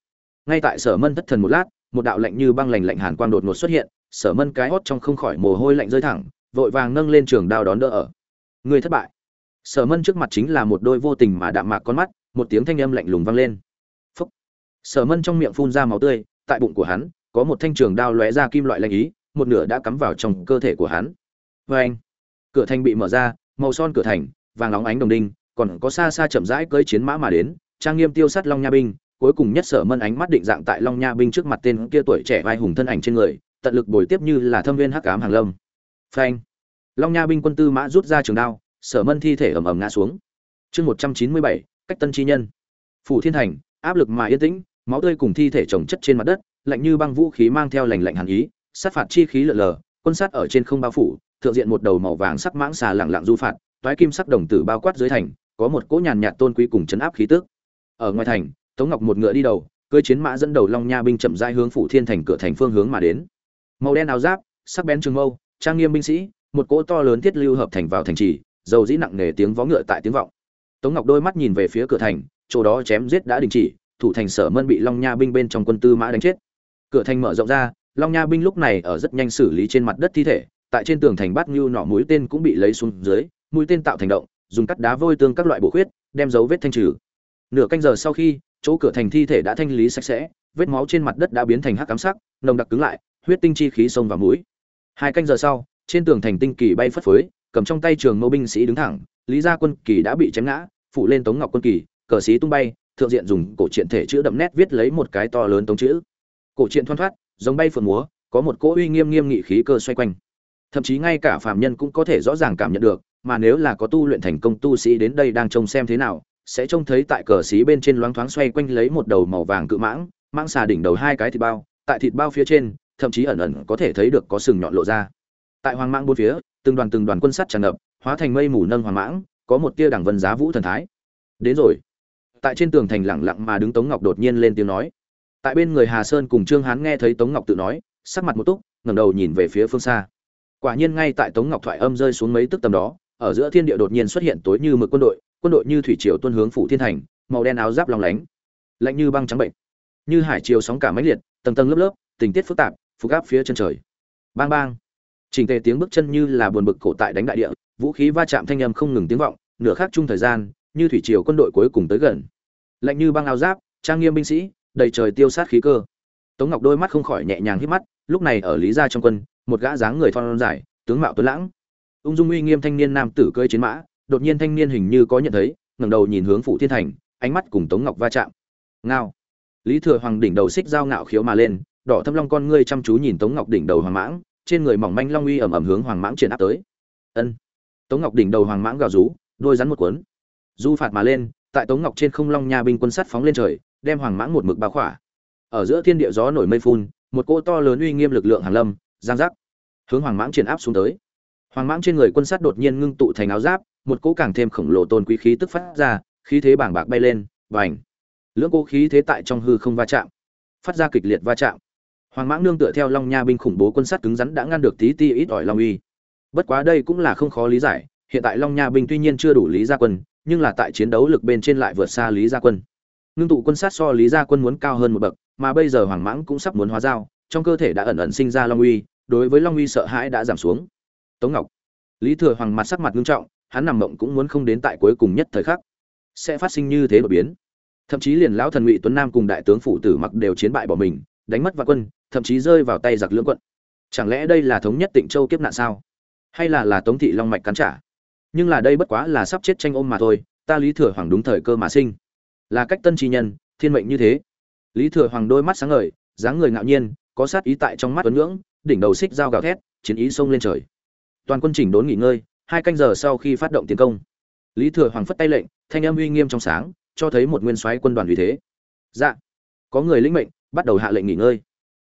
ngay tại sở mân thất thần một lát, một đạo lạnh như băng lạnh lạnh hàn quang đột ngột xuất hiện, sở mân cái hót trong không khỏi mồ hôi lạnh rơi thẳng, vội vàng nâng lên trường đao đón đỡ ở. Người thất bại. Sở mân trước mặt chính là một đôi vô tình mà đạm mạc con mắt, một tiếng thanh âm lạnh lùng vang lên sở mân trong miệng phun ra máu tươi, tại bụng của hắn, có một thanh trường đao lóe ra kim loại lạnh ý, một nửa đã cắm vào trong cơ thể của hắn. Vê anh, cửa thành bị mở ra, màu son cửa thành, vàng óng ánh đồng đinh, còn có xa xa chậm rãi cưỡi chiến mã mà đến, trang nghiêm tiêu sát long nha binh, cuối cùng nhất sở mân ánh mắt định dạng tại long nha binh trước mặt tên kia tuổi trẻ vai hùng thân ảnh trên người, tận lực bồi tiếp như là thâm viên hắc ám hàng lâm. Phanh long nha binh quân tư mã rút ra trường đao, sở mân thi thể ầm ầm ngã xuống. Chương một trăm chín mươi bảy, cách tân chi nhân. Phủ thiên thành, áp lực mà yên tĩnh máu tươi cùng thi thể chồng chất trên mặt đất, lạnh như băng vũ khí mang theo lành lạnh hàn ý, sát phạt chi khí lượn lờ, quân sát ở trên không bao phủ, thượng diện một đầu màu vàng sắc mãng xà lẳng lặng du phạt, toái kim sắc đồng tử bao quát dưới thành, có một cỗ nhàn nhạt tôn quý cùng chấn áp khí tức. Ở ngoài thành, tống ngọc một ngựa đi đầu, cưỡi chiến mã dẫn đầu long nha binh chậm rãi hướng phủ thiên thành cửa thành phương hướng mà đến. Màu đen áo giáp, sắc bén trường mâu, trang nghiêm binh sĩ, một cỗ to lớn thiết lưu hợp thành vào thành trì, dầu dĩ nặng nề tiếng vó ngựa tại tiếng vọng. Tống ngọc đôi mắt nhìn về phía cửa thành, chỗ đó chém giết đã đình chỉ thủ thành sở mân bị long nha binh bên trong quân tư mã đánh chết. Cửa thành mở rộng ra, long nha binh lúc này ở rất nhanh xử lý trên mặt đất thi thể, tại trên tường thành bát ngưu nọ mũi tên cũng bị lấy xuống dưới, mũi tên tạo thành động, dùng cắt đá vôi tương các loại bổ khuyết, đem dấu vết thanh trừ. Nửa canh giờ sau khi, chỗ cửa thành thi thể đã thanh lý sạch sẽ, vết máu trên mặt đất đã biến thành hắc cám sắc, nồng đặc cứng lại, huyết tinh chi khí xông vào mũi. Hai canh giờ sau, trên tường thành tinh kỳ bay phất phới, cầm trong tay trường mâu binh sĩ đứng thẳng, lý gia quân kỳ đã bị chém ngã, phụ lên tống ngọc quân kỳ, cờ sĩ tung bay thượng diện dùng cổ truyện thể chữ đậm nét viết lấy một cái to lớn tống chữ. Cổ truyện thoăn thoát, giống bay phượng múa, có một cỗ uy nghiêm nghiêm nghị khí cơ xoay quanh. Thậm chí ngay cả phàm nhân cũng có thể rõ ràng cảm nhận được, mà nếu là có tu luyện thành công tu sĩ đến đây đang trông xem thế nào, sẽ trông thấy tại cờ xí bên trên loáng thoáng xoay quanh lấy một đầu màu vàng cự mãng mãng xà đỉnh đầu hai cái thịt bao, tại thịt bao phía trên, thậm chí ẩn ẩn có thể thấy được có sừng nhọn lộ ra. Tại hoàng mãng bốn phía, từng đoàn từng đoàn quân sắt tràn ngập, hóa thành mây mù nâng hoàng mãng, có một tia đẳng vân giá vũ thần thái. Đến rồi tại trên tường thành lẳng lặng mà đứng tống ngọc đột nhiên lên tiếng nói. Tại bên người hà sơn cùng trương hán nghe thấy tống ngọc tự nói, sắc mặt một túc, ngẩng đầu nhìn về phía phương xa. Quả nhiên ngay tại tống ngọc thoại âm rơi xuống mấy tức tầm đó, ở giữa thiên địa đột nhiên xuất hiện tối như mực quân đội quân đội như thủy triều tuân hướng phủ thiên thành, màu đen áo giáp lòng lánh, lạnh như băng trắng bệnh. Như hải triều sóng cả mãnh liệt, tầng tầng lớp lớp, tình tiết phức tạp, phục áp phía chân trời. Bang bang. Chỉnh tề tiếng bước chân như là buồn bực cổ tại đánh đại địa, vũ khí va chạm thanh âm không ngừng tiếng vọng, nửa khắc chung thời gian như thủy triều quân đội cuối cùng tới gần. Lạnh như băng áo giáp, trang nghiêm binh sĩ, đầy trời tiêu sát khí cơ. Tống ngọc đôi mắt không khỏi nhẹ nhàng hít mắt, lúc này ở lý gia trong quân, một gã dáng người thon dài, tướng mạo tuấn lãng. Ung dung uy nghiêm thanh niên nam tử cơi chiến mã, đột nhiên thanh niên hình như có nhận thấy, ngẩng đầu nhìn hướng phủ thiên thành, ánh mắt cùng tống ngọc va chạm. Ngao. Lý thừa hoàng đỉnh đầu xích dao ngạo khiếu mà lên, đỏ thâm long con ngươi chăm chú nhìn tống ngọc đỉnh đầu hoàng mãng, trên người mỏng manh long uy ẩm ẩm hướng hoàng mãng triển áp tới. Ân. Tống ngọc đỉnh đầu hoàng mãng gào rú, đôi rắn một cuốn du phạt mà lên, tại tống ngọc trên không long nha binh quân sắt phóng lên trời, đem hoàng mãng một mực bao khỏa. Ở giữa thiên địa gió nổi mây phun, một cỗ to lớn uy nghiêm lực lượng hàn lâm, giang giác, hướng hoàng mãng triển áp xuống tới. Hoàng mãng trên người quân sắt đột nhiên ngưng tụ thành áo giáp, một cỗ càng thêm khổng lồ tôn quý khí tức phát ra, khí thế bảng bạc bay lên và ảnh lưỡng cỗ khí thế tại trong hư không va chạm, phát ra kịch liệt va chạm. Hoàng mãng nương tựa theo long nha binh khủng bố quân sắt cứng rắn đã ngăn được tí ti ít ỏi long uy. Bất quá đây cũng là không khó lý giải, hiện tại long nha binh tuy nhiên chưa đủ lý gia quân nhưng là tại chiến đấu lực bên trên lại vượt xa lý gia quân. Ngưng tụ quân sát so lý gia quân muốn cao hơn một bậc, mà bây giờ hoàng mãng cũng sắp muốn hóa dao, trong cơ thể đã ẩn ẩn sinh ra long uy, đối với long uy sợ hãi đã giảm xuống. Tống ngọc. Lý thừa hoàng mặt sắc mặt nghiêm trọng, hắn nằm mộng cũng muốn không đến tại cuối cùng nhất thời khắc. Sẽ phát sinh như thế đột biến. Thậm chí liền lão thần ngụy tuấn nam cùng đại tướng phụ tử mặc đều chiến bại bỏ mình, đánh mất vạn quân, thậm chí rơi vào tay giặc lưỡng quận. Chẳng lẽ đây là thống nhất tịnh châu kiếp nạn sao? Hay là là tống thị long mạch cắn trả? Nhưng là đây bất quá là sắp chết tranh ôm mà thôi, ta lý thừa hoàng đúng thời cơ mà sinh. Là cách tân tri nhân, thiên mệnh như thế. Lý thừa hoàng đôi mắt sáng ngời, dáng người ngạo nhiên, có sát ý tại trong mắt tuấn ngưỡng, đỉnh đầu xích dao gào thét, chiến ý xông lên trời. Toàn quân chỉnh đốn nghỉ ngơi, hai canh giờ sau khi phát động tiến công. Lý thừa hoàng phất tay lệnh, thanh âm uy nghiêm trong sáng, cho thấy một nguyên soái quân đoàn vì thế. Dạ. Có người lĩnh mệnh, bắt đầu hạ lệnh nghỉ ngơi.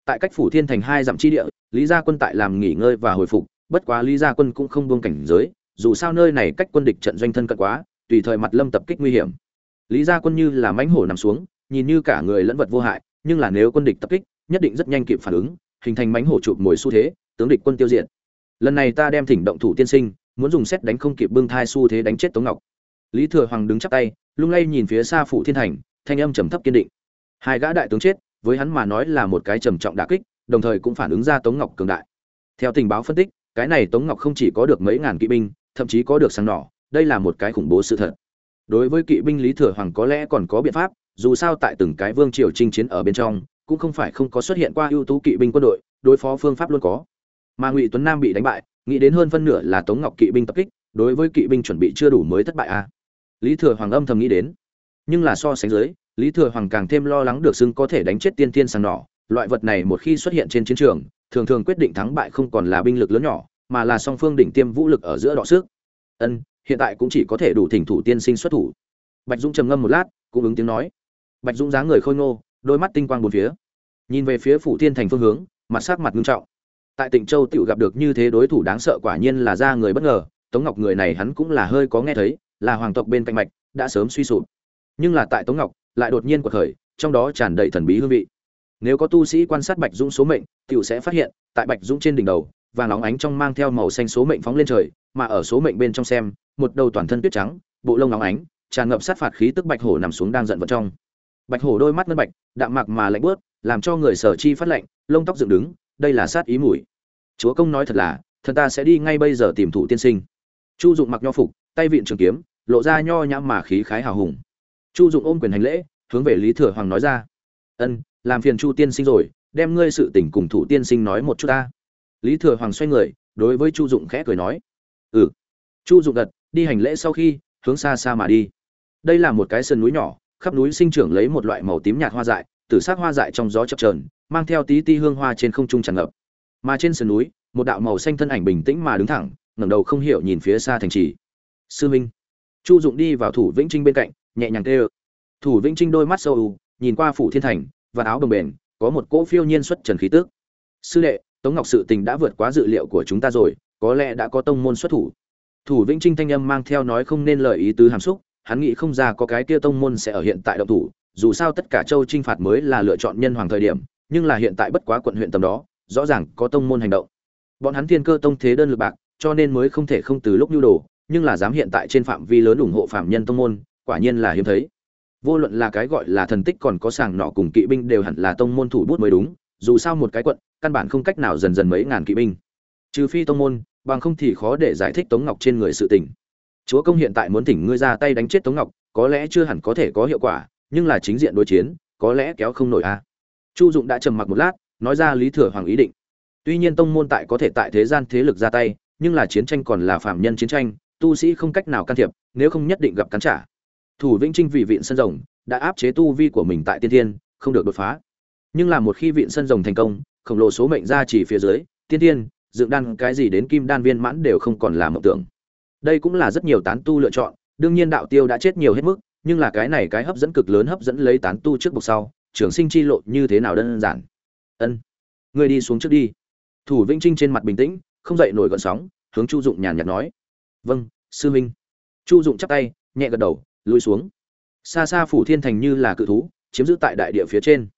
Tại cách phủ thiên thành hai dặm chi địa, lý gia quân tại làm nghỉ ngơi và hồi phục, bất quá lý gia quân cũng không buông cảnh giới dù sao nơi này cách quân địch trận doanh thân cận quá, tùy thời mặt lâm tập kích nguy hiểm. Lý gia quân như là mãnh hổ nằm xuống, nhìn như cả người lẫn vật vô hại, nhưng là nếu quân địch tập kích, nhất định rất nhanh kịp phản ứng, hình thành mãnh hổ chụp mồi xu thế, tướng địch quân tiêu diệt. Lần này ta đem thỉnh động thủ tiên sinh, muốn dùng xét đánh không kịp bưng thai xu thế đánh chết tống ngọc. Lý thừa hoàng đứng chắp tay, lung lay nhìn phía xa phủ thiên thành thanh âm trầm thấp kiên định. Hai gã đại tướng chết, với hắn mà nói là một cái trầm trọng đả kích, đồng thời cũng phản ứng ra tống ngọc cường đại. Theo tình báo phân tích, cái này tống ngọc không chỉ có được mấy ngàn kỵ binh thậm chí có được sáng nỏ, đây là một cái khủng bố sự thật. Đối với kỵ binh lý thừa hoàng có lẽ còn có biện pháp, dù sao tại từng cái vương triều chinh chiến ở bên trong, cũng không phải không có xuất hiện qua ưu tú kỵ binh quân đội, đối phó phương pháp luôn có. Mà ngụy tuấn nam bị đánh bại, nghĩ đến hơn phân nửa là tống ngọc kỵ binh tập kích, đối với kỵ binh chuẩn bị chưa đủ mới thất bại a à? lý thừa hoàng âm thầm nghĩ đến. Nhưng là so sánh dưới, lý thừa hoàng càng thêm lo lắng được xưng có thể đánh chết tiên thiên sàng nỏ, loại vật này một khi xuất hiện trên chiến trường, thường thường quyết định thắng bại không còn là binh lực lớn nhỏ mà là song phương đỉnh tiêm vũ lực ở giữa đọ sức ân, hiện tại cũng chỉ có thể đủ thỉnh thủ tiên sinh xuất thủ. Bạch dũng trầm ngâm một lát, cũng ứng tiếng nói. Bạch dũng dáng người khôi ngô, đôi mắt tinh quang bốn phía. Nhìn về phía phủ thiên thành phương hướng, mặt sắc mặt nghiêm trọng. Tại Tịnh châu tiểu gặp được như thế đối thủ đáng sợ quả nhiên là ra người bất ngờ, tống ngọc người này hắn cũng là hơi có nghe thấy, là hoàng tộc bên cạnh mạch, đã sớm suy sụp. Nhưng là tại tống ngọc, lại đột nhiên của khởi, trong đó tràn đầy thần bí hương vị. Nếu có tu sĩ quan sát bạch dũng số mệnh, tiểu sẽ phát hiện, tại bạch dũng trên đỉnh đầu vàng óng ánh trong mang theo màu xanh số mệnh phóng lên trời mà ở số mệnh bên trong xem một đầu toàn thân tuyết trắng bộ lông óng ánh tràn ngập sát phạt khí tức bạch hổ nằm xuống đang giận vật trong. Bạch hổ đôi mắt ngân bạch đạm mạc mà lạnh buốt, làm cho người sở chi phát lạnh lông tóc dựng đứng đây là sát ý mùi. Chúa công nói thật là thần ta sẽ đi ngay bây giờ tìm thủ tiên sinh. Chu dụng mặc nho phục tay vịn trường kiếm lộ ra nho nhã mà khí khái hào hùng. Chu dụng ôm quyền hành lễ hướng về lý thừa hoàng nói ra. Ân làm phiền chu tiên sinh rồi đem ngươi sự tình cùng thủ tiên sinh nói một chút ta lý thừa hoàng xoay người, đối với chu dụng khẽ cười nói ừ. Chu dụng gật, đi hành lễ sau khi, hướng xa xa mà đi. Đây là một cái sườn núi nhỏ, khắp núi sinh trưởng lấy một loại màu tím nhạt hoa dại, tử sắc hoa dại trong gió chập trờn mang theo tí ti hương hoa trên không trung tràn ngập. Mà trên sườn núi, một đạo màu xanh thân ảnh bình tĩnh mà đứng thẳng, ngẩng đầu không hiểu nhìn phía xa thành trì. Sư minh. Chu dụng đi vào thủ vĩnh trinh bên cạnh, nhẹ nhàng kêu. Thủ vĩnh trinh đôi mắt sâu nhìn qua phủ thiên thành và áo đồng bền có một cỗ phiêu nhiên xuất trần khí tước sư đệ tống ngọc sự tình đã vượt quá dự liệu của chúng ta rồi, có lẽ đã có tông môn xuất thủ. Thủ vĩnh trinh thanh âm mang theo nói không nên lời ý tứ hàm xúc, hắn nghĩ không ra có cái kia tông môn sẽ ở hiện tại động thủ, dù sao tất cả châu trinh phạt mới là lựa chọn nhân hoàng thời điểm, nhưng là hiện tại bất quá quận huyện tầm đó, rõ ràng có tông môn hành động. Bọn hắn thiên cơ tông thế đơn lực bạc, cho nên mới không thể không từ lúc nhu đồ, nhưng là dám hiện tại trên phạm vi lớn ủng hộ phạm nhân tông môn, quả nhiên là hiếm thấy. Vô luận là cái gọi là thần tích còn có sàng nọ cùng kỵ binh đều hẳn là tông môn thủ bút mới đúng, dù sao một cái quận căn bản không cách nào dần dần mấy ngàn kỵ binh. Trừ phi tông môn, bằng không thì khó để giải thích tống ngọc trên người sự tình. Chúa công hiện tại muốn thỉnh ngươi ra tay đánh chết tống ngọc, có lẽ chưa hẳn có thể có hiệu quả, nhưng là chính diện đối chiến, có lẽ kéo không nổi a. Chu dụng đã trầm mặc một lát, nói ra lý thừa hoàng ý định. Tuy nhiên tông môn tại có thể tại thế gian thế lực ra tay, nhưng là chiến tranh còn là phạm nhân chiến tranh, tu sĩ không cách nào can thiệp, nếu không nhất định gặp cắn trả. Thủ vĩnh trinh vì viện sân rồng, đã áp chế tu vi của mình tại tiên thiên, không được đột phá. Nhưng là một khi viện sân rồng thành công khổng lồ số mệnh ra chỉ phía dưới, tiên thiên dựng đan cái gì đến kim đan viên mãn đều không còn là mộng tưởng. Đây cũng là rất nhiều tán tu lựa chọn, đương nhiên đạo tiêu đã chết nhiều hết mức, nhưng là cái này cái hấp dẫn cực lớn hấp dẫn lấy tán tu trước buộc sau, trường sinh chi lộ như thế nào đơn giản? Ân, ngươi đi xuống trước đi. Thủ vĩnh trinh trên mặt bình tĩnh, không dậy nổi gợn sóng, hướng chu dụng nhàn nhạt nói. Vâng sư minh. Chu dụng chắp tay, nhẹ gật đầu, lùi xuống. Xa xa phủ thiên thành như là cự thú, chiếm giữ tại đại địa phía trên.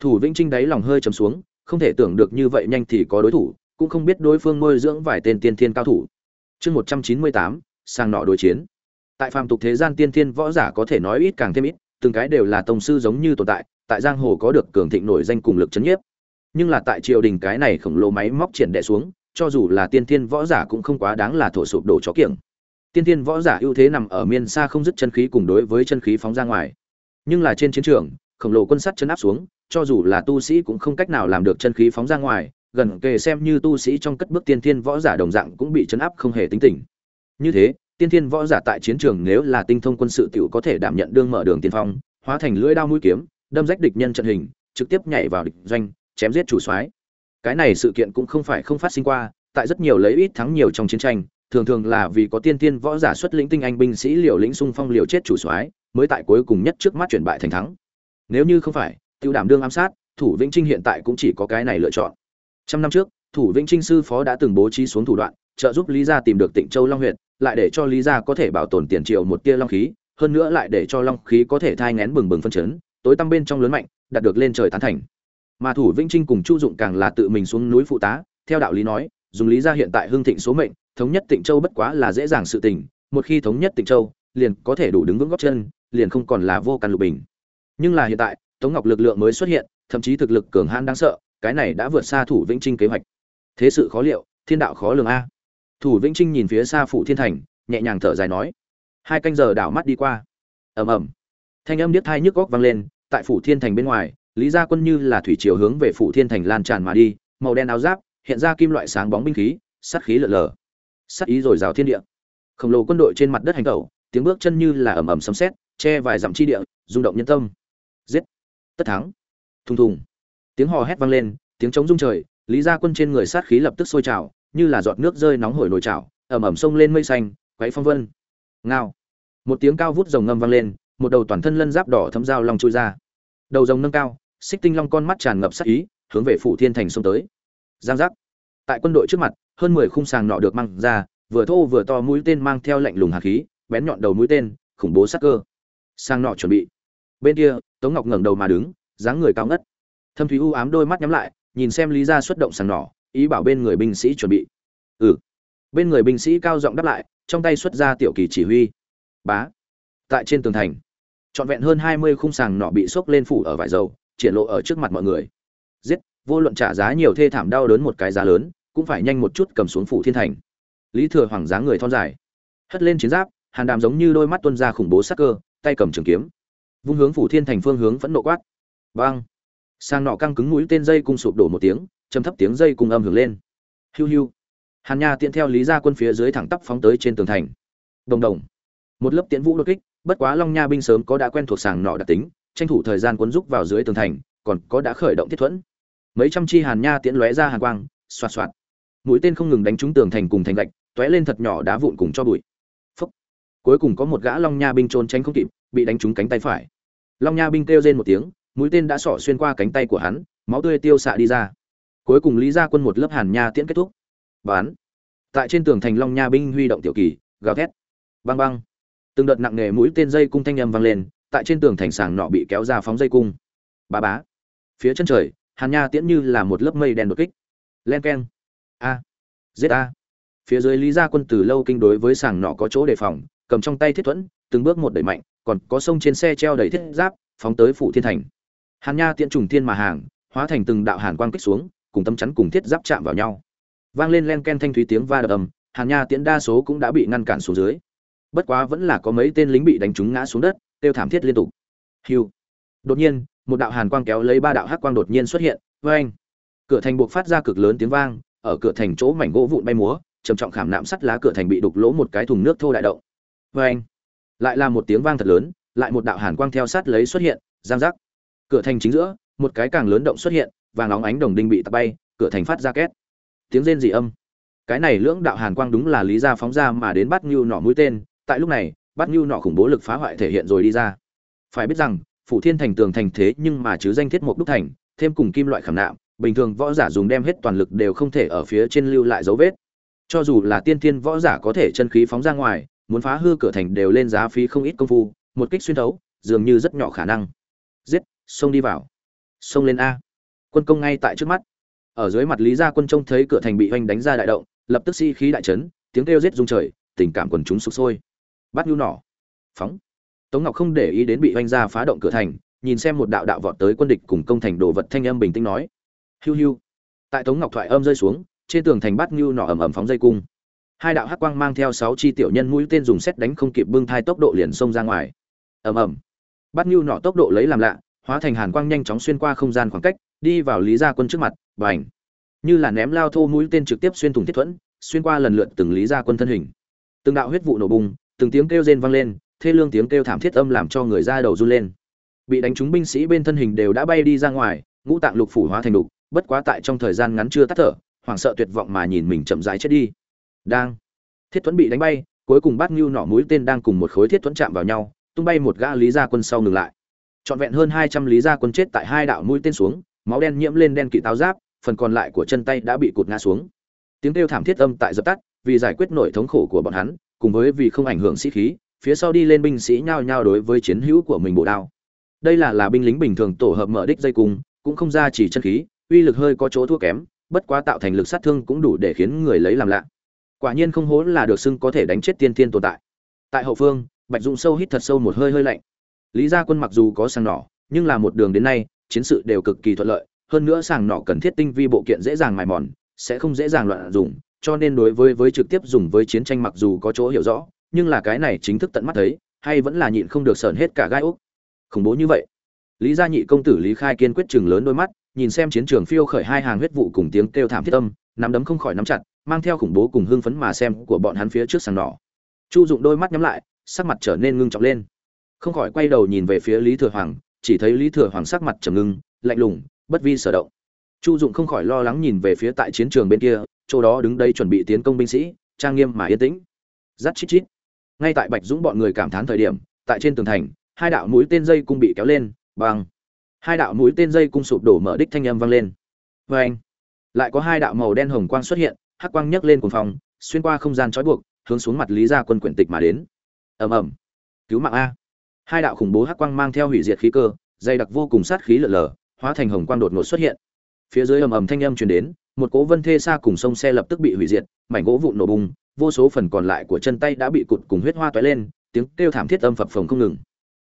Thủ vĩnh trinh đáy lòng hơi chầm xuống không thể tưởng được như vậy nhanh thì có đối thủ, cũng không biết đối phương nuôi dưỡng vài tên tiên thiên cao thủ. Chương một trăm chín mươi tám sang nọ đối chiến. Tại phàm tục thế gian tiên thiên võ giả có thể nói ít càng thêm ít, từng cái đều là tông sư giống như tồn tại tại giang hồ có được cường thịnh nổi danh cùng lực chấn nhiếp. Nhưng là tại triều đình cái này khổng lồ máy móc triển đệ xuống, cho dù là tiên thiên võ giả cũng không quá đáng là thổ sụp đổ chó kiểng. Tiên thiên võ giả ưu thế nằm ở miên xa không dứt chân khí cùng đối với chân khí phóng ra ngoài. Nhưng là trên chiến trường khổng lồ quân sắt chấn áp xuống, cho dù là tu sĩ cũng không cách nào làm được chân khí phóng ra ngoài, gần kề xem như tu sĩ trong cất bước tiên thiên võ giả đồng dạng cũng bị chấn áp không hề tính tình. Như thế, tiên thiên võ giả tại chiến trường nếu là tinh thông quân sự tiểu có thể đảm nhận đương mở đường tiên phong, hóa thành lưỡi đao mũi kiếm, đâm rách địch nhân trận hình, trực tiếp nhảy vào địch doanh, chém giết chủ soái. Cái này sự kiện cũng không phải không phát sinh qua, tại rất nhiều lấy ít thắng nhiều trong chiến tranh, thường thường là vì có tiên tiên võ giả xuất lĩnh tinh anh binh sĩ liều lĩnh xung phong liều chết chủ soái, mới tại cuối cùng nhất trước mắt chuyển bại thành thắng nếu như không phải, tiêu đảm đương ám sát, thủ vĩnh trinh hiện tại cũng chỉ có cái này lựa chọn. Trăm năm trước, thủ vĩnh trinh sư phó đã từng bố trí xuống thủ đoạn, trợ giúp lý gia tìm được tịnh châu long huyện lại để cho lý gia có thể bảo tồn tiền triệu một tia long khí, hơn nữa lại để cho long khí có thể thai ngén bừng bừng phân chấn, tối tăm bên trong lớn mạnh, đạt được lên trời tán thành. Mà thủ vĩnh trinh cùng chu dụng càng là tự mình xuống núi phụ tá, theo đạo lý nói, dùng lý gia hiện tại hưng thịnh số mệnh, thống nhất tịnh châu bất quá là dễ dàng sự tình, một khi thống nhất tịnh châu, liền có thể đủ đứng vững góc chân, liền không còn là vô căn lục bình nhưng là hiện tại, tống ngọc lực lượng mới xuất hiện, thậm chí thực lực cường hãn đáng sợ, cái này đã vượt xa thủ vĩnh trinh kế hoạch. Thế sự khó liệu, thiên đạo khó lường a. Thủ vĩnh trinh nhìn phía xa phủ thiên thành, nhẹ nhàng thở dài nói, hai canh giờ đảo mắt đi qua. Ầm ầm. Thanh âm điếc thai nhức góc vang lên, tại phủ thiên thành bên ngoài, lý gia quân như là thủy chiều hướng về phủ thiên thành lan tràn mà đi, màu đen áo giáp, hiện ra kim loại sáng bóng binh khí sắt khí lợn lờ. Sắt ý rồi rào thiên địa. Khổng lồ quân đội trên mặt đất hành tẩu, tiếng bước chân như là ầm ầm sấm sét, che vài dặm chi địa, rung động nhân tâm giết. Tất thắng. Thùng thùng. Tiếng hò hét vang lên, tiếng trống rung trời, lý gia quân trên người sát khí lập tức sôi trào, như là giọt nước rơi nóng hổi nồi trào ẩm ẩm sông lên mây xanh, quấy phong vân. Ngao. Một tiếng cao vút rồng ngâm vang lên, một đầu toàn thân lân giáp đỏ thấm dao long chui ra. Đầu rồng nâng cao, xích tinh long con mắt tràn ngập sát ý, hướng về phủ thiên thành xông tới. Giang giác. Tại quân đội trước mặt, hơn mười khung sàng nọ được mang ra, vừa thô vừa to mũi tên mang theo lạnh lùng hạt khí, bén nhọn đầu mũi tên, khủng bố sát cơ. Sang nọ chuẩn bị. Bên kia tống ngọc ngẩng đầu mà đứng, dáng người cao ngất. Thâm thúy u ám đôi mắt nhắm lại, nhìn xem lý gia xuất động sàng nỏ, ý bảo bên người binh sĩ chuẩn bị. Ừ. Bên người binh sĩ cao giọng đáp lại, trong tay xuất ra tiểu kỳ chỉ huy. Bá. Tại trên tường thành, trọn vẹn hơn hai mươi khung sàng nỏ bị xốc lên phủ ở vải dầu, triển lộ ở trước mặt mọi người. Giết, vô luận trả giá nhiều thê thảm đau đớn một cái giá lớn, cũng phải nhanh một chút cầm xuống phủ thiên thành. Lý thừa hoàng dáng người thon dài, hất lên chiến giáp, hàn đàm giống như đôi mắt tuân ra khủng bố sắc cơ, tay cầm trường kiếm vung hướng phủ thiên thành phương hướng phẫn nộ quát. Băng sang nọ căng cứng mũi tên dây cung sụp đổ một tiếng, trầm thấp tiếng dây cung âm hưởng lên. Hiu hiu! Hàn nha tiện theo lý gia quân phía dưới thẳng tắp phóng tới trên tường thành. Đồng đồng! Một lớp tiễn vũ đột kích, bất quá long nha binh sớm có đã quen thuộc sàng nọ đặc tính, tranh thủ thời gian cuốn rúc vào dưới tường thành, còn có đã khởi động thiết thuẫn. Mấy trăm chi hàn nha tiễn lóe ra hàn quang, xoạt xoạt. Mũi tên không ngừng đánh trúng tường thành cùng thành gạch, tóe lên thật nhỏ đá vụn cùng cho bụi cuối cùng có một gã long nha binh trốn tránh không kịp, bị đánh trúng cánh tay phải. Long nha binh kêu rên một tiếng, mũi tên đã xỏ xuyên qua cánh tay của hắn, máu tươi tiêu xạ đi ra. Cuối cùng lý ra quân một lớp hàn nha tiễn kết thúc. Bán. Tại trên tường thành long nha binh huy động tiểu kỳ, gào thét. Băng băng từng đợt nặng nề mũi tên dây cung thanh âm vang lên, tại trên tường thành sàng nọ bị kéo ra phóng dây cung. Bá bá. Phía chân trời, hàn nha tiễn như là một lớp mây đen đột kích. Len keng. A. Giết a. Phía dưới lý gia quân từ lâu kinh đối với sàng nọ có chỗ đề phòng cầm trong tay thiết thuẫn, từng bước một đẩy mạnh, còn có sông trên xe treo đầy thiết giáp, phóng tới phủ thiên thành. Hàn nha tiễn trùng thiên mà hàng, hóa thành từng đạo hàn quang kích xuống, cùng tâm chắn cùng thiết giáp chạm vào nhau. Vang lên len ken thanh thúy tiếng va đập ầm, hàn nha tiễn đa số cũng đã bị ngăn cản xuống dưới. Bất quá vẫn là có mấy tên lính bị đánh trúng ngã xuống đất, kêu thảm thiết liên tục. Hiu. Đột nhiên, một đạo hàn quang kéo lấy ba đạo hắc quang đột nhiên xuất hiện với anh cửa thành buộc phát ra cực lớn tiếng vang, ở cửa thành chỗ mảnh gỗ vụn bay múa, trầm trọng khảm nạm sắt lá cửa thành bị đục lỗ một cái thùng nước thô đại động và anh. Lại là một tiếng vang thật lớn, lại một đạo hàn quang theo sát lấy xuất hiện, giang giác. Cửa thành chính giữa, một cái càng lớn động xuất hiện, vàng óng ánh đồng đinh bị tạt bay, cửa thành phát ra két. Tiếng rên dị âm. Cái này lưỡng đạo hàn quang đúng là lý gia phóng ra mà đến bắt nhu nọ mũi tên, tại lúc này bắt nhu nọ khủng bố lực phá hoại thể hiện rồi đi ra. Phải biết rằng, phủ thiên thành tường thành thế nhưng mà chứ danh thiết một đúc thành, thêm cùng kim loại khảm nạm, bình thường võ giả dùng đem hết toàn lực đều không thể ở phía trên lưu lại dấu vết. Cho dù là tiên thiên võ giả có thể chân khí phóng ra ngoài muốn phá hư cửa thành đều lên giá phí không ít công phu, một kích xuyên thấu, dường như rất nhỏ khả năng. Giết, xông đi vào. Xông lên a. Quân công ngay tại trước mắt. Ở dưới mặt lý gia quân trông thấy cửa thành bị hoành đánh ra đại động, lập tức si khí đại trấn tiếng kêu giết rung trời, tình cảm quần chúng sụp sôi. Bắt nhu nỏ phóng. Tống ngọc không để ý đến bị hoành ra phá động cửa thành, nhìn xem một đạo đạo vọt tới quân địch cùng công thành đồ vật thanh âm bình tĩnh nói. Hiu hiu. Tại tống ngọc thoại âm rơi xuống, trên tường thành bắt nhu nỏ ầm ầm phóng dây cung hai đạo hắc quang mang theo sáu chi tiểu nhân mũi tên dùng xét đánh không kịp bưng thai tốc độ liền xông ra ngoài. Ầm ầm. Bắt nhu nọ tốc độ lấy làm lạ, hóa thành hàn quang nhanh chóng xuyên qua không gian khoảng cách, đi vào lý gia quân trước mặt và ảnh như là ném lao thô mũi tên trực tiếp xuyên thủng thiết thuẫn, xuyên qua lần lượt từng lý gia quân thân hình. Từng đạo huyết vụ nổ bùng, từng tiếng kêu rên vang lên, thê lương tiếng kêu thảm thiết âm làm cho người ra đầu run lên. Bị đánh trúng binh sĩ bên thân hình đều đã bay đi ra ngoài, ngũ tạng lục phủ hóa thành đục, bất quá tại trong thời gian ngắn chưa tắt thở, hoảng sợ tuyệt vọng mà nhìn mình chậm rãi chết đi đang. Thiết thuẫn bị đánh bay, cuối cùng bát ngưu nỏ mũi tên đang cùng một khối thiết thuẫn chạm vào nhau, tung bay một gã lý gia quân sau ngừng lại. Trọn vẹn hơn hai trăm lý gia quân chết tại hai đạo mũi tên xuống, máu đen nhiễm lên đen kỵ táo giáp, phần còn lại của chân tay đã bị cụt ngã xuống. Tiếng kêu thảm thiết âm tại dập tắt, vì giải quyết nỗi thống khổ của bọn hắn, cùng với vì không ảnh hưởng sĩ khí, phía sau đi lên binh sĩ nhao nhao đối với chiến hữu của mình bổ đao. Đây là là binh lính bình thường tổ hợp mở đích dây cung, cũng không ra chỉ chân khí, uy lực hơi có chỗ thua kém, bất quá tạo thành lực sát thương cũng đủ để khiến người lấy làm lạ quả nhiên không hố là được xưng có thể đánh chết tiên tiên tồn tại. Tại hậu phương, bạch dũng sâu hít thật sâu một hơi hơi lạnh. Lý gia quân mặc dù có sàng nỏ, nhưng là một đường đến nay, chiến sự đều cực kỳ thuận lợi, hơn nữa sàng nỏ cần thiết tinh vi bộ kiện dễ dàng mài mòn, sẽ không dễ dàng loạn dùng, cho nên đối với với trực tiếp dùng với chiến tranh mặc dù có chỗ hiểu rõ, nhưng là cái này chính thức tận mắt thấy, hay vẫn là nhịn không được sờn hết cả gai úc khủng bố như vậy. Lý gia nhị công tử lý khai kiên quyết chừng lớn đôi mắt, nhìn xem chiến trường phiêu khởi hai hàng huyết vụ cùng tiếng kêu thảm thiết âm, nắm đấm không khỏi nắm chặt mang theo khủng bố cùng hưng phấn mà xem của bọn hắn phía trước sàng nỏ. Chu dụng đôi mắt nhắm lại, sắc mặt trở nên ngưng trọng lên. Không khỏi quay đầu nhìn về phía lý thừa hoàng, chỉ thấy lý thừa hoàng sắc mặt trầm ngưng, lạnh lùng, bất vi sở động. Chu dụng không khỏi lo lắng nhìn về phía tại chiến trường bên kia, chỗ đó đứng đây chuẩn bị tiến công binh sĩ, trang nghiêm mà yên tĩnh. Giắt chít chít. Ngay tại bạch dũng bọn người cảm thán thời điểm, tại trên tường thành, hai đạo mũi tên dây cung bị kéo lên bằng hai đạo mũi tên dây cung sụp đổ mở đích thanh âm vang lên. Vê anh lại có hai đạo màu đen hồng quang xuất hiện hắc quang nhấc lên cuồng phòng xuyên qua không gian trói buộc, hướng xuống mặt lý gia quân quyển tịch mà đến. Ầm ầm. Cứu mạng a. Hai đạo khủng bố hắc quang mang theo hủy diệt khí cơ, dày đặc vô cùng sát khí lở lở, hóa thành hồng quang đột ngột xuất hiện. Phía dưới ầm ầm thanh âm truyền đến, một cố vân thê xa cùng sông xe lập tức bị hủy diệt, mảnh gỗ vụn nổ bung vô số phần còn lại của chân tay đã bị cụt cùng huyết hoa tóe lên, tiếng kêu thảm thiết âm phập phồng không ngừng.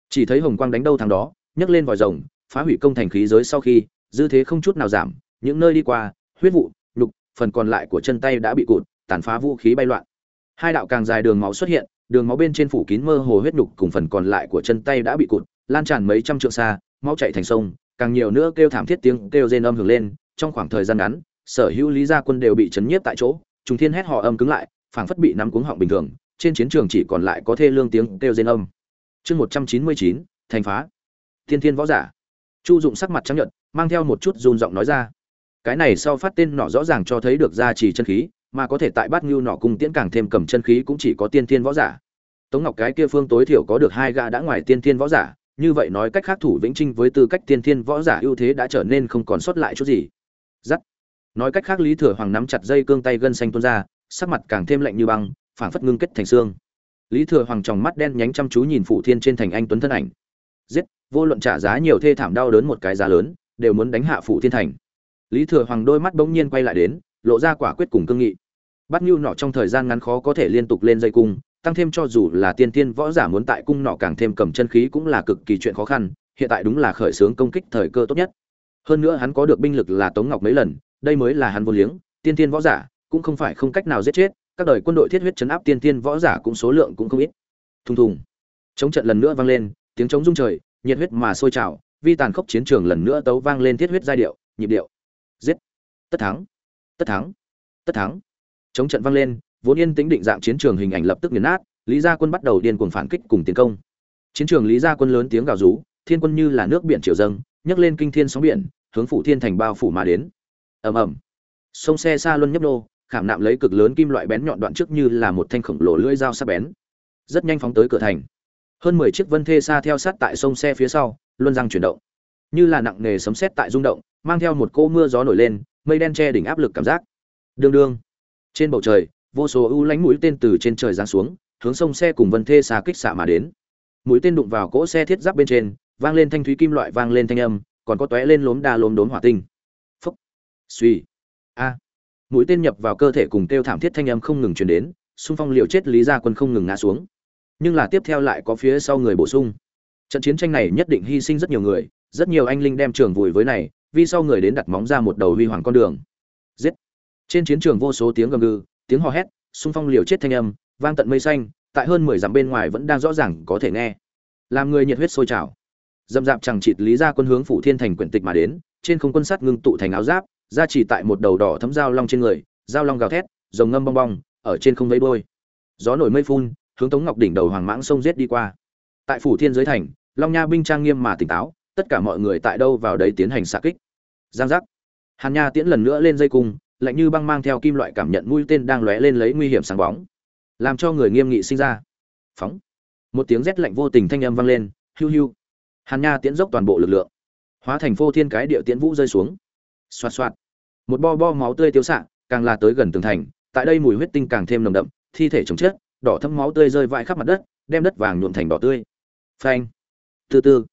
Chỉ thấy hồng quang đánh đâu thằng đó, nhấc lên vòi rồng, phá hủy công thành khí giới sau khi, dư thế không chút nào giảm, những nơi đi qua, huyết vụ phần còn lại của chân tay đã bị cụt, tàn phá vũ khí bay loạn. Hai đạo càng dài đường máu xuất hiện, đường máu bên trên phủ kín mơ hồ huyết nhục cùng phần còn lại của chân tay đã bị cụt, lan tràn mấy trăm trượng xa, máu chảy thành sông, càng nhiều nữa kêu thảm thiết tiếng kêu rên âm hưởng lên, trong khoảng thời gian ngắn, sở hữu lý gia quân đều bị chấn nhiếp tại chỗ, trùng thiên hét họ âm cứng lại, phảng phất bị nắm cuống họng bình thường, trên chiến trường chỉ còn lại có thê lương tiếng kêu rên âm. Chương một trăm chín mươi chín, thành phá. Thiên thiên võ giả. Chu dụng sắc mặt trắng nhợt, mang theo một chút run giọng nói ra cái này sau phát tên nọ rõ ràng cho thấy được gia trì chân khí, mà có thể tại bát ngưu nọ cùng tiễn càng thêm cầm chân khí cũng chỉ có tiên thiên võ giả. Tống ngọc cái kia phương tối thiểu có được hai gã đã ngoài tiên thiên võ giả, như vậy nói cách khác thủ vĩnh trinh với tư cách tiên thiên võ giả ưu thế đã trở nên không còn sót lại chút gì. Giắt. Nói cách khác lý thừa hoàng nắm chặt dây cương tay gân xanh tuôn ra, sắc mặt càng thêm lạnh như băng, phảng phất ngưng kết thành xương. Lý thừa hoàng tròng mắt đen nhánh chăm chú nhìn phụ thiên trên thành anh tuấn thân ảnh. Giết, vô luận trả giá nhiều thê thảm đau đớn một cái giá lớn, đều muốn đánh hạ phụ thiên thành lý thừa hoàng đôi mắt bỗng nhiên quay lại đến, lộ ra quả quyết cùng cương nghị. Bắt nhu nọ trong thời gian ngắn khó có thể liên tục lên dây cung, tăng thêm cho dù là tiên tiên võ giả muốn tại cung nọ càng thêm cầm chân khí cũng là cực kỳ chuyện khó khăn, hiện tại đúng là khởi xướng công kích thời cơ tốt nhất. Hơn nữa hắn có được binh lực là tống ngọc mấy lần, đây mới là hắn vô liếng, tiên tiên võ giả cũng không phải không cách nào giết chết, các đời quân đội thiết huyết chấn áp tiên tiên võ giả cũng số lượng cũng không ít. Thùng thùng. Chống trận lần nữa vang lên, tiếng chống rung trời, nhiệt huyết mà sôi trào, vi tàn khốc chiến trường lần nữa tấu vang lên thiết huyết giai điệu, nhịp điệu giết. Tất thắng. Tất thắng. Tất thắng. Chống trận vang lên, vốn yên tĩnh định dạng chiến trường hình ảnh lập tức nghiền nát, lý gia quân bắt đầu điên cuồng phản kích cùng tiến công. Chiến trường lý gia quân lớn tiếng gào rú, thiên quân như là nước biển triều dâng, nhấc lên kinh thiên sóng biển, hướng phủ thiên thành bao phủ mà đến. Ầm ầm. Sông xe xa luân nhấp nô, khảm nạm lấy cực lớn kim loại bén nhọn đoạn trước như là một thanh khổng lồ lưỡi dao sắc bén. Rất nhanh phóng tới cửa thành. Hơn mười chiếc vân thê xa theo sát tại sông xe phía sau, luân răng chuyển động như là nặng nề sấm sét tại rung động, mang theo một cỗ mưa gió nổi lên, mây đen che đỉnh áp lực cảm giác. Đường đương. Trên bầu trời, vô số ưu lánh mũi tên từ trên trời giáng xuống, hướng sông xe cùng vân thê xa kích xạ mà đến. Mũi tên đụng vào cỗ xe thiết giáp bên trên, vang lên thanh thúy kim loại vang lên thanh âm, còn có tóe lên lốm đa lốm đốm hỏa tinh. Phúc. Suy a. Mũi tên nhập vào cơ thể cùng kêu thảm thiết thanh âm không ngừng truyền đến, xung phong liều chết lý gia quân không ngừng ngã xuống. Nhưng là tiếp theo lại có phía sau người bổ sung. Trận chiến tranh này nhất định hy sinh rất nhiều người rất nhiều anh linh đem trường vùi với này, vì sau người đến đặt móng ra một đầu huy hoàng con đường. Giết! Trên chiến trường vô số tiếng gầm gừ, tiếng hò hét, xung phong liều chết thanh âm, vang tận mây xanh, tại hơn mười dặm bên ngoài vẫn đang rõ ràng có thể nghe. Làm người nhiệt huyết sôi trào. Dậm dạp chẳng chịt lý ra quân hướng phủ thiên thành quyển tịch mà đến, trên không quân sắt ngưng tụ thành áo giáp, ra chỉ tại một đầu đỏ thấm dao long trên người, dao long gào thét, rồng ngâm bong bong, ở trên không vây bôi. Gió nổi mây phun, hướng tống ngọc đỉnh đầu hoàng mãng sông giết đi qua. Tại phủ thiên giới thành, long nha binh trang nghiêm mà tỉnh táo tất cả mọi người tại đâu vào đấy tiến hành xạ kích. Giang giác. Hàn nha tiễn lần nữa lên dây cung, lạnh như băng mang theo kim loại cảm nhận mũi tên đang lóe lên lấy nguy hiểm sáng bóng. Làm cho người nghiêm nghị sinh ra. Phóng. Một tiếng rét lạnh vô tình thanh âm vang lên, hiu hiu. Hàn nha tiễn dốc toàn bộ lực lượng. Hóa thành phô thiên cái địa tiễn vũ rơi xuống. Xoạt xoạt. Một bo bo máu tươi tiêu xạ, càng là tới gần tường thành, tại đây mùi huyết tinh càng thêm nồng đậm, thi thể chồng chết đỏ thấm máu tươi rơi vãi khắp mặt đất, đem đất vàng nhuộm thành đỏ tươi. Phanh. Từ từ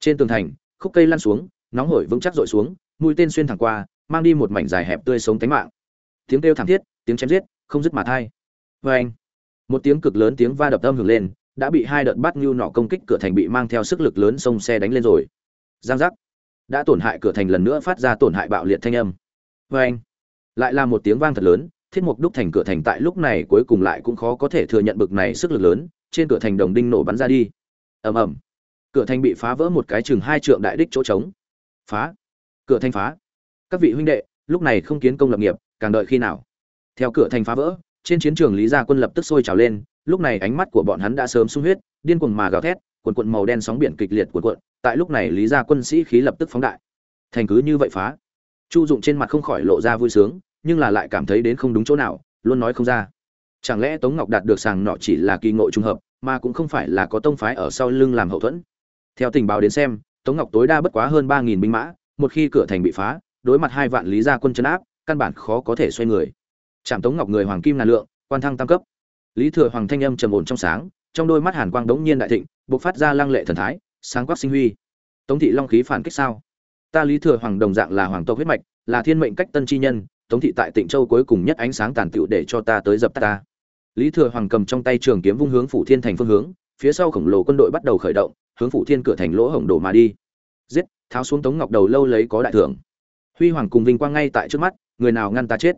trên tường thành, khúc cây lăn xuống, nóng hổi vững chắc dội xuống, mũi tên xuyên thẳng qua, mang đi một mảnh dài hẹp tươi sống tánh mạng. Tiếng kêu thảm thiết, tiếng chém giết, không dứt mà thai. Phanh một tiếng cực lớn tiếng va đập âm hưởng lên, đã bị hai đợt bắt như nọ công kích cửa thành bị mang theo sức lực lớn xông xe đánh lên rồi. Giang giác. Đã tổn hại cửa thành lần nữa phát ra tổn hại bạo liệt thanh âm. Vê anh, lại là một tiếng vang thật lớn, thiết mục đúc thành cửa thành tại lúc này cuối cùng lại cũng khó có thể thừa nhận bực này sức lực lớn, trên cửa thành đồng đinh nổ bắn ra đi. Ầm ầm cửa thành bị phá vỡ một cái chừng hai trượng đại đích chỗ trống phá cửa thành phá các vị huynh đệ lúc này không kiến công lập nghiệp càng đợi khi nào theo cửa thành phá vỡ trên chiến trường lý gia quân lập tức sôi trào lên lúc này ánh mắt của bọn hắn đã sớm sung huyết điên cuồng mà gào thét cuộn cuộn màu đen sóng biển kịch liệt cuộn cuộn, tại lúc này Lý gia quân sĩ khí lập tức phóng đại. Thành cứ như vậy phá. Chu Dụng trên mặt không khỏi lộ ra vui sướng, nhưng là lại cảm thấy đến không đúng chỗ nào, luôn nói không ra. Chẳng lẽ Tống Ngọc đạt được sàng nọ chỉ là kỳ ngộ trùng hợp, mà cũng không phải là có tông phái ở sau lưng làm hậu thuẫn. Theo tình báo đến xem, Tống Ngọc tối đa bất quá hơn 3000 binh mã, một khi cửa thành bị phá, đối mặt hai vạn lý gia quân trấn áp, căn bản khó có thể xoay người. Trảm Tống Ngọc người hoàng kim ngàn lượng, quan thăng tam cấp. Lý Thừa Hoàng thanh âm trầm ổn trong sáng, trong đôi mắt hàn quang đống nhiên đại thịnh, bộc phát ra lăng lệ thần thái, sáng quắc sinh huy. Tống thị long khí phản kích sao? Ta Lý Thừa Hoàng đồng dạng là hoàng tộc huyết mạch, là thiên mệnh cách tân chi nhân, Tống thị tại Tịnh Châu cuối cùng nhất ánh sáng tàn tựu để cho ta tới dập tắt ta. Lý Thừa Hoàng cầm trong tay trường kiếm vung hướng phủ thiên thành phương hướng, phía sau khổng lồ quân đội bắt đầu khởi động, hướng phủ thiên cửa thành lỗ hổng đổ mà đi. Giết, tháo xuống Tống Ngọc đầu lâu lấy có đại thưởng. Huy hoàng cùng vinh quang ngay tại trước mắt, người nào ngăn ta chết.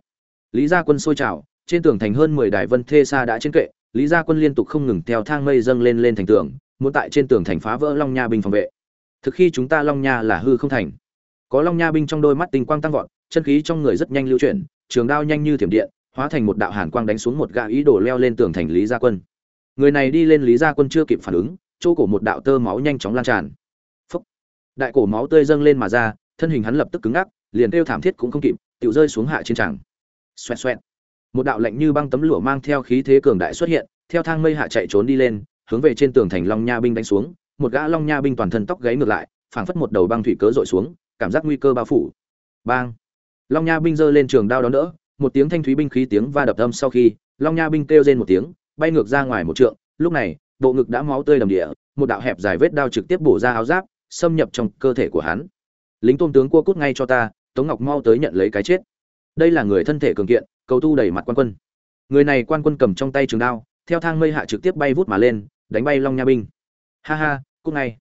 Lý Gia Quân sôi trào, trên tường thành hơn mười đài vân thê xa đã trên kệ, Lý Gia Quân liên tục không ngừng theo thang mây dâng lên lên thành tường, muốn tại trên tường thành phá vỡ Long Nha binh phòng vệ. Thực khi chúng ta Long Nha là hư không thành. Có Long Nha binh trong đôi mắt tinh quang tăng vọt, chân khí trong người rất nhanh lưu chuyển, trường đao nhanh như thiểm điện, hóa thành một đạo hàn quang đánh xuống một gã ý đồ leo lên tường thành Lý Gia Quân. Người này đi lên Lý Gia Quân chưa kịp phản ứng, chỗ cổ một đạo tơ máu nhanh chóng lan tràn. Phúc. Đại cổ máu tươi dâng lên mà ra, thân hình hắn lập tức cứng ngắc, liền kêu thảm thiết cũng không kịp, tiểu rơi xuống hạ chiến tràng. Xoẹt xoẹt. Một đạo lạnh như băng tấm lửa mang theo khí thế cường đại xuất hiện, theo thang mây hạ chạy trốn đi lên, hướng về trên tường thành Long Nha binh đánh xuống, một gã Long Nha binh toàn thân tóc gáy ngược lại, phảng phất một đầu băng thủy cớ dội xuống, cảm giác nguy cơ bao phủ. Bang! Long Nha binh giơ lên trường đao đón đỡ, một tiếng thanh thúy binh khí tiếng va đập âm sau khi, Long Nha binh kêu rên một tiếng, bay ngược ra ngoài một trượng, lúc này, bộ ngực đã máu tươi đầm địa, một đạo hẹp dài vết đao trực tiếp bổ ra áo giáp, xâm nhập trong cơ thể của hắn. Lính tôm tướng cua cút ngay cho ta, Tống Ngọc mau tới nhận lấy cái chết. Đây là người thân thể cường kiện, cầu tu đầy mặt quan quân. Người này quan quân cầm trong tay trường đao, theo thang mây hạ trực tiếp bay vút mà lên, đánh bay Long Nha binh. Ha ha, cút ngay.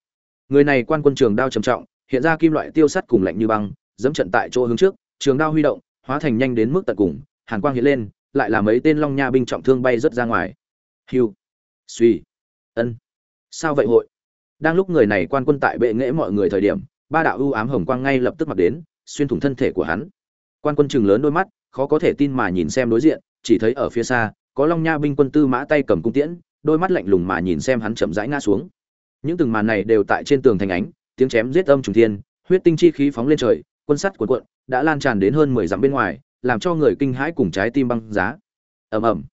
Người này quan quân trường đao trầm trọng, hiện ra kim loại tiêu sắt cùng lạnh như băng, dẫm trận tại chỗ hướng trước, trường đao huy động, hóa thành nhanh đến mức tận cùng, hàn quang hiện lên, lại là mấy tên Long Nha binh trọng thương bay rất ra ngoài. Hưu, suy, ân, sao vậy hội? Đang lúc người này quan quân tại bệ nghễ mọi người thời điểm, ba đạo ưu ám hồng quang ngay lập tức mặc đến, xuyên thủng thân thể của hắn. Quan quân chừng lớn đôi mắt, khó có thể tin mà nhìn xem đối diện, chỉ thấy ở phía xa, có Long Nha binh quân tư mã tay cầm cung tiễn, đôi mắt lạnh lùng mà nhìn xem hắn chậm rãi ngã xuống. Những từng màn này đều tại trên tường thành ánh, tiếng chém giết âm trùng thiên, huyết tinh chi khí phóng lên trời, quân sắt cuộn cuộn, đã lan tràn đến hơn mười dặm bên ngoài, làm cho người kinh hãi cùng trái tim băng giá. Ầm ầm.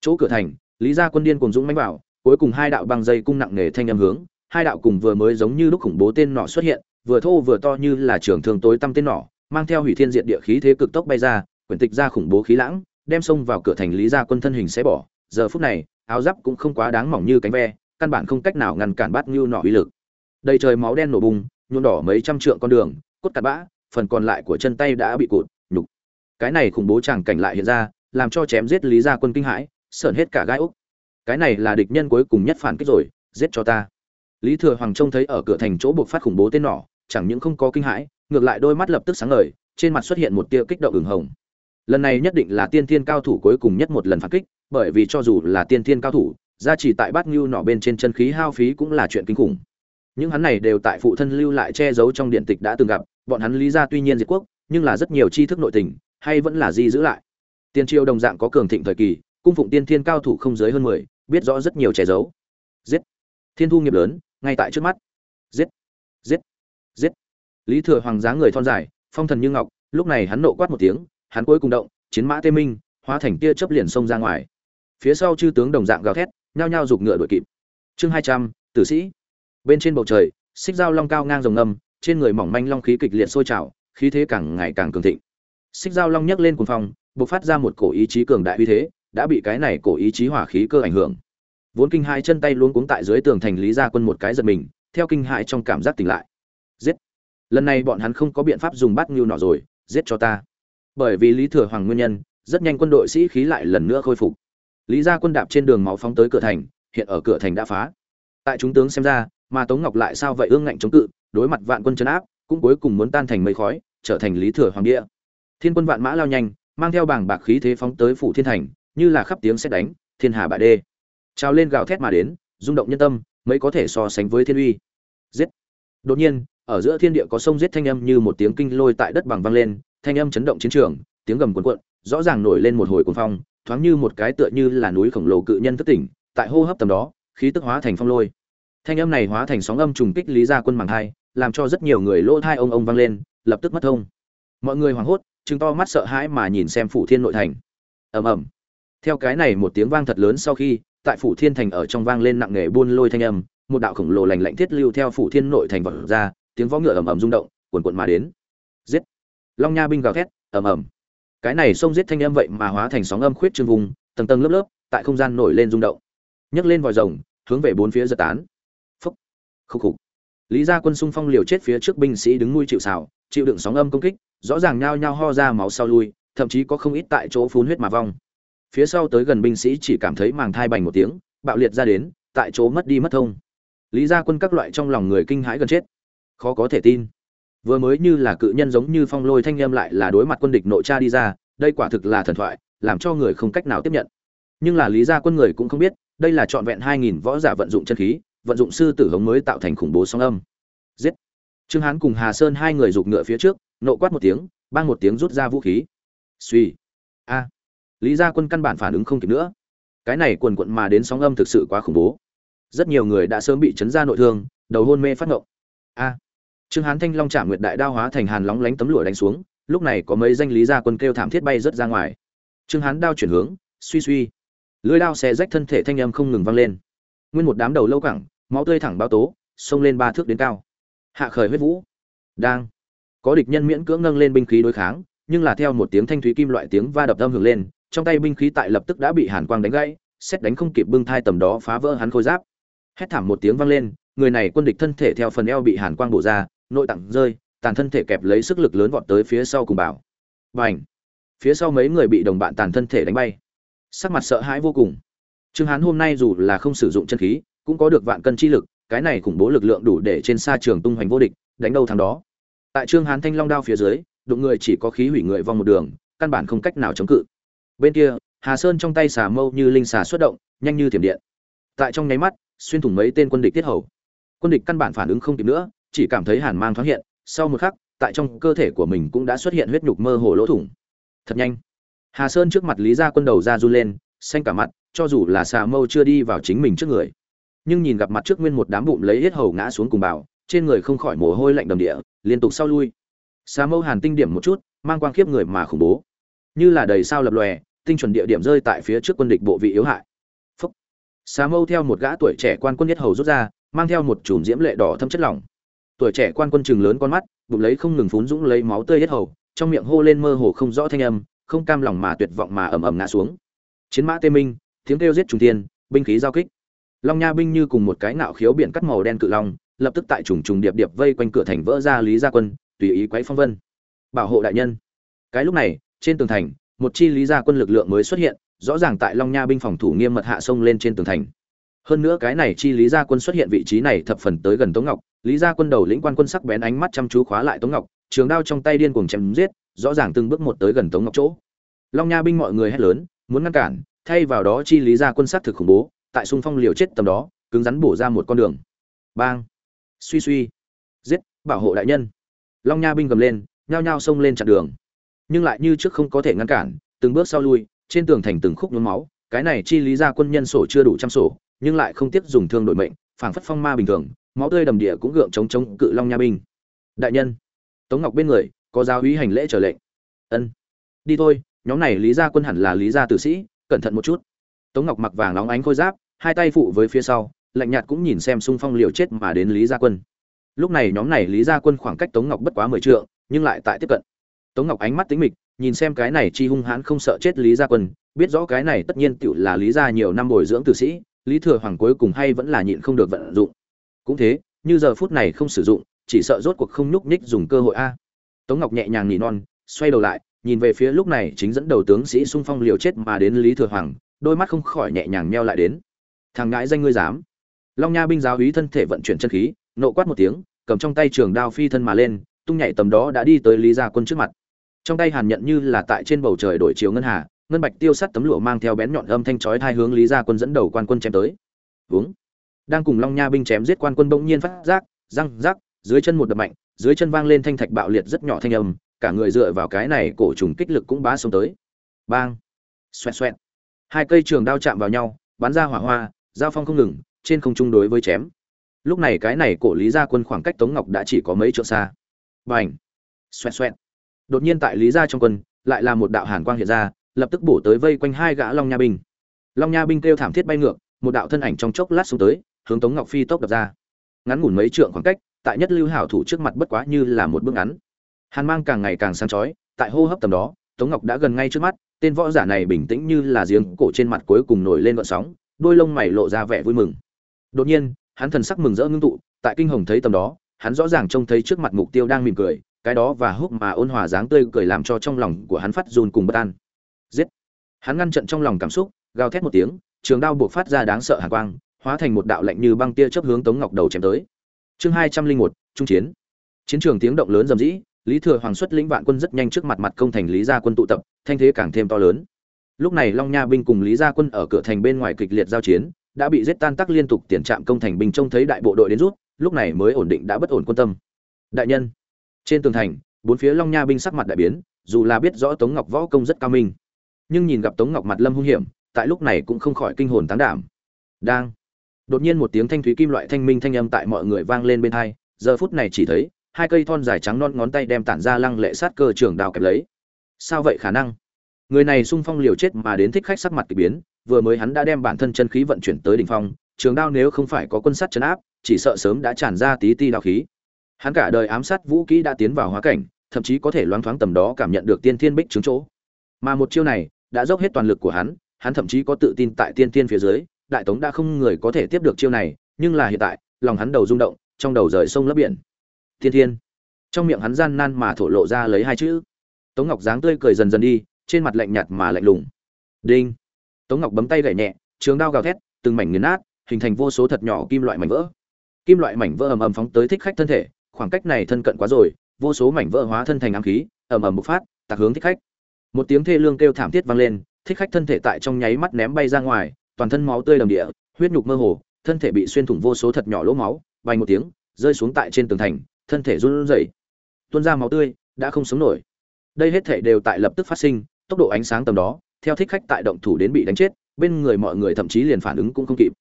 Chỗ cửa thành, Lý Gia quân điên cuồng dũng mãnh vào, cuối cùng hai đạo băng dây cung nặng nề thanh âm hướng, hai đạo cùng vừa mới giống như lúc khủng bố tên nọ xuất hiện, vừa thô vừa to như là trường thương tối tăm tên nọ, mang theo hủy thiên diệt địa khí thế cực tốc bay ra, quyển tịch ra khủng bố khí lãng, đem xông vào cửa thành Lý Gia quân thân hình sẽ bỏ. Giờ phút này, áo giáp cũng không quá đáng mỏng như cánh ve, căn bản không cách nào ngăn cản bát như nọ uy lực. Đầy trời máu đen nổ bùng, nhuộm đỏ mấy trăm trượng con đường, cốt cặn bã, phần còn lại của chân tay đã bị cụt, nhục. Cái này khủng bố chẳng cảnh lại hiện ra, làm cho chém giết Lý Gia quân kinh hãi, sởn hết cả gai ốc. Cái này là địch nhân cuối cùng nhất phản kích rồi, giết cho ta. Lý Thừa Hoàng trông thấy ở cửa thành chỗ buộc phát khủng bố tên nỏ, chẳng những không có kinh hãi, ngược lại đôi mắt lập tức sáng ngời, trên mặt xuất hiện một tia kích động ửng hồng. Lần này nhất định là tiên thiên cao thủ cuối cùng nhất một lần phản kích, bởi vì cho dù là tiên thiên cao thủ, gia trì tại bát ngưu nỏ bên trên chân khí hao phí cũng là chuyện kinh khủng. Những hắn này đều tại phụ thân lưu lại che giấu trong điện tịch đã từng gặp, bọn hắn lý gia tuy nhiên diệt quốc, nhưng là rất nhiều tri thức nội tình, hay vẫn là di giữ lại. Tiên triều đồng dạng có cường thịnh thời kỳ, cung phụng tiên thiên cao thủ không dưới hơn mười, biết rõ rất nhiều che giấu. Giết! Thiên thu nghiệp lớn, ngay tại trước mắt. Giết! Giết! Giết! Lý Thừa Hoàng dáng người thon dài, phong thần như ngọc, lúc này hắn nộ quát một tiếng, hắn cuối cùng động, chiến mã tê minh, hóa thành tia chớp liền xông ra ngoài. Phía sau chư tướng đồng dạng gào thét, nhao nhao giục ngựa đuổi kịp. Chương hai trăm, Tử sĩ. Bên trên bầu trời, xích dao long cao ngang rồng ngầm, trên người mỏng manh long khí kịch liệt sôi trào, khí thế càng ngày càng cường thịnh. Xích dao long nhấc lên cuồng phong, bộc phát ra một cổ ý chí cường đại uy thế, đã bị cái này cổ ý chí hỏa khí cơ ảnh hưởng. Vốn kinh hai chân tay luống cuống tại dưới tường thành Lý Gia Quân một cái giật mình, theo kinh hại trong cảm giác tỉnh lại. Giết! Lần này bọn hắn không có biện pháp dùng bát nhu nọ rồi, giết cho ta. Bởi vì Lý Thừa Hoàng nguyên nhân, rất nhanh quân đội sĩ khí lại lần nữa khôi phục. Lý Gia Quân đạp trên đường máu phóng tới cửa thành, hiện ở cửa thành đã phá. Tại chúng tướng xem ra, mà Tống Ngọc lại sao vậy ương ngạnh chống cự, đối mặt vạn quân trấn áp, cũng cuối cùng muốn tan thành mây khói, trở thành Lý Thừa Hoàng địa. Thiên quân vạn mã lao nhanh, mang theo bảng bạc khí thế phóng tới phủ thiên thành, như là khắp tiếng sét đánh, thiên hà bại đê. Trao lên gào thét mà đến, rung động nhân tâm, mới có thể so sánh với thiên uy. Giết! Đột nhiên, ở giữa thiên địa có sông giết thanh âm như một tiếng kinh lôi tại đất bằng vang lên, thanh âm chấn động chiến trường, tiếng gầm cuồn cuộn, rõ ràng nổi lên một hồi cuồng phong, thoáng như một cái tựa như là núi khổng lồ cự nhân thức tỉnh, tại hô hấp tầm đó, khí tức hóa thành phong lôi. thanh âm này hóa thành sóng âm trùng kích lý gia quân màng hai làm cho rất nhiều người lỗ thai ông ông vang lên lập tức mất thông mọi người hoảng hốt chứng to mắt sợ hãi mà nhìn xem phủ thiên nội thành ầm ầm theo cái này một tiếng vang thật lớn sau khi, tại phủ thiên thành ở trong vang lên nặng nề buôn lôi thanh âm, một đạo khổng lồ lành lạnh thiết lưu theo phủ thiên nội thành vọt ra, tiếng võ ngựa ầm ầm rung động, cuồn cuộn mà đến. Giết! Long nha binh gào thét, ầm ầm. Cái này xông giết thanh âm vậy mà hóa thành sóng âm khuyết trương vùng, tầng tầng lớp lớp, tại không gian nổi lên rung động. Nhấc lên vòi rồng, hướng về bốn phía giật tán. Phúc! Khúc khục. Lý gia quân xung phong liều chết phía trước binh sĩ đứng nuôi chịu xào chịu đựng sóng âm công kích, rõ ràng nhao nhao ho ra máu sau lui, thậm chí có không ít tại chỗ phun huyết mà vong phía sau tới gần binh sĩ chỉ cảm thấy màng thai bành một tiếng, bạo liệt ra đến, tại chỗ mất đi mất thông. Lý gia quân các loại trong lòng người kinh hãi gần chết. Khó có thể tin. Vừa mới như là cự nhân giống như phong lôi thanh em lại là đối mặt quân địch nội cha đi ra, đây quả thực là thần thoại, làm cho người không cách nào tiếp nhận. Nhưng là lý gia quân người cũng không biết, đây là trọn vẹn hai nghìn võ giả vận dụng chân khí, vận dụng sư tử hống mới tạo thành khủng bố song âm. Giết. Trương hán cùng hà sơn hai người giục ngựa phía trước, nộ quát một tiếng, bang một tiếng rút ra vũ khí. Suy a lý gia quân căn bản phản ứng không kịp nữa. Cái này quần quận mà đến sóng âm thực sự quá khủng bố. Rất nhiều người đã sớm bị chấn ra nội thương, đầu hôn mê phát ngộng. A. Trương hán thanh long trả nguyệt đại đao hóa thành hàn lóng lánh tấm lụa đánh xuống, lúc này có mấy danh lý gia quân kêu thảm thiết bay rớt ra ngoài. Trương hán đao chuyển hướng, suy suy. Lưới đao xé rách thân thể thanh âm không ngừng vang lên. Nguyên một đám đầu lâu cẳng, máu tươi thẳng bao tố, xông lên ba thước đến cao. Hạ khởi huyết vũ. Đang. Có địch nhân miễn cưỡng nâng lên binh khí đối kháng, nhưng là theo một tiếng thanh thúy kim loại tiếng va đập âm hưởng lên trong tay binh khí tại lập tức đã bị hàn quang đánh gãy, xét đánh không kịp bưng thai tầm đó phá vỡ hắn khôi giáp. Hét thảm một tiếng vang lên, người này quân địch thân thể theo phần eo bị hàn quang bổ ra, nội tạng rơi, tàn thân thể kẹp lấy sức lực lớn vọt tới phía sau cùng bảo. Và ảnh phía sau mấy người bị đồng bạn tàn thân thể đánh bay. Sắc mặt sợ hãi vô cùng. Trương hán hôm nay dù là không sử dụng chân khí, cũng có được vạn cân chi lực, cái này khủng bố lực lượng đủ để trên xa trường tung hoành vô địch, đánh đâu thắng đó. Tại trương hán thanh long đao phía dưới, đụng người chỉ có khí hủy người vong một đường, căn bản không cách nào chống cự bên kia, hà sơn trong tay xà mâu như linh xà xuất động, nhanh như thiểm điện. Tại trong nháy mắt, xuyên thủng mấy tên quân địch tiết hầu. Quân địch căn bản phản ứng không kịp nữa, chỉ cảm thấy hàn mang thoáng hiện, sau một khắc, tại trong cơ thể của mình cũng đã xuất hiện huyết nhục mơ hồ lỗ thủng. Thật nhanh. Hà sơn trước mặt lý gia quân đầu ra run lên, xanh cả mặt, cho dù là xà mâu chưa đi vào chính mình trước người. Nhưng nhìn gặp mặt trước nguyên một đám bụng lấy hết hầu ngã xuống cùng bảo trên người không khỏi mồ hôi lạnh đầm địa, liên tục sau lui. Xà mâu hàn tinh điểm một chút, mang quang khiếp người mà khủng bố. Như là đầy sao lập lòe tinh chuẩn địa điểm rơi tại phía trước quân địch bộ vị yếu hại. Phúc. Xà mâu theo một gã tuổi trẻ quan quân nhất hầu rút ra, mang theo một chùm diễm lệ đỏ thâm chất lỏng. Tuổi trẻ quan quân chừng lớn con mắt, bụng lấy không ngừng phún dũng lấy máu tươi nhất hầu, trong miệng hô lên mơ hồ không rõ thanh âm, không cam lòng mà tuyệt vọng mà ầm ầm ngã xuống. Chiến mã tê minh, tiếng kêu giết trùng tiên binh khí giao kích. Long nha binh như cùng một cái nạo khiếu biển cắt màu đen cự long, lập tức tại trùng trùng điệp điệp vây quanh cửa thành vỡ ra lý gia quân, tùy ý quấy phong vân. Bảo hộ đại nhân. Cái lúc này, trên tường thành một chi lý gia quân lực lượng mới xuất hiện, rõ ràng tại long nha binh phòng thủ nghiêm mật hạ sông lên trên tường thành. Hơn nữa cái này chi lý gia quân xuất hiện vị trí này thập phần tới gần tống ngọc, lý gia quân đầu lĩnh quan quân sắc bén ánh mắt chăm chú khóa lại tống ngọc, trường đao trong tay điên cuồng chém giết, rõ ràng từng bước một tới gần tống ngọc chỗ. Long nha binh mọi người hét lớn, muốn ngăn cản, thay vào đó chi lý gia quân sát thực khủng bố, tại xung phong liều chết tầm đó, cứng rắn bổ ra một con đường. Bang! Suy suy! Giết! Bảo hộ đại nhân! Long nha binh gầm lên, nhao nhao xông lên chặn đường nhưng lại như trước không có thể ngăn cản, từng bước sau lui, trên tường thành từng khúc nhuốm máu, cái này chi lý gia quân nhân sổ chưa đủ trăm sổ, nhưng lại không tiếc dùng thương đổi mệnh, phảng phất phong ma bình thường, máu tươi đầm địa cũng gượng chống chống cự long nha binh. Đại nhân, tống ngọc bên người, có giáo úy hành lễ trở lệnh. Ân. Đi thôi, nhóm này lý gia quân hẳn là lý gia tử sĩ, cẩn thận một chút. Tống ngọc mặc vàng nóng ánh khôi giáp, hai tay phụ với phía sau, lạnh nhạt cũng nhìn xem xung phong liều chết mà đến lý gia quân. Lúc này nhóm này lý gia quân khoảng cách tống ngọc bất quá mười trượng, nhưng lại tại tiếp cận tống ngọc ánh mắt tĩnh mịch, nhìn xem cái này chi hung hãn không sợ chết lý gia quân, biết rõ cái này tất nhiên tựu là lý gia nhiều năm bồi dưỡng tử sĩ, lý thừa hoàng cuối cùng hay vẫn là nhịn không được vận dụng. Cũng thế, như giờ phút này không sử dụng, chỉ sợ rốt cuộc không nhúc nhích dùng cơ hội a. Tống ngọc nhẹ nhàng nỉ non, xoay đầu lại, nhìn về phía lúc này chính dẫn đầu tướng sĩ xung phong liều chết mà đến lý thừa hoàng, đôi mắt không khỏi nhẹ nhàng meo lại đến. Thằng ngãi danh ngươi dám. Long nha binh giáo úy thân thể vận chuyển chân khí, nộ quát một tiếng, cầm trong tay trường đao phi thân mà lên, tung nhảy tầm đó đã đi tới lý gia quân trước mặt trong tay hàn nhận như là tại trên bầu trời đổi chiều ngân hà, ngân bạch tiêu sắt tấm lụa mang theo bén nhọn âm thanh chói hai hướng lý gia quân dẫn đầu quan quân chém tới. Vướng đang cùng long nha binh chém giết quan quân bỗng nhiên phát giác, răng rắc, dưới chân một đập mạnh, dưới chân vang lên thanh thạch bạo liệt rất nhỏ thanh âm, cả người dựa vào cái này cổ trùng kích lực cũng bá xuống tới. Bang. Xoẹt xoẹt. Hai cây trường đao chạm vào nhau, bắn ra hỏa hoa, giao phong không ngừng, trên không trung đối với chém. Lúc này cái này cổ lý gia quân khoảng cách tống ngọc đã chỉ có mấy trượng xa. Bành. Xoẹt xoẹt đột nhiên tại lý gia trong quân, lại là một đạo hàn quang hiện ra, lập tức bổ tới vây quanh hai gã long nha binh. Long nha binh kêu thảm thiết bay ngược, một đạo thân ảnh trong chốc lát xuống tới, hướng tống ngọc phi tốc đập ra. Ngắn ngủn mấy trượng khoảng cách, tại nhất lưu hảo thủ trước mặt bất quá như là một bước ngắn. Hàn mang càng ngày càng sáng chói, tại hô hấp tầm đó, tống ngọc đã gần ngay trước mắt, tên võ giả này bình tĩnh như là giếng cổ trên mặt cuối cùng nổi lên gợn sóng, đôi lông mày lộ ra vẻ vui mừng. Đột nhiên, hắn thần sắc mừng rỡ ngưng tụ, tại kinh hồng thấy tầm đó, hắn rõ ràng trông thấy trước mặt mục tiêu đang mỉm cười cái đó và húc mà ôn hòa dáng tươi cười làm cho trong lòng của hắn phát run cùng bất an. Giết! Hắn ngăn trận trong lòng cảm xúc, gào thét một tiếng, trường đao buộc phát ra đáng sợ hàn quang, hóa thành một đạo lạnh như băng tia chớp hướng tống ngọc đầu chém tới. Chương hai trăm linh một, trung chiến. Chiến trường tiếng động lớn rầm rĩ, lý thừa hoàng xuất lĩnh vạn quân rất nhanh trước mặt mặt công thành lý gia quân tụ tập, thanh thế càng thêm to lớn. Lúc này long nha binh cùng lý gia quân ở cửa thành bên ngoài kịch liệt giao chiến, đã bị giết tan tác liên tục tiền trạm công thành binh trông thấy đại bộ đội đến rút, lúc này mới ổn định đã bất ổn quân tâm. Đại nhân! Trên tường thành, bốn phía long nha binh sắc mặt đại biến, dù là biết rõ tống ngọc võ công rất cao minh, nhưng nhìn gặp tống ngọc mặt lâm hung hiểm, tại lúc này cũng không khỏi kinh hồn tán đảm. Đang, đột nhiên một tiếng thanh thúy kim loại thanh minh thanh âm tại mọi người vang lên bên hai, giờ phút này chỉ thấy, hai cây thon dài trắng non ngón tay đem tản ra lăng lệ sát cơ trường đào kẹp lấy. Sao vậy khả năng? Người này sung phong liều chết mà đến thích khách sắc mặt kỳ biến, vừa mới hắn đã đem bản thân chân khí vận chuyển tới đỉnh phong, trường đao nếu không phải có quân sát chấn áp, chỉ sợ sớm đã tràn ra tí ti đao khí hắn cả đời ám sát vũ kỹ đã tiến vào hóa cảnh, thậm chí có thể loáng thoáng tầm đó cảm nhận được tiên thiên bích trướng chỗ. Mà một chiêu này, đã dốc hết toàn lực của hắn hắn thậm chí có tự tin tại tiên thiên phía dưới, đại tống đã không người có thể tiếp được chiêu này, nhưng là hiện tại, lòng hắn đầu rung động, trong đầu rời sông lấp biển. Tiên thiên. Trong miệng hắn gian nan mà thổ lộ ra lấy hai chữ. Tống ngọc dáng tươi cười dần dần đi, trên mặt lạnh nhạt mà lạnh lùng. Đinh. Tống ngọc bấm tay gảy nhẹ, trường đao gào thét, từng mảnh nghiền nát, hình thành vô số thật nhỏ kim loại mảnh vỡ. Kim loại mảnh vỡ ầm ầm phóng tới thích khách thân thể khoảng cách này thân cận quá rồi, vô số mảnh vỡ hóa thân thành ám khí, ầm ầm bộc phát, tạc hướng thích khách. Một tiếng thê lương kêu thảm thiết vang lên, thích khách thân thể tại trong nháy mắt ném bay ra ngoài, toàn thân máu tươi đầm địa, huyết nhục mơ hồ, thân thể bị xuyên thủng vô số thật nhỏ lỗ máu vài một tiếng, rơi xuống tại trên tường thành, thân thể run rẩy. Tuôn ra máu tươi, đã không sống nổi. Đây hết thể đều tại lập tức phát sinh, tốc độ ánh sáng tầm đó, theo thích khách tại động thủ đến bị đánh chết, bên người mọi người thậm chí liền phản ứng cũng không kịp.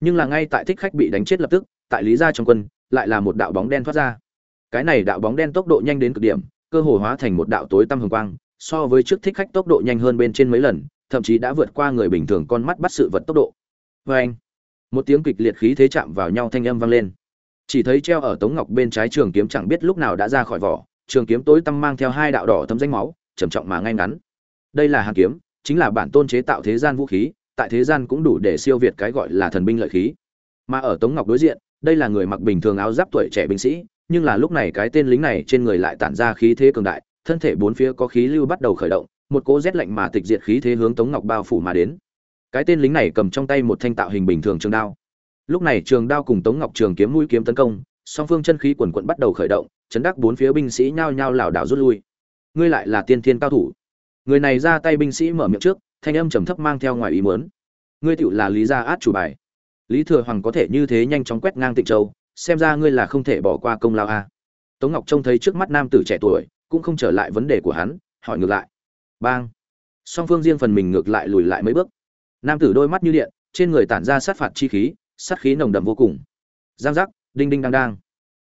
Nhưng là ngay tại thích khách bị đánh chết lập tức, tại lý gia trong quân, lại là một đạo bóng đen thoát ra cái này đạo bóng đen tốc độ nhanh đến cực điểm, cơ hồ hóa thành một đạo tối tăm hồng quang, so với trước thích khách tốc độ nhanh hơn bên trên mấy lần, thậm chí đã vượt qua người bình thường con mắt bắt sự vật tốc độ. Vê anh một tiếng kịch liệt khí thế chạm vào nhau thanh âm vang lên. Chỉ thấy treo ở tống ngọc bên trái trường kiếm chẳng biết lúc nào đã ra khỏi vỏ, trường kiếm tối tăm mang theo hai đạo đỏ thấm danh máu, trầm trọng mà ngay ngắn. Đây là hàng kiếm, chính là bản tôn chế tạo thế gian vũ khí, tại thế gian cũng đủ để siêu việt cái gọi là thần binh lợi khí. Mà ở tống ngọc đối diện, đây là người mặc bình thường áo giáp tuổi trẻ binh sĩ nhưng là lúc này cái tên lính này trên người lại tản ra khí thế cường đại, thân thể bốn phía có khí lưu bắt đầu khởi động, một cỗ rét lạnh mà tịch diệt khí thế hướng tống ngọc bao phủ mà đến. Cái tên lính này cầm trong tay một thanh tạo hình bình thường trường đao. Lúc này trường đao cùng tống ngọc trường kiếm mũi kiếm tấn công, song phương chân khí quần quận bắt đầu khởi động, chấn đắc bốn phía binh sĩ nhao nhao lảo đảo rút lui. Ngươi lại là tiên thiên cao thủ. Người này ra tay binh sĩ mở miệng trước, thanh âm trầm thấp mang theo ngoài ý muốn. Ngươi tiểu là lý gia át chủ bài. Lý thừa hoàng có thể như thế nhanh chóng quét ngang tịnh châu xem ra ngươi là không thể bỏ qua công lao a. Tống ngọc trông thấy trước mắt nam tử trẻ tuổi, cũng không trở lại vấn đề của hắn, hỏi ngược lại. Bang. Song phương riêng phần mình ngược lại lùi lại mấy bước. Nam tử đôi mắt như điện, trên người tản ra sát phạt chi khí, sát khí nồng đậm vô cùng. Giang giác, đinh đinh đang đang.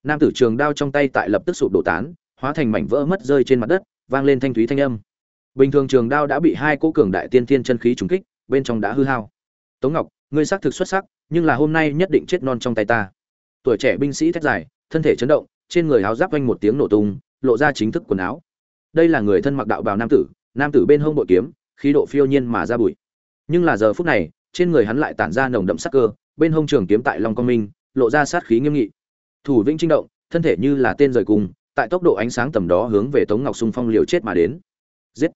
Nam tử trường đao trong tay tại lập tức sụp đổ tán, hóa thành mảnh vỡ mất rơi trên mặt đất, vang lên thanh thúy thanh âm. Bình thường trường đao đã bị hai cỗ cường đại tiên thiên chân khí trúng kích, bên trong đã hư hao. Tống ngọc, ngươi xác thực xuất sắc, nhưng là hôm nay nhất định chết non trong tay ta tuổi trẻ binh sĩ thét dài, thân thể chấn động, trên người áo giáp quanh một tiếng nổ tung, lộ ra chính thức quần áo. Đây là người thân mặc đạo bào nam tử nam tử bên hông bội kiếm, khí độ phiêu nhiên mà ra bụi. Nhưng là giờ phút này, trên người hắn lại tản ra nồng đậm sắc cơ, bên hông trường kiếm tại long công minh, lộ ra sát khí nghiêm nghị. Thủ vĩnh trinh động, thân thể như là tên rời cùng, tại tốc độ ánh sáng tầm đó hướng về tống ngọc xung phong liều chết mà đến. Giết!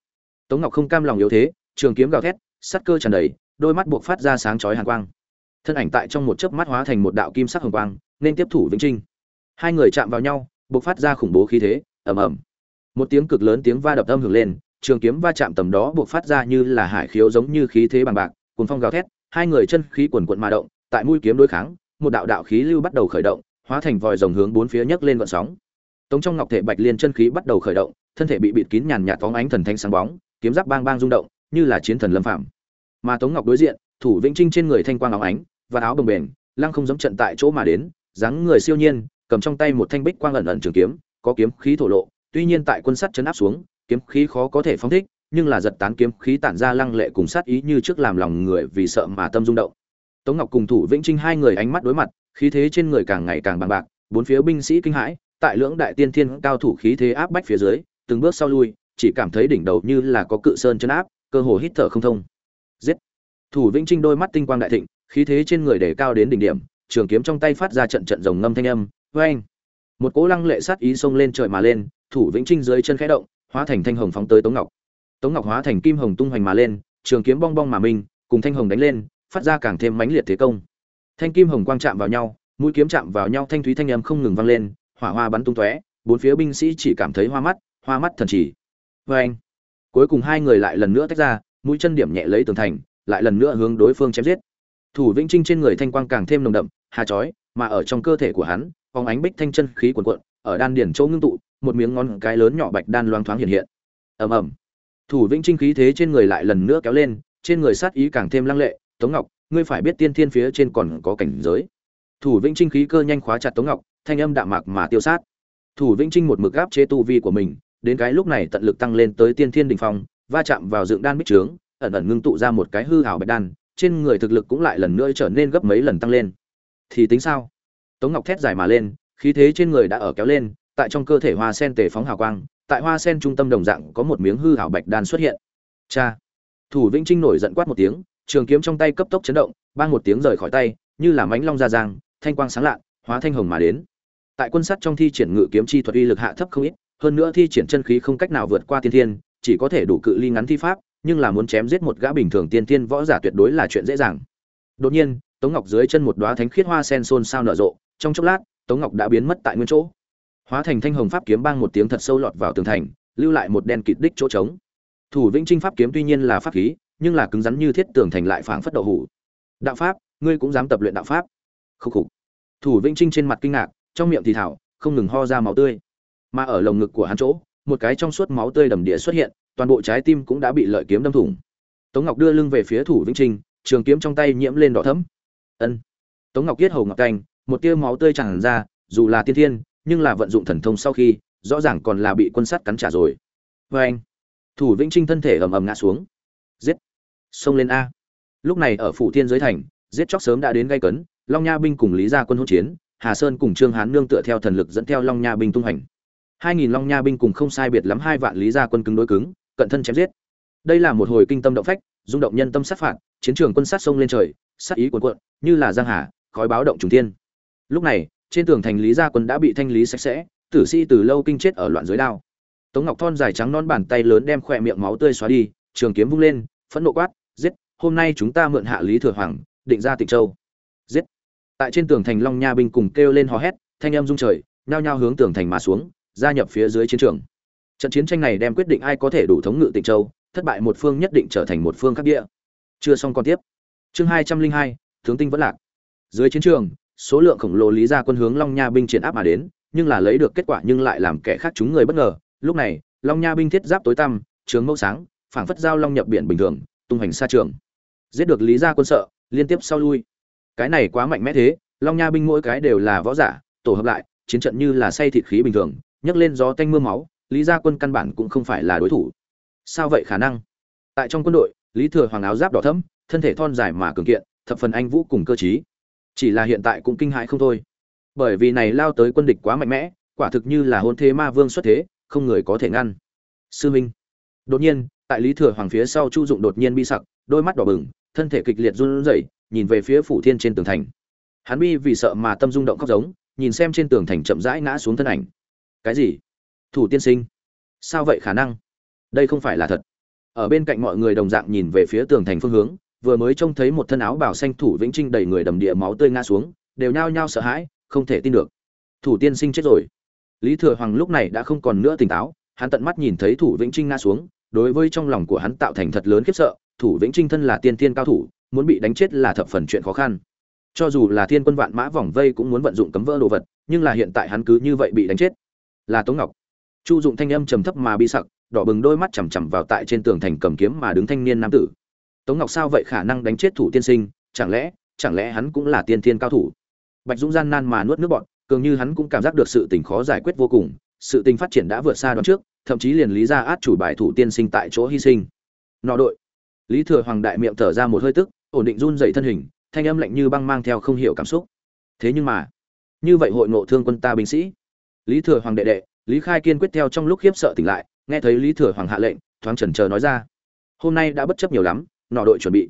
Tống ngọc không cam lòng yếu thế, trường kiếm gào thét sát cơ tràn đầy, đôi mắt buộc phát ra sáng chói hàn quang. Thân ảnh tại trong một chớp mắt hóa thành một đạo kim sắc hồng quang nên tiếp thủ vĩnh trinh. Hai người chạm vào nhau, bộc phát ra khủng bố khí thế, ầm ầm. Một tiếng cực lớn tiếng va đập âm hưởng lên, trường kiếm va chạm tầm đó bộc phát ra như là hải khiếu giống như khí thế bằng bạc cuốn phong gào thét, hai người chân khí quần quận mà động, tại mũi kiếm đối kháng, một đạo đạo khí lưu bắt đầu khởi động, hóa thành vòi rồng hướng bốn phía nhấc lên vận sóng. Tống trong ngọc thể bạch liên chân khí bắt đầu khởi động, thân thể bị bịt kín nhàn nhạt phóng ánh thần thanh sáng bóng, kiếm giáp bang bang rung động, như là chiến thần lâm phạm mà tống ngọc đối diện, thủ vĩnh trinh trên người thanh quang áo ánh, và áo bồng bềnh, lăng không giống trận tại chỗ mà đến dáng người siêu nhiên, cầm trong tay một thanh bích quang ẩn ẩn trường kiếm, có kiếm khí thổ lộ, tuy nhiên tại quân sắt chấn áp xuống, kiếm khí khó có thể phóng thích, nhưng là giật tán kiếm khí tản ra lăng lệ cùng sát ý như trước làm lòng người vì sợ mà tâm rung động. Tống ngọc cùng thủ vĩnh trinh hai người ánh mắt đối mặt, khí thế trên người càng ngày càng bằng bạc, bốn phía binh sĩ kinh hãi, tại lưỡng đại tiên thiên cao thủ khí thế áp bách phía dưới, từng bước sau lui, chỉ cảm thấy đỉnh đầu như là có cự sơn chấn áp, cơ hồ hít thở không thông. Giết! Thủ vĩnh trinh đôi mắt tinh quang đại thịnh, khí thế trên người để cao đến đỉnh điểm trường kiếm trong tay phát ra trận trận rồng ngâm thanh âm vang. một cỗ lăng lệ sát ý xông lên trời mà lên, thủ vĩnh trinh dưới chân khẽ động, hóa thành thanh hồng phóng tới tống ngọc tống ngọc hóa thành kim hồng tung hoành mà lên, trường kiếm bong bong mà minh cùng thanh hồng đánh lên, phát ra càng thêm mãnh liệt thế công thanh kim hồng quang chạm vào nhau, mũi kiếm chạm vào nhau thanh thúy thanh âm không ngừng vang lên, hỏa hoa bắn tung tóe, bốn phía binh sĩ chỉ cảm thấy hoa mắt hoa mắt thần chỉ vang. cuối cùng hai người lại lần nữa tách ra, mũi chân điểm nhẹ lấy tường thành, lại lần nữa hướng đối phương chém giết thủ vĩnh trinh trên người thanh quang càng thêm nồng đậm hà chói, mà ở trong cơ thể của hắn, phóng ánh bích thanh chân khí cuồn cuộn, ở đan điển chỗ ngưng tụ, một miếng ngón cái lớn nhỏ bạch đan loang thoáng hiện hiện. Ầm ầm. Thủ vĩnh trinh khí thế trên người lại lần nữa kéo lên, trên người sát ý càng thêm lăng lệ, tống ngọc, ngươi phải biết tiên thiên phía trên còn có cảnh giới. Thủ vĩnh trinh khí cơ nhanh khóa chặt tống ngọc, thanh âm đạm mạc mà tiêu sát. Thủ vĩnh trinh một mực áp chế tu vi của mình, đến cái lúc này tận lực tăng lên tới tiên thiên đỉnh phong, va chạm vào dựng đan bích trướng, ẩn ẩn ngưng tụ ra một cái hư hảo bạch đan, trên người thực lực cũng lại lần nữa trở nên gấp mấy lần tăng lên thì tính sao? Tống ngọc thét dài mà lên, khí thế trên người đã ở kéo lên, tại trong cơ thể hoa sen tề phóng hào quang, tại hoa sen trung tâm đồng dạng có một miếng hư hảo bạch đan xuất hiện. Cha! Thủ vĩnh trinh nổi giận quát một tiếng, trường kiếm trong tay cấp tốc chấn động ban một tiếng rời khỏi tay, như là mánh long ra giang, thanh quang sáng lạ hóa thanh hồng mà đến. Tại quân sắt trong thi triển ngự kiếm chi thuật uy lực hạ thấp không ít, hơn nữa thi triển chân khí không cách nào vượt qua tiên thiên, chỉ có thể đủ cự ly ngắn thi pháp, nhưng là muốn chém giết một gã bình thường tiên thiên võ giả tuyệt đối là chuyện dễ dàng. Đột nhiên tống ngọc dưới chân một đóa thánh khiết hoa sen xôn xao nở rộ, trong chốc lát, tống ngọc đã biến mất tại nguyên chỗ. Hóa thành thanh hồng pháp kiếm bang một tiếng thật sâu lọt vào tường thành, lưu lại một đen kịt đích chỗ trống. Thủ vĩnh trinh pháp kiếm tuy nhiên là pháp khí, nhưng là cứng rắn như thiết tường thành lại phảng phất đậu hủ. Đạo pháp, ngươi cũng dám tập luyện đạo pháp. Khúc khục. Thủ vĩnh trinh trên mặt kinh ngạc, trong miệng thì thảo, không ngừng ho ra máu tươi. Mà ở lồng ngực của hắn chỗ, một cái trong suốt máu tươi đầm địa xuất hiện, toàn bộ trái tim cũng đã bị lợi kiếm đâm thủng. Tống ngọc đưa lưng về phía thủ vĩnh trinh, trường kiếm trong tay nhiễm lên đỏ thẫm ân. Tống ngọc yết hầu ngọc canh, một tia máu tươi tràn ra, dù là tiên thiên, nhưng là vận dụng thần thông sau khi, rõ ràng còn là bị quân sắt cắn trả rồi. Vê anh, thủ vĩnh trinh thân thể ầm ầm ngã xuống. Giết. Xông lên a. Lúc này ở phủ thiên giới thành, giết chóc sớm đã đến gây cấn, long nha binh cùng lý gia quân hỗn chiến, hà sơn cùng trương hán nương tựa theo thần lực dẫn theo long nha binh tung hành hai nghìn long nha binh cùng không sai biệt lắm hai vạn lý gia quân cứng đối cứng, cận thân chém giết. Đây là một hồi kinh tâm động phách rung động nhân tâm sát phạt, chiến trường quân sát sông lên trời, sát ý cuồn cuộn, như là giang hà, khói báo động trùng thiên. Lúc này, trên tường thành lý gia quân đã bị thanh lý sạch sẽ, tử sĩ từ lâu kinh chết ở loạn dưới đao. Tống ngọc thon dài trắng non bàn tay lớn đem khỏe miệng máu tươi xóa đi, trường kiếm vung lên, phẫn nộ quát, giết, hôm nay chúng ta mượn hạ lý thừa hoàng, định ra tịnh châu. Giết. Tại trên tường thành long nha binh cùng kêu lên hò hét, thanh âm rung trời, nhao nhao hướng tường thành mà xuống, gia nhập phía dưới chiến trường. Trận chiến tranh này đem quyết định ai có thể đủ thống ngự tịnh châu thất bại một phương nhất định trở thành một phương khắc địa. Chưa xong còn tiếp. Chương hai trăm linh hai, tướng tinh vẫn lạc. Dưới chiến trường, số lượng khổng lồ lý gia quân hướng long nha binh triển áp mà đến, nhưng là lấy được kết quả nhưng lại làm kẻ khác chúng người bất ngờ. Lúc này, long nha binh thiết giáp tối tăm, trường mẫu sáng, phảng phất giao long nhập biển bình thường, tung hành xa trường. Giết được lý gia quân sợ, liên tiếp sau lui. Cái này quá mạnh mẽ thế, long nha binh mỗi cái đều là võ giả, tổ hợp lại, chiến trận như là say thịt khí bình thường, nhấc lên gió tanh mưa máu, lý gia quân căn bản cũng không phải là đối thủ sao vậy khả năng? Tại trong quân đội, lý thừa hoàng áo giáp đỏ thẫm, thân thể thon dài mà cường kiện, thập phần anh vũ cùng cơ trí. Chỉ là hiện tại cũng kinh hãi không thôi. Bởi vì này lao tới quân địch quá mạnh mẽ, quả thực như là hôn thế ma vương xuất thế, không người có thể ngăn. Sư minh. Đột nhiên, tại lý thừa hoàng phía sau chu dụng đột nhiên bi sặc, đôi mắt đỏ bừng, thân thể kịch liệt run rẩy, nhìn về phía phủ thiên trên tường thành. Hắn bi vì sợ mà tâm rung động khóc giống, nhìn xem trên tường thành chậm rãi ngã xuống thân ảnh. Cái gì? Thủ tiên sinh. Sao vậy khả năng? Đây không phải là thật. Ở bên cạnh mọi người đồng dạng nhìn về phía tường thành phương hướng, vừa mới trông thấy một thân áo bảo xanh thủ vĩnh trinh đầy người đầm địa máu tươi ngã xuống, đều nhao nhao sợ hãi, không thể tin được. Thủ tiên sinh chết rồi. Lý thừa hoàng lúc này đã không còn nữa tỉnh táo, hắn tận mắt nhìn thấy thủ vĩnh trinh ngã xuống, đối với trong lòng của hắn tạo thành thật lớn khiếp sợ, thủ vĩnh trinh thân là tiên tiên cao thủ, muốn bị đánh chết là thập phần chuyện khó khăn. Cho dù là thiên quân vạn mã vòng vây cũng muốn vận dụng cấm vỡ đồ vật, nhưng là hiện tại hắn cứ như vậy bị đánh chết. Là tống ngọc. Chu dụng thanh âm trầm thấp mà bi sặc đỏ bừng đôi mắt chằm chằm vào tại trên tường thành cầm kiếm mà đứng thanh niên nam tử. Tống ngọc sao vậy khả năng đánh chết thủ tiên sinh? Chẳng lẽ chẳng lẽ hắn cũng là tiên thiên cao thủ? Bạch dũng gian nan mà nuốt nước bọn cường như hắn cũng cảm giác được sự tình khó giải quyết vô cùng. Sự tình phát triển đã vượt xa đoạn trước, thậm chí liền lý ra át chủ bài thủ tiên sinh tại chỗ hy sinh. Nọ đội. Lý thừa hoàng đại miệng thở ra một hơi tức, ổn định run dậy thân hình, thanh âm lạnh như băng mang theo không hiểu cảm xúc. Thế nhưng mà, như vậy hội ngộ thương quân ta binh sĩ. Lý thừa hoàng đệ đệ, lý khai kiên quyết theo trong lúc khiếp sợ tỉnh lại nghe thấy lý thừa hoàng hạ lệnh, thoáng chần chờ nói ra. Hôm nay đã bất chấp nhiều lắm, nọ đội chuẩn bị.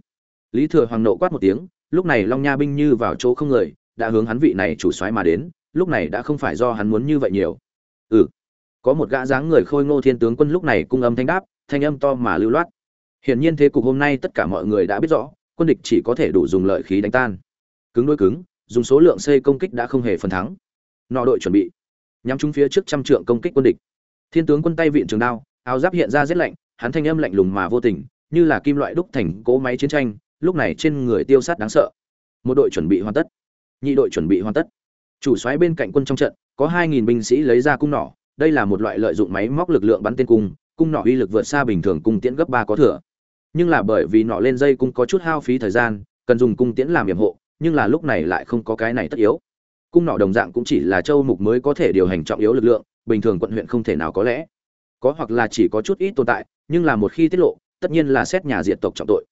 Lý thừa hoàng nộ quát một tiếng, lúc này long nha binh như vào chỗ không người, đã hướng hắn vị này chủ soái mà đến, lúc này đã không phải do hắn muốn như vậy nhiều. Ừ. Có một gã dáng người khôi ngô thiên tướng quân lúc này cung âm thanh đáp, thanh âm to mà lưu loát. Hiển nhiên thế cục hôm nay tất cả mọi người đã biết rõ, quân địch chỉ có thể đủ dùng lợi khí đánh tan. Cứng đôi cứng, dùng số lượng xây công kích đã không hề phần thắng. Nọ đội chuẩn bị. Nhắm chúng phía trước trăm trượng công kích quân địch thiên tướng quân tay viện trường đao, áo giáp hiện ra rét lạnh, hắn thanh âm lạnh lùng mà vô tình, như là kim loại đúc thành cỗ máy chiến tranh, lúc này trên người tiêu sát đáng sợ. Một đội chuẩn bị hoàn tất. Nhị đội chuẩn bị hoàn tất. Chủ xoáy bên cạnh quân trong trận, có hai nghìn binh sĩ lấy ra cung nỏ, đây là một loại lợi dụng máy móc lực lượng bắn tên cung cung nỏ uy lực vượt xa bình thường cung tiễn gấp ba có thừa. Nhưng là bởi vì nỏ lên dây cung có chút hao phí thời gian, cần dùng cung tiễn làm nhiệm hộ, nhưng là lúc này lại không có cái này tất yếu. Cung nỏ đồng dạng cũng chỉ là châu mục mới có thể điều hành trọng yếu lực lượng bình thường quận huyện không thể nào có lẽ. Có hoặc là chỉ có chút ít tồn tại, nhưng là một khi tiết lộ, tất nhiên là xét nhà diệt tộc trọng tội.